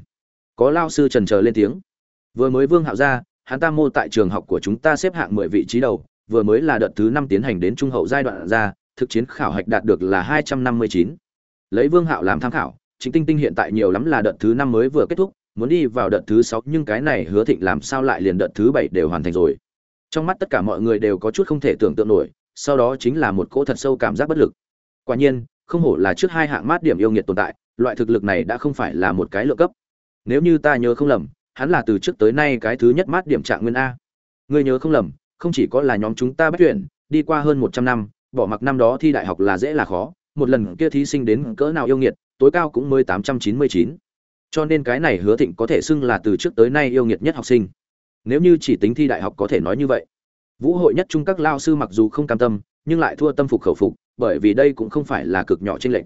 Có lao sư trần trờ lên tiếng. Vừa mới vương hạo ra, hắn ta mô tại trường học của chúng ta xếp hạng mười vị trí đầu, vừa mới là đợt thứ năm tiến hành đến trung hậu giai đoạn ra, thực chiến khảo hạch đạt được là hai trăm năm mươi chín. Lấy vương hạo làm tham khảo chính tinh tinh hiện tại nhiều lắm là đợt thứ năm mới vừa kết thúc, muốn đi vào đợt thứ sáu, nhưng cái này hứa thịnh làm sao lại liền đợt thứ bảy đều hoàn thành rồi? Trong mắt tất cả mọi người đều có chút không thể tưởng tượng nổi, sau đó chính là một cỗ thật sâu cảm giác bất lực. Quả nhiên, không hổ là trước hai hạng mát điểm yêu nghiệt tồn tại, loại thực lực này đã không phải là một cái lựa cấp. Nếu như ta nhớ không lầm, hắn là từ trước tới nay cái thứ nhất mát điểm trạng nguyên a. Người nhớ không lầm, không chỉ có là nhóm chúng ta bắt tuyển đi qua hơn một trăm năm, bỏ mặc năm đó thi đại học là dễ là khó, một lần kia thí sinh đến cỡ nào yêu nghiệt tối cao cũng mới tám trăm chín mươi chín. Cho nên cái này hứa thịnh có thể xưng là từ trước tới nay yêu nghiệt nhất học sinh. Nếu như chỉ tính thi đại học có thể nói như vậy. Vũ hội nhất trung các lao sư mặc dù không cam tâm, nhưng lại thua tâm phục khẩu phục, bởi vì đây cũng không phải là cực nhỏ trên lệch.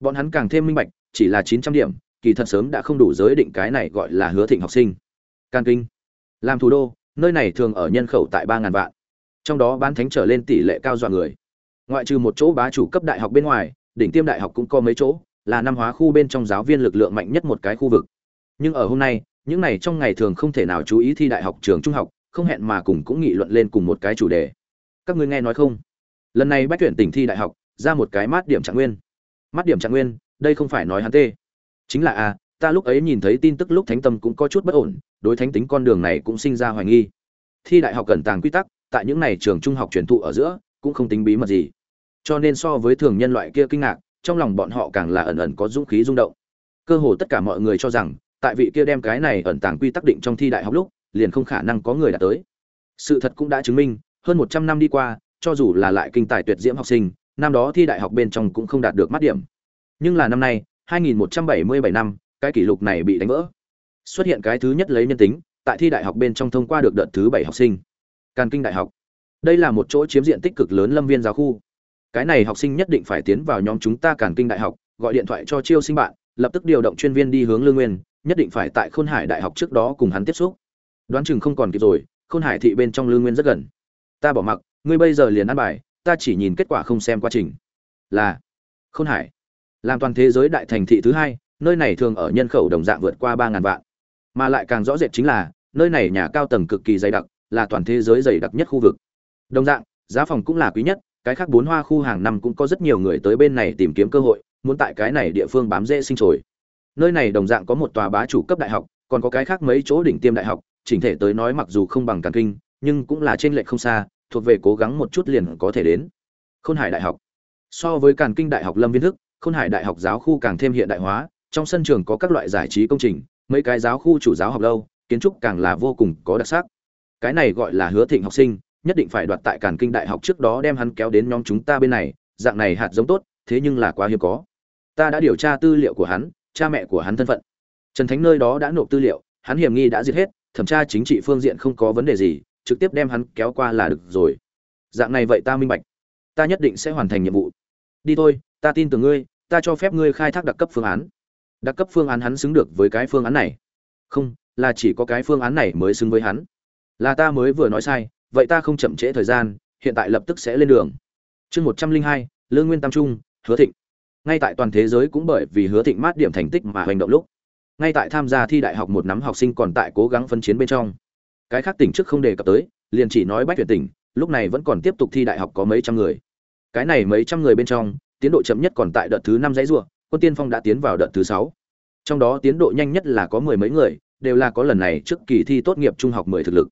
bọn hắn càng thêm minh bạch, chỉ là chín trăm điểm, kỳ thật sớm đã không đủ giới định cái này gọi là hứa thịnh học sinh. Can kinh. Làm thủ đô, nơi này thường ở nhân khẩu tại ba ngàn vạn. Trong đó bán thánh trở lên tỷ lệ cao dọa người. Ngoại trừ một chỗ bá chủ cấp đại học bên ngoài, đỉnh tiêm đại học cũng có mấy chỗ là năm hóa khu bên trong giáo viên lực lượng mạnh nhất một cái khu vực. Nhưng ở hôm nay, những này trong ngày thường không thể nào chú ý thi đại học, trường, trung học, không hẹn mà cùng cũng nghị luận lên cùng một cái chủ đề. Các ngươi nghe nói không? Lần này bách tuyển tỉnh thi đại học, ra một cái mát điểm trạng nguyên. Mát điểm trạng nguyên, đây không phải nói hắn tê. Chính là a ta lúc ấy nhìn thấy tin tức lúc thánh tâm cũng có chút bất ổn, đối thánh tính con đường này cũng sinh ra hoài nghi. Thi đại học cần tàng quy tắc, tại những này trường trung học truyền thụ ở giữa, cũng không tính bí mật gì. Cho nên so với thường nhân loại kia kinh ngạc trong lòng bọn họ càng là ẩn ẩn có dũng khí rung động. Cơ hồ tất cả mọi người cho rằng, tại vị kia đem cái này ẩn tàng quy tắc định trong thi đại học lúc, liền không khả năng có người đạt tới. Sự thật cũng đã chứng minh, hơn một trăm năm đi qua, cho dù là lại kinh tài tuyệt diễm học sinh, năm đó thi đại học bên trong cũng không đạt được mắt điểm. Nhưng là năm nay 2177 năm, cái kỷ lục này bị đánh vỡ. Xuất hiện cái thứ nhất lấy nhân tính, tại thi đại học bên trong thông qua được đợt thứ bảy học sinh. Càn kinh đại học. Đây là một chỗ chiếm diện tích cực lớn lâm viên giáo khu cái này học sinh nhất định phải tiến vào nhóm chúng ta càn kinh đại học, gọi điện thoại cho chiêu sinh bạn, lập tức điều động chuyên viên đi hướng lương nguyên, nhất định phải tại khôn hải đại học trước đó cùng hắn tiếp xúc. Đoán chừng không còn kịp rồi, khôn hải thị bên trong lương nguyên rất gần. Ta bỏ mặc, ngươi bây giờ liền ăn bài, ta chỉ nhìn kết quả không xem quá trình. Là, khôn hải, làm toàn thế giới đại thành thị thứ hai, nơi này thường ở nhân khẩu đồng dạng vượt qua ba ngàn vạn. Mà lại càng rõ rệt chính là, nơi này nhà cao tầng cực kỳ dày đặc, là toàn thế giới dày đặc nhất khu vực. Đồng dạng, giá phòng cũng là quý nhất cái khác bốn hoa khu hàng năm cũng có rất nhiều người tới bên này tìm kiếm cơ hội, muốn tại cái này địa phương bám dễ sinh sôi. nơi này đồng dạng có một tòa bá chủ cấp đại học, còn có cái khác mấy chỗ đỉnh tiêm đại học, chỉnh thể tới nói mặc dù không bằng càng kinh, nhưng cũng là trên lệch không xa, thuộc về cố gắng một chút liền có thể đến. Khôn hải đại học. So với càn kinh đại học lâm viên thức, khôn hải đại học giáo khu càng thêm hiện đại hóa, trong sân trường có các loại giải trí công trình, mấy cái giáo khu chủ giáo học lâu, kiến trúc càng là vô cùng có đặc sắc. Cái này gọi là hứa thịnh học sinh nhất định phải đoạt tại càn kinh đại học trước đó đem hắn kéo đến nhóm chúng ta bên này, dạng này hạt giống tốt, thế nhưng là quá hiếm có. Ta đã điều tra tư liệu của hắn, cha mẹ của hắn thân phận. Trần thánh nơi đó đã nộp tư liệu, hắn hiểm nghi đã giết hết, thẩm tra chính trị phương diện không có vấn đề gì, trực tiếp đem hắn kéo qua là được rồi. Dạng này vậy ta minh bạch. Ta nhất định sẽ hoàn thành nhiệm vụ. Đi thôi, ta tin tưởng ngươi, ta cho phép ngươi khai thác đặc cấp phương án. Đặc cấp phương án hắn xứng được với cái phương án này. Không, là chỉ có cái phương án này mới xứng với hắn. Là ta mới vừa nói sai vậy ta không chậm trễ thời gian, hiện tại lập tức sẽ lên đường. Chương một trăm linh hai, lương nguyên tam trung, hứa thịnh. Ngay tại toàn thế giới cũng bởi vì hứa thịnh mát điểm thành tích mà hành động lúc, ngay tại tham gia thi đại học một nắm học sinh còn tại cố gắng phân chiến bên trong. Cái khác tỉnh trước không đề cập tới, liền chỉ nói bách tuyển tỉnh, lúc này vẫn còn tiếp tục thi đại học có mấy trăm người. Cái này mấy trăm người bên trong, tiến độ chậm nhất còn tại đợt thứ năm dãy ruộng quân tiên phong đã tiến vào đợt thứ sáu. Trong đó tiến độ nhanh nhất là có mười mấy người, đều là có lần này trước kỳ thi tốt nghiệp trung học mười thực lực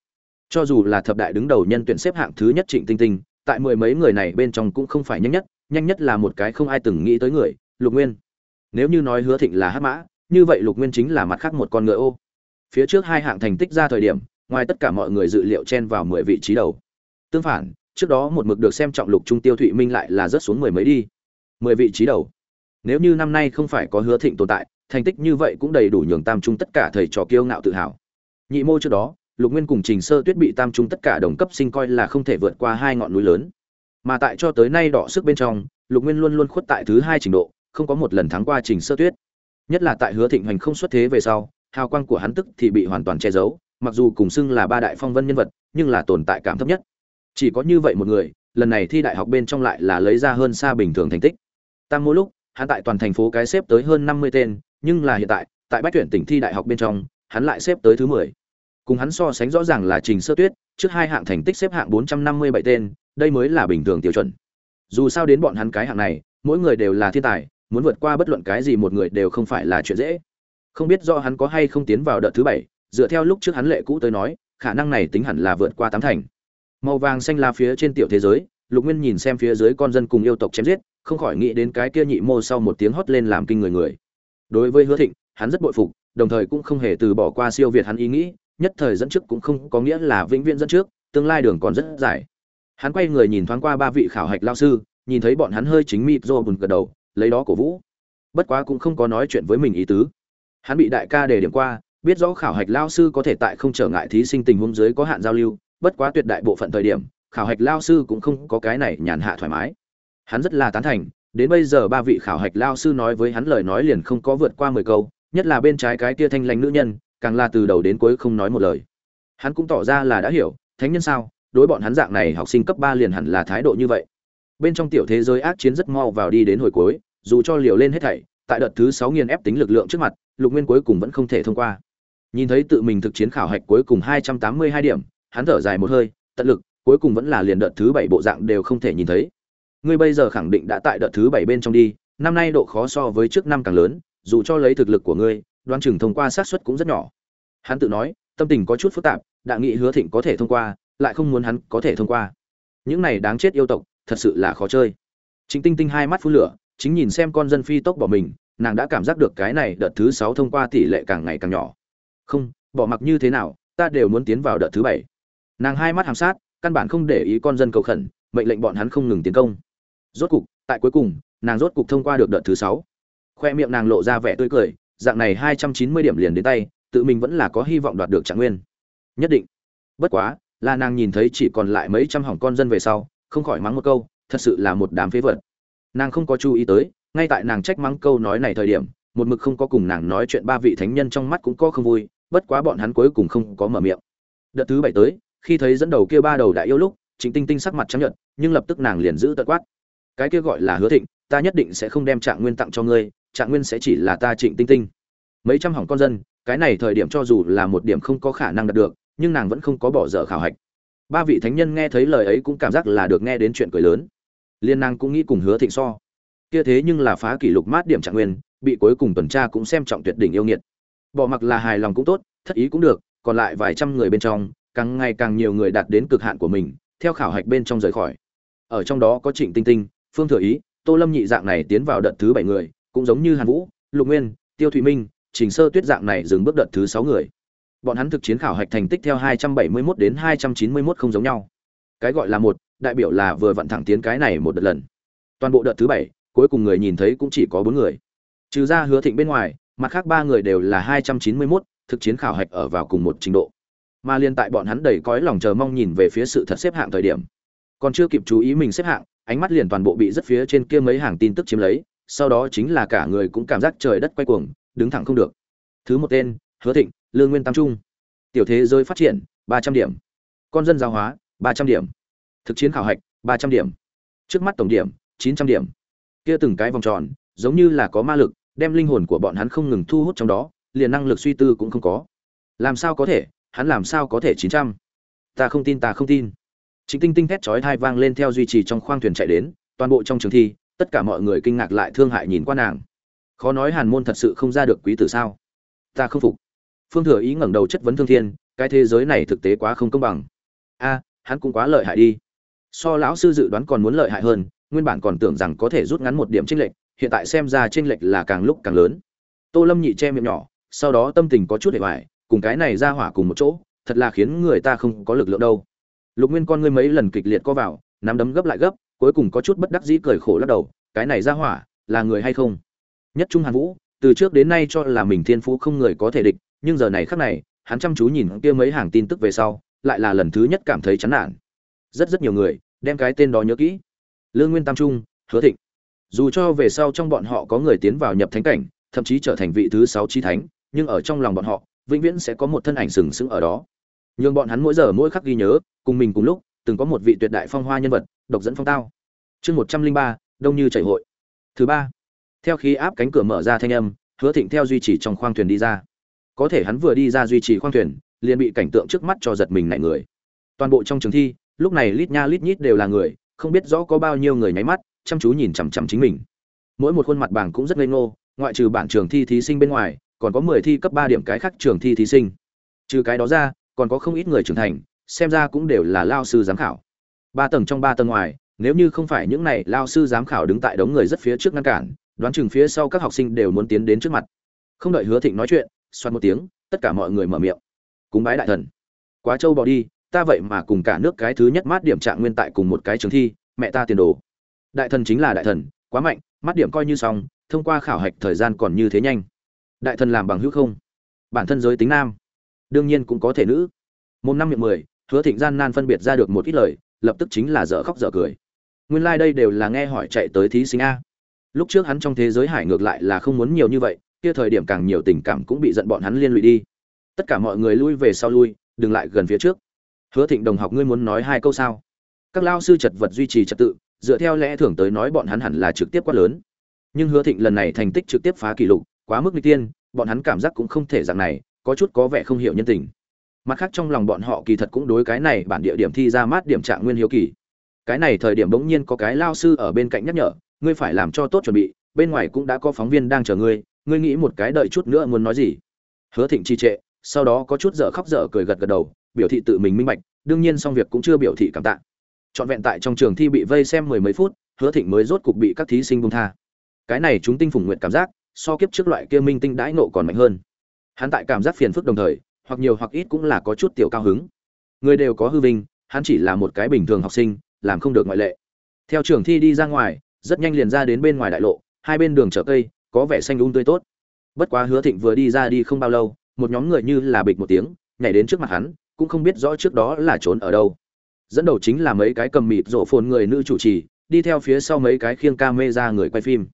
cho dù là thập đại đứng đầu nhân tuyển xếp hạng thứ nhất trịnh tinh tinh, tại mười mấy người này bên trong cũng không phải nhanh nhất nhanh nhất là một cái không ai từng nghĩ tới người, lục nguyên. Nếu như nói hứa thịnh là hát mã, như vậy lục nguyên chính là mặt khác một con ngựa ô. Phía trước hai hạng thành tích ra thời điểm, ngoài tất cả mọi người dự liệu chen vào mười vị trí đầu. Tương phản, trước đó một mực được xem trọng lục trung tiêu thụy minh lại là rớt xuống mười mấy đi. Mười vị trí đầu. Nếu như năm nay không phải có hứa thịnh tồn tại, thành tích như vậy cũng đầy đủ nhường tam trung tất cả thầy trò kiêu ngạo tự hào. Nhị mô trước đó lục nguyên cùng trình sơ tuyết bị tam trung tất cả đồng cấp sinh coi là không thể vượt qua hai ngọn núi lớn. Mà tại cho tới nay đỏ sức bên trong, lục nguyên luôn luôn khuất tại thứ hai trình độ, không có một lần thắng qua trình sơ tuyết. Nhất là tại hứa thịnh hoành không xuất thế về sau, hào quang của hắn tức thì bị hoàn toàn che giấu, mặc dù cùng xưng là ba đại phong vân nhân vật, nhưng là tồn tại cảm thấp nhất. Chỉ có như vậy một người, lần này thi đại học bên trong lại là lấy ra hơn xa bình thường thành tích. Tam mỗi lúc, hắn tại toàn thành phố cái xếp tới hơn năm mươi tên, nhưng là hiện tại tại bách tuyển tỉnh thi đại học bên trong, hắn lại xếp tới thứ mười cùng hắn so sánh rõ ràng là trình sơ tuyết, trước hai hạng thành tích xếp hạng bốn trăm năm mươi bảy tên, đây mới là bình thường tiêu chuẩn. Dù sao đến bọn hắn cái hạng này, mỗi người đều là thiên tài, muốn vượt qua bất luận cái gì một người đều không phải là chuyện dễ. Không biết do hắn có hay không tiến vào đợt thứ bảy, dựa theo lúc trước hắn lệ cũ tới nói, khả năng này tính hẳn là vượt qua tám thành. Màu vàng xanh là phía trên tiểu thế giới, lục nguyên nhìn xem phía dưới con dân cùng yêu tộc chém giết, không khỏi nghĩ đến cái kia nhị mô sau một tiếng hót lên làm kinh người người. Đối với hứa thịnh, hắn rất bội phục, đồng thời cũng không hề từ bỏ qua siêu việt hắn ý nghĩ nhất thời dẫn trước cũng không có nghĩa là vĩnh viễn dẫn trước, tương lai đường còn rất dài. Hắn quay người nhìn thoáng qua ba vị khảo hạch lao sư, nhìn thấy bọn hắn hơi chính mịt rô buồn gật đầu, lấy đó cổ vũ. Bất quá cũng không có nói chuyện với mình ý tứ. Hắn bị đại ca đề điểm qua, biết rõ khảo hạch lao sư có thể tại không trở ngại thí sinh tình huống dưới có hạn giao lưu, bất quá tuyệt đại bộ phận thời điểm, khảo hạch lao sư cũng không có cái này nhàn hạ thoải mái. Hắn rất là tán thành, đến bây giờ ba vị khảo hạch lao sư nói với hắn lời nói liền không có vượt qua mười câu, nhất là bên trái cái kia thanh lãnh nữ nhân càng là từ đầu đến cuối không nói một lời. Hắn cũng tỏ ra là đã hiểu, thánh nhân sao, đối bọn hắn dạng này học sinh cấp ba liền hẳn là thái độ như vậy. Bên trong tiểu thế giới ác chiến rất mau vào đi đến hồi cuối, dù cho liều lên hết thảy, tại đợt thứ sáu nghiền ép tính lực lượng trước mặt, lục nguyên cuối cùng vẫn không thể thông qua. Nhìn thấy tự mình thực chiến khảo hạch cuối cùng hai trăm tám mươi hai điểm, hắn thở dài một hơi, tận lực, cuối cùng vẫn là liền đợt thứ bảy bộ dạng đều không thể nhìn thấy. Ngươi bây giờ khẳng định đã tại đợt thứ bảy bên trong đi, năm nay độ khó so với trước năm càng lớn, dù cho lấy thực lực của ngươi đoán chừng thông qua xác suất cũng rất nhỏ. Hắn tự nói, tâm tình có chút phức tạp, đã nghĩ hứa thịnh có thể thông qua, lại không muốn hắn có thể thông qua. Những này đáng chết yêu tộc, thật sự là khó chơi. Chính tinh tinh hai mắt phun lửa, chính nhìn xem con dân phi tốc bỏ mình, nàng đã cảm giác được cái này đợt thứ sáu thông qua tỷ lệ càng ngày càng nhỏ. Không, bỏ mặc như thế nào, ta đều muốn tiến vào đợt thứ bảy. Nàng hai mắt hàm sát, căn bản không để ý con dân cầu khẩn, mệnh lệnh bọn hắn không ngừng tiến công. Rốt cục, tại cuối cùng, nàng rốt cục thông qua được đợt thứ sáu. Khoe miệng nàng lộ ra vẻ tươi cười dạng này hai trăm chín mươi điểm liền đến tay, tự mình vẫn là có hy vọng đoạt được trạng nguyên. Nhất định. Bất quá, là nàng nhìn thấy chỉ còn lại mấy trăm hỏng con dân về sau, không khỏi mắng một câu, thật sự là một đám phế vật. Nàng không có chú ý tới, ngay tại nàng trách mắng câu nói này thời điểm, một mực không có cùng nàng nói chuyện ba vị thánh nhân trong mắt cũng có không vui, bất quá bọn hắn cuối cùng không có mở miệng. Đợt thứ bảy tới, khi thấy dẫn đầu kia ba đầu đại yêu lúc, trịnh tinh tinh sắc mặt chấp nhận nhưng lập tức nàng liền giữ tận quát. Cái kia gọi là hứa thịnh, ta nhất định sẽ không đem trạng nguyên tặng cho ngươi trạng nguyên sẽ chỉ là ta trịnh tinh tinh. Mấy trăm hỏng con dân, cái này thời điểm cho dù là một điểm không có khả năng đạt được, nhưng nàng vẫn không có bỏ dở khảo hạch. Ba vị thánh nhân nghe thấy lời ấy cũng cảm giác là được nghe đến chuyện cười lớn. Liên nàng cũng nghĩ cùng hứa thịnh so. Kia thế nhưng là phá kỷ lục mát điểm trạng nguyên, bị cuối cùng tuần tra cũng xem trọng tuyệt đỉnh yêu nghiệt. Bỏ mặc là hài lòng cũng tốt, thất ý cũng được, còn lại vài trăm người bên trong, càng ngày càng nhiều người đạt đến cực hạn của mình, theo khảo hạch bên trong rời khỏi. Ở trong đó có trịnh tinh tinh, phương thừa ý, tô lâm nhị dạng này tiến vào đợt thứ bảy người cũng giống như hàn vũ lục nguyên tiêu thụy minh trình sơ tuyết dạng này dừng bước đợt thứ sáu người. Bọn hắn thực chiến khảo hạch thành tích theo 271 đến 291 không giống nhau. Cái gọi là một đại biểu là vừa vận thẳng tiến cái này một đợt lần. Toàn bộ đợt thứ bảy cuối cùng người nhìn thấy cũng chỉ có bốn người. Trừ ra hứa thịnh bên ngoài mặt khác ba người đều là 291, thực chiến khảo hạch ở vào cùng một trình độ. Mà liên tại bọn hắn đầy cõi lòng chờ mong nhìn về phía sự thật xếp hạng thời điểm. Còn chưa kịp chú ý mình xếp hạng ánh mắt liền toàn bộ bị rất phía trên kia mấy hàng tin tức chiếm lấy sau đó chính là cả người cũng cảm giác trời đất quay cuồng, đứng thẳng không được. Thứ một tên, hứa thịnh, lương nguyên tam trung. Tiểu thế giới phát triển, ba trăm điểm. Con dân giáo hóa, ba trăm điểm. Thực chiến khảo hạch, ba trăm điểm. Trước mắt tổng điểm, chín trăm điểm. Kia từng cái vòng tròn, giống như là có ma lực, đem linh hồn của bọn hắn không ngừng thu hút trong đó, liền năng lực suy tư cũng không có. Làm sao có thể, hắn làm sao có thể chín trăm? Ta không tin, ta không tin. Chính tinh tinh thét chói thai vang lên theo duy trì trong khoang thuyền chạy đến, toàn bộ trong trường thi tất cả mọi người kinh ngạc lại thương hại nhìn qua nàng. Khó nói hàn môn thật sự không ra được quý tử sao? Ta không phục. Phương thừa ý ngẩng đầu chất vấn thương thiên, cái thế giới này thực tế quá không công bằng. A, hắn cũng quá lợi hại đi. So lão sư dự đoán còn muốn lợi hại hơn, nguyên bản còn tưởng rằng có thể rút ngắn một điểm tranh lệch, hiện tại xem ra tranh lệch là càng lúc càng lớn. Tô lâm nhị che miệng nhỏ, sau đó tâm tình có chút hệ hoại cùng cái này ra hỏa cùng một chỗ, thật là khiến người ta không có lực lượng đâu. Lục nguyên con ngươi mấy lần kịch liệt co vào, nắm đấm gấp lại gấp cuối cùng có chút bất đắc dĩ cười khổ lắc đầu, cái này ra hỏa, là người hay không? Nhất trung hàn vũ, từ trước đến nay cho là mình thiên phú không người có thể địch, nhưng giờ này khắc này, hắn chăm chú nhìn kia mấy hàng tin tức về sau, lại là lần thứ nhất cảm thấy chán nản. Rất rất nhiều người, đem cái tên đó nhớ kỹ. Lương nguyên tam trung, hứa thịnh. Dù cho về sau trong bọn họ có người tiến vào nhập thánh cảnh, thậm chí trở thành vị thứ sáu chi thánh, nhưng ở trong lòng bọn họ, vĩnh viễn sẽ có một thân ảnh sừng sững ở đó. Nhưng bọn hắn mỗi giờ mỗi khắc ghi nhớ, cùng mình cùng lúc từng có một vị tuyệt đại phong hoa nhân vật, độc dẫn phong tao. Chương một trăm linh ba, đông như chảy hội. Thứ ba. Theo khi áp cánh cửa mở ra thanh âm, hứa thịnh theo duy trì trong khoang thuyền đi ra. Có thể hắn vừa đi ra duy trì khoang thuyền, liền bị cảnh tượng trước mắt cho giật mình nảy người. Toàn bộ trong trường thi, lúc này lít nha lít nhít đều là người, không biết rõ có bao nhiêu người nháy mắt, chăm chú nhìn chằm chằm chính mình. Mỗi một khuôn mặt bảng cũng rất ngây ngô, ngoại trừ bản trường thi thí sinh bên ngoài, còn có mười thi cấp ba điểm cái khác trường thi thí sinh. Trừ cái đó ra, còn có không ít người trưởng thành xem ra cũng đều là lao sư giám khảo. Ba tầng trong ba tầng ngoài, nếu như không phải những này lao sư giám khảo đứng tại đống người rất phía trước ngăn cản, đoán chừng phía sau các học sinh đều muốn tiến đến trước mặt. Không đợi hứa thịnh nói chuyện xoan một tiếng, tất cả mọi người mở miệng. Cúng bái đại thần. Quá trâu bỏ đi, ta vậy mà cùng cả nước cái thứ nhất mát điểm trạng nguyên tại cùng một cái trường thi, mẹ ta tiền đồ. Đại thần chính là đại thần, quá mạnh, mát điểm coi như xong, thông qua khảo hạch thời gian còn như thế nhanh. Đại thần làm bằng hữu không? Bản thân giới tính nam, đương nhiên cũng có thể nữ. Môn năm miệng mười hứa thịnh gian nan phân biệt ra được một ít lời, lập tức chính là dở khóc dở cười. Nguyên lai、like、đây đều là nghe hỏi chạy tới thí sinh a. Lúc trước hắn trong thế giới hải ngược lại là không muốn nhiều như vậy, kia thời điểm càng nhiều tình cảm cũng bị giận bọn hắn liên lụy đi. Tất cả mọi người lui về sau lui, đừng lại gần phía trước. Hứa thịnh đồng học ngươi muốn nói hai câu sao? Các lao sư chật vật duy trì trật tự, dựa theo lẽ thường tới nói bọn hắn hẳn là trực tiếp quát lớn. Nhưng hứa thịnh lần này thành tích trực tiếp phá kỷ lục, quá mức n tiên, bọn hắn cảm giác cũng không thể dạng này, có chút có vẻ không hiểu nhân tình mặt khác trong lòng bọn họ kỳ thật cũng đối cái này bản địa điểm thi ra mát điểm trạng nguyên hiếu kỳ. Cái này thời điểm bỗng nhiên có cái lao sư ở bên cạnh nhắc nhở, ngươi phải làm cho tốt chuẩn bị, bên ngoài cũng đã có phóng viên đang chờ ngươi ngươi nghĩ một cái đợi chút nữa muốn nói gì? Hứa thịnh trì trệ, sau đó có chút dở khóc dở cười gật gật đầu, biểu thị tự mình minh bạch, đương nhiên xong việc cũng chưa biểu thị cảm tạ. Trọn vẹn tại trong trường thi bị vây xem mười mấy phút, hứa thịnh mới rốt cục bị các thí sinh bông tha. Cái này chúng tinh phùng nguyện cảm giác, so kiếp trước loại kia minh tinh đãi nộ còn mạnh hơn. Hắn tại cảm giác phiền phức đồng thời hoặc nhiều hoặc ít cũng là có chút tiểu cao hứng. Người đều có hư vinh, hắn chỉ là một cái bình thường học sinh, làm không được ngoại lệ. Theo trường thi đi ra ngoài, rất nhanh liền ra đến bên ngoài đại lộ, hai bên đường chợ cây, có vẻ xanh um tươi tốt. Bất quá hứa thịnh vừa đi ra đi không bao lâu, một nhóm người như là bịch một tiếng, nhảy đến trước mặt hắn, cũng không biết rõ trước đó là trốn ở đâu. Dẫn đầu chính là mấy cái cầm mịt rổ phồn người nữ chủ trì, đi theo phía sau mấy cái khiêng ca mê ra người quay phim.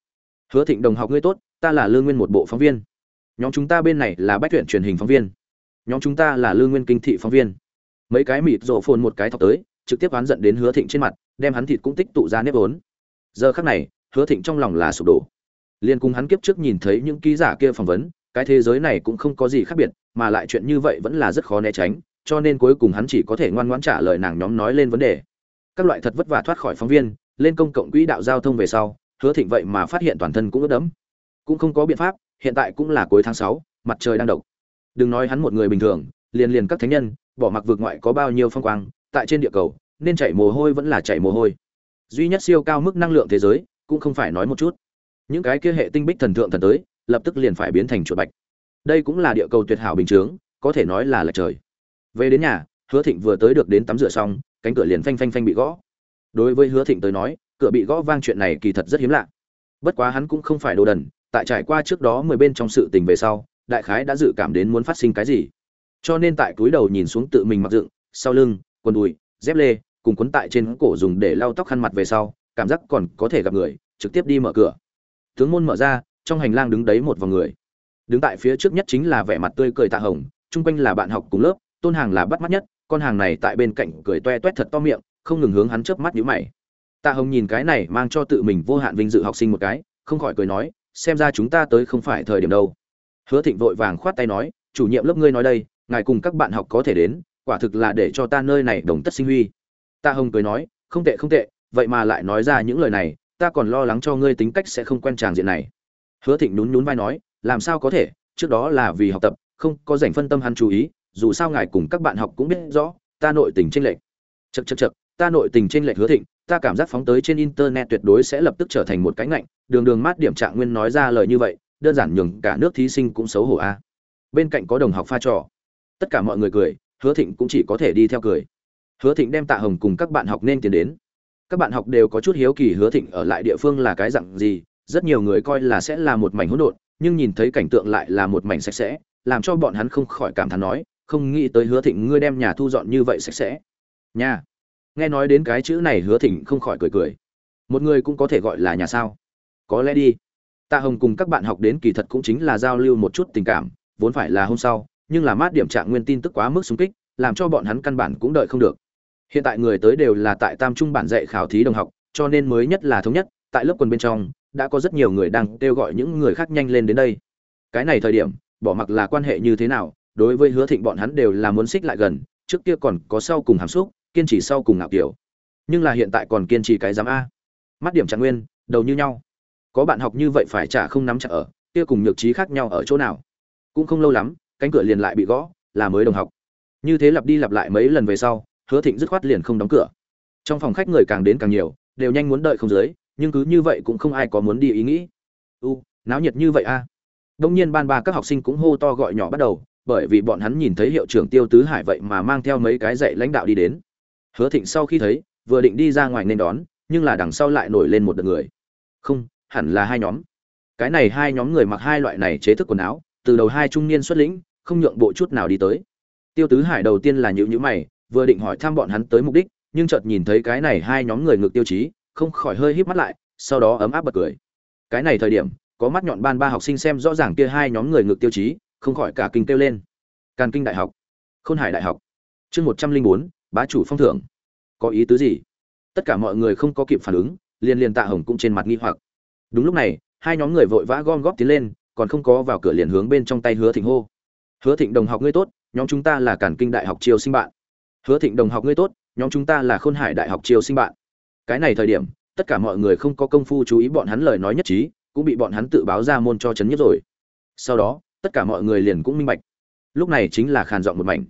Hứa thịnh đồng học ngươi tốt, ta là lương nguyên một bộ phóng viên. Nhóm chúng ta bên này là bách tuyển truyền hình phóng viên nhóm chúng ta là lương nguyên kinh thị phóng viên. Mấy cái mịt rộ phồn một cái thọc tới, trực tiếp oán giận đến hứa thịnh trên mặt, đem hắn thịt cũng tích tụ ra nếp vốn giờ khắc này, hứa thịnh trong lòng là sụp đổ. Liên cùng hắn kiếp trước nhìn thấy những ký giả kia phỏng vấn, cái thế giới này cũng không có gì khác biệt, mà lại chuyện như vậy vẫn là rất khó né tránh, cho nên cuối cùng hắn chỉ có thể ngoan ngoãn trả lời nàng nhóm nói lên vấn đề. Các loại thật vất vả thoát khỏi phóng viên, lên công cộng quỹ đạo giao thông về sau, hứa thịnh vậy mà phát hiện toàn thân cũng ướt đẫm. Cũng không có biện pháp, hiện tại cũng là cuối tháng sáu, mặt trời đang độc đừng nói hắn một người bình thường, liền liền các thánh nhân, bỏ mặc vượt ngoại có bao nhiêu phong quang, tại trên địa cầu, nên chảy mồ hôi vẫn là chảy mồ hôi. Duy nhất siêu cao mức năng lượng thế giới, cũng không phải nói một chút. Những cái kia hệ tinh bích thần thượng thần tới, lập tức liền phải biến thành chuột bạch. Đây cũng là địa cầu tuyệt hảo bình chướng, có thể nói là lệch trời. Về đến nhà, hứa thịnh vừa tới được đến tắm rửa xong, cánh cửa liền phanh phanh phanh bị gõ. Đối với hứa thịnh tới nói, cửa bị gõ vang chuyện này kỳ thật rất hiếm lạ. Bất quá hắn cũng không phải đồ đần, tại trải qua trước đó mười bên trong sự tình về sau đại khái đã dự cảm đến muốn phát sinh cái gì. Cho nên tại túi đầu nhìn xuống tự mình mặc dựng, sau lưng, quần đùi, dép lê, cùng quấn tại trên cổ dùng để lau tóc khăn mặt về sau, cảm giác còn có thể gặp người, trực tiếp đi mở cửa. Tướng môn mở ra, trong hành lang đứng đấy một vòng người. Đứng tại phía trước nhất chính là vẻ mặt tươi cười tạ hồng, chung quanh là bạn học cùng lớp, tôn hàng là bắt mắt nhất, con hàng này tại bên cạnh cười toe toét thật to miệng, không ngừng hướng hắn chớp mắt nhíu mày. Tạ hồng nhìn cái này mang cho tự mình vô hạn vinh dự học sinh một cái, không khỏi cười nói, xem ra chúng ta tới không phải thời điểm đâu hứa thịnh vội vàng khoát tay nói, chủ nhiệm lớp ngươi nói đây, ngài cùng các bạn học có thể đến, quả thực là để cho ta nơi này đồng tất sinh huy. Tạ hồng cười nói, không tệ không tệ, vậy mà lại nói ra những lời này, ta còn lo lắng cho ngươi tính cách sẽ không quen tràng diện này. Hứa thịnh nhún nhún vai nói, làm sao có thể, trước đó là vì học tập, không có dành phân tâm hắn chú ý, dù sao ngài cùng các bạn học cũng biết rõ, ta nội tình tranh lệch. Chật chật chật ta nội tình tranh lệch hứa thịnh, ta cảm giác phóng tới trên internet tuyệt đối sẽ lập tức trở thành một cái ngạnh, đường đường mát điểm trạng nguyên nói ra lời như vậy đơn giản nhường cả nước thí sinh cũng xấu hổ a. Bên cạnh có đồng học pha trò. Tất cả mọi người cười, hứa thịnh cũng chỉ có thể đi theo cười. Hứa thịnh đem tạ hồng cùng các bạn học nên tiến đến. Các bạn học đều có chút hiếu kỳ hứa thịnh ở lại địa phương là cái dạng gì, rất nhiều người coi là sẽ là một mảnh hỗn độn, nhưng nhìn thấy cảnh tượng lại là một mảnh sạch sẽ, làm cho bọn hắn không khỏi cảm thán nói, không nghĩ tới hứa thịnh ngươi đem nhà thu dọn như vậy sạch sẽ. Nhà nghe nói đến cái chữ này, hứa thịnh không khỏi cười cười. Một người cũng có thể gọi là nhà sao? Có lẽ đi tạ hồng cùng các bạn học đến kỳ thật cũng chính là giao lưu một chút tình cảm, vốn phải là hôm sau, nhưng là mát điểm trạng nguyên tin tức quá mức xung kích, làm cho bọn hắn căn bản cũng đợi không được. Hiện tại người tới đều là tại tam trung bản dạy khảo thí đồng học, cho nên mới nhất là thống nhất, tại lớp quần bên trong, đã có rất nhiều người đang kêu gọi những người khác nhanh lên đến đây. Cái này thời điểm, bỏ mặc là quan hệ như thế nào, đối với hứa thịnh bọn hắn đều là muốn xích lại gần, trước kia còn có sau cùng hàm xúc, kiên trì sau cùng ngạo kiểu. Nhưng là hiện tại còn kiên trì cái giám a. Mắt điểm trạng nguyên, đầu như nhau có bạn học như vậy phải trả không nắm chặt ở, kia cùng nhược trí khác nhau ở chỗ nào? Cũng không lâu lắm, cánh cửa liền lại bị gõ, là mới đồng học. Như thế lặp đi lặp lại mấy lần về sau, hứa thịnh dứt khoát liền không đóng cửa. Trong phòng khách người càng đến càng nhiều, đều nhanh muốn đợi không dưới, nhưng cứ như vậy cũng không ai có muốn đi ý nghĩ. U, náo nhiệt như vậy a. À. đông nhiên ban ba các học sinh cũng hô to gọi nhỏ bắt đầu, bởi vì bọn hắn nhìn thấy hiệu trưởng tiêu tứ hải vậy mà mang theo mấy cái dạy lãnh đạo đi đến. Hứa thịnh sau khi thấy, vừa định đi ra ngoài nên đón, nhưng là đằng sau lại nổi lên một đợt người. Không hẳn là hai nhóm. Cái này hai nhóm người mặc hai loại này chế thức quần áo, từ đầu hai trung niên xuất lĩnh, không nhượng bộ chút nào đi tới. Tiêu tứ hải đầu tiên là nhữ nhữ mày, vừa định hỏi thăm bọn hắn tới mục đích, nhưng chợt nhìn thấy cái này hai nhóm người ngược tiêu chí, không khỏi hơi híp mắt lại, sau đó ấm áp bật cười. Cái này thời điểm, có mắt nhọn ban ba học sinh xem rõ ràng kia hai nhóm người ngược tiêu chí, không khỏi cả kinh kêu lên. Càn kinh đại học, khôn hải đại học, chương một trăm linh bốn, bá chủ phong thưởng. Có ý tứ gì? Tất cả mọi người không có kịp phản ứng, liền liền tạ hồng cũng trên mặt nghi hoặc đúng lúc này, hai nhóm người vội vã gom góp tiến lên, còn không có vào cửa liền hướng bên trong tay hứa thịnh hô. Hứa thịnh đồng học ngươi tốt, nhóm chúng ta là cản kinh đại học triều sinh bạn. Hứa thịnh đồng học ngươi tốt, nhóm chúng ta là khôn hải đại học triều sinh bạn. Cái này thời điểm, tất cả mọi người không có công phu chú ý bọn hắn lời nói nhất trí, cũng bị bọn hắn tự báo ra môn cho chấn nhất rồi. Sau đó, tất cả mọi người liền cũng minh bạch. Lúc này chính là khàn dọn một mảnh.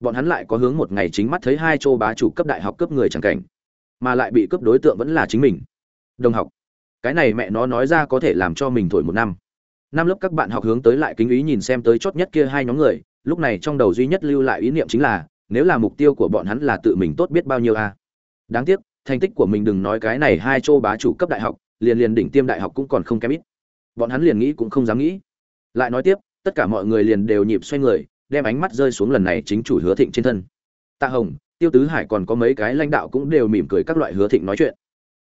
Bọn hắn lại có hướng một ngày chính mắt thấy hai châu bá chủ cấp đại học cấp người chẳng cảnh, mà lại bị cấp đối tượng vẫn là chính mình. Đồng học cái này mẹ nó nói ra có thể làm cho mình thổi một năm. Năm lớp các bạn học hướng tới lại kính ý nhìn xem tới chót nhất kia hai nhóm người, lúc này trong đầu duy nhất lưu lại ý niệm chính là, nếu là mục tiêu của bọn hắn là tự mình tốt biết bao nhiêu a. Đáng tiếc, thành tích của mình đừng nói cái này hai châu bá chủ cấp đại học, liền liền đỉnh tiêm đại học cũng còn không kém ít. Bọn hắn liền nghĩ cũng không dám nghĩ. Lại nói tiếp, tất cả mọi người liền đều nhịp xoay người, đem ánh mắt rơi xuống lần này chính chủ hứa thịnh trên thân. Tạ hồng, tiêu tứ hải còn có mấy cái lãnh đạo cũng đều mỉm cười các loại hứa thịnh nói chuyện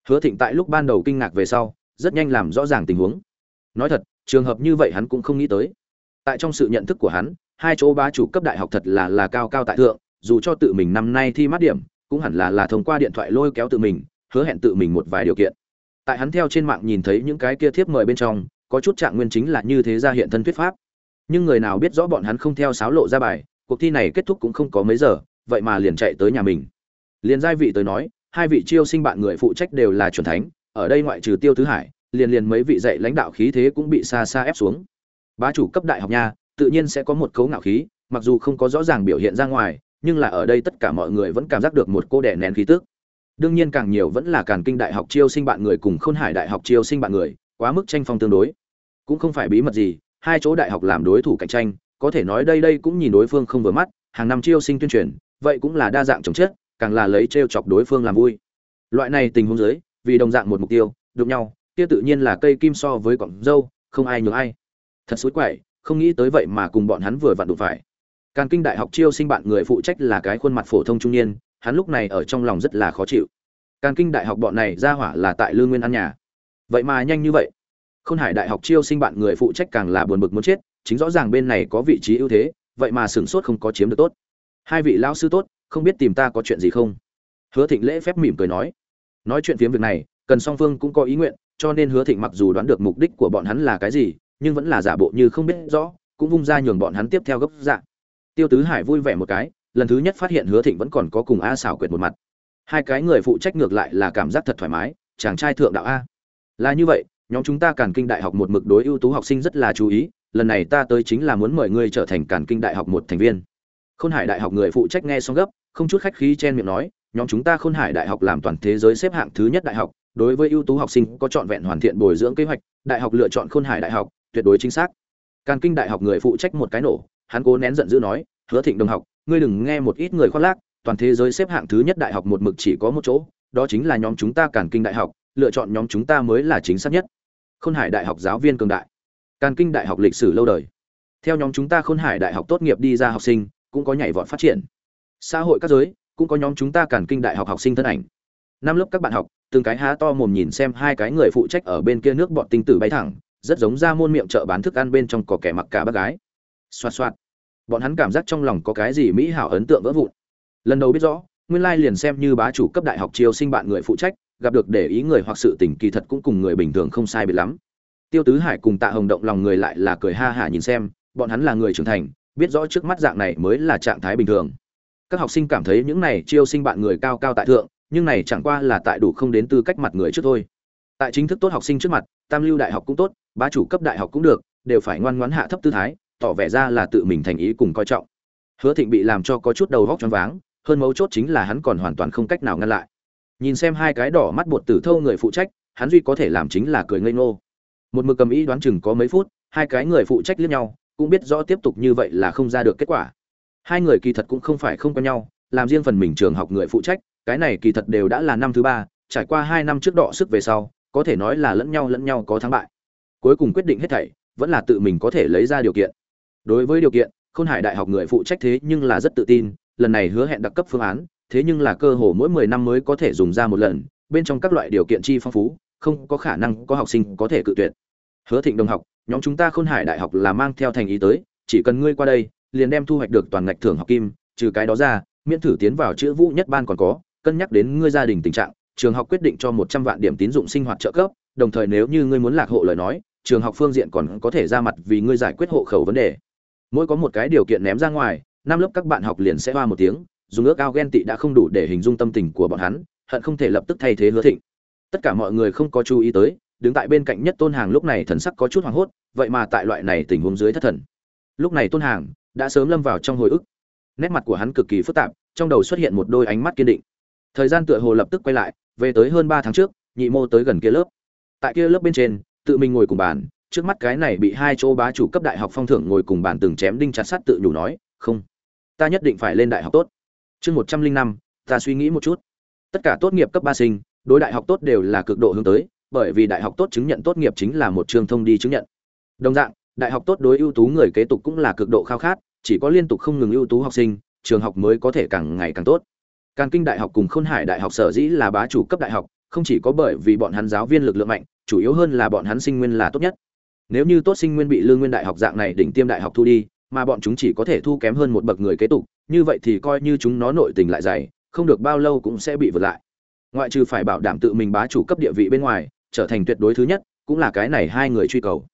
hứa thịnh tại lúc ban đầu kinh ngạc về sau, rất nhanh làm rõ ràng tình huống. Nói thật, trường hợp như vậy hắn cũng không nghĩ tới. Tại trong sự nhận thức của hắn, hai chỗ bá chủ cấp đại học thật là là cao cao tại thượng, dù cho tự mình năm nay thi mát điểm, cũng hẳn là là thông qua điện thoại lôi kéo tự mình, hứa hẹn tự mình một vài điều kiện. Tại hắn theo trên mạng nhìn thấy những cái kia thiếp mời bên trong, có chút trạng nguyên chính là như thế ra hiện thân thuyết pháp. Nhưng người nào biết rõ bọn hắn không theo sáo lộ ra bài, cuộc thi này kết thúc cũng không có mấy giờ, vậy mà liền chạy tới nhà mình. Liền giai vị tới nói hai vị chiêu sinh bạn người phụ trách đều là chuẩn thánh ở đây ngoại trừ tiêu tứ hải liền liền mấy vị dạy lãnh đạo khí thế cũng bị xa xa ép xuống. Bá chủ cấp đại học nha tự nhiên sẽ có một cấu ngạo khí mặc dù không có rõ ràng biểu hiện ra ngoài nhưng là ở đây tất cả mọi người vẫn cảm giác được một cô đẻ nén khí tức. Đương nhiên càng nhiều vẫn là càn kinh đại học chiêu sinh bạn người cùng khôn hải đại học chiêu sinh bạn người quá mức tranh phong tương đối. Cũng không phải bí mật gì hai chỗ đại học làm đối thủ cạnh tranh có thể nói đây đây cũng nhìn đối phương không vừa mắt hàng năm chiêu sinh tuyên truyền vậy cũng là đa dạng chồng chất, càng là lấy trêu chọc đối phương làm vui. Loại này tình huống dưới, vì đồng dạng một mục tiêu, đụng nhau, kia tự nhiên là cây kim so với cọng dâu, không ai nhường ai. Thật suối quậy không nghĩ tới vậy mà cùng bọn hắn vừa vặn đụng phải. Càn kinh đại học chiêu sinh bạn người phụ trách là cái khuôn mặt phổ thông trung niên, hắn lúc này ở trong lòng rất là khó chịu. Càn kinh đại học bọn này ra hỏa là tại lương nguyên ăn nhà. Vậy mà nhanh như vậy. Khôn hải đại học chiêu sinh bạn người phụ trách càng là buồn bực muốn chết, chính rõ ràng bên này có vị trí ưu thế, vậy mà sửng sốt không có chiếm được tốt. Hai vị lão sư tốt không biết tìm ta có chuyện gì không? Hứa thịnh lễ phép mỉm cười nói. Nói chuyện phiếm việc này, cần song phương cũng có ý nguyện, cho nên hứa thịnh mặc dù đoán được mục đích của bọn hắn là cái gì, nhưng vẫn là giả bộ như không biết rõ, cũng vung ra nhường bọn hắn tiếp theo gấp dạng tiêu tứ hải vui vẻ một cái, lần thứ nhất phát hiện hứa thịnh vẫn còn có cùng a xảo quyệt một mặt. Hai cái người phụ trách ngược lại là cảm giác thật thoải mái, chàng trai thượng đạo a. Là như vậy, nhóm chúng ta càn kinh đại học một mực đối ưu tú học sinh rất là chú ý, lần này ta tới chính là muốn mời ngươi trở thành càn kinh đại học một thành viên. Khôn hải đại học người phụ trách nghe xong gấp không chút khách khí chen miệng nói, nhóm chúng ta khôn hải đại học làm toàn thế giới xếp hạng thứ nhất đại học, đối với ưu tú học sinh có trọn vẹn hoàn thiện bồi dưỡng kế hoạch, đại học lựa chọn khôn hải đại học, tuyệt đối chính xác. Càn kinh đại học người phụ trách một cái nổ, hắn cố nén giận dữ nói, hứa thịnh đồng học, ngươi đừng nghe một ít người khoác lác, toàn thế giới xếp hạng thứ nhất đại học một mực chỉ có một chỗ, đó chính là nhóm chúng ta càn kinh đại học, lựa chọn nhóm chúng ta mới là chính xác nhất. Khôn hải đại học giáo viên cường đại. Càn kinh đại học lịch sử lâu đời. Theo nhóm chúng ta khôn hải đại học tốt nghiệp đi ra học sinh, cũng có nhảy vọt phát triển xã hội các giới, cũng có nhóm chúng ta cản kinh đại học học sinh thân ảnh. Năm lớp các bạn học, từng cái há to mồm nhìn xem hai cái người phụ trách ở bên kia nước bọn tinh tử bay thẳng, rất giống ra môn miệng chợ bán thức ăn bên trong có kẻ mặc cả bác gái. Xoạt xoạt. Bọn hắn cảm giác trong lòng có cái gì mỹ hảo ấn tượng vỡ vụn. Lần đầu biết rõ, nguyên lai liền xem như bá chủ cấp đại học chiêu sinh bạn người phụ trách, gặp được để ý người hoặc sự tình kỳ thật cũng cùng người bình thường không sai biệt lắm. Tiêu tứ hải cùng tạ hồng động lòng người lại là cười ha hả nhìn xem, bọn hắn là người trưởng thành, biết rõ trước mắt dạng này mới là trạng thái bình thường các học sinh cảm thấy những này chiêu sinh bạn người cao cao tại thượng, nhưng này chẳng qua là tại đủ không đến tư cách mặt người trước thôi. Tại chính thức tốt học sinh trước mặt, tam lưu đại học cũng tốt, bá chủ cấp đại học cũng được, đều phải ngoan ngoãn hạ thấp tư thái, tỏ vẻ ra là tự mình thành ý cùng coi trọng. Hứa thịnh bị làm cho có chút đầu góc choáng váng, hơn mấu chốt chính là hắn còn hoàn toàn không cách nào ngăn lại. Nhìn xem hai cái đỏ mắt bột tử thâu người phụ trách, hắn duy có thể làm chính là cười ngây ngô. Một mực cầm ý đoán chừng có mấy phút, hai cái người phụ trách liếc nhau, cũng biết rõ tiếp tục như vậy là không ra được kết quả hai người kỳ thật cũng không phải không quen nhau, làm riêng phần mình trường học người phụ trách, cái này kỳ thật đều đã là năm thứ ba, trải qua hai năm trước đọ sức về sau, có thể nói là lẫn nhau lẫn nhau có thắng bại. Cuối cùng quyết định hết thảy, vẫn là tự mình có thể lấy ra điều kiện. Đối với điều kiện, khôn hải đại học người phụ trách thế nhưng là rất tự tin, lần này hứa hẹn đặc cấp phương án, thế nhưng là cơ hồ mỗi mười năm mới có thể dùng ra một lần, bên trong các loại điều kiện chi phong phú, không có khả năng có học sinh có thể cự tuyệt. Hứa thịnh đồng học, nhóm chúng ta khôn hải đại học là mang theo thành ý tới, chỉ cần ngươi qua đây liền đem thu hoạch được toàn ngạch thưởng học kim, trừ cái đó ra, miễn thử tiến vào chữ vũ nhất ban còn có, cân nhắc đến ngươi gia đình tình trạng, trường học quyết định cho một trăm vạn điểm tín dụng sinh hoạt trợ cấp, đồng thời nếu như ngươi muốn lạc hộ lời nói, trường học phương diện còn có thể ra mặt vì ngươi giải quyết hộ khẩu vấn đề. Mỗi có một cái điều kiện ném ra ngoài, năm lớp các bạn học liền sẽ hoa một tiếng, dùng ước ao ghen tị đã không đủ để hình dung tâm tình của bọn hắn, hận không thể lập tức thay thế hứa thịnh. Tất cả mọi người không có chú ý tới, đứng tại bên cạnh nhất tôn hàng lúc này thần sắc có chút hoảng hốt, vậy mà tại loại này tình huống dưới thất thần. Lúc này tôn hàng đã sớm lâm vào trong hồi ức. Nét mặt của hắn cực kỳ phức tạp, trong đầu xuất hiện một đôi ánh mắt kiên định. Thời gian tựa hồ lập tức quay lại, về tới hơn ba tháng trước, nhị mô tới gần kia lớp. Tại kia lớp bên trên, tự mình ngồi cùng bàn, trước mắt cái này bị hai chỗ bá chủ cấp đại học phong thưởng ngồi cùng bàn từng chém đinh chặt sắt tự nhủ nói, không, ta nhất định phải lên đại học tốt. Chương một trăm linh năm, ta suy nghĩ một chút. Tất cả tốt nghiệp cấp ba sinh, đối đại học tốt đều là cực độ hướng tới, bởi vì đại học tốt chứng nhận tốt nghiệp chính là một trường thông đi chứng nhận. Đồng dạng đại học tốt đối ưu tú người kế tục cũng là cực độ khao khát, chỉ có liên tục không ngừng ưu tú học sinh, trường học mới có thể càng ngày càng tốt. Càng kinh đại học cùng khôn hải đại học sở dĩ là bá chủ cấp đại học, không chỉ có bởi vì bọn hắn giáo viên lực lượng mạnh, chủ yếu hơn là bọn hắn sinh nguyên là tốt nhất. Nếu như tốt sinh nguyên bị lương nguyên đại học dạng này đỉnh tiêm đại học thu đi, mà bọn chúng chỉ có thể thu kém hơn một bậc người kế tục, như vậy thì coi như chúng nó nội tình lại dày, không được bao lâu cũng sẽ bị vượt lại. Ngoại trừ phải bảo đảm tự mình bá chủ cấp địa vị bên ngoài, trở thành tuyệt đối thứ nhất, cũng là cái này hai người truy cầu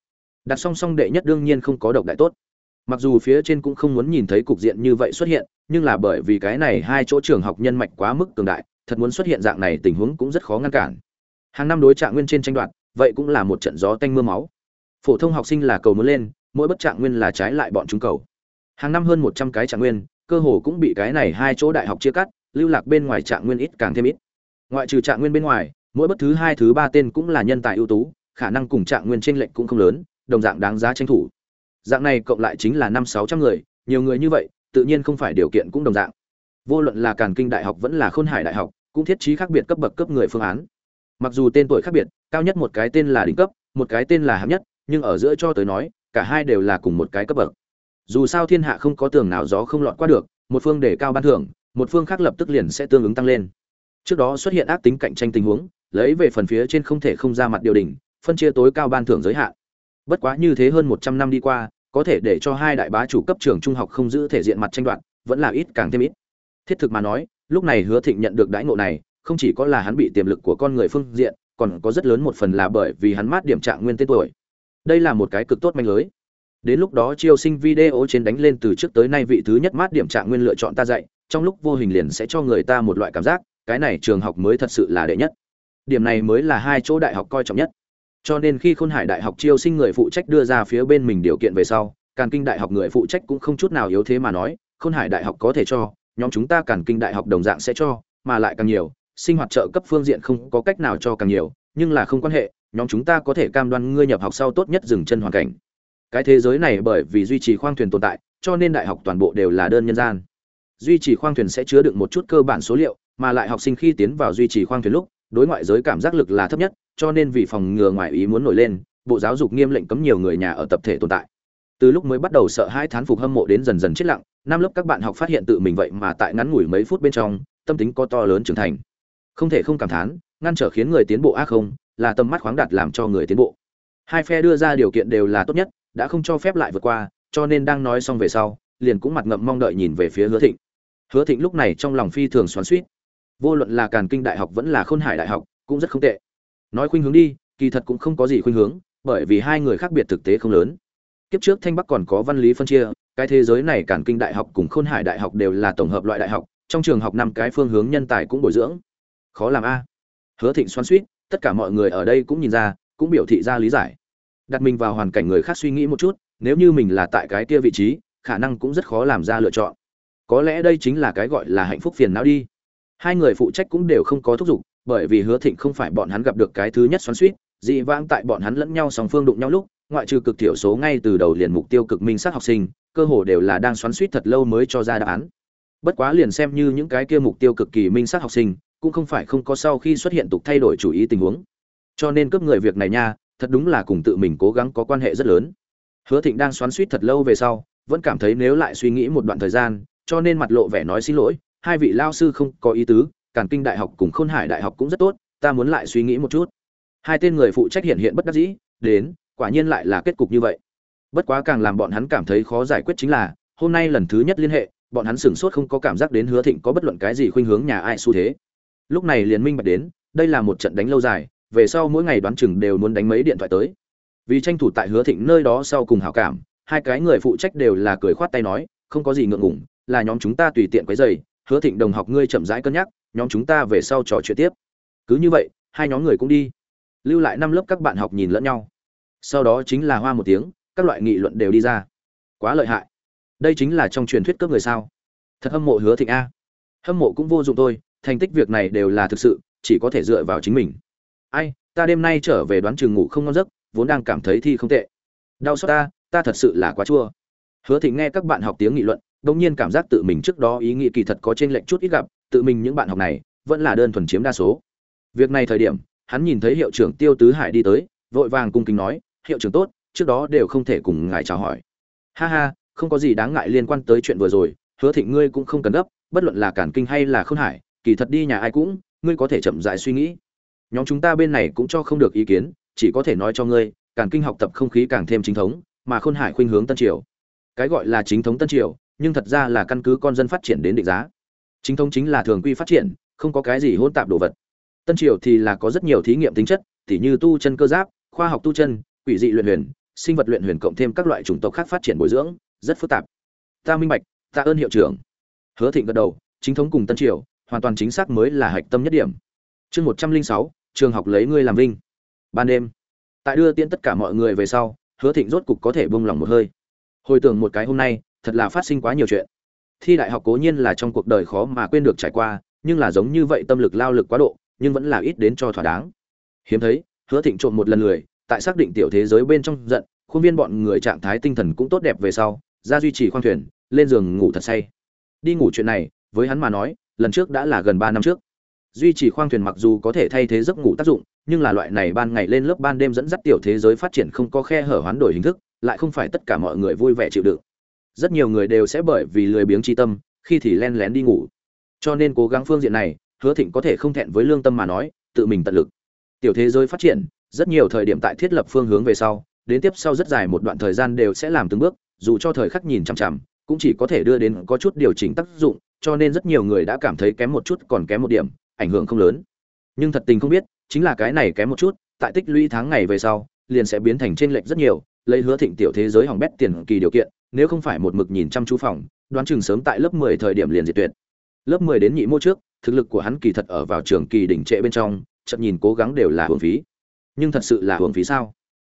đặt song song đệ nhất đương nhiên không có độc đại tốt. Mặc dù phía trên cũng không muốn nhìn thấy cục diện như vậy xuất hiện, nhưng là bởi vì cái này hai chỗ trường học nhân mạch quá mức cường đại, thật muốn xuất hiện dạng này tình huống cũng rất khó ngăn cản. Hàng năm đối trạng nguyên trên tranh đoạt, vậy cũng là một trận gió tanh mưa máu. Phổ thông học sinh là cầu muốn lên, mỗi bất trạng nguyên là trái lại bọn chúng cầu. Hàng năm hơn một trăm cái trạng nguyên, cơ hồ cũng bị cái này hai chỗ đại học chia cắt, lưu lạc bên ngoài trạng nguyên ít càng thêm ít. Ngoại trừ trạng nguyên bên ngoài, mỗi bất thứ hai, thứ ba tên cũng là nhân tài ưu tú, khả năng cùng trạng nguyên tranh lệch cũng không lớn đồng dạng đáng giá tranh thủ. Dạng này cộng lại chính là năm sáu trăm người, nhiều người như vậy, tự nhiên không phải điều kiện cũng đồng dạng. Vô luận là càn kinh đại học vẫn là khôn hải đại học, cũng thiết trí khác biệt cấp bậc cấp người phương án. Mặc dù tên tuổi khác biệt, cao nhất một cái tên là đỉnh cấp, một cái tên là hạng nhất, nhưng ở giữa cho tới nói, cả hai đều là cùng một cái cấp bậc. Dù sao thiên hạ không có tường nào gió không lọt qua được, một phương để cao ban thưởng, một phương khác lập tức liền sẽ tương ứng tăng lên. Trước đó xuất hiện ác tính cạnh tranh tình huống, lấy về phần phía trên không thể không ra mặt điều đỉnh, phân chia tối cao ban thưởng giới hạn bất quá như thế hơn một trăm năm đi qua, có thể để cho hai đại bá chủ cấp trường trung học không giữ thể diện mặt tranh đoạt, vẫn là ít càng thêm ít. Thiết thực mà nói, lúc này hứa thịnh nhận được đãi ngộ này, không chỉ có là hắn bị tiềm lực của con người phương diện, còn có rất lớn một phần là bởi vì hắn mát điểm trạng nguyên tên tuổi. Đây là một cái cực tốt manh lưới. Đến lúc đó chiêu sinh video trên đánh lên từ trước tới nay vị thứ nhất mát điểm trạng nguyên lựa chọn ta dạy, trong lúc vô hình liền sẽ cho người ta một loại cảm giác, cái này trường học mới thật sự là đệ nhất. Điểm này mới là hai chỗ đại học coi trọng nhất cho nên khi khôn hải đại học chiêu sinh người phụ trách đưa ra phía bên mình điều kiện về sau, càn kinh đại học người phụ trách cũng không chút nào yếu thế mà nói, khôn hải đại học có thể cho, nhóm chúng ta càn kinh đại học đồng dạng sẽ cho, mà lại càng nhiều, sinh hoạt trợ cấp phương diện không có cách nào cho càng nhiều, nhưng là không quan hệ, nhóm chúng ta có thể cam đoan ngươi nhập học sau tốt nhất dừng chân hoàn cảnh. Cái thế giới này bởi vì duy trì khoang thuyền tồn tại, cho nên đại học toàn bộ đều là đơn nhân gian duy trì khoang thuyền sẽ chứa đựng một chút cơ bản số liệu, mà lại học sinh khi tiến vào duy trì khoang thuyền lúc, đối ngoại giới cảm giác lực là thấp nhất, cho nên vì phòng ngừa ngoại ý muốn nổi lên, bộ giáo dục nghiêm lệnh cấm nhiều người nhà ở tập thể tồn tại. Từ lúc mới bắt đầu sợ hai thán phục hâm mộ đến dần dần chết lặng, năm lớp các bạn học phát hiện tự mình vậy mà tại ngắn ngủi mấy phút bên trong, tâm tính có to lớn trưởng thành. Không thể không cảm thán, ngăn trở khiến người tiến bộ ác không, là tầm mắt khoáng đạt làm cho người tiến bộ. Hai phe đưa ra điều kiện đều là tốt nhất, đã không cho phép lại vượt qua, cho nên đang nói xong về sau, liền cũng mặt ngậm mong đợi nhìn về phía hứa thịnh hứa thịnh lúc này trong lòng phi thường xoắn suýt vô luận là càn kinh đại học vẫn là khôn hải đại học, cũng rất không tệ. Nói khuynh hướng đi, kỳ thật cũng không có gì khuynh hướng, bởi vì hai người khác biệt thực tế không lớn. Kiếp trước thanh bắc còn có văn lý phân chia, cái thế giới này càn kinh đại học cùng khôn hải đại học đều là tổng hợp loại đại học, trong trường học năm cái phương hướng nhân tài cũng bồi dưỡng. Khó làm a. Hứa thịnh xoắn suýt tất cả mọi người ở đây cũng nhìn ra, cũng biểu thị ra lý giải. Đặt mình vào hoàn cảnh người khác suy nghĩ một chút, nếu như mình là tại cái kia vị trí, khả năng cũng rất khó làm ra lựa chọn có lẽ đây chính là cái gọi là hạnh phúc phiền não đi. Hai người phụ trách cũng đều không có thúc giục, bởi vì hứa thịnh không phải bọn hắn gặp được cái thứ nhất xoắn suýt, dị vãng tại bọn hắn lẫn nhau song phương đụng nhau lúc, ngoại trừ cực thiểu số ngay từ đầu liền mục tiêu cực minh sát học sinh, cơ hồ đều là đang xoắn suýt thật lâu mới cho ra đáp án. Bất quá liền xem như những cái kia mục tiêu cực kỳ minh sát học sinh, cũng không phải không có sau khi xuất hiện tục thay đổi chủ ý tình huống. Cho nên cướp người việc này nha, thật đúng là cùng tự mình cố gắng có quan hệ rất lớn. Hứa thịnh đang xoắn suýt thật lâu về sau, vẫn cảm thấy nếu lại suy nghĩ một đoạn thời gian cho nên mặt lộ vẻ nói xin lỗi, hai vị lao sư không có ý tứ, càn kinh đại học cùng khôn hải đại học cũng rất tốt, ta muốn lại suy nghĩ một chút. Hai tên người phụ trách hiện hiện bất đắc dĩ, đến, quả nhiên lại là kết cục như vậy. Bất quá càng làm bọn hắn cảm thấy khó giải quyết chính là, hôm nay lần thứ nhất liên hệ, bọn hắn sửng sốt không có cảm giác đến hứa thịnh có bất luận cái gì khuynh hướng nhà ai xu thế. Lúc này liền minh bạch đến, đây là một trận đánh lâu dài, về sau mỗi ngày đoán chừng đều muốn đánh mấy điện thoại tới. Vì tranh thủ tại hứa thịnh nơi đó sau cùng hảo cảm, hai cái người phụ trách đều là cười khoát tay nói, không có gì ngượng ngùng là nhóm chúng ta tùy tiện quấy rầy, hứa thịnh đồng học ngươi chậm rãi cân nhắc nhóm chúng ta về sau trò chuyện tiếp. Cứ như vậy hai nhóm người cũng đi. Lưu lại năm lớp các bạn học nhìn lẫn nhau. Sau đó chính là hoa một tiếng các loại nghị luận đều đi ra. Quá lợi hại. Đây chính là trong truyền thuyết cướp người sao. Thật hâm mộ hứa thịnh a. Hâm mộ cũng vô dụng thôi thành tích việc này đều là thực sự chỉ có thể dựa vào chính mình. Ai ta đêm nay trở về đoán chừng ngủ không ngon giấc vốn đang cảm thấy thi không tệ. Đau xót ta ta thật sự là quá chua. Hứa thịnh nghe các bạn học tiếng nghị luận đông nhiên cảm giác tự mình trước đó ý nghĩ kỳ thật có trên lệnh chút ít gặp, tự mình những bạn học này, vẫn là đơn thuần chiếm đa số. Việc này thời điểm, hắn nhìn thấy hiệu trưởng tiêu tứ hải đi tới, vội vàng cung kính nói, hiệu trưởng tốt, trước đó đều không thể cùng ngài chào hỏi. Ha ha, không có gì đáng ngại liên quan tới chuyện vừa rồi, hứa thịnh ngươi cũng không cần gấp, bất luận là cản kinh hay là khôn hải, kỳ thật đi nhà ai cũng, ngươi có thể chậm dại suy nghĩ. Nhóm chúng ta bên này cũng cho không được ý kiến, chỉ có thể nói cho ngươi, cản kinh học tập không khí càng thêm chính thống, mà khôn hải khuynh hướng tân triều. Cái gọi là chính thống tân triều nhưng thật ra là căn cứ con dân phát triển đến định giá. Chính thống chính là thường quy phát triển, không có cái gì hỗn tạp đồ vật. Tân triều thì là có rất nhiều thí nghiệm tính chất, tỉ như tu chân cơ giáp, khoa học tu chân, quỷ dị luyện huyền, sinh vật luyện huyền cộng thêm các loại chủng tộc khác phát triển bồi dưỡng, rất phức tạp. Ta minh bạch, ta ơn hiệu trưởng. Hứa thịnh gật đầu, chính thống cùng tân triều, hoàn toàn chính xác mới là hạch tâm nhất điểm. Chương một trăm linh sáu, trường học lấy ngươi làm vinh. Ban đêm, tại đưa tiễn tất cả mọi người về sau, hứa thịnh rốt cục có thể bông lòng một hơi. Hồi tưởng một cái hôm nay thật là phát sinh quá nhiều chuyện. Thi đại học cố nhiên là trong cuộc đời khó mà quên được trải qua nhưng là giống như vậy tâm lực lao lực quá độ nhưng vẫn là ít đến cho thỏa đáng. Hiếm thấy hứa thịnh trộm một lần lười, tại xác định tiểu thế giới bên trong giận khuôn viên bọn người trạng thái tinh thần cũng tốt đẹp về sau ra duy trì khoang thuyền lên giường ngủ thật say. Đi ngủ chuyện này với hắn mà nói lần trước đã là gần ba năm trước. Duy trì khoang thuyền mặc dù có thể thay thế giấc ngủ tác dụng nhưng là loại này ban ngày lên lớp ban đêm dẫn dắt tiểu thế giới phát triển không có khe hở hoán đổi hình thức lại không phải tất cả mọi người vui vẻ chịu đựng rất nhiều người đều sẽ bởi vì lười biếng chi tâm, khi thì len lén đi ngủ. Cho nên cố gắng phương diện này, hứa thịnh có thể không thẹn với lương tâm mà nói, tự mình tận lực. Tiểu thế giới phát triển, rất nhiều thời điểm tại thiết lập phương hướng về sau, đến tiếp sau rất dài một đoạn thời gian đều sẽ làm từng bước, dù cho thời khắc nhìn chằm chằm, cũng chỉ có thể đưa đến có chút điều chỉnh tác dụng, cho nên rất nhiều người đã cảm thấy kém một chút còn kém một điểm, ảnh hưởng không lớn. Nhưng thật tình không biết, chính là cái này kém một chút, tại tích lũy tháng ngày về sau, liền sẽ biến thành trên lệch rất nhiều lấy hứa thịnh tiểu thế giới hỏng bét tiền kỳ điều kiện, nếu không phải một mực nhìn chăm chú phòng, đoán chừng sớm tại lớp 10 thời điểm liền diệt tuyệt. Lớp 10 đến nhị mô trước, thực lực của hắn kỳ thật ở vào trường kỳ đỉnh trệ bên trong, chậm nhìn cố gắng đều là uổng phí. Nhưng thật sự là uổng phí sao?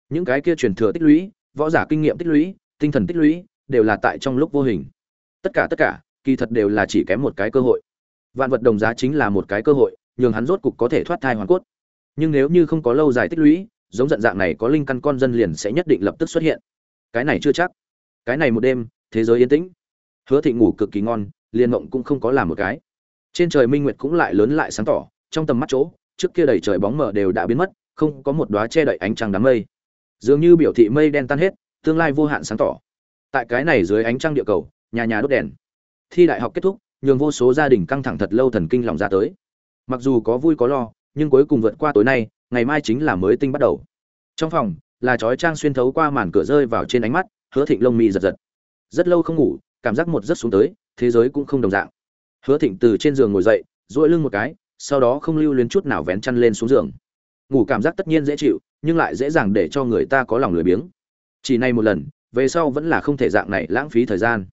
Những cái kia truyền thừa tích lũy, võ giả kinh nghiệm tích lũy, tinh thần tích lũy, đều là tại trong lúc vô hình. Tất cả tất cả, kỳ thật đều là chỉ kém một cái cơ hội. Vạn vật đồng giá chính là một cái cơ hội, nhường hắn rốt cục có thể thoát thai hoàn cốt. Nhưng nếu như không có lâu dài tích lũy giống giận dạng này có linh căn con dân liền sẽ nhất định lập tức xuất hiện. Cái này chưa chắc. Cái này một đêm, thế giới yên tĩnh. Hứa thịnh ngủ cực kỳ ngon, liền mộng cũng không có làm một cái. Trên trời minh nguyệt cũng lại lớn lại sáng tỏ, trong tầm mắt chỗ, trước kia đầy trời bóng mờ đều đã biến mất, không có một đóa che đậy ánh trăng đám mây. Dường như biểu thị mây đen tan hết, tương lai vô hạn sáng tỏ. Tại cái này dưới ánh trăng địa cầu, nhà nhà đốt đèn. Thi đại học kết thúc, nhường vô số gia đình căng thẳng thật lâu thần kinh lòng ra tới. Mặc dù có vui có lo, nhưng cuối cùng vượt qua tối nay ngày mai chính là mới tinh bắt đầu. Trong phòng, là chói trang xuyên thấu qua màn cửa rơi vào trên ánh mắt, hứa thịnh lông mi giật giật. Rất lâu không ngủ, cảm giác một giấc xuống tới, thế giới cũng không đồng dạng. Hứa thịnh từ trên giường ngồi dậy, duỗi lưng một cái, sau đó không lưu luyến chút nào vén chăn lên xuống giường. Ngủ cảm giác tất nhiên dễ chịu, nhưng lại dễ dàng để cho người ta có lòng lười biếng. Chỉ này một lần, về sau vẫn là không thể dạng này lãng phí thời gian.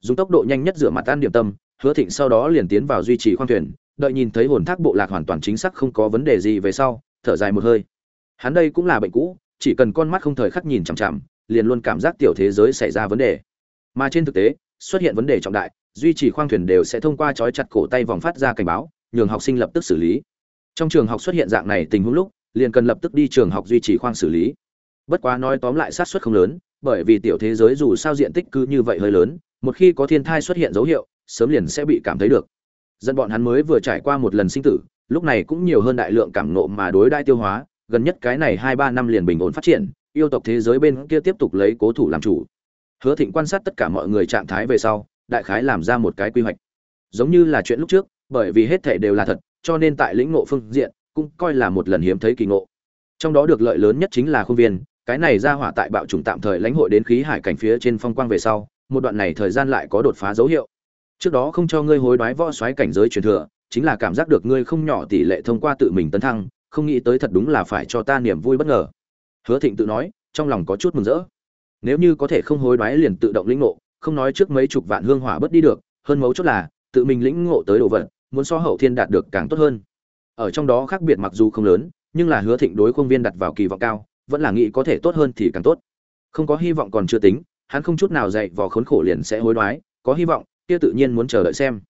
Dùng tốc độ nhanh nhất rửa mặt tan điểm tâm, hứa thịnh sau đó liền tiến vào duy trì khoang thuyền, đợi nhìn thấy hồn thác bộ lạc hoàn toàn chính xác không có vấn đề gì về sau thở dài một hơi. Hắn đây cũng là bệnh cũ, chỉ cần con mắt không thời khắc nhìn chằm chằm, liền luôn cảm giác tiểu thế giới xảy ra vấn đề. Mà trên thực tế, xuất hiện vấn đề trọng đại, duy trì khoang thuyền đều sẽ thông qua trói chặt cổ tay vòng phát ra cảnh báo, nhường học sinh lập tức xử lý. Trong trường học xuất hiện dạng này tình huống lúc, liền cần lập tức đi trường học duy trì khoang xử lý. Bất quá nói tóm lại sát suất không lớn, bởi vì tiểu thế giới dù sao diện tích cứ như vậy hơi lớn, một khi có thiên thai xuất hiện dấu hiệu, sớm liền sẽ bị cảm thấy được. Dân bọn hắn mới vừa trải qua một lần sinh tử lúc này cũng nhiều hơn đại lượng cảm nộ mà đối đại tiêu hóa, gần nhất cái này hai ba năm liền bình ổn phát triển, yêu tộc thế giới bên kia tiếp tục lấy cố thủ làm chủ. Hứa thịnh quan sát tất cả mọi người trạng thái về sau, đại khái làm ra một cái quy hoạch. Giống như là chuyện lúc trước, bởi vì hết thể đều là thật, cho nên tại lĩnh ngộ phương diện cũng coi là một lần hiếm thấy kỳ ngộ. Trong đó được lợi lớn nhất chính là khuôn viên, cái này ra hỏa tại bạo trùng tạm thời lãnh hội đến khí hải cảnh phía trên phong quang về sau, một đoạn này thời gian lại có đột phá dấu hiệu. Trước đó không cho ngươi hối đoái võ xoáy cảnh giới truyền thừa chính là cảm giác được ngươi không nhỏ tỷ lệ thông qua tự mình tấn thăng, không nghĩ tới thật đúng là phải cho ta niềm vui bất ngờ. Hứa thịnh tự nói, trong lòng có chút mừng rỡ. Nếu như có thể không hối đoái liền tự động lĩnh ngộ, không nói trước mấy chục vạn hương hỏa bất đi được, hơn mấu chốt là, tự mình lĩnh ngộ tới đồ vật, muốn so hậu thiên đạt được càng tốt hơn. Ở trong đó khác biệt mặc dù không lớn, nhưng là hứa thịnh đối công viên đặt vào kỳ vọng cao, vẫn là nghĩ có thể tốt hơn thì càng tốt. Không có hy vọng còn chưa tính, hắn không chút nào dạy vò khốn khổ liền sẽ hối đoái, có hy vọng, kia tự nhiên muốn chờ đợi xem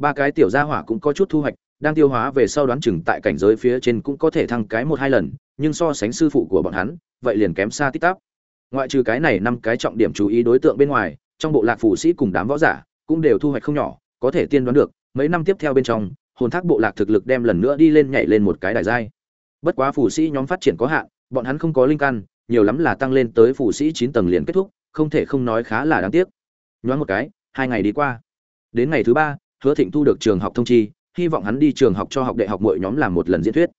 ba cái tiểu gia hỏa cũng có chút thu hoạch, đang tiêu hóa về sau đoán chừng tại cảnh giới phía trên cũng có thể thăng cái một hai lần, nhưng so sánh sư phụ của bọn hắn, vậy liền kém xa tít tắp. Ngoại trừ cái này năm cái trọng điểm chú ý đối tượng bên ngoài, trong bộ lạc phủ sĩ cùng đám võ giả cũng đều thu hoạch không nhỏ, có thể tiên đoán được, mấy năm tiếp theo bên trong, hồn thác bộ lạc thực lực đem lần nữa đi lên nhảy lên một cái đài giai. Bất quá phủ sĩ nhóm phát triển có hạn, bọn hắn không có linh căn, nhiều lắm là tăng lên tới phủ sĩ chín tầng liền kết thúc, không thể không nói khá là đáng tiếc. Nhoáng một cái, hai ngày đi qua. Đến ngày thứ ba hứa thịnh thu được trường học thông chi, hy vọng hắn đi trường học cho học đại học mỗi nhóm làm một lần diễn thuyết.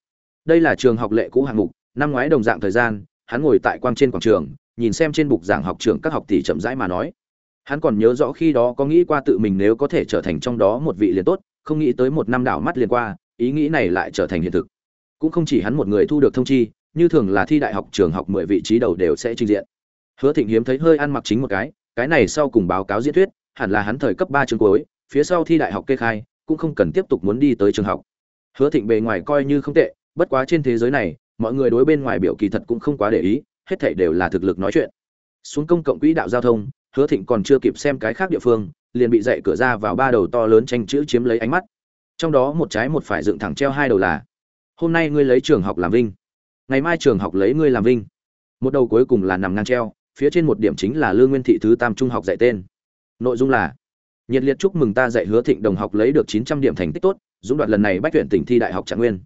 Đây là trường học lệ cũ hạng mục, năm ngoái đồng dạng thời gian, hắn ngồi tại quang trên quảng trường, nhìn xem trên bục giảng học trường các học tỷ chậm rãi mà nói. Hắn còn nhớ rõ khi đó có nghĩ qua tự mình nếu có thể trở thành trong đó một vị liền tốt, không nghĩ tới một năm đảo mắt liền qua, ý nghĩ này lại trở thành hiện thực. Cũng không chỉ hắn một người thu được thông chi, như thường là thi đại học trường học mười vị trí đầu đều sẽ trình diện. Hứa thịnh hiếm thấy hơi ăn mặc chính một cái cái này sau cùng báo cáo diễn thuyết, hẳn là hắn thời cấp ba trường cuối phía sau thi đại học kê khai, cũng không cần tiếp tục muốn đi tới trường học. Hứa thịnh bề ngoài coi như không tệ, bất quá trên thế giới này, mọi người đối bên ngoài biểu kỳ thật cũng không quá để ý, hết thảy đều là thực lực nói chuyện. Xuống công cộng quỹ đạo giao thông, hứa thịnh còn chưa kịp xem cái khác địa phương, liền bị dậy cửa ra vào ba đầu to lớn tranh chữ chiếm lấy ánh mắt. Trong đó một trái một phải dựng thẳng treo hai đầu là, hôm nay ngươi lấy trường học làm vinh. Ngày mai trường học lấy ngươi làm vinh. Một đầu cuối cùng là nằm ngang treo, phía trên một điểm chính là lương nguyên thị thứ tam trung học dạy tên. Nội dung là nhiệt liệt chúc mừng ta dạy hứa thịnh đồng học lấy được chín trăm điểm thành tích tốt, dũng đoạt lần này bách tuyển tỉnh thi đại học trạng nguyên.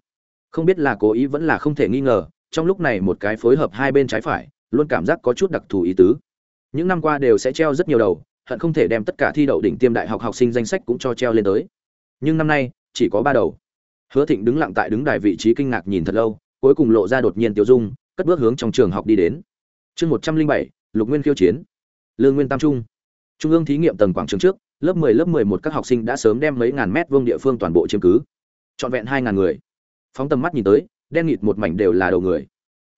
Không biết là cố ý vẫn là không thể nghi ngờ, trong lúc này một cái phối hợp hai bên trái phải, luôn cảm giác có chút đặc thù ý tứ. Những năm qua đều sẽ treo rất nhiều đầu, hận không thể đem tất cả thi đậu đỉnh tiêm đại học học sinh danh sách cũng cho treo lên tới. Nhưng năm nay, chỉ có ba đầu. Hứa thịnh đứng lặng tại đứng đài vị trí kinh ngạc nhìn thật lâu, cuối cùng lộ ra đột nhiên tiêu dung, cất bước hướng trong trường học đi đến. Chương một trăm linh bảy, lục nguyên khiêu chiến. Lương nguyên tam trung. Trung ương thí nghiệm tầng quảng trường trước lớp 10 lớp 11 các học sinh đã sớm đem mấy ngàn mét vuông địa phương toàn bộ chiếm cứ. Trọn vẹn 2000 người. Phóng tầm mắt nhìn tới, đen nghịt một mảnh đều là đầu người.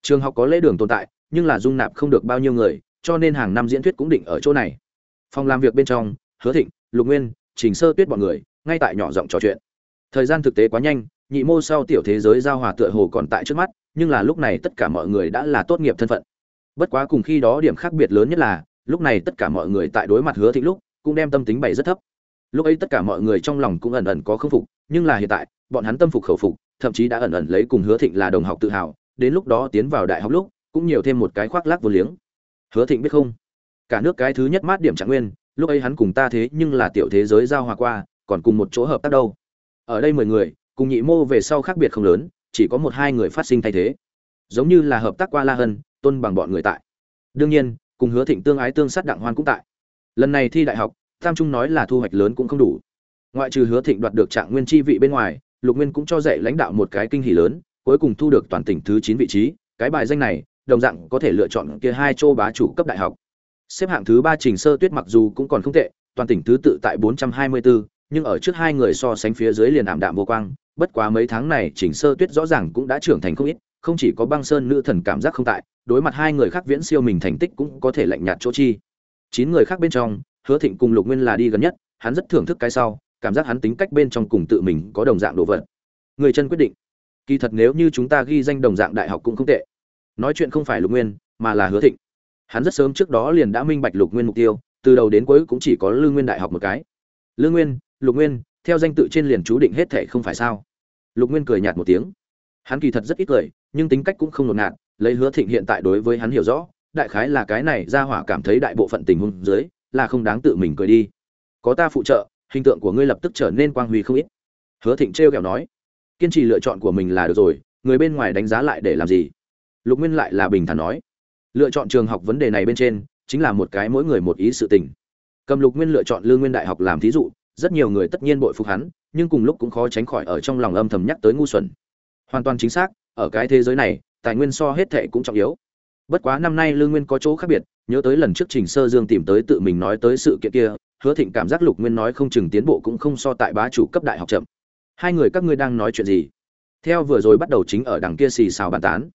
Trường học có lễ đường tồn tại, nhưng là dung nạp không được bao nhiêu người, cho nên hàng năm diễn thuyết cũng định ở chỗ này. Phòng làm việc bên trong, hứa thịnh, lục nguyên, trình sơ tuyết bọn người, ngay tại nhỏ giọng trò chuyện. Thời gian thực tế quá nhanh, nhị mô sau tiểu thế giới giao hòa tựa hồ còn tại trước mắt, nhưng là lúc này tất cả mọi người đã là tốt nghiệp thân phận. Bất quá cùng khi đó điểm khác biệt lớn nhất là, lúc này tất cả mọi người tại đối mặt hứa thịnh lúc cũng đem tâm tính bày rất thấp. Lúc ấy tất cả mọi người trong lòng cũng ẩn ẩn có khâm phục, nhưng là hiện tại, bọn hắn tâm phục khẩu phục, thậm chí đã ẩn ẩn lấy cùng hứa thịnh là đồng học tự hào, đến lúc đó tiến vào đại học lúc, cũng nhiều thêm một cái khoác lác vô liếng. Hứa thịnh biết không? Cả nước cái thứ nhất mát điểm trạng nguyên, lúc ấy hắn cùng ta thế nhưng là tiểu thế giới giao hòa qua, còn cùng một chỗ hợp tác đâu. Ở đây mười người, cùng nhị mô về sau khác biệt không lớn, chỉ có một hai người phát sinh thay thế. Giống như là hợp tác qua la hân, tôn bằng bọn người tại. Đương nhiên, cùng hứa thịnh tương ái tương sát đặng hoan cũng tại lần này thi đại học tam trung nói là thu hoạch lớn cũng không đủ. Ngoại trừ hứa thịnh đoạt được trạng nguyên chi vị bên ngoài lục nguyên cũng cho dạy lãnh đạo một cái kinh hỷ lớn cuối cùng thu được toàn tỉnh thứ chín vị trí. Cái bài danh này đồng dạng có thể lựa chọn kia hai châu bá chủ cấp đại học. Xếp hạng thứ ba trình sơ tuyết mặc dù cũng còn không tệ toàn tỉnh thứ tự tại 424, nhưng ở trước hai người so sánh phía dưới liền ảm đạm vô quang. Bất quá mấy tháng này trình sơ tuyết rõ ràng cũng đã trưởng thành không ít không chỉ có băng sơn nữ thần cảm giác không tại đối mặt hai người khác viễn siêu mình thành tích cũng có thể lạnh nhạt chỗ chi chín người khác bên trong, hứa thịnh cùng lục nguyên là đi gần nhất, hắn rất thưởng thức cái sau, cảm giác hắn tính cách bên trong cùng tự mình có đồng dạng đồ vật. Người chân quyết định. Kỳ thật nếu như chúng ta ghi danh đồng dạng đại học cũng không tệ. Nói chuyện không phải lục nguyên, mà là hứa thịnh. Hắn rất sớm trước đó liền đã minh bạch lục nguyên mục tiêu, từ đầu đến cuối cũng chỉ có lương nguyên đại học một cái. Lương nguyên, lục nguyên, theo danh tự trên liền chú định hết thệ không phải sao? Lục nguyên cười nhạt một tiếng. Hắn kỳ thật rất ít cười, nhưng tính cách cũng không ngột ngạt, lấy hứa thịnh hiện tại đối với hắn hiểu rõ đại khái là cái này ra hỏa cảm thấy đại bộ phận tình huống dưới, là không đáng tự mình cười đi. Có ta phụ trợ, hình tượng của ngươi lập tức trở nên quang huy không ít. Hứa thịnh trêu kẹo nói, kiên trì lựa chọn của mình là được rồi, người bên ngoài đánh giá lại để làm gì? Lục nguyên lại là bình thản nói, lựa chọn trường học vấn đề này bên trên, chính là một cái mỗi người một ý sự tình. Cầm lục nguyên lựa chọn lương nguyên đại học làm thí dụ, rất nhiều người tất nhiên bội phục hắn, nhưng cùng lúc cũng khó tránh khỏi ở trong lòng âm thầm nhắc tới ngu xuẩn. Hoàn toàn chính xác, ở cái thế giới này, tài nguyên so hết thệ cũng trọng yếu bất quá năm nay lương nguyên có chỗ khác biệt, nhớ tới lần trước trình sơ dương tìm tới tự mình nói tới sự kiện kia, hứa thịnh cảm giác lục nguyên nói không chừng tiến bộ cũng không so tại bá chủ cấp đại học chậm. Hai người các ngươi đang nói chuyện gì? Theo vừa rồi bắt đầu chính ở đằng kia xì xào bàn tán.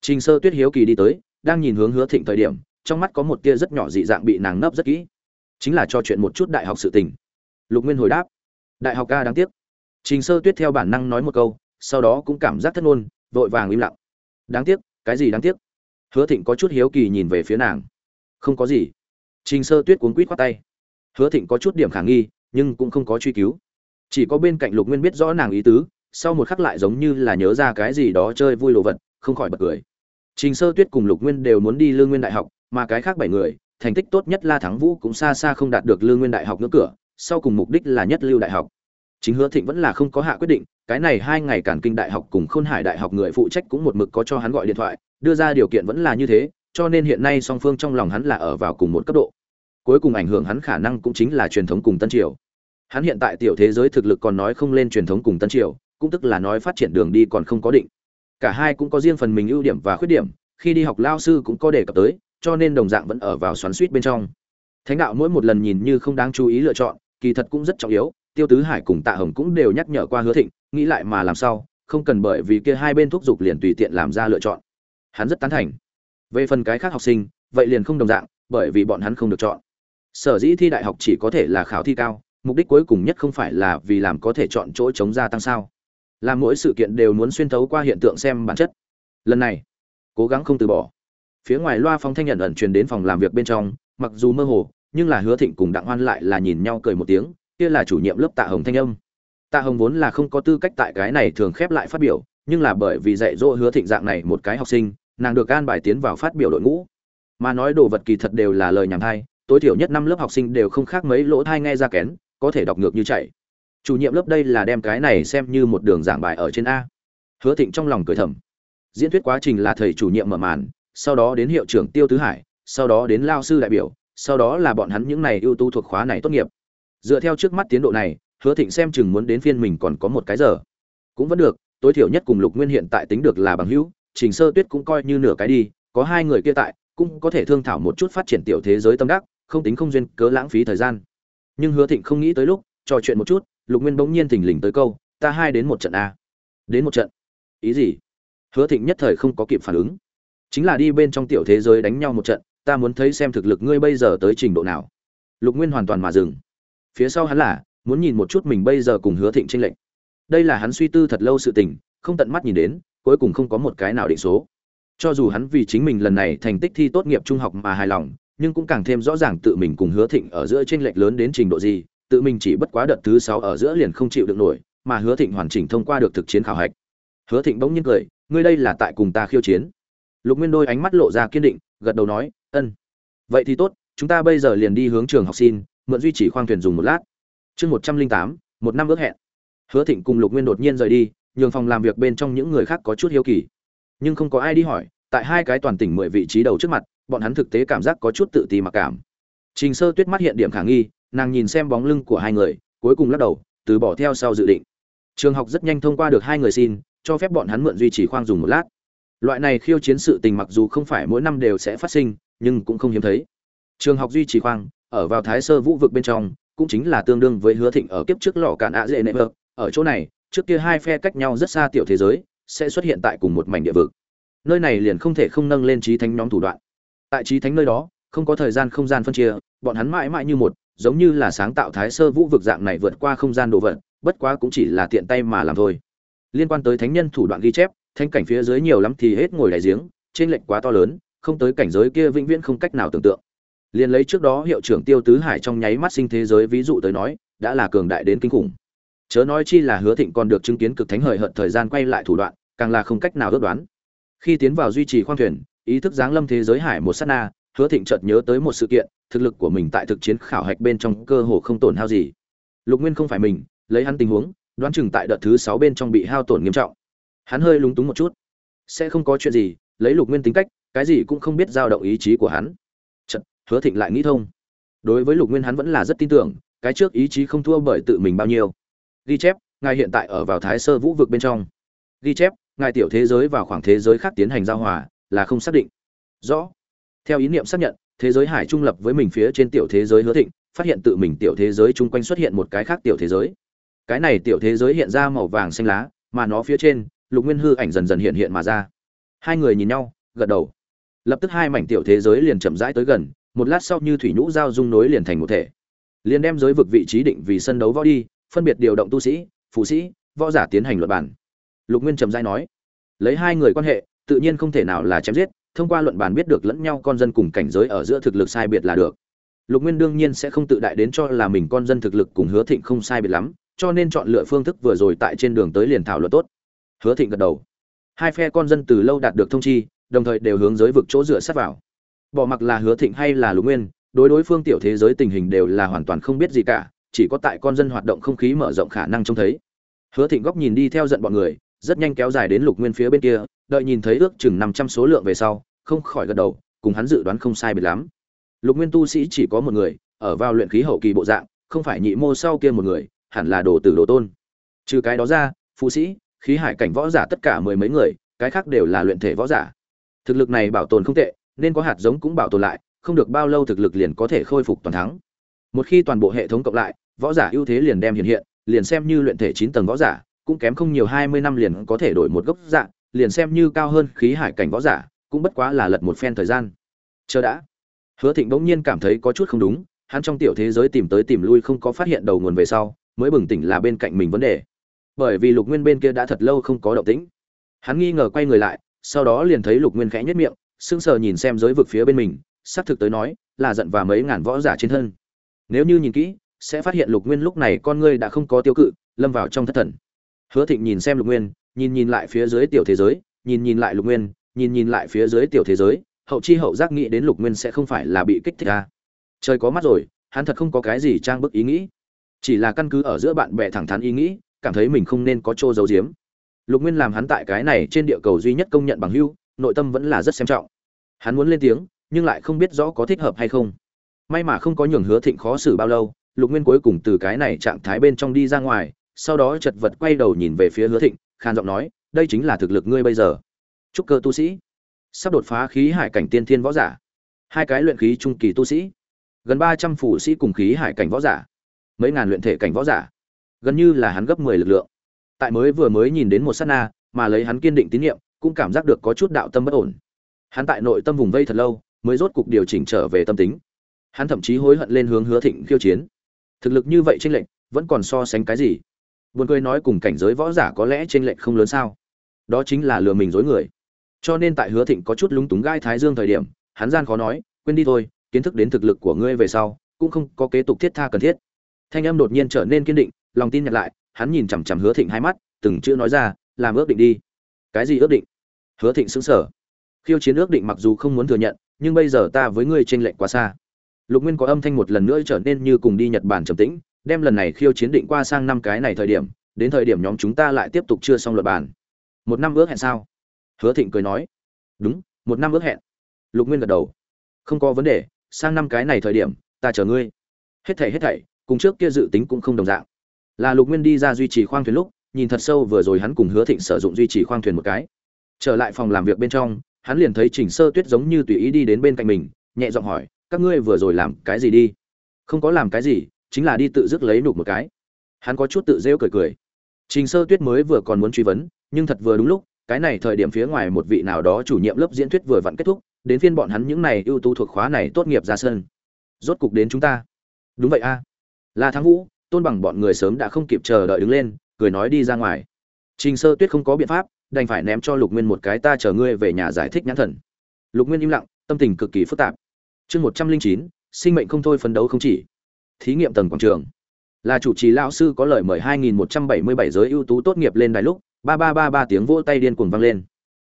Trình sơ tuyết hiếu kỳ đi tới, đang nhìn hướng hứa thịnh thời điểm, trong mắt có một tia rất nhỏ dị dạng bị nàng nấp rất kỹ. Chính là cho chuyện một chút đại học sự tình. Lục nguyên hồi đáp. Đại học ca đáng tiếc. Trình sơ tuyết theo bản năng nói một câu, sau đó cũng cảm giác thất ngôn, vội vàng im lặng. Đáng tiếc, cái gì đáng tiếc? Hứa thịnh có chút hiếu kỳ nhìn về phía nàng. Không có gì. Trình sơ tuyết cuốn quýt khoát tay. Hứa thịnh có chút điểm khả nghi, nhưng cũng không có truy cứu. Chỉ có bên cạnh lục nguyên biết rõ nàng ý tứ, sau một khắc lại giống như là nhớ ra cái gì đó chơi vui đồ vật, không khỏi bật cười. Trình sơ tuyết cùng lục nguyên đều muốn đi lương nguyên đại học, mà cái khác bảy người, thành tích tốt nhất la thắng vũ cũng xa xa không đạt được lương nguyên đại học ngưỡng cửa, sau cùng mục đích là nhất lưu đại học. Chính hứa thịnh vẫn là không có hạ quyết định, cái này hai ngày cản kinh đại học cùng khôn hải đại học người phụ trách cũng một mực có cho hắn gọi điện thoại đưa ra điều kiện vẫn là như thế, cho nên hiện nay song phương trong lòng hắn là ở vào cùng một cấp độ. Cuối cùng ảnh hưởng hắn khả năng cũng chính là truyền thống cùng tân triều. Hắn hiện tại tiểu thế giới thực lực còn nói không lên truyền thống cùng tân triều, cũng tức là nói phát triển đường đi còn không có định. Cả hai cũng có riêng phần mình ưu điểm và khuyết điểm, khi đi học lao sư cũng có đề cập tới, cho nên đồng dạng vẫn ở vào xoắn suýt bên trong. Thánh đạo mỗi một lần nhìn như không đáng chú ý lựa chọn, kỳ thật cũng rất trọng yếu, tiêu tứ hải cùng tạ hồng cũng đều nhắc nhở qua hứa thịnh, nghĩ lại mà làm sao, không cần bởi vì kia hai bên thúc giục liền tùy tiện làm ra lựa chọn hắn rất tán thành. Về phần cái khác học sinh, vậy liền không đồng dạng, bởi vì bọn hắn không được chọn. Sở dĩ thi đại học chỉ có thể là khảo thi cao, mục đích cuối cùng nhất không phải là vì làm có thể chọn chỗ chống gia tăng sao. Làm mỗi sự kiện đều muốn xuyên thấu qua hiện tượng xem bản chất. Lần này, cố gắng không từ bỏ. Phía ngoài loa phóng thanh nhận ẩn truyền đến phòng làm việc bên trong, mặc dù mơ hồ, nhưng là hứa thịnh cùng đặng hoan lại là nhìn nhau cười một tiếng, kia là chủ nhiệm lớp tạ hồng thanh âm. Tạ hồng vốn là không có tư cách tại cái này thường khép lại phát biểu, nhưng là bởi vì dạy dỗ hứa thịnh dạng này một cái học sinh nàng được an bài tiến vào phát biểu đội ngũ. Mà nói đồ vật kỳ thật đều là lời nhảm thai, tối thiểu nhất năm lớp học sinh đều không khác mấy lỗ thai nghe ra kén, có thể đọc ngược như chạy. Chủ nhiệm lớp đây là đem cái này xem như một đường giảng bài ở trên a. Hứa thịnh trong lòng cười thầm. Diễn thuyết quá trình là thầy chủ nhiệm mở màn, sau đó đến hiệu trưởng tiêu tứ hải, sau đó đến lao sư đại biểu, sau đó là bọn hắn những này ưu tú thuộc khóa này tốt nghiệp. Dựa theo trước mắt tiến độ này, hứa thịnh xem chừng muốn đến phiên mình còn có một cái giờ. Cũng vẫn được, tối thiểu nhất cùng lục nguyên hiện tại tính được là bằng hữu trình sơ tuyết cũng coi như nửa cái đi, có hai người kia tại, cũng có thể thương thảo một chút phát triển tiểu thế giới tâm đắc, không tính không duyên, cớ lãng phí thời gian. Nhưng hứa thịnh không nghĩ tới lúc, trò chuyện một chút, lục nguyên bỗng nhiên thỉnh lình tới câu, ta hai đến một trận a đến một trận? Ý gì? Hứa thịnh nhất thời không có kịp phản ứng. Chính là đi bên trong tiểu thế giới đánh nhau một trận, ta muốn thấy xem thực lực ngươi bây giờ tới trình độ nào. Lục nguyên hoàn toàn mà dừng. Phía sau hắn là, muốn nhìn một chút mình bây giờ cùng hứa thịnh chênh lệch. Đây là hắn suy tư thật lâu sự tình, không tận mắt nhìn đến cuối cùng không có một cái nào định số. Cho dù hắn vì chính mình lần này thành tích thi tốt nghiệp trung học mà hài lòng, nhưng cũng càng thêm rõ ràng tự mình cùng hứa thịnh ở giữa tranh lệch lớn đến trình độ gì, tự mình chỉ bất quá đợt thứ sáu ở giữa liền không chịu được nổi, mà hứa thịnh hoàn chỉnh thông qua được thực chiến khảo hạch. Hứa thịnh bỗng nhiên cười, ngươi đây là tại cùng ta khiêu chiến. Lục nguyên đôi ánh mắt lộ ra kiên định, gật đầu nói, ân. Vậy thì tốt, chúng ta bây giờ liền đi hướng trường học xin, mượn duy trì khoang thuyền dùng một lát. Chương một trăm linh tám, một năm ước hẹn. Hứa thịnh cùng lục nguyên đột nhiên rời đi nhường phòng làm việc bên trong những người khác có chút hiếu kỳ. Nhưng không có ai đi hỏi, tại hai cái toàn tỉnh mười vị trí đầu trước mặt, bọn hắn thực tế cảm giác có chút tự ti mặc cảm. Trình sơ tuyết mắt hiện điểm khả nghi, nàng nhìn xem bóng lưng của hai người, cuối cùng lắc đầu, từ bỏ theo sau dự định. Trường học rất nhanh thông qua được hai người xin, cho phép bọn hắn mượn duy trì khoang dùng một lát. Loại này khiêu chiến sự tình mặc dù không phải mỗi năm đều sẽ phát sinh, nhưng cũng không hiếm thấy. Trường học duy trì khoang, ở vào thái sơ vũ vực bên trong, cũng chính là tương đương với hứa thịnh ở kiếp trước lò cạn ạ dễ nệ vợt ở chỗ này trước kia hai phe cách nhau rất xa tiểu thế giới, sẽ xuất hiện tại cùng một mảnh địa vực. Nơi này liền không thể không nâng lên trí thánh nhóm thủ đoạn. Tại trí thánh nơi đó, không có thời gian không gian phân chia, bọn hắn mãi mãi như một, giống như là sáng tạo thái sơ vũ vực dạng này vượt qua không gian đồ vật, bất quá cũng chỉ là tiện tay mà làm thôi. Liên quan tới thánh nhân thủ đoạn ghi chép thanh cảnh phía dưới nhiều lắm thì hết ngồi đại giếng, trên lệnh quá to lớn, không tới cảnh giới kia vĩnh viễn không cách nào tưởng tượng. Liền lấy trước đó hiệu trưởng tiêu tứ hải trong nháy mắt sinh thế giới ví dụ tới nói, đã là cường đại đến kinh khủng chớ nói chi là hứa thịnh còn được chứng kiến cực thánh hời hợt thời gian quay lại thủ đoạn càng là không cách nào ước đoán. Khi tiến vào duy trì khoang thuyền ý thức giáng lâm thế giới hải một sát na hứa thịnh chợt nhớ tới một sự kiện thực lực của mình tại thực chiến khảo hạch bên trong cơ hồ không tổn hao gì. Lục nguyên không phải mình lấy hắn tình huống đoán chừng tại đợt thứ sáu bên trong bị hao tổn nghiêm trọng. Hắn hơi lúng túng một chút. Sẽ không có chuyện gì lấy lục nguyên tính cách cái gì cũng không biết giao động ý chí của hắn. Chật, hứa thịnh lại nghĩ thông. Đối với lục nguyên hắn vẫn là rất tin tưởng cái trước ý chí không thua bởi tự mình bao nhiêu ghi chép, ngài hiện tại ở vào thái sơ vũ vực bên trong. Ghi chép, ngài tiểu thế giới vào khoảng thế giới khác tiến hành giao hòa, là không xác định. Rõ. Theo ý niệm xác nhận, thế giới hải trung lập với mình phía trên tiểu thế giới hứa thịnh, phát hiện tự mình tiểu thế giới chung quanh xuất hiện một cái khác tiểu thế giới. Cái này tiểu thế giới hiện ra màu vàng xanh lá, mà nó phía trên, lục nguyên hư ảnh dần dần hiện hiện mà ra. Hai người nhìn nhau, gật đầu. Lập tức hai mảnh tiểu thế giới liền chậm rãi tới gần, một lát sau như thủy nhũ giao dung nối liền thành một thể. Liền đem giới vực vị trí định vì sân đấu võ đi phân biệt điều động tu sĩ phụ sĩ, võ giả tiến hành luật bản lục nguyên trầm rãi nói, lấy hai người quan hệ, tự nhiên không thể nào là chém giết, thông qua luận bàn biết được lẫn nhau con dân cùng cảnh giới ở giữa thực lực sai biệt là được. Lục nguyên đương nhiên sẽ không tự đại đến cho là mình con dân thực lực cùng hứa thịnh không sai biệt lắm, cho nên chọn lựa phương thức vừa rồi tại trên đường tới liền thảo luận tốt. Hứa thịnh gật đầu. Hai phe con dân từ lâu đạt được thông chi, đồng thời đều hướng giới vực chỗ dựa sát vào. Bỏ mặc là hứa thịnh hay là lục nguyên, đối đối phương tiểu thế giới tình hình đều là hoàn toàn không biết gì cả chỉ có tại con dân hoạt động không khí mở rộng khả năng trông thấy. Hứa thịnh góc nhìn đi theo giận bọn người, rất nhanh kéo dài đến lục nguyên phía bên kia, đợi nhìn thấy ước chừng năm trăm số lượng về sau, không khỏi gật đầu, cùng hắn dự đoán không sai biệt lắm. Lục nguyên tu sĩ chỉ có một người, ở vào luyện khí hậu kỳ bộ dạng, không phải nhị mô sau kia một người, hẳn là đồ tử đồ tôn. Trừ cái đó ra phụ sĩ, khí hải cảnh võ giả tất cả mười mấy người, cái khác đều là luyện thể võ giả. Thực lực này bảo tồn không tệ, nên có hạt giống cũng bảo tồn lại, không được bao lâu thực lực liền có thể khôi phục toàn thắng một khi toàn bộ hệ thống cộng lại, võ giả ưu thế liền đem hiện hiện, liền xem như luyện thể chín tầng võ giả, cũng kém không nhiều hai mươi năm liền có thể đổi một gốc dạng, liền xem như cao hơn khí hải cảnh võ giả, cũng bất quá là lật một phen thời gian. Chờ đã. Hứa thịnh bỗng nhiên cảm thấy có chút không đúng, hắn trong tiểu thế giới tìm tới tìm lui không có phát hiện đầu nguồn về sau, mới bừng tỉnh là bên cạnh mình vấn đề. Bởi vì lục nguyên bên kia đã thật lâu không có động tĩnh. Hắn nghi ngờ quay người lại, sau đó liền thấy lục nguyên khẽ nhất miệng, sững sờ nhìn xem giới vực phía bên mình, xác thực tới nói, là giận và mấy ngàn võ giả trên thân nếu như nhìn kỹ, sẽ phát hiện lục nguyên lúc này con ngươi đã không có tiêu cự, lâm vào trong thất thần. Hứa thịnh nhìn xem lục nguyên, nhìn nhìn lại phía dưới tiểu thế giới, nhìn nhìn lại lục nguyên, nhìn nhìn lại phía dưới tiểu thế giới, hậu chi hậu giác nghĩ đến lục nguyên sẽ không phải là bị kích thích à. trời có mắt rồi, hắn thật không có cái gì trang bức ý nghĩ. Chỉ là căn cứ ở giữa bạn bè thẳng thắn ý nghĩ, cảm thấy mình không nên có chỗ giấu giếm. Lục nguyên làm hắn tại cái này trên địa cầu duy nhất công nhận bằng hưu nội tâm vẫn là rất xem trọng. Hắn muốn lên tiếng, nhưng lại không biết rõ có thích hợp hay không may mà không có nhường hứa thịnh khó xử bao lâu, lục nguyên cuối cùng từ cái này trạng thái bên trong đi ra ngoài, sau đó chật vật quay đầu nhìn về phía hứa thịnh khan giọng nói, đây chính là thực lực ngươi bây giờ. Trúc cơ tu sĩ. Sắp đột phá khí hải cảnh tiên thiên võ giả. Hai cái luyện khí trung kỳ tu sĩ. Gần ba trăm phủ sĩ cùng khí hải cảnh võ giả. Mấy ngàn luyện thể cảnh võ giả. Gần như là hắn gấp mười lực lượng. Tại mới vừa mới nhìn đến một sát na, mà lấy hắn kiên định tín nhiệm, cũng cảm giác được có chút đạo tâm bất ổn. Hắn tại nội tâm vùng vây thật lâu, mới rốt cục điều chỉnh trở về tâm tính hắn thậm chí hối hận lên hướng hứa thịnh khiêu chiến. Thực lực như vậy trên lệnh vẫn còn so sánh cái gì? Buồn cười nói cùng cảnh giới võ giả có lẽ trên lệnh không lớn sao? Đó chính là lừa mình dối người. Cho nên tại hứa thịnh có chút lúng túng gai thái dương thời điểm, hắn gian khó nói, quên đi thôi, kiến thức đến thực lực của ngươi về sau, cũng không có kế tục thiết tha cần thiết. Thanh âm đột nhiên trở nên kiên định, lòng tin nhặt lại, hắn nhìn chằm chằm hứa thịnh hai mắt, từng chữ nói ra, làm ước định đi. Cái gì ước định? Hứa thịnh xứng sở khiêu chiến ước định mặc dù không muốn thừa nhận, nhưng bây giờ ta với ngươi trên lệnh lệch quá xa lục nguyên có âm thanh một lần nữa trở nên như cùng đi nhật bản trầm tĩnh, đem lần này khiêu chiến định qua sang năm cái này thời điểm, đến thời điểm nhóm chúng ta lại tiếp tục chưa xong luật bản một năm ước hẹn sao? Hứa thịnh cười nói. Đúng, một năm ước hẹn. Lục nguyên gật đầu. Không có vấn đề, sang năm cái này thời điểm, ta chờ ngươi. Hết thảy hết thảy, cùng trước kia dự tính cũng không đồng dạng. Là lục nguyên đi ra duy trì khoang thuyền lúc, nhìn thật sâu vừa rồi hắn cùng hứa thịnh sử dụng duy trì khoang thuyền một cái. Trở lại phòng làm việc bên trong, hắn liền thấy Trình sơ tuyết giống như tùy ý đi đến bên cạnh mình, nhẹ giọng hỏi các ngươi vừa rồi làm cái gì đi? Không có làm cái gì, chính là đi tự dứt lấy nục một cái. Hắn có chút tự rêu cười cười. Trình sơ tuyết mới vừa còn muốn truy vấn, nhưng thật vừa đúng lúc, cái này thời điểm phía ngoài một vị nào đó chủ nhiệm lớp diễn thuyết vừa vặn kết thúc, đến phiên bọn hắn những này ưu tú thuộc khóa này tốt nghiệp ra sân. Rốt cục đến chúng ta. Đúng vậy a. Là thắng vũ, tôn bằng bọn người sớm đã không kịp chờ đợi đứng lên, cười nói đi ra ngoài. Trình sơ tuyết không có biện pháp, đành phải ném cho lục nguyên một cái ta chờ ngươi về nhà giải thích nhãn thần. Lục nguyên im lặng, tâm tình cực kỳ phức tạp chương một trăm linh chín, sinh mệnh không thôi phấn đấu không chỉ. Thí nghiệm tầng quảng trường. Là chủ trì lão sư có lời mời 2177 giới ưu tú tốt nghiệp lên đài lúc, ba ba ba ba tiếng vỗ tay điên cuồng vang lên.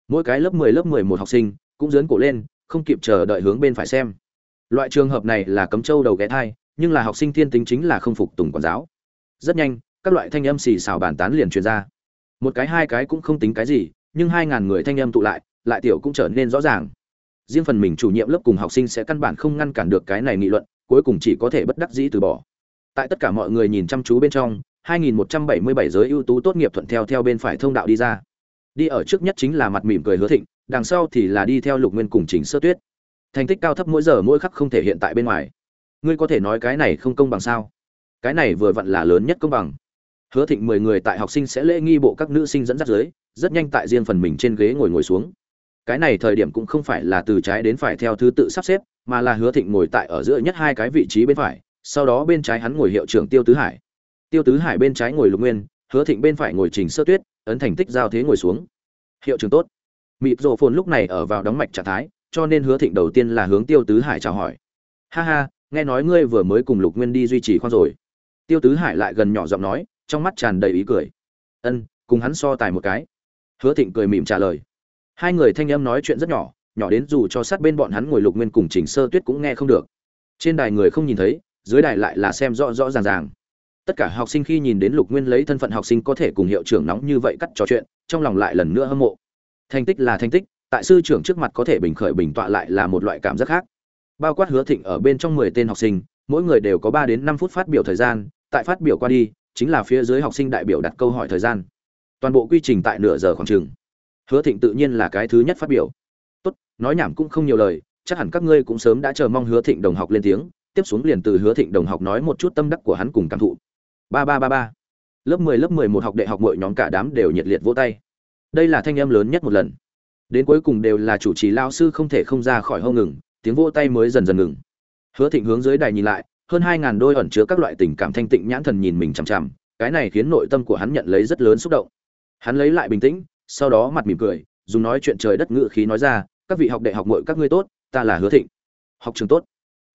Mỗi cái lớp 10 lớp 11 học sinh cũng dướn cổ lên, không kịp chờ đợi hướng bên phải xem. Loại trường hợp này là cấm châu đầu ghé thai, nhưng là học sinh thiên tính chính là không phục tùng quản giáo. Rất nhanh, các loại thanh âm xì xào bàn tán liền truyền ra. Một cái hai cái cũng không tính cái gì, nhưng hai ngàn người thanh âm tụ lại lại tiểu cũng trở nên rõ ràng riêng phần mình chủ nhiệm lớp cùng học sinh sẽ căn bản không ngăn cản được cái này nghị luận cuối cùng chỉ có thể bất đắc dĩ từ bỏ. Tại tất cả mọi người nhìn chăm chú bên trong 2177 giới ưu tú tốt nghiệp thuận theo theo bên phải thông đạo đi ra. Đi ở trước nhất chính là mặt mỉm cười hứa thịnh đằng sau thì là đi theo lục nguyên cùng Trình sơ tuyết. Thành tích cao thấp mỗi giờ mỗi khắc không thể hiện tại bên ngoài. Ngươi có thể nói cái này không công bằng sao? Cái này vừa vặn là lớn nhất công bằng. Hứa thịnh mười người tại học sinh sẽ lễ nghi bộ các nữ sinh dẫn dắt giới, rất nhanh tại riêng phần mình trên ghế ngồi ngồi xuống cái này thời điểm cũng không phải là từ trái đến phải theo thứ tự sắp xếp, mà là hứa thịnh ngồi tại ở giữa nhất hai cái vị trí bên phải, sau đó bên trái hắn ngồi hiệu trưởng tiêu tứ hải. Tiêu tứ hải bên trái ngồi lục nguyên, hứa thịnh bên phải ngồi trình sơ tuyết, ấn thành tích giao thế ngồi xuống. Hiệu trưởng tốt. Mịp rộ phồn lúc này ở vào đóng mạch trạng thái, cho nên hứa thịnh đầu tiên là hướng tiêu tứ hải chào hỏi. Ha ha, nghe nói ngươi vừa mới cùng lục nguyên đi duy trì khoan rồi. Tiêu tứ hải lại gần nhỏ giọng nói, trong mắt tràn đầy ý cười. Ân, cùng hắn so tài một cái. Hứa thịnh cười mỉm trả lời hai người thanh âm nói chuyện rất nhỏ nhỏ đến dù cho sát bên bọn hắn ngồi lục nguyên cùng chỉnh sơ tuyết cũng nghe không được. Trên đài người không nhìn thấy, dưới đài lại là xem rõ rõ ràng ràng. Tất cả học sinh khi nhìn đến lục nguyên lấy thân phận học sinh có thể cùng hiệu trưởng nóng như vậy cắt trò chuyện, trong lòng lại lần nữa hâm mộ. Thành tích là thành tích, tại sư trưởng trước mặt có thể bình khởi bình tọa lại là một loại cảm giác khác. Bao quát hứa thịnh ở bên trong mười tên học sinh, mỗi người đều có ba đến năm phút phát biểu thời gian, tại phát biểu qua đi, chính là phía dưới học sinh đại biểu đặt câu hỏi thời gian. Toàn bộ quy trình tại nửa giờ khoảng chừng hứa thịnh tự nhiên là cái thứ nhất phát biểu. Tốt, nói nhảm cũng không nhiều lời, chắc hẳn các ngươi cũng sớm đã chờ mong hứa thịnh đồng học lên tiếng, tiếp xuống liền từ hứa thịnh đồng học nói một chút tâm đắc của hắn cùng cảm thụ. Ba ba ba ba. Lớp mười lớp mười một học đại học mọi nhóm cả đám đều nhiệt liệt vỗ tay. Đây là thanh âm lớn nhất một lần. Đến cuối cùng đều là chủ trì lao sư không thể không ra khỏi hâu ngừng, tiếng vỗ tay mới dần dần ngừng. Hứa thịnh hướng dưới đài nhìn lại, hơn hai ngàn đôi ẩn chứa các loại tình cảm thanh tịnh nhãn thần nhìn mình chằm chằm, cái này khiến nội tâm của hắn nhận lấy rất lớn xúc động. Hắn lấy lại bình tĩnh sau đó mặt mỉm cười, dùng nói chuyện trời đất ngự khí nói ra, các vị học đại học mội các ngươi tốt, ta là hứa thịnh. Học trường tốt.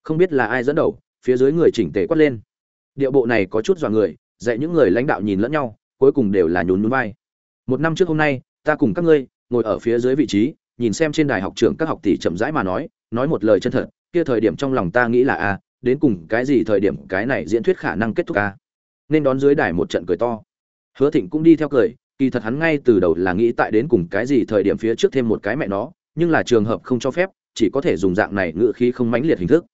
Không biết là ai dẫn đầu, phía dưới người chỉnh tề quát lên. Điệu bộ này có chút dọa người, dạy những người lãnh đạo nhìn lẫn nhau, cuối cùng đều là nhún nhún vai. Một năm trước hôm nay, ta cùng các ngươi ngồi ở phía dưới vị trí, nhìn xem trên đài học trưởng các học tỷ chậm rãi mà nói nói một lời chân thật, kia thời điểm trong lòng ta nghĩ là a, đến cùng cái gì thời điểm cái này diễn thuyết khả năng kết thúc a? Nên đón dưới đài một trận cười to. Hứa thịnh cũng đi theo cười kỳ thật hắn ngay từ đầu là nghĩ tại đến cùng cái gì thời điểm phía trước thêm một cái mẹ nó, nhưng là trường hợp không cho phép, chỉ có thể dùng dạng này ngữ khí không mãnh liệt hình thức.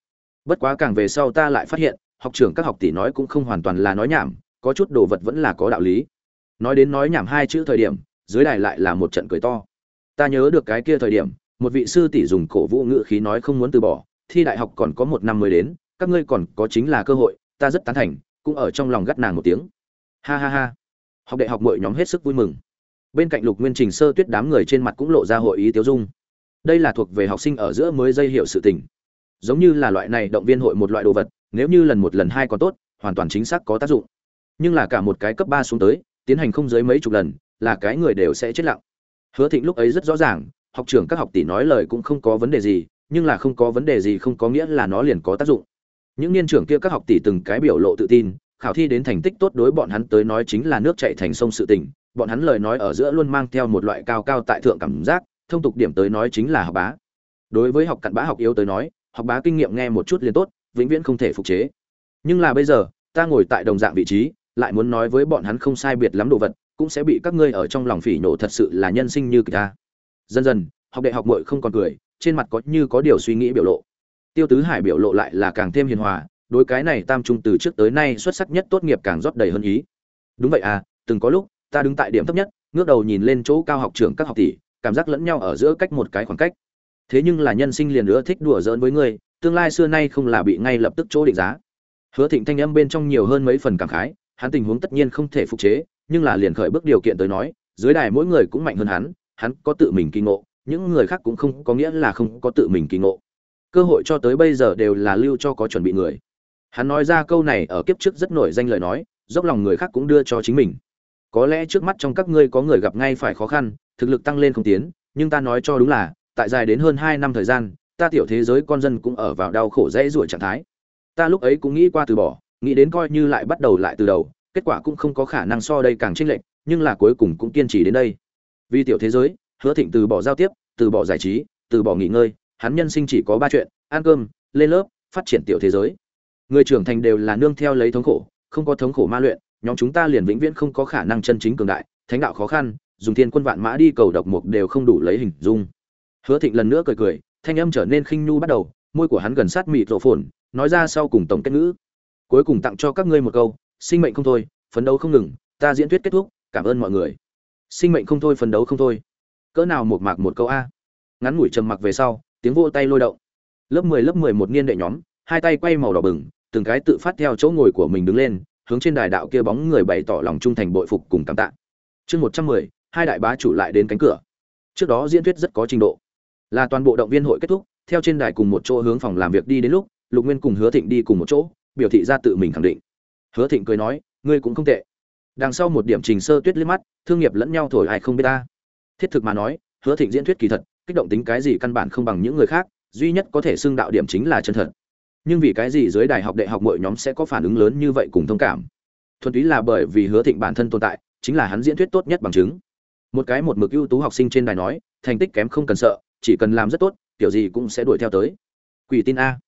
Bất quá càng về sau ta lại phát hiện, học trưởng các học tỷ nói cũng không hoàn toàn là nói nhảm, có chút đồ vật vẫn là có đạo lý. Nói đến nói nhảm hai chữ thời điểm, dưới đài lại là một trận cười to. Ta nhớ được cái kia thời điểm, một vị sư tỷ dùng cổ vũ ngữ khí nói không muốn từ bỏ, thi đại học còn có một năm mới đến, các ngươi còn có chính là cơ hội, ta rất tán thành, cũng ở trong lòng gắt nàng một tiếng. Ha ha ha học đại học mọi nhóm hết sức vui mừng. Bên cạnh lục nguyên trình sơ tuyết đám người trên mặt cũng lộ ra hội ý tiêu dung. Đây là thuộc về học sinh ở giữa mới dây hiểu sự tình. Giống như là loại này động viên hội một loại đồ vật, nếu như lần một lần hai còn tốt, hoàn toàn chính xác có tác dụng. Nhưng là cả một cái cấp ba xuống tới, tiến hành không dưới mấy chục lần, là cái người đều sẽ chết lặng. Hứa thịnh lúc ấy rất rõ ràng, học trưởng các học tỷ nói lời cũng không có vấn đề gì, nhưng là không có vấn đề gì không có nghĩa là nó liền có tác dụng. Những niên trưởng kia các học tỷ từng cái biểu lộ tự tin khảo thi đến thành tích tốt đối bọn hắn tới nói chính là nước chảy thành sông sự tình, bọn hắn lời nói ở giữa luôn mang theo một loại cao cao tại thượng cảm giác, thông tục điểm tới nói chính là học bá. Đối với học cặn bá học yếu tới nói, học bá kinh nghiệm nghe một chút liền tốt, vĩnh viễn không thể phục chế. Nhưng là bây giờ, ta ngồi tại đồng dạng vị trí, lại muốn nói với bọn hắn không sai biệt lắm đồ vật, cũng sẽ bị các ngươi ở trong lòng phỉ nhổ thật sự là nhân sinh như kỳ ta. Dần dần, học đại học muội không còn cười, trên mặt có như có điều suy nghĩ biểu lộ. Tiêu tứ hải biểu lộ lại là càng thêm hiền hòa đối cái này tam trung từ trước tới nay xuất sắc nhất tốt nghiệp càng rót đầy hơn ý. Đúng vậy à từng có lúc, ta đứng tại điểm thấp nhất, ngước đầu nhìn lên chỗ cao học trưởng các học tỷ, cảm giác lẫn nhau ở giữa cách một cái khoảng cách. Thế nhưng là nhân sinh liền nữa thích đùa giỡn với ngươi tương lai xưa nay không là bị ngay lập tức chỗ định giá. Hứa thịnh thanh âm bên trong nhiều hơn mấy phần cảm khái, hắn tình huống tất nhiên không thể phục chế, nhưng là liền khởi bước điều kiện tới nói, dưới đài mỗi người cũng mạnh hơn hắn hắn có tự mình kỳ ngộ, những người khác cũng không có nghĩa là không có tự mình kỳ ngộ. Cơ hội cho tới bây giờ đều là lưu cho có chuẩn bị người hắn nói ra câu này ở kiếp trước rất nổi danh lời nói, dốc lòng người khác cũng đưa cho chính mình. Có lẽ trước mắt trong các ngươi có người gặp ngay phải khó khăn, thực lực tăng lên không tiến, nhưng ta nói cho đúng là, tại dài đến hơn hai năm thời gian, ta tiểu thế giới con dân cũng ở vào đau khổ dễ rủa trạng thái. Ta lúc ấy cũng nghĩ qua từ bỏ, nghĩ đến coi như lại bắt đầu lại từ đầu, kết quả cũng không có khả năng so đây càng chênh lệch, nhưng là cuối cùng cũng kiên trì đến đây. Vì tiểu thế giới, hứa thịnh từ bỏ giao tiếp, từ bỏ giải trí, từ bỏ nghỉ ngơi, hắn nhân sinh chỉ có ba chuyện, ăn cơm, lên lớp, phát triển tiểu thế giới người trưởng thành đều là nương theo lấy thống khổ, không có thống khổ ma luyện, nhóm chúng ta liền vĩnh viễn không có khả năng chân chính cường đại, thánh đạo khó khăn, dùng thiên quân vạn mã đi cầu độc mục đều không đủ lấy hình dung. Hứa thịnh lần nữa cười cười, thanh âm trở nên khinh nhu bắt đầu, môi của hắn gần sát mịt rộ phồn, nói ra sau cùng tổng kết ngữ. Cuối cùng tặng cho các ngươi một câu, sinh mệnh không thôi, phấn đấu không ngừng, ta diễn thuyết kết thúc, cảm ơn mọi người. Sinh mệnh không thôi, phấn đấu không thôi. Cỡ nào một mạc một câu a. Ngắn ngủi trầm mặc về sau, tiếng vô tay lôi động. Lớp mười lớp mười một niên đệ nhóm, hai tay quay màu đỏ bừng từng cái tự phát theo chỗ ngồi của mình đứng lên, hướng trên đài đạo kia bóng người bày tỏ lòng trung thành bội phục cùng cảm tạ. Chương một trăm mười, hai đại bá chủ lại đến cánh cửa. Trước đó diễn thuyết rất có trình độ. Là toàn bộ động viên hội kết thúc, theo trên đài cùng một chỗ hướng phòng làm việc đi đến lúc, lục nguyên cùng hứa thịnh đi cùng một chỗ, biểu thị ra tự mình khẳng định. Hứa thịnh cười nói, ngươi cũng không tệ. Đằng sau một điểm trình sơ tuyết liếc mắt, thương nghiệp lẫn nhau thổi ai không biết ta. Thiết thực mà nói, hứa thịnh diễn thuyết kỳ thật, kích động tính cái gì căn bản không bằng những người khác, duy nhất có thể xưng đạo điểm chính là chân thật nhưng vì cái gì dưới đại học đại học mọi nhóm sẽ có phản ứng lớn như vậy cùng thông cảm? Thuần túy là bởi vì hứa thịnh bản thân tồn tại, chính là hắn diễn thuyết tốt nhất bằng chứng. Một cái một mực ưu tú học sinh trên đài nói, thành tích kém không cần sợ, chỉ cần làm rất tốt, kiểu gì cũng sẽ đuổi theo tới. Quỷ tin a.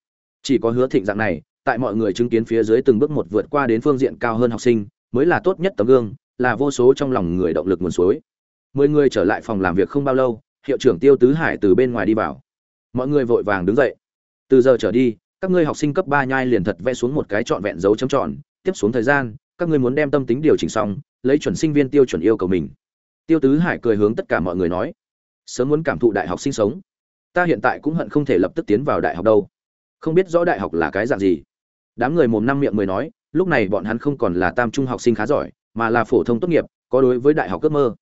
Chỉ có hứa thịnh dạng này, tại mọi người chứng kiến phía dưới từng bước một vượt qua đến phương diện cao hơn học sinh, mới là tốt nhất tấm gương, là vô số trong lòng người động lực nguồn suối. Mười người trở lại phòng làm việc không bao lâu, hiệu trưởng tiêu tứ hải từ bên ngoài đi vào. Mọi người vội vàng đứng dậy. Từ giờ trở đi các ngươi học sinh cấp ba nhai liền thật vẽ xuống một cái trọn vẹn dấu chấm tròn, tiếp xuống thời gian, các ngươi muốn đem tâm tính điều chỉnh xong, lấy chuẩn sinh viên tiêu chuẩn yêu cầu mình. Tiêu tứ hải cười hướng tất cả mọi người nói, sớm muốn cảm thụ đại học sinh sống. Ta hiện tại cũng hận không thể lập tức tiến vào đại học đâu. Không biết rõ đại học là cái dạng gì. Đám người mồm năm miệng mới nói, lúc này bọn hắn không còn là tam trung học sinh khá giỏi, mà là phổ thông tốt nghiệp, có đối với đại học cấp mơ.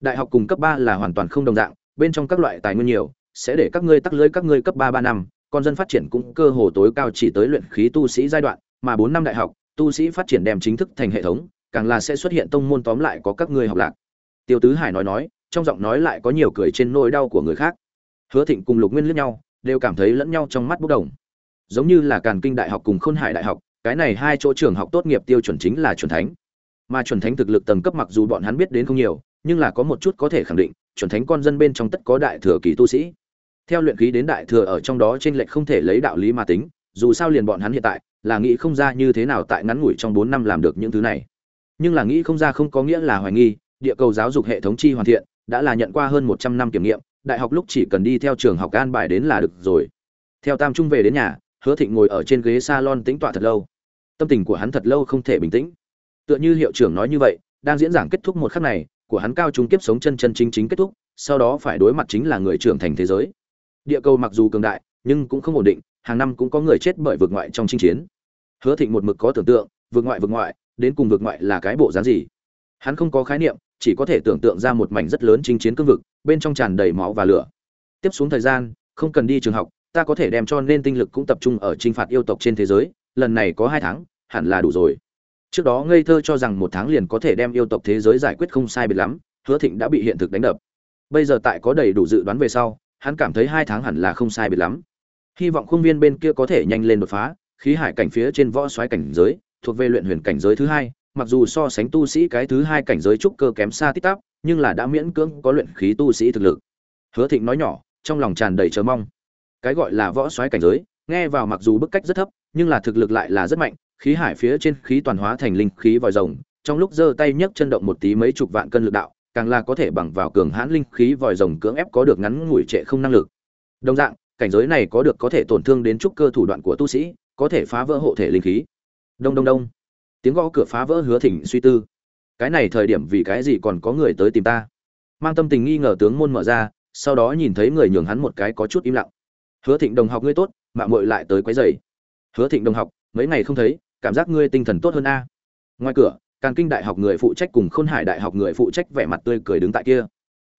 Đại học cùng cấp ba là hoàn toàn không đồng dạng, bên trong các loại tài nguyên nhiều, sẽ để các ngươi tắc lưới các ngươi cấp ba ba năm con dân phát triển cũng cơ hồ tối cao chỉ tới luyện khí tu sĩ giai đoạn, mà bốn năm đại học, tu sĩ phát triển đem chính thức thành hệ thống, càng là sẽ xuất hiện tông môn tóm lại có các ngươi học lạc. Tiêu tứ hải nói nói, trong giọng nói lại có nhiều cười trên nỗi đau của người khác. Hứa thịnh cùng lục nguyên liếc nhau, đều cảm thấy lẫn nhau trong mắt bốc đồng. Giống như là càn kinh đại học cùng khôn hải đại học, cái này hai chỗ trường học tốt nghiệp tiêu chuẩn chính là chuẩn thánh. Mà chuẩn thánh thực lực tầng cấp mặc dù bọn hắn biết đến không nhiều, nhưng là có một chút có thể khẳng định, chuẩn thánh con dân bên trong tất có đại thừa kỳ tu sĩ theo luyện khí đến đại thừa ở trong đó trên lệch không thể lấy đạo lý mà tính, dù sao liền bọn hắn hiện tại, là nghĩ không ra như thế nào tại ngắn ngủi trong bốn năm làm được những thứ này. Nhưng là nghĩ không ra không có nghĩa là hoài nghi, địa cầu giáo dục hệ thống chi hoàn thiện, đã là nhận qua hơn một trăm năm kiểm nghiệm, đại học lúc chỉ cần đi theo trường học an bài đến là được rồi. Theo tam trung về đến nhà, hứa thịnh ngồi ở trên ghế salon tĩnh tọa thật lâu. Tâm tình của hắn thật lâu không thể bình tĩnh. Tựa như hiệu trưởng nói như vậy, đang diễn giảng kết thúc một khắc này, của hắn cao trung kiếp sống chân chân chính chính kết thúc, sau đó phải đối mặt chính là người trưởng thành thế giới địa cầu mặc dù cường đại, nhưng cũng không ổn định, hàng năm cũng có người chết bởi vượt ngoại trong chinh chiến. Hứa thịnh một mực có tưởng tượng vượt ngoại vượt ngoại, đến cùng vượt ngoại là cái bộ dáng gì? Hắn không có khái niệm, chỉ có thể tưởng tượng ra một mảnh rất lớn chinh chiến cương vực, bên trong tràn đầy máu và lửa. Tiếp xuống thời gian, không cần đi trường học, ta có thể đem cho nên tinh lực cũng tập trung ở chinh phạt yêu tộc trên thế giới, lần này có hai tháng, hẳn là đủ rồi. Trước đó ngây thơ cho rằng một tháng liền có thể đem yêu tộc thế giới giải quyết không sai biệt lắm, hứa thịnh đã bị hiện thực đánh đập. Bây giờ tại có đầy đủ dự đoán về sau hắn cảm thấy hai tháng hẳn là không sai biệt lắm. Hy vọng khuôn viên bên kia có thể nhanh lên đột phá, khí hải cảnh phía trên võ xoáy cảnh giới, thuộc về luyện huyền cảnh giới thứ hai, mặc dù so sánh tu sĩ cái thứ hai cảnh giới trúc cơ kém xa tít tắp, nhưng là đã miễn cưỡng có luyện khí tu sĩ thực lực. Hứa thịnh nói nhỏ, trong lòng tràn đầy chờ mong. Cái gọi là võ xoáy cảnh giới, nghe vào mặc dù bức cách rất thấp, nhưng là thực lực lại là rất mạnh, khí hải phía trên khí toàn hóa thành linh khí vòi rồng, trong lúc giơ tay nhấc chân động một tí mấy chục vạn cân lực đạo càng là có thể bằng vào cường hãn linh khí vòi rồng cưỡng ép có được ngắn ngủi trệ không năng lực. Đồng dạng, cảnh giới này có được có thể tổn thương đến trúc cơ thủ đoạn của tu sĩ, có thể phá vỡ hộ thể linh khí. Đông đông đông. Tiếng gõ cửa phá vỡ hứa thỉnh suy tư. Cái này thời điểm vì cái gì còn có người tới tìm ta? Mang tâm tình nghi ngờ tướng môn mở ra, sau đó nhìn thấy người nhường hắn một cái có chút im lặng. Hứa thịnh đồng học ngươi tốt, mạ muội lại tới quấy rầy. Hứa thịnh đồng học, mấy ngày không thấy, cảm giác ngươi tinh thần tốt hơn a. Ngoài cửa càn kinh đại học người phụ trách cùng khôn hải đại học người phụ trách vẻ mặt tươi cười đứng tại kia.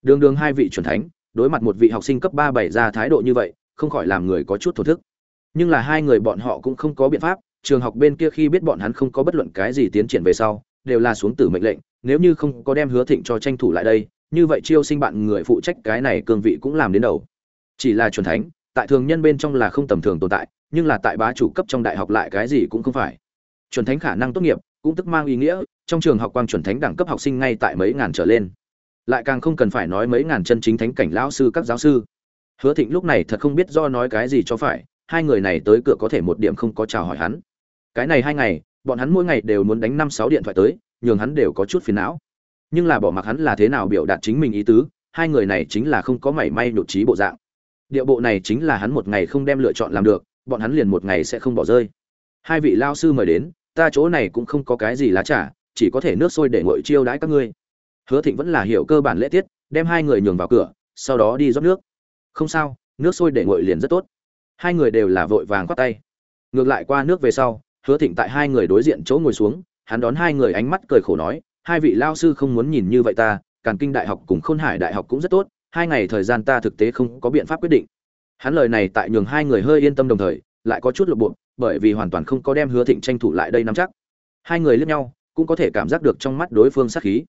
Đường đường hai vị chuẩn thánh, đối mặt một vị học sinh cấp ba bảy ra thái độ như vậy, không khỏi làm người có chút thổ thức. Nhưng là hai người bọn họ cũng không có biện pháp, trường học bên kia khi biết bọn hắn không có bất luận cái gì tiến triển về sau, đều là xuống tử mệnh lệnh, nếu như không có đem hứa thịnh cho tranh thủ lại đây, như vậy chiêu sinh bạn người phụ trách cái này cương vị cũng làm đến đầu. Chỉ là chuẩn thánh, tại thường nhân bên trong là không tầm thường tồn tại, nhưng là tại bá chủ cấp trong đại học lại cái gì cũng không phải. Chuẩn thánh khả năng tốt nghiệp cũng tức mang ý nghĩa, trong trường học quang chuẩn thánh đẳng cấp học sinh ngay tại mấy ngàn trở lên. Lại càng không cần phải nói mấy ngàn chân chính thánh cảnh lão sư các giáo sư. Hứa thịnh lúc này thật không biết do nói cái gì cho phải, hai người này tới cửa có thể một điểm không có chào hỏi hắn. Cái này hai ngày, bọn hắn mỗi ngày đều muốn đánh năm sáu điện thoại tới, nhường hắn đều có chút phiền não. Nhưng là bỏ mặc hắn là thế nào biểu đạt chính mình ý tứ, hai người này chính là không có mảy may nhột trí bộ dạng. Điệu bộ này chính là hắn một ngày không đem lựa chọn làm được, bọn hắn liền một ngày sẽ không bỏ rơi. Hai vị lao sư mời đến ta chỗ này cũng không có cái gì lá trả chỉ có thể nước sôi để ngồi chiêu đãi các ngươi. Hứa thịnh vẫn là hiểu cơ bản lễ tiết, đem hai người nhường vào cửa, sau đó đi rót nước. Không sao, nước sôi để ngồi liền rất tốt. Hai người đều là vội vàng khoát tay. Ngược lại qua nước về sau, hứa thịnh tại hai người đối diện chỗ ngồi xuống, hắn đón hai người ánh mắt cười khổ nói, hai vị lao sư không muốn nhìn như vậy ta, càn kinh đại học cùng khôn hải đại học cũng rất tốt, hai ngày thời gian ta thực tế không có biện pháp quyết định. Hắn lời này tại nhường hai người hơi yên tâm đồng thời lại có chút lộ bộ, bởi vì hoàn toàn không có đem hứa thịnh tranh thủ lại đây nắm chắc. Hai người liếc nhau, cũng có thể cảm giác được trong mắt đối phương sát khí.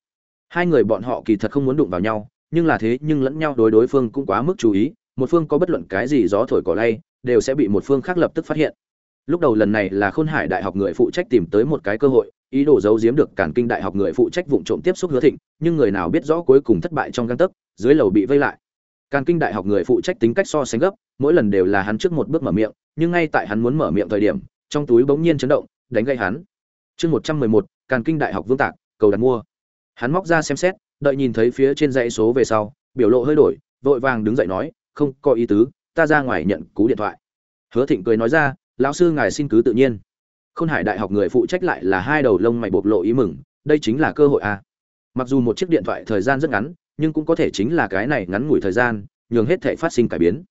Hai người bọn họ kỳ thật không muốn đụng vào nhau, nhưng là thế nhưng lẫn nhau đối đối phương cũng quá mức chú ý, một phương có bất luận cái gì gió thổi cỏ lay, đều sẽ bị một phương khác lập tức phát hiện. Lúc đầu lần này là khôn hải đại học người phụ trách tìm tới một cái cơ hội, ý đồ giấu giếm được cản kinh đại học người phụ trách vụ trộm tiếp xúc hứa thịnh, nhưng người nào biết rõ cuối cùng thất bại trong găng tấc, dưới lầu bị vây lại càn kinh đại học người phụ trách tính cách so sánh gấp, mỗi lần đều là hắn trước một bước mở miệng, nhưng ngay tại hắn muốn mở miệng thời điểm, trong túi bỗng nhiên chấn động, đánh gây hắn. Chương một trăm mười một càn kinh đại học vương tạc, cầu đặt mua. Hắn móc ra xem xét, đợi nhìn thấy phía trên dãy số về sau, biểu lộ hơi đổi, vội vàng đứng dậy nói, không có ý tứ, ta ra ngoài nhận cú điện thoại. Hứa thịnh cười nói ra, lão sư ngài xin cứ tự nhiên. Khôn hải đại học người phụ trách lại là hai đầu lông mày bộc lộ ý mừng, đây chính là cơ hội a à. mặc dù một chiếc điện thoại thời gian rất ngắn nhưng cũng có thể chính là cái này ngắn ngủi thời gian, nhường hết thể phát sinh cải biến.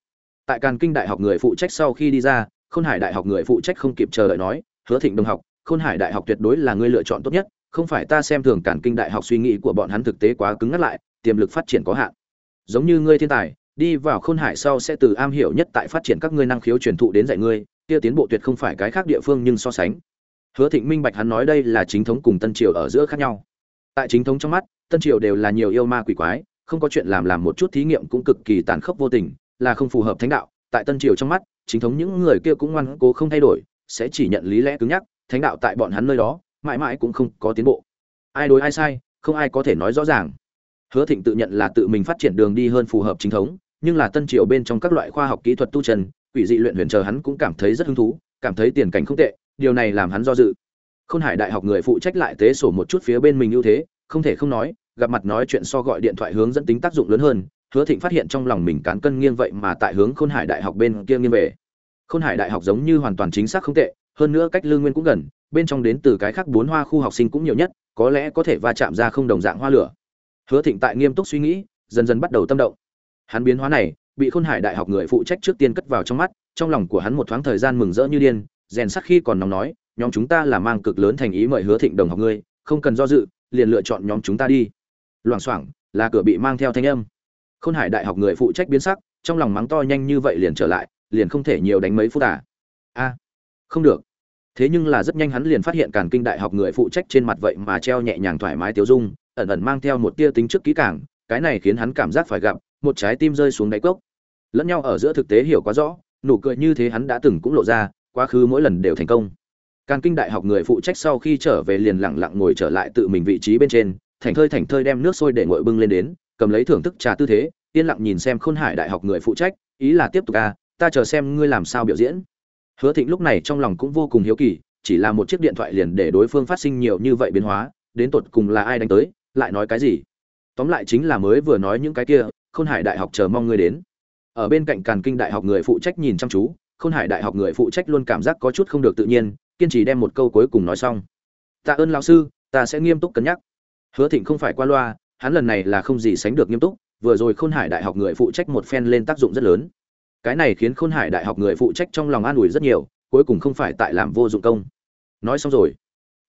Tại càn kinh đại học người phụ trách sau khi đi ra, khôn hải đại học người phụ trách không kịp chờ đợi nói, hứa thịnh đồng học, khôn hải đại học tuyệt đối là người lựa chọn tốt nhất, không phải ta xem thường càn kinh đại học suy nghĩ của bọn hắn thực tế quá cứng ngắt lại, tiềm lực phát triển có hạn. Giống như ngươi thiên tài, đi vào khôn hải sau sẽ từ am hiểu nhất tại phát triển các ngươi năng khiếu truyền thụ đến dạy ngươi, kia tiến bộ tuyệt không phải cái khác địa phương nhưng so sánh. Hứa thịnh minh bạch hắn nói đây là chính thống cùng tân triều ở giữa khác nhau tại chính thống trong mắt, tân triều đều là nhiều yêu ma quỷ quái, không có chuyện làm làm một chút thí nghiệm cũng cực kỳ tàn khốc vô tình, là không phù hợp thánh đạo. Tại tân triều trong mắt, chính thống những người kia cũng ngoan cố không thay đổi, sẽ chỉ nhận lý lẽ cứng nhắc, thánh đạo tại bọn hắn nơi đó, mãi mãi cũng không có tiến bộ. Ai đối ai sai, không ai có thể nói rõ ràng. Hứa thịnh tự nhận là tự mình phát triển đường đi hơn phù hợp chính thống, nhưng là tân triều bên trong các loại khoa học kỹ thuật tu trần quỷ dị luyện huyền chờ hắn cũng cảm thấy rất hứng thú, cảm thấy tiền cảnh không tệ, điều này làm hắn do dự khôn hải đại học người phụ trách lại tế sổ một chút phía bên mình ưu thế, không thể không nói, gặp mặt nói chuyện so gọi điện thoại hướng dẫn tính tác dụng lớn hơn, hứa thịnh phát hiện trong lòng mình cán cân nghiêng vậy mà tại hướng khôn hải đại học bên kia nghiêng về. Khôn hải đại học giống như hoàn toàn chính xác không tệ, hơn nữa cách lương nguyên cũng gần, bên trong đến từ cái khác bốn hoa khu học sinh cũng nhiều nhất, có lẽ có thể va chạm ra không đồng dạng hoa lửa. Hứa thịnh tại nghiêm túc suy nghĩ, dần dần bắt đầu tâm động. Hắn biến hóa này, bị khôn hải đại học người phụ trách trước tiên cất vào trong mắt, trong lòng của hắn một thoáng thời gian mừng rỡ như điên, rèn sắc khi còn nóng nói nhóm chúng ta là mang cực lớn thành ý mời hứa thịnh đồng học ngươi, không cần do dự, liền lựa chọn nhóm chúng ta đi. Loảng xoảng, là cửa bị mang theo thanh âm. Khôn hải đại học người phụ trách biến sắc, trong lòng mắng to nhanh như vậy liền trở lại, liền không thể nhiều đánh mấy phút à? A, không được. Thế nhưng là rất nhanh hắn liền phát hiện càn kinh đại học người phụ trách trên mặt vậy mà treo nhẹ nhàng thoải mái tiêu dung, ẩn ẩn mang theo một tia tính trước kỹ càng, cái này khiến hắn cảm giác phải gặp, một trái tim rơi xuống đáy cốc. Lẫn nhau ở giữa thực tế hiểu quá rõ, nụ cười như thế hắn đã từng cũng lộ ra, quá khứ mỗi lần đều thành công càn kinh đại học người phụ trách sau khi trở về liền lặng lặng ngồi trở lại tự mình vị trí bên trên thành thơi thành thơi đem nước sôi để nguội bưng lên đến, cầm lấy thưởng thức trà tư thế, yên lặng nhìn xem khôn hải đại học người phụ trách, ý là tiếp tục à ta chờ xem ngươi làm sao biểu diễn. Hứa thịnh lúc này trong lòng cũng vô cùng hiếu kỳ, chỉ là một chiếc điện thoại liền để đối phương phát sinh nhiều như vậy biến hóa, đến tột cùng là ai đánh tới, lại nói cái gì. Tóm lại chính là mới vừa nói những cái kia, khôn hải đại học chờ mong ngươi đến. Ở bên cạnh càn kinh đại học người phụ trách nhìn chăm chú, khôn hải đại học người phụ trách luôn cảm giác có chút không được tự nhiên kiên trì đem một câu cuối cùng nói xong. Tạ ơn lão sư, ta sẽ nghiêm túc cân nhắc. Hứa thịnh không phải qua loa, hắn lần này là không gì sánh được nghiêm túc, vừa rồi khôn hải đại học người phụ trách một phen lên tác dụng rất lớn. Cái này khiến khôn hải đại học người phụ trách trong lòng an ủi rất nhiều, cuối cùng không phải tại làm vô dụng công. Nói xong rồi,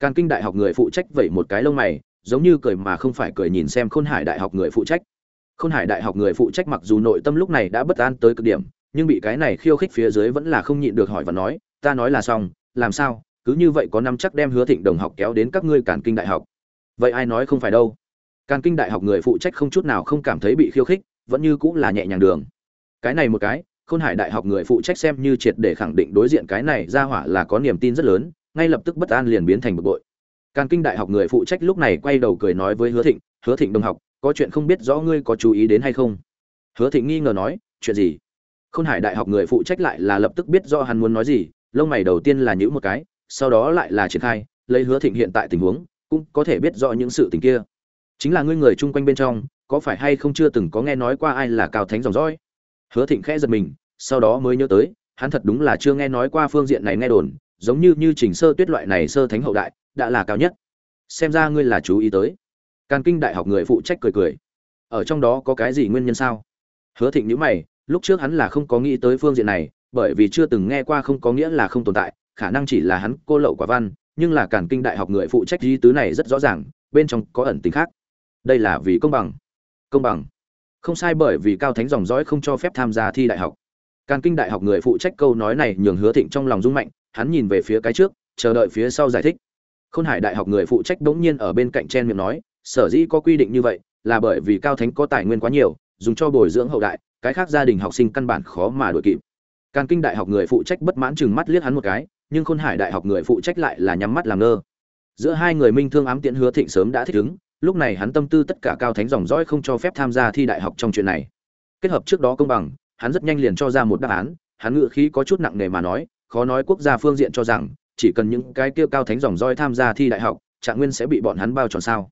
càn kinh đại học người phụ trách vẩy một cái lông mày, giống như cười mà không phải cười nhìn xem khôn hải đại học người phụ trách. Khôn hải đại học người phụ trách mặc dù nội tâm lúc này đã bất an tới cực điểm, nhưng bị cái này khiêu khích phía dưới vẫn là không nhịn được hỏi và nói, ta nói là xong làm sao, cứ như vậy có năm chắc đem hứa thịnh đồng học kéo đến các ngươi càn kinh đại học. Vậy ai nói không phải đâu. Càn kinh đại học người phụ trách không chút nào không cảm thấy bị khiêu khích, vẫn như cũng là nhẹ nhàng đường. Cái này một cái, khôn hải đại học người phụ trách xem như triệt để khẳng định đối diện cái này ra hỏa là có niềm tin rất lớn, ngay lập tức bất an liền biến thành bực bội. Càn kinh đại học người phụ trách lúc này quay đầu cười nói với hứa thịnh hứa thịnh đồng học, có chuyện không biết rõ ngươi có chú ý đến hay không? Hứa thịnh nghi ngờ nói, chuyện gì? Khôn hải đại học người phụ trách lại là lập tức biết rõ hắn muốn nói gì lông mày đầu tiên là nhữ một cái, sau đó lại là triển khai, lấy hứa thịnh hiện tại tình huống, cũng có thể biết rõ những sự tình kia. Chính là ngươi người chung quanh bên trong, có phải hay không chưa từng có nghe nói qua ai là cao thánh dòng dõi? Hứa thịnh khẽ giật mình, sau đó mới nhớ tới, hắn thật đúng là chưa nghe nói qua phương diện này nghe đồn, giống như như chỉnh sơ tuyết loại này sơ thánh hậu đại, đã là cao nhất. Xem ra ngươi là chú ý tới. Càn kinh đại học người phụ trách cười cười. Ở trong đó có cái gì nguyên nhân sao? Hứa thịnh nhữ mày, lúc trước hắn là không có nghĩ tới phương diện này bởi vì chưa từng nghe qua không có nghĩa là không tồn tại, khả năng chỉ là hắn cô lậu quả văn, nhưng là càn kinh đại học người phụ trách lý tứ này rất rõ ràng, bên trong có ẩn tính khác. Đây là vì công bằng. Công bằng. Không sai bởi vì cao thánh dòng dõi không cho phép tham gia thi đại học. Càn kinh đại học người phụ trách câu nói này nhường hứa thịnh trong lòng rung mạnh, hắn nhìn về phía cái trước, chờ đợi phía sau giải thích. Khôn hải đại học người phụ trách đống nhiên ở bên cạnh chen miệng nói, sở dĩ có quy định như vậy, là bởi vì cao thánh có tài nguyên quá nhiều, dùng cho bồi dưỡng hậu đại, cái khác gia đình học sinh căn bản khó mà đuổi kịp càn kinh đại học người phụ trách bất mãn chừng mắt liếc hắn một cái, nhưng khôn hải đại học người phụ trách lại là nhắm mắt làm ngơ. Giữa hai người minh thương ám tiễn hứa thịnh sớm đã thích ứng, lúc này hắn tâm tư tất cả cao thánh dòng dõi không cho phép tham gia thi đại học trong chuyện này. Kết hợp trước đó công bằng, hắn rất nhanh liền cho ra một đáp án, hắn ngự khí có chút nặng nề mà nói, khó nói quốc gia phương diện cho rằng, chỉ cần những cái kia cao thánh dòng dõi tham gia thi đại học, trạng nguyên sẽ bị bọn hắn bao tròn sao.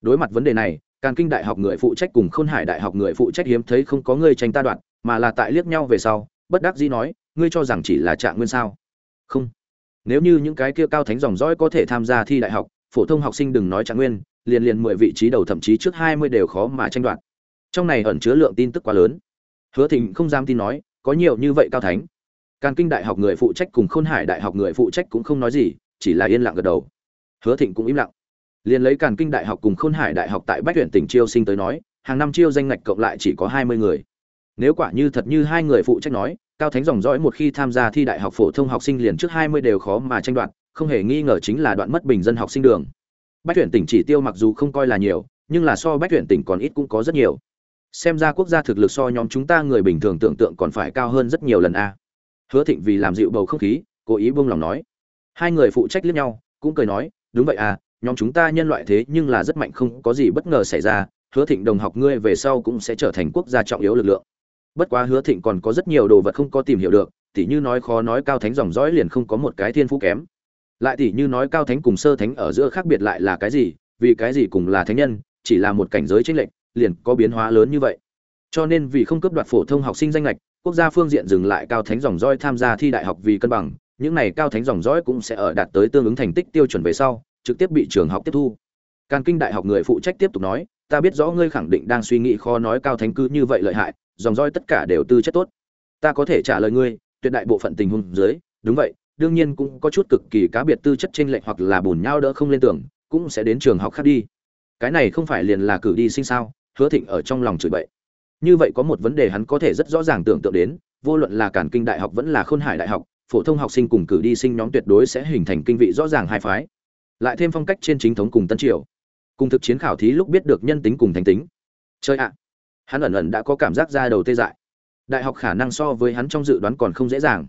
Đối mặt vấn đề này, càn kinh đại học người phụ trách cùng khôn hải đại học người phụ trách hiếm thấy không có người tranh ta đoạn, mà là tại liếc nhau về sau bất đắc dĩ nói, ngươi cho rằng chỉ là trạng nguyên sao? Không. Nếu như những cái kia cao thánh dòng dõi có thể tham gia thi đại học, phổ thông học sinh đừng nói trạng nguyên, liền liền mười vị trí đầu thậm chí trước hai mươi đều khó mà tranh đoạt. Trong này ẩn chứa lượng tin tức quá lớn. Hứa thịnh không dám tin nói, có nhiều như vậy cao thánh? Càn kinh đại học người phụ trách cùng khôn hải đại học người phụ trách cũng không nói gì, chỉ là yên lặng gật đầu. Hứa thịnh cũng im lặng. Liền lấy càn kinh đại học cùng khôn hải đại học tại bách huyện tỉnh chiêu sinh tới nói, hàng năm chiêu danh ngạch cộng lại chỉ có hai mươi người nếu quả như thật như hai người phụ trách nói, cao thánh dòng dõi một khi tham gia thi đại học phổ thông học sinh liền trước hai mươi đều khó mà tranh đoạt, không hề nghi ngờ chính là đoạn mất bình dân học sinh đường. Bách tuyển tỉnh chỉ tiêu mặc dù không coi là nhiều, nhưng là so bách tuyển tỉnh còn ít cũng có rất nhiều. Xem ra quốc gia thực lực so nhóm chúng ta người bình thường tưởng tượng còn phải cao hơn rất nhiều lần a. Hứa thịnh vì làm dịu bầu không khí, cố ý buông lòng nói. Hai người phụ trách liếc nhau, cũng cười nói, đúng vậy à nhóm chúng ta nhân loại thế nhưng là rất mạnh, không có gì bất ngờ xảy ra. Hứa thịnh đồng học ngươi về sau cũng sẽ trở thành quốc gia trọng yếu lực lượng bất quá hứa thịnh còn có rất nhiều đồ vật không có tìm hiểu được, tỉ như nói khó nói cao thánh dòng dõi liền không có một cái thiên phú kém. Lại tỉ như nói cao thánh cùng sơ thánh ở giữa khác biệt lại là cái gì, vì cái gì cùng là thánh nhân, chỉ là một cảnh giới chênh lệch, liền có biến hóa lớn như vậy. Cho nên vì không cấp đoạt phổ thông học sinh danh lệch quốc gia phương diện dừng lại cao thánh dòng dõi tham gia thi đại học vì cân bằng, những này cao thánh dòng dõi cũng sẽ ở đạt tới tương ứng thành tích tiêu chuẩn về sau, trực tiếp bị trường học tiếp thu. Càn kinh đại học người phụ trách tiếp tục nói, ta biết rõ ngươi khẳng định đang suy nghĩ khó nói cao thánh cứ như vậy lợi hại dòng roi tất cả đều tư chất tốt. Ta có thể trả lời ngươi, tuyệt đại bộ phận tình huống dưới, đúng vậy, đương nhiên cũng có chút cực kỳ cá biệt tư chất trên lệnh hoặc là bùn nhau đỡ không lên tưởng cũng sẽ đến trường học khác đi. Cái này không phải liền là cử đi sinh sao, hứa thịnh ở trong lòng chửi bậy. Như vậy có một vấn đề hắn có thể rất rõ ràng tưởng tượng đến, vô luận là cản kinh đại học vẫn là khôn hải đại học, phổ thông học sinh cùng cử đi sinh nhóm tuyệt đối sẽ hình thành kinh vị rõ ràng hai phái. Lại thêm phong cách trên chính thống cùng tân triều. Cùng thực chiến khảo thí lúc biết được nhân tính cùng thành tính. Chơi ạ hắn ẩn ẩn đã có cảm giác ra đầu tê dại. Đại học khả năng so với hắn trong dự đoán còn không dễ dàng.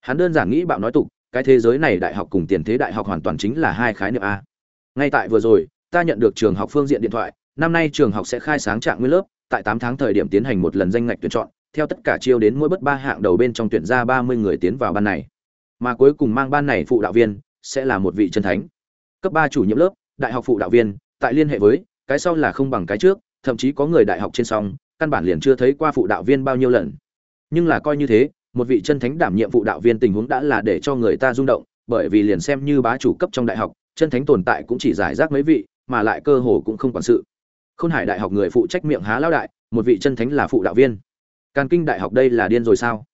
Hắn đơn giản nghĩ bạo nói tục, cái thế giới này đại học cùng tiền thế đại học hoàn toàn chính là hai khái niệm a. Ngay tại vừa rồi, ta nhận được trường học phương diện điện thoại, năm nay trường học sẽ khai sáng trạng nguyên lớp, tại tám tháng thời điểm tiến hành một lần danh ngạch tuyển chọn, theo tất cả chiêu đến mỗi bất ba hạng đầu bên trong tuyển ra ba mươi người tiến vào ban này. Mà cuối cùng mang ban này phụ đạo viên, sẽ là một vị chân thánh. Cấp ba chủ nhiệm lớp, đại học phụ đạo viên, tại liên hệ với, cái sau là không bằng cái trước thậm chí có người đại học trên song, căn bản liền chưa thấy qua phụ đạo viên bao nhiêu lần. Nhưng là coi như thế, một vị chân thánh đảm nhiệm phụ đạo viên tình huống đã là để cho người ta rung động, bởi vì liền xem như bá chủ cấp trong đại học, chân thánh tồn tại cũng chỉ giải rác mấy vị, mà lại cơ hồ cũng không quản sự. Khôn hải đại học người phụ trách miệng há lao đại, một vị chân thánh là phụ đạo viên. Càn kinh đại học đây là điên rồi sao?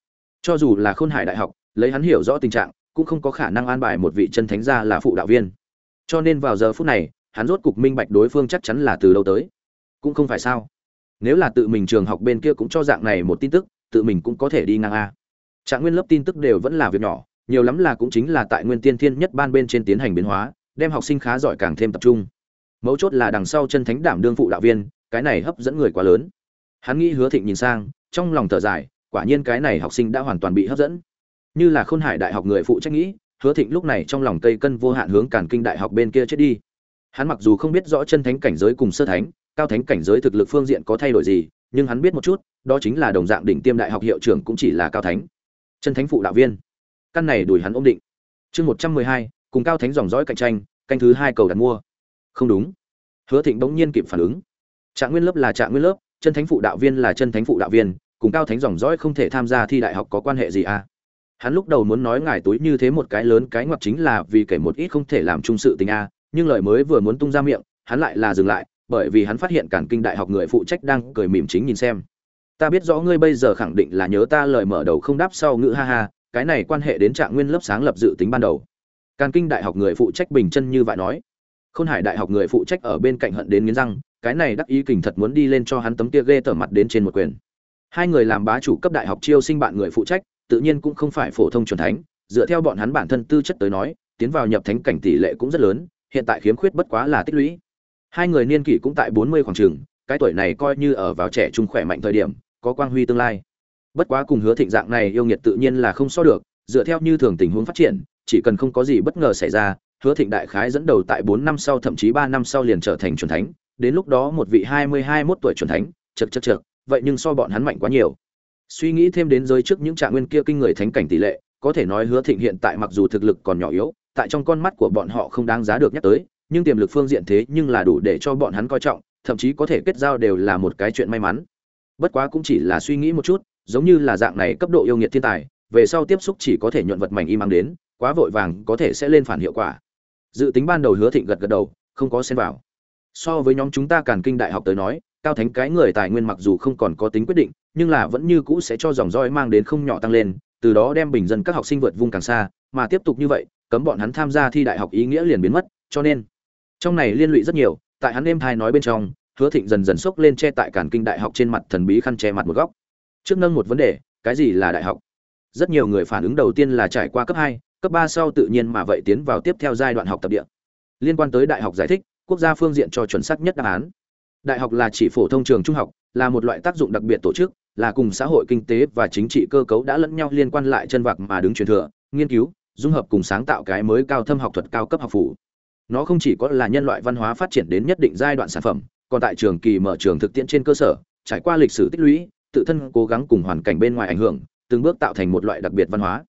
Cho dù là khôn hải đại học, lấy hắn hiểu rõ tình trạng, cũng không có khả năng an bài một vị chân thánh ra là phụ đạo viên. Cho nên vào giờ phút này, hắn rốt cục minh bạch đối phương chắc chắn là từ đâu tới cũng không phải sao. Nếu là tự mình trường học bên kia cũng cho dạng này một tin tức, tự mình cũng có thể đi ngang a. Trạng nguyên lớp tin tức đều vẫn là việc nhỏ, nhiều lắm là cũng chính là tại nguyên tiên thiên nhất ban bên trên tiến hành biến hóa, đem học sinh khá giỏi càng thêm tập trung. Mấu chốt là đằng sau chân thánh đảm đương phụ đạo viên, cái này hấp dẫn người quá lớn. Hắn nghĩ hứa thịnh nhìn sang, trong lòng thở dài, quả nhiên cái này học sinh đã hoàn toàn bị hấp dẫn. Như là khôn hải đại học người phụ trách nghĩ, hứa thịnh lúc này trong lòng cây cân vô hạn hướng càn kinh đại học bên kia chết đi. Hắn mặc dù không biết rõ chân thánh cảnh giới cùng sơ thánh cao thánh cảnh giới thực lực phương diện có thay đổi gì nhưng hắn biết một chút đó chính là đồng dạng đỉnh tiêm đại học hiệu trưởng cũng chỉ là cao thánh. Chân thánh phụ đạo viên. Căn này đuổi hắn ổn định. Chương một trăm mười hai cùng cao thánh dòng dõi cạnh tranh canh thứ hai cầu đặt mua. Không đúng. Hứa thịnh bỗng nhiên kịp phản ứng. Trạng nguyên lớp là trạng nguyên lớp chân thánh phụ đạo viên là chân thánh phụ đạo viên cùng cao thánh dòng dõi không thể tham gia thi đại học có quan hệ gì à? Hắn lúc đầu muốn nói ngài túi như thế một cái lớn cái ngoặc chính là vì kể một ít không thể làm chung sự tình a à, nhưng lời mới vừa muốn tung ra miệng hắn lại là dừng lại bởi vì hắn phát hiện cản kinh đại học người phụ trách đang cười mỉm chính nhìn xem. Ta biết rõ ngươi bây giờ khẳng định là nhớ ta lời mở đầu không đáp sau ngữ ha ha, cái này quan hệ đến trạng nguyên lớp sáng lập dự tính ban đầu. Càn kinh đại học người phụ trách bình chân như vậy nói. Khôn hải đại học người phụ trách ở bên cạnh hận đến nghiến răng, cái này đắc ý kình thật muốn đi lên cho hắn tấm kia ghê tởm mặt đến trên một quyền. Hai người làm bá chủ cấp đại học chiêu sinh bạn người phụ trách, tự nhiên cũng không phải phổ thông chuẩn thánh, dựa theo bọn hắn bản thân tư chất tới nói, tiến vào nhập thánh cảnh tỷ lệ cũng rất lớn, hiện tại khiếm khuyết bất quá là tích lũy hai người niên kỷ cũng tại bốn mươi khoảng trường, cái tuổi này coi như ở vào trẻ trung khỏe mạnh thời điểm, có quang huy tương lai. Bất quá cùng hứa thịnh dạng này yêu nghiệt tự nhiên là không so được, dựa theo như thường tình huống phát triển, chỉ cần không có gì bất ngờ xảy ra, hứa thịnh đại khái dẫn đầu tại bốn năm sau, thậm chí ba năm sau liền trở thành chuẩn thánh, đến lúc đó một vị hai mươi hai mốt tuổi chuẩn thánh chật chật chật vậy nhưng so bọn hắn mạnh quá nhiều. Suy nghĩ thêm đến giới trước những trạng nguyên kia kinh người thánh cảnh tỷ lệ, có thể nói hứa thịnh hiện tại mặc dù thực lực còn nhỏ yếu, tại trong con mắt của bọn họ không đáng giá được nhắc tới nhưng tiềm lực phương diện thế nhưng là đủ để cho bọn hắn coi trọng, thậm chí có thể kết giao đều là một cái chuyện may mắn. Bất quá cũng chỉ là suy nghĩ một chút, giống như là dạng này cấp độ yêu nghiệt thiên tài, về sau tiếp xúc chỉ có thể nhuận vật mảnh y mang đến, quá vội vàng có thể sẽ lên phản hiệu quả. Dự tính ban đầu hứa thịnh gật gật đầu, không có xen vào. So với nhóm chúng ta càn kinh đại học tới nói, cao thánh cái người tài nguyên mặc dù không còn có tính quyết định, nhưng là vẫn như cũ sẽ cho dòng roi mang đến không nhỏ tăng lên, từ đó đem bình dân các học sinh vượt vùng càng xa, mà tiếp tục như vậy, cấm bọn hắn tham gia thi đại học ý nghĩa liền biến mất, cho nên trong này liên lụy rất nhiều, tại hắn đêm thai nói bên trong, hứa thịnh dần dần xốc lên che tại cản kinh đại học trên mặt thần bí khăn che mặt một góc. Trước nâng một vấn đề, cái gì là đại học? Rất nhiều người phản ứng đầu tiên là trải qua cấp hai, cấp ba sau tự nhiên mà vậy tiến vào tiếp theo giai đoạn học tập địa. Liên quan tới đại học giải thích, quốc gia phương diện cho chuẩn xác nhất đáp án. Đại học là chỉ phổ thông trường trung học, là một loại tác dụng đặc biệt tổ chức, là cùng xã hội kinh tế và chính trị cơ cấu đã lẫn nhau liên quan lại chân vạc mà đứng truyền thừa, nghiên cứu, dung hợp cùng sáng tạo cái mới cao thâm học thuật cao cấp học phủ nó không chỉ có là nhân loại văn hóa phát triển đến nhất định giai đoạn sản phẩm, còn tại trường kỳ mở trường thực tiễn trên cơ sở, trải qua lịch sử tích lũy, tự thân cố gắng cùng hoàn cảnh bên ngoài ảnh hưởng, từng bước tạo thành một loại đặc biệt văn hóa.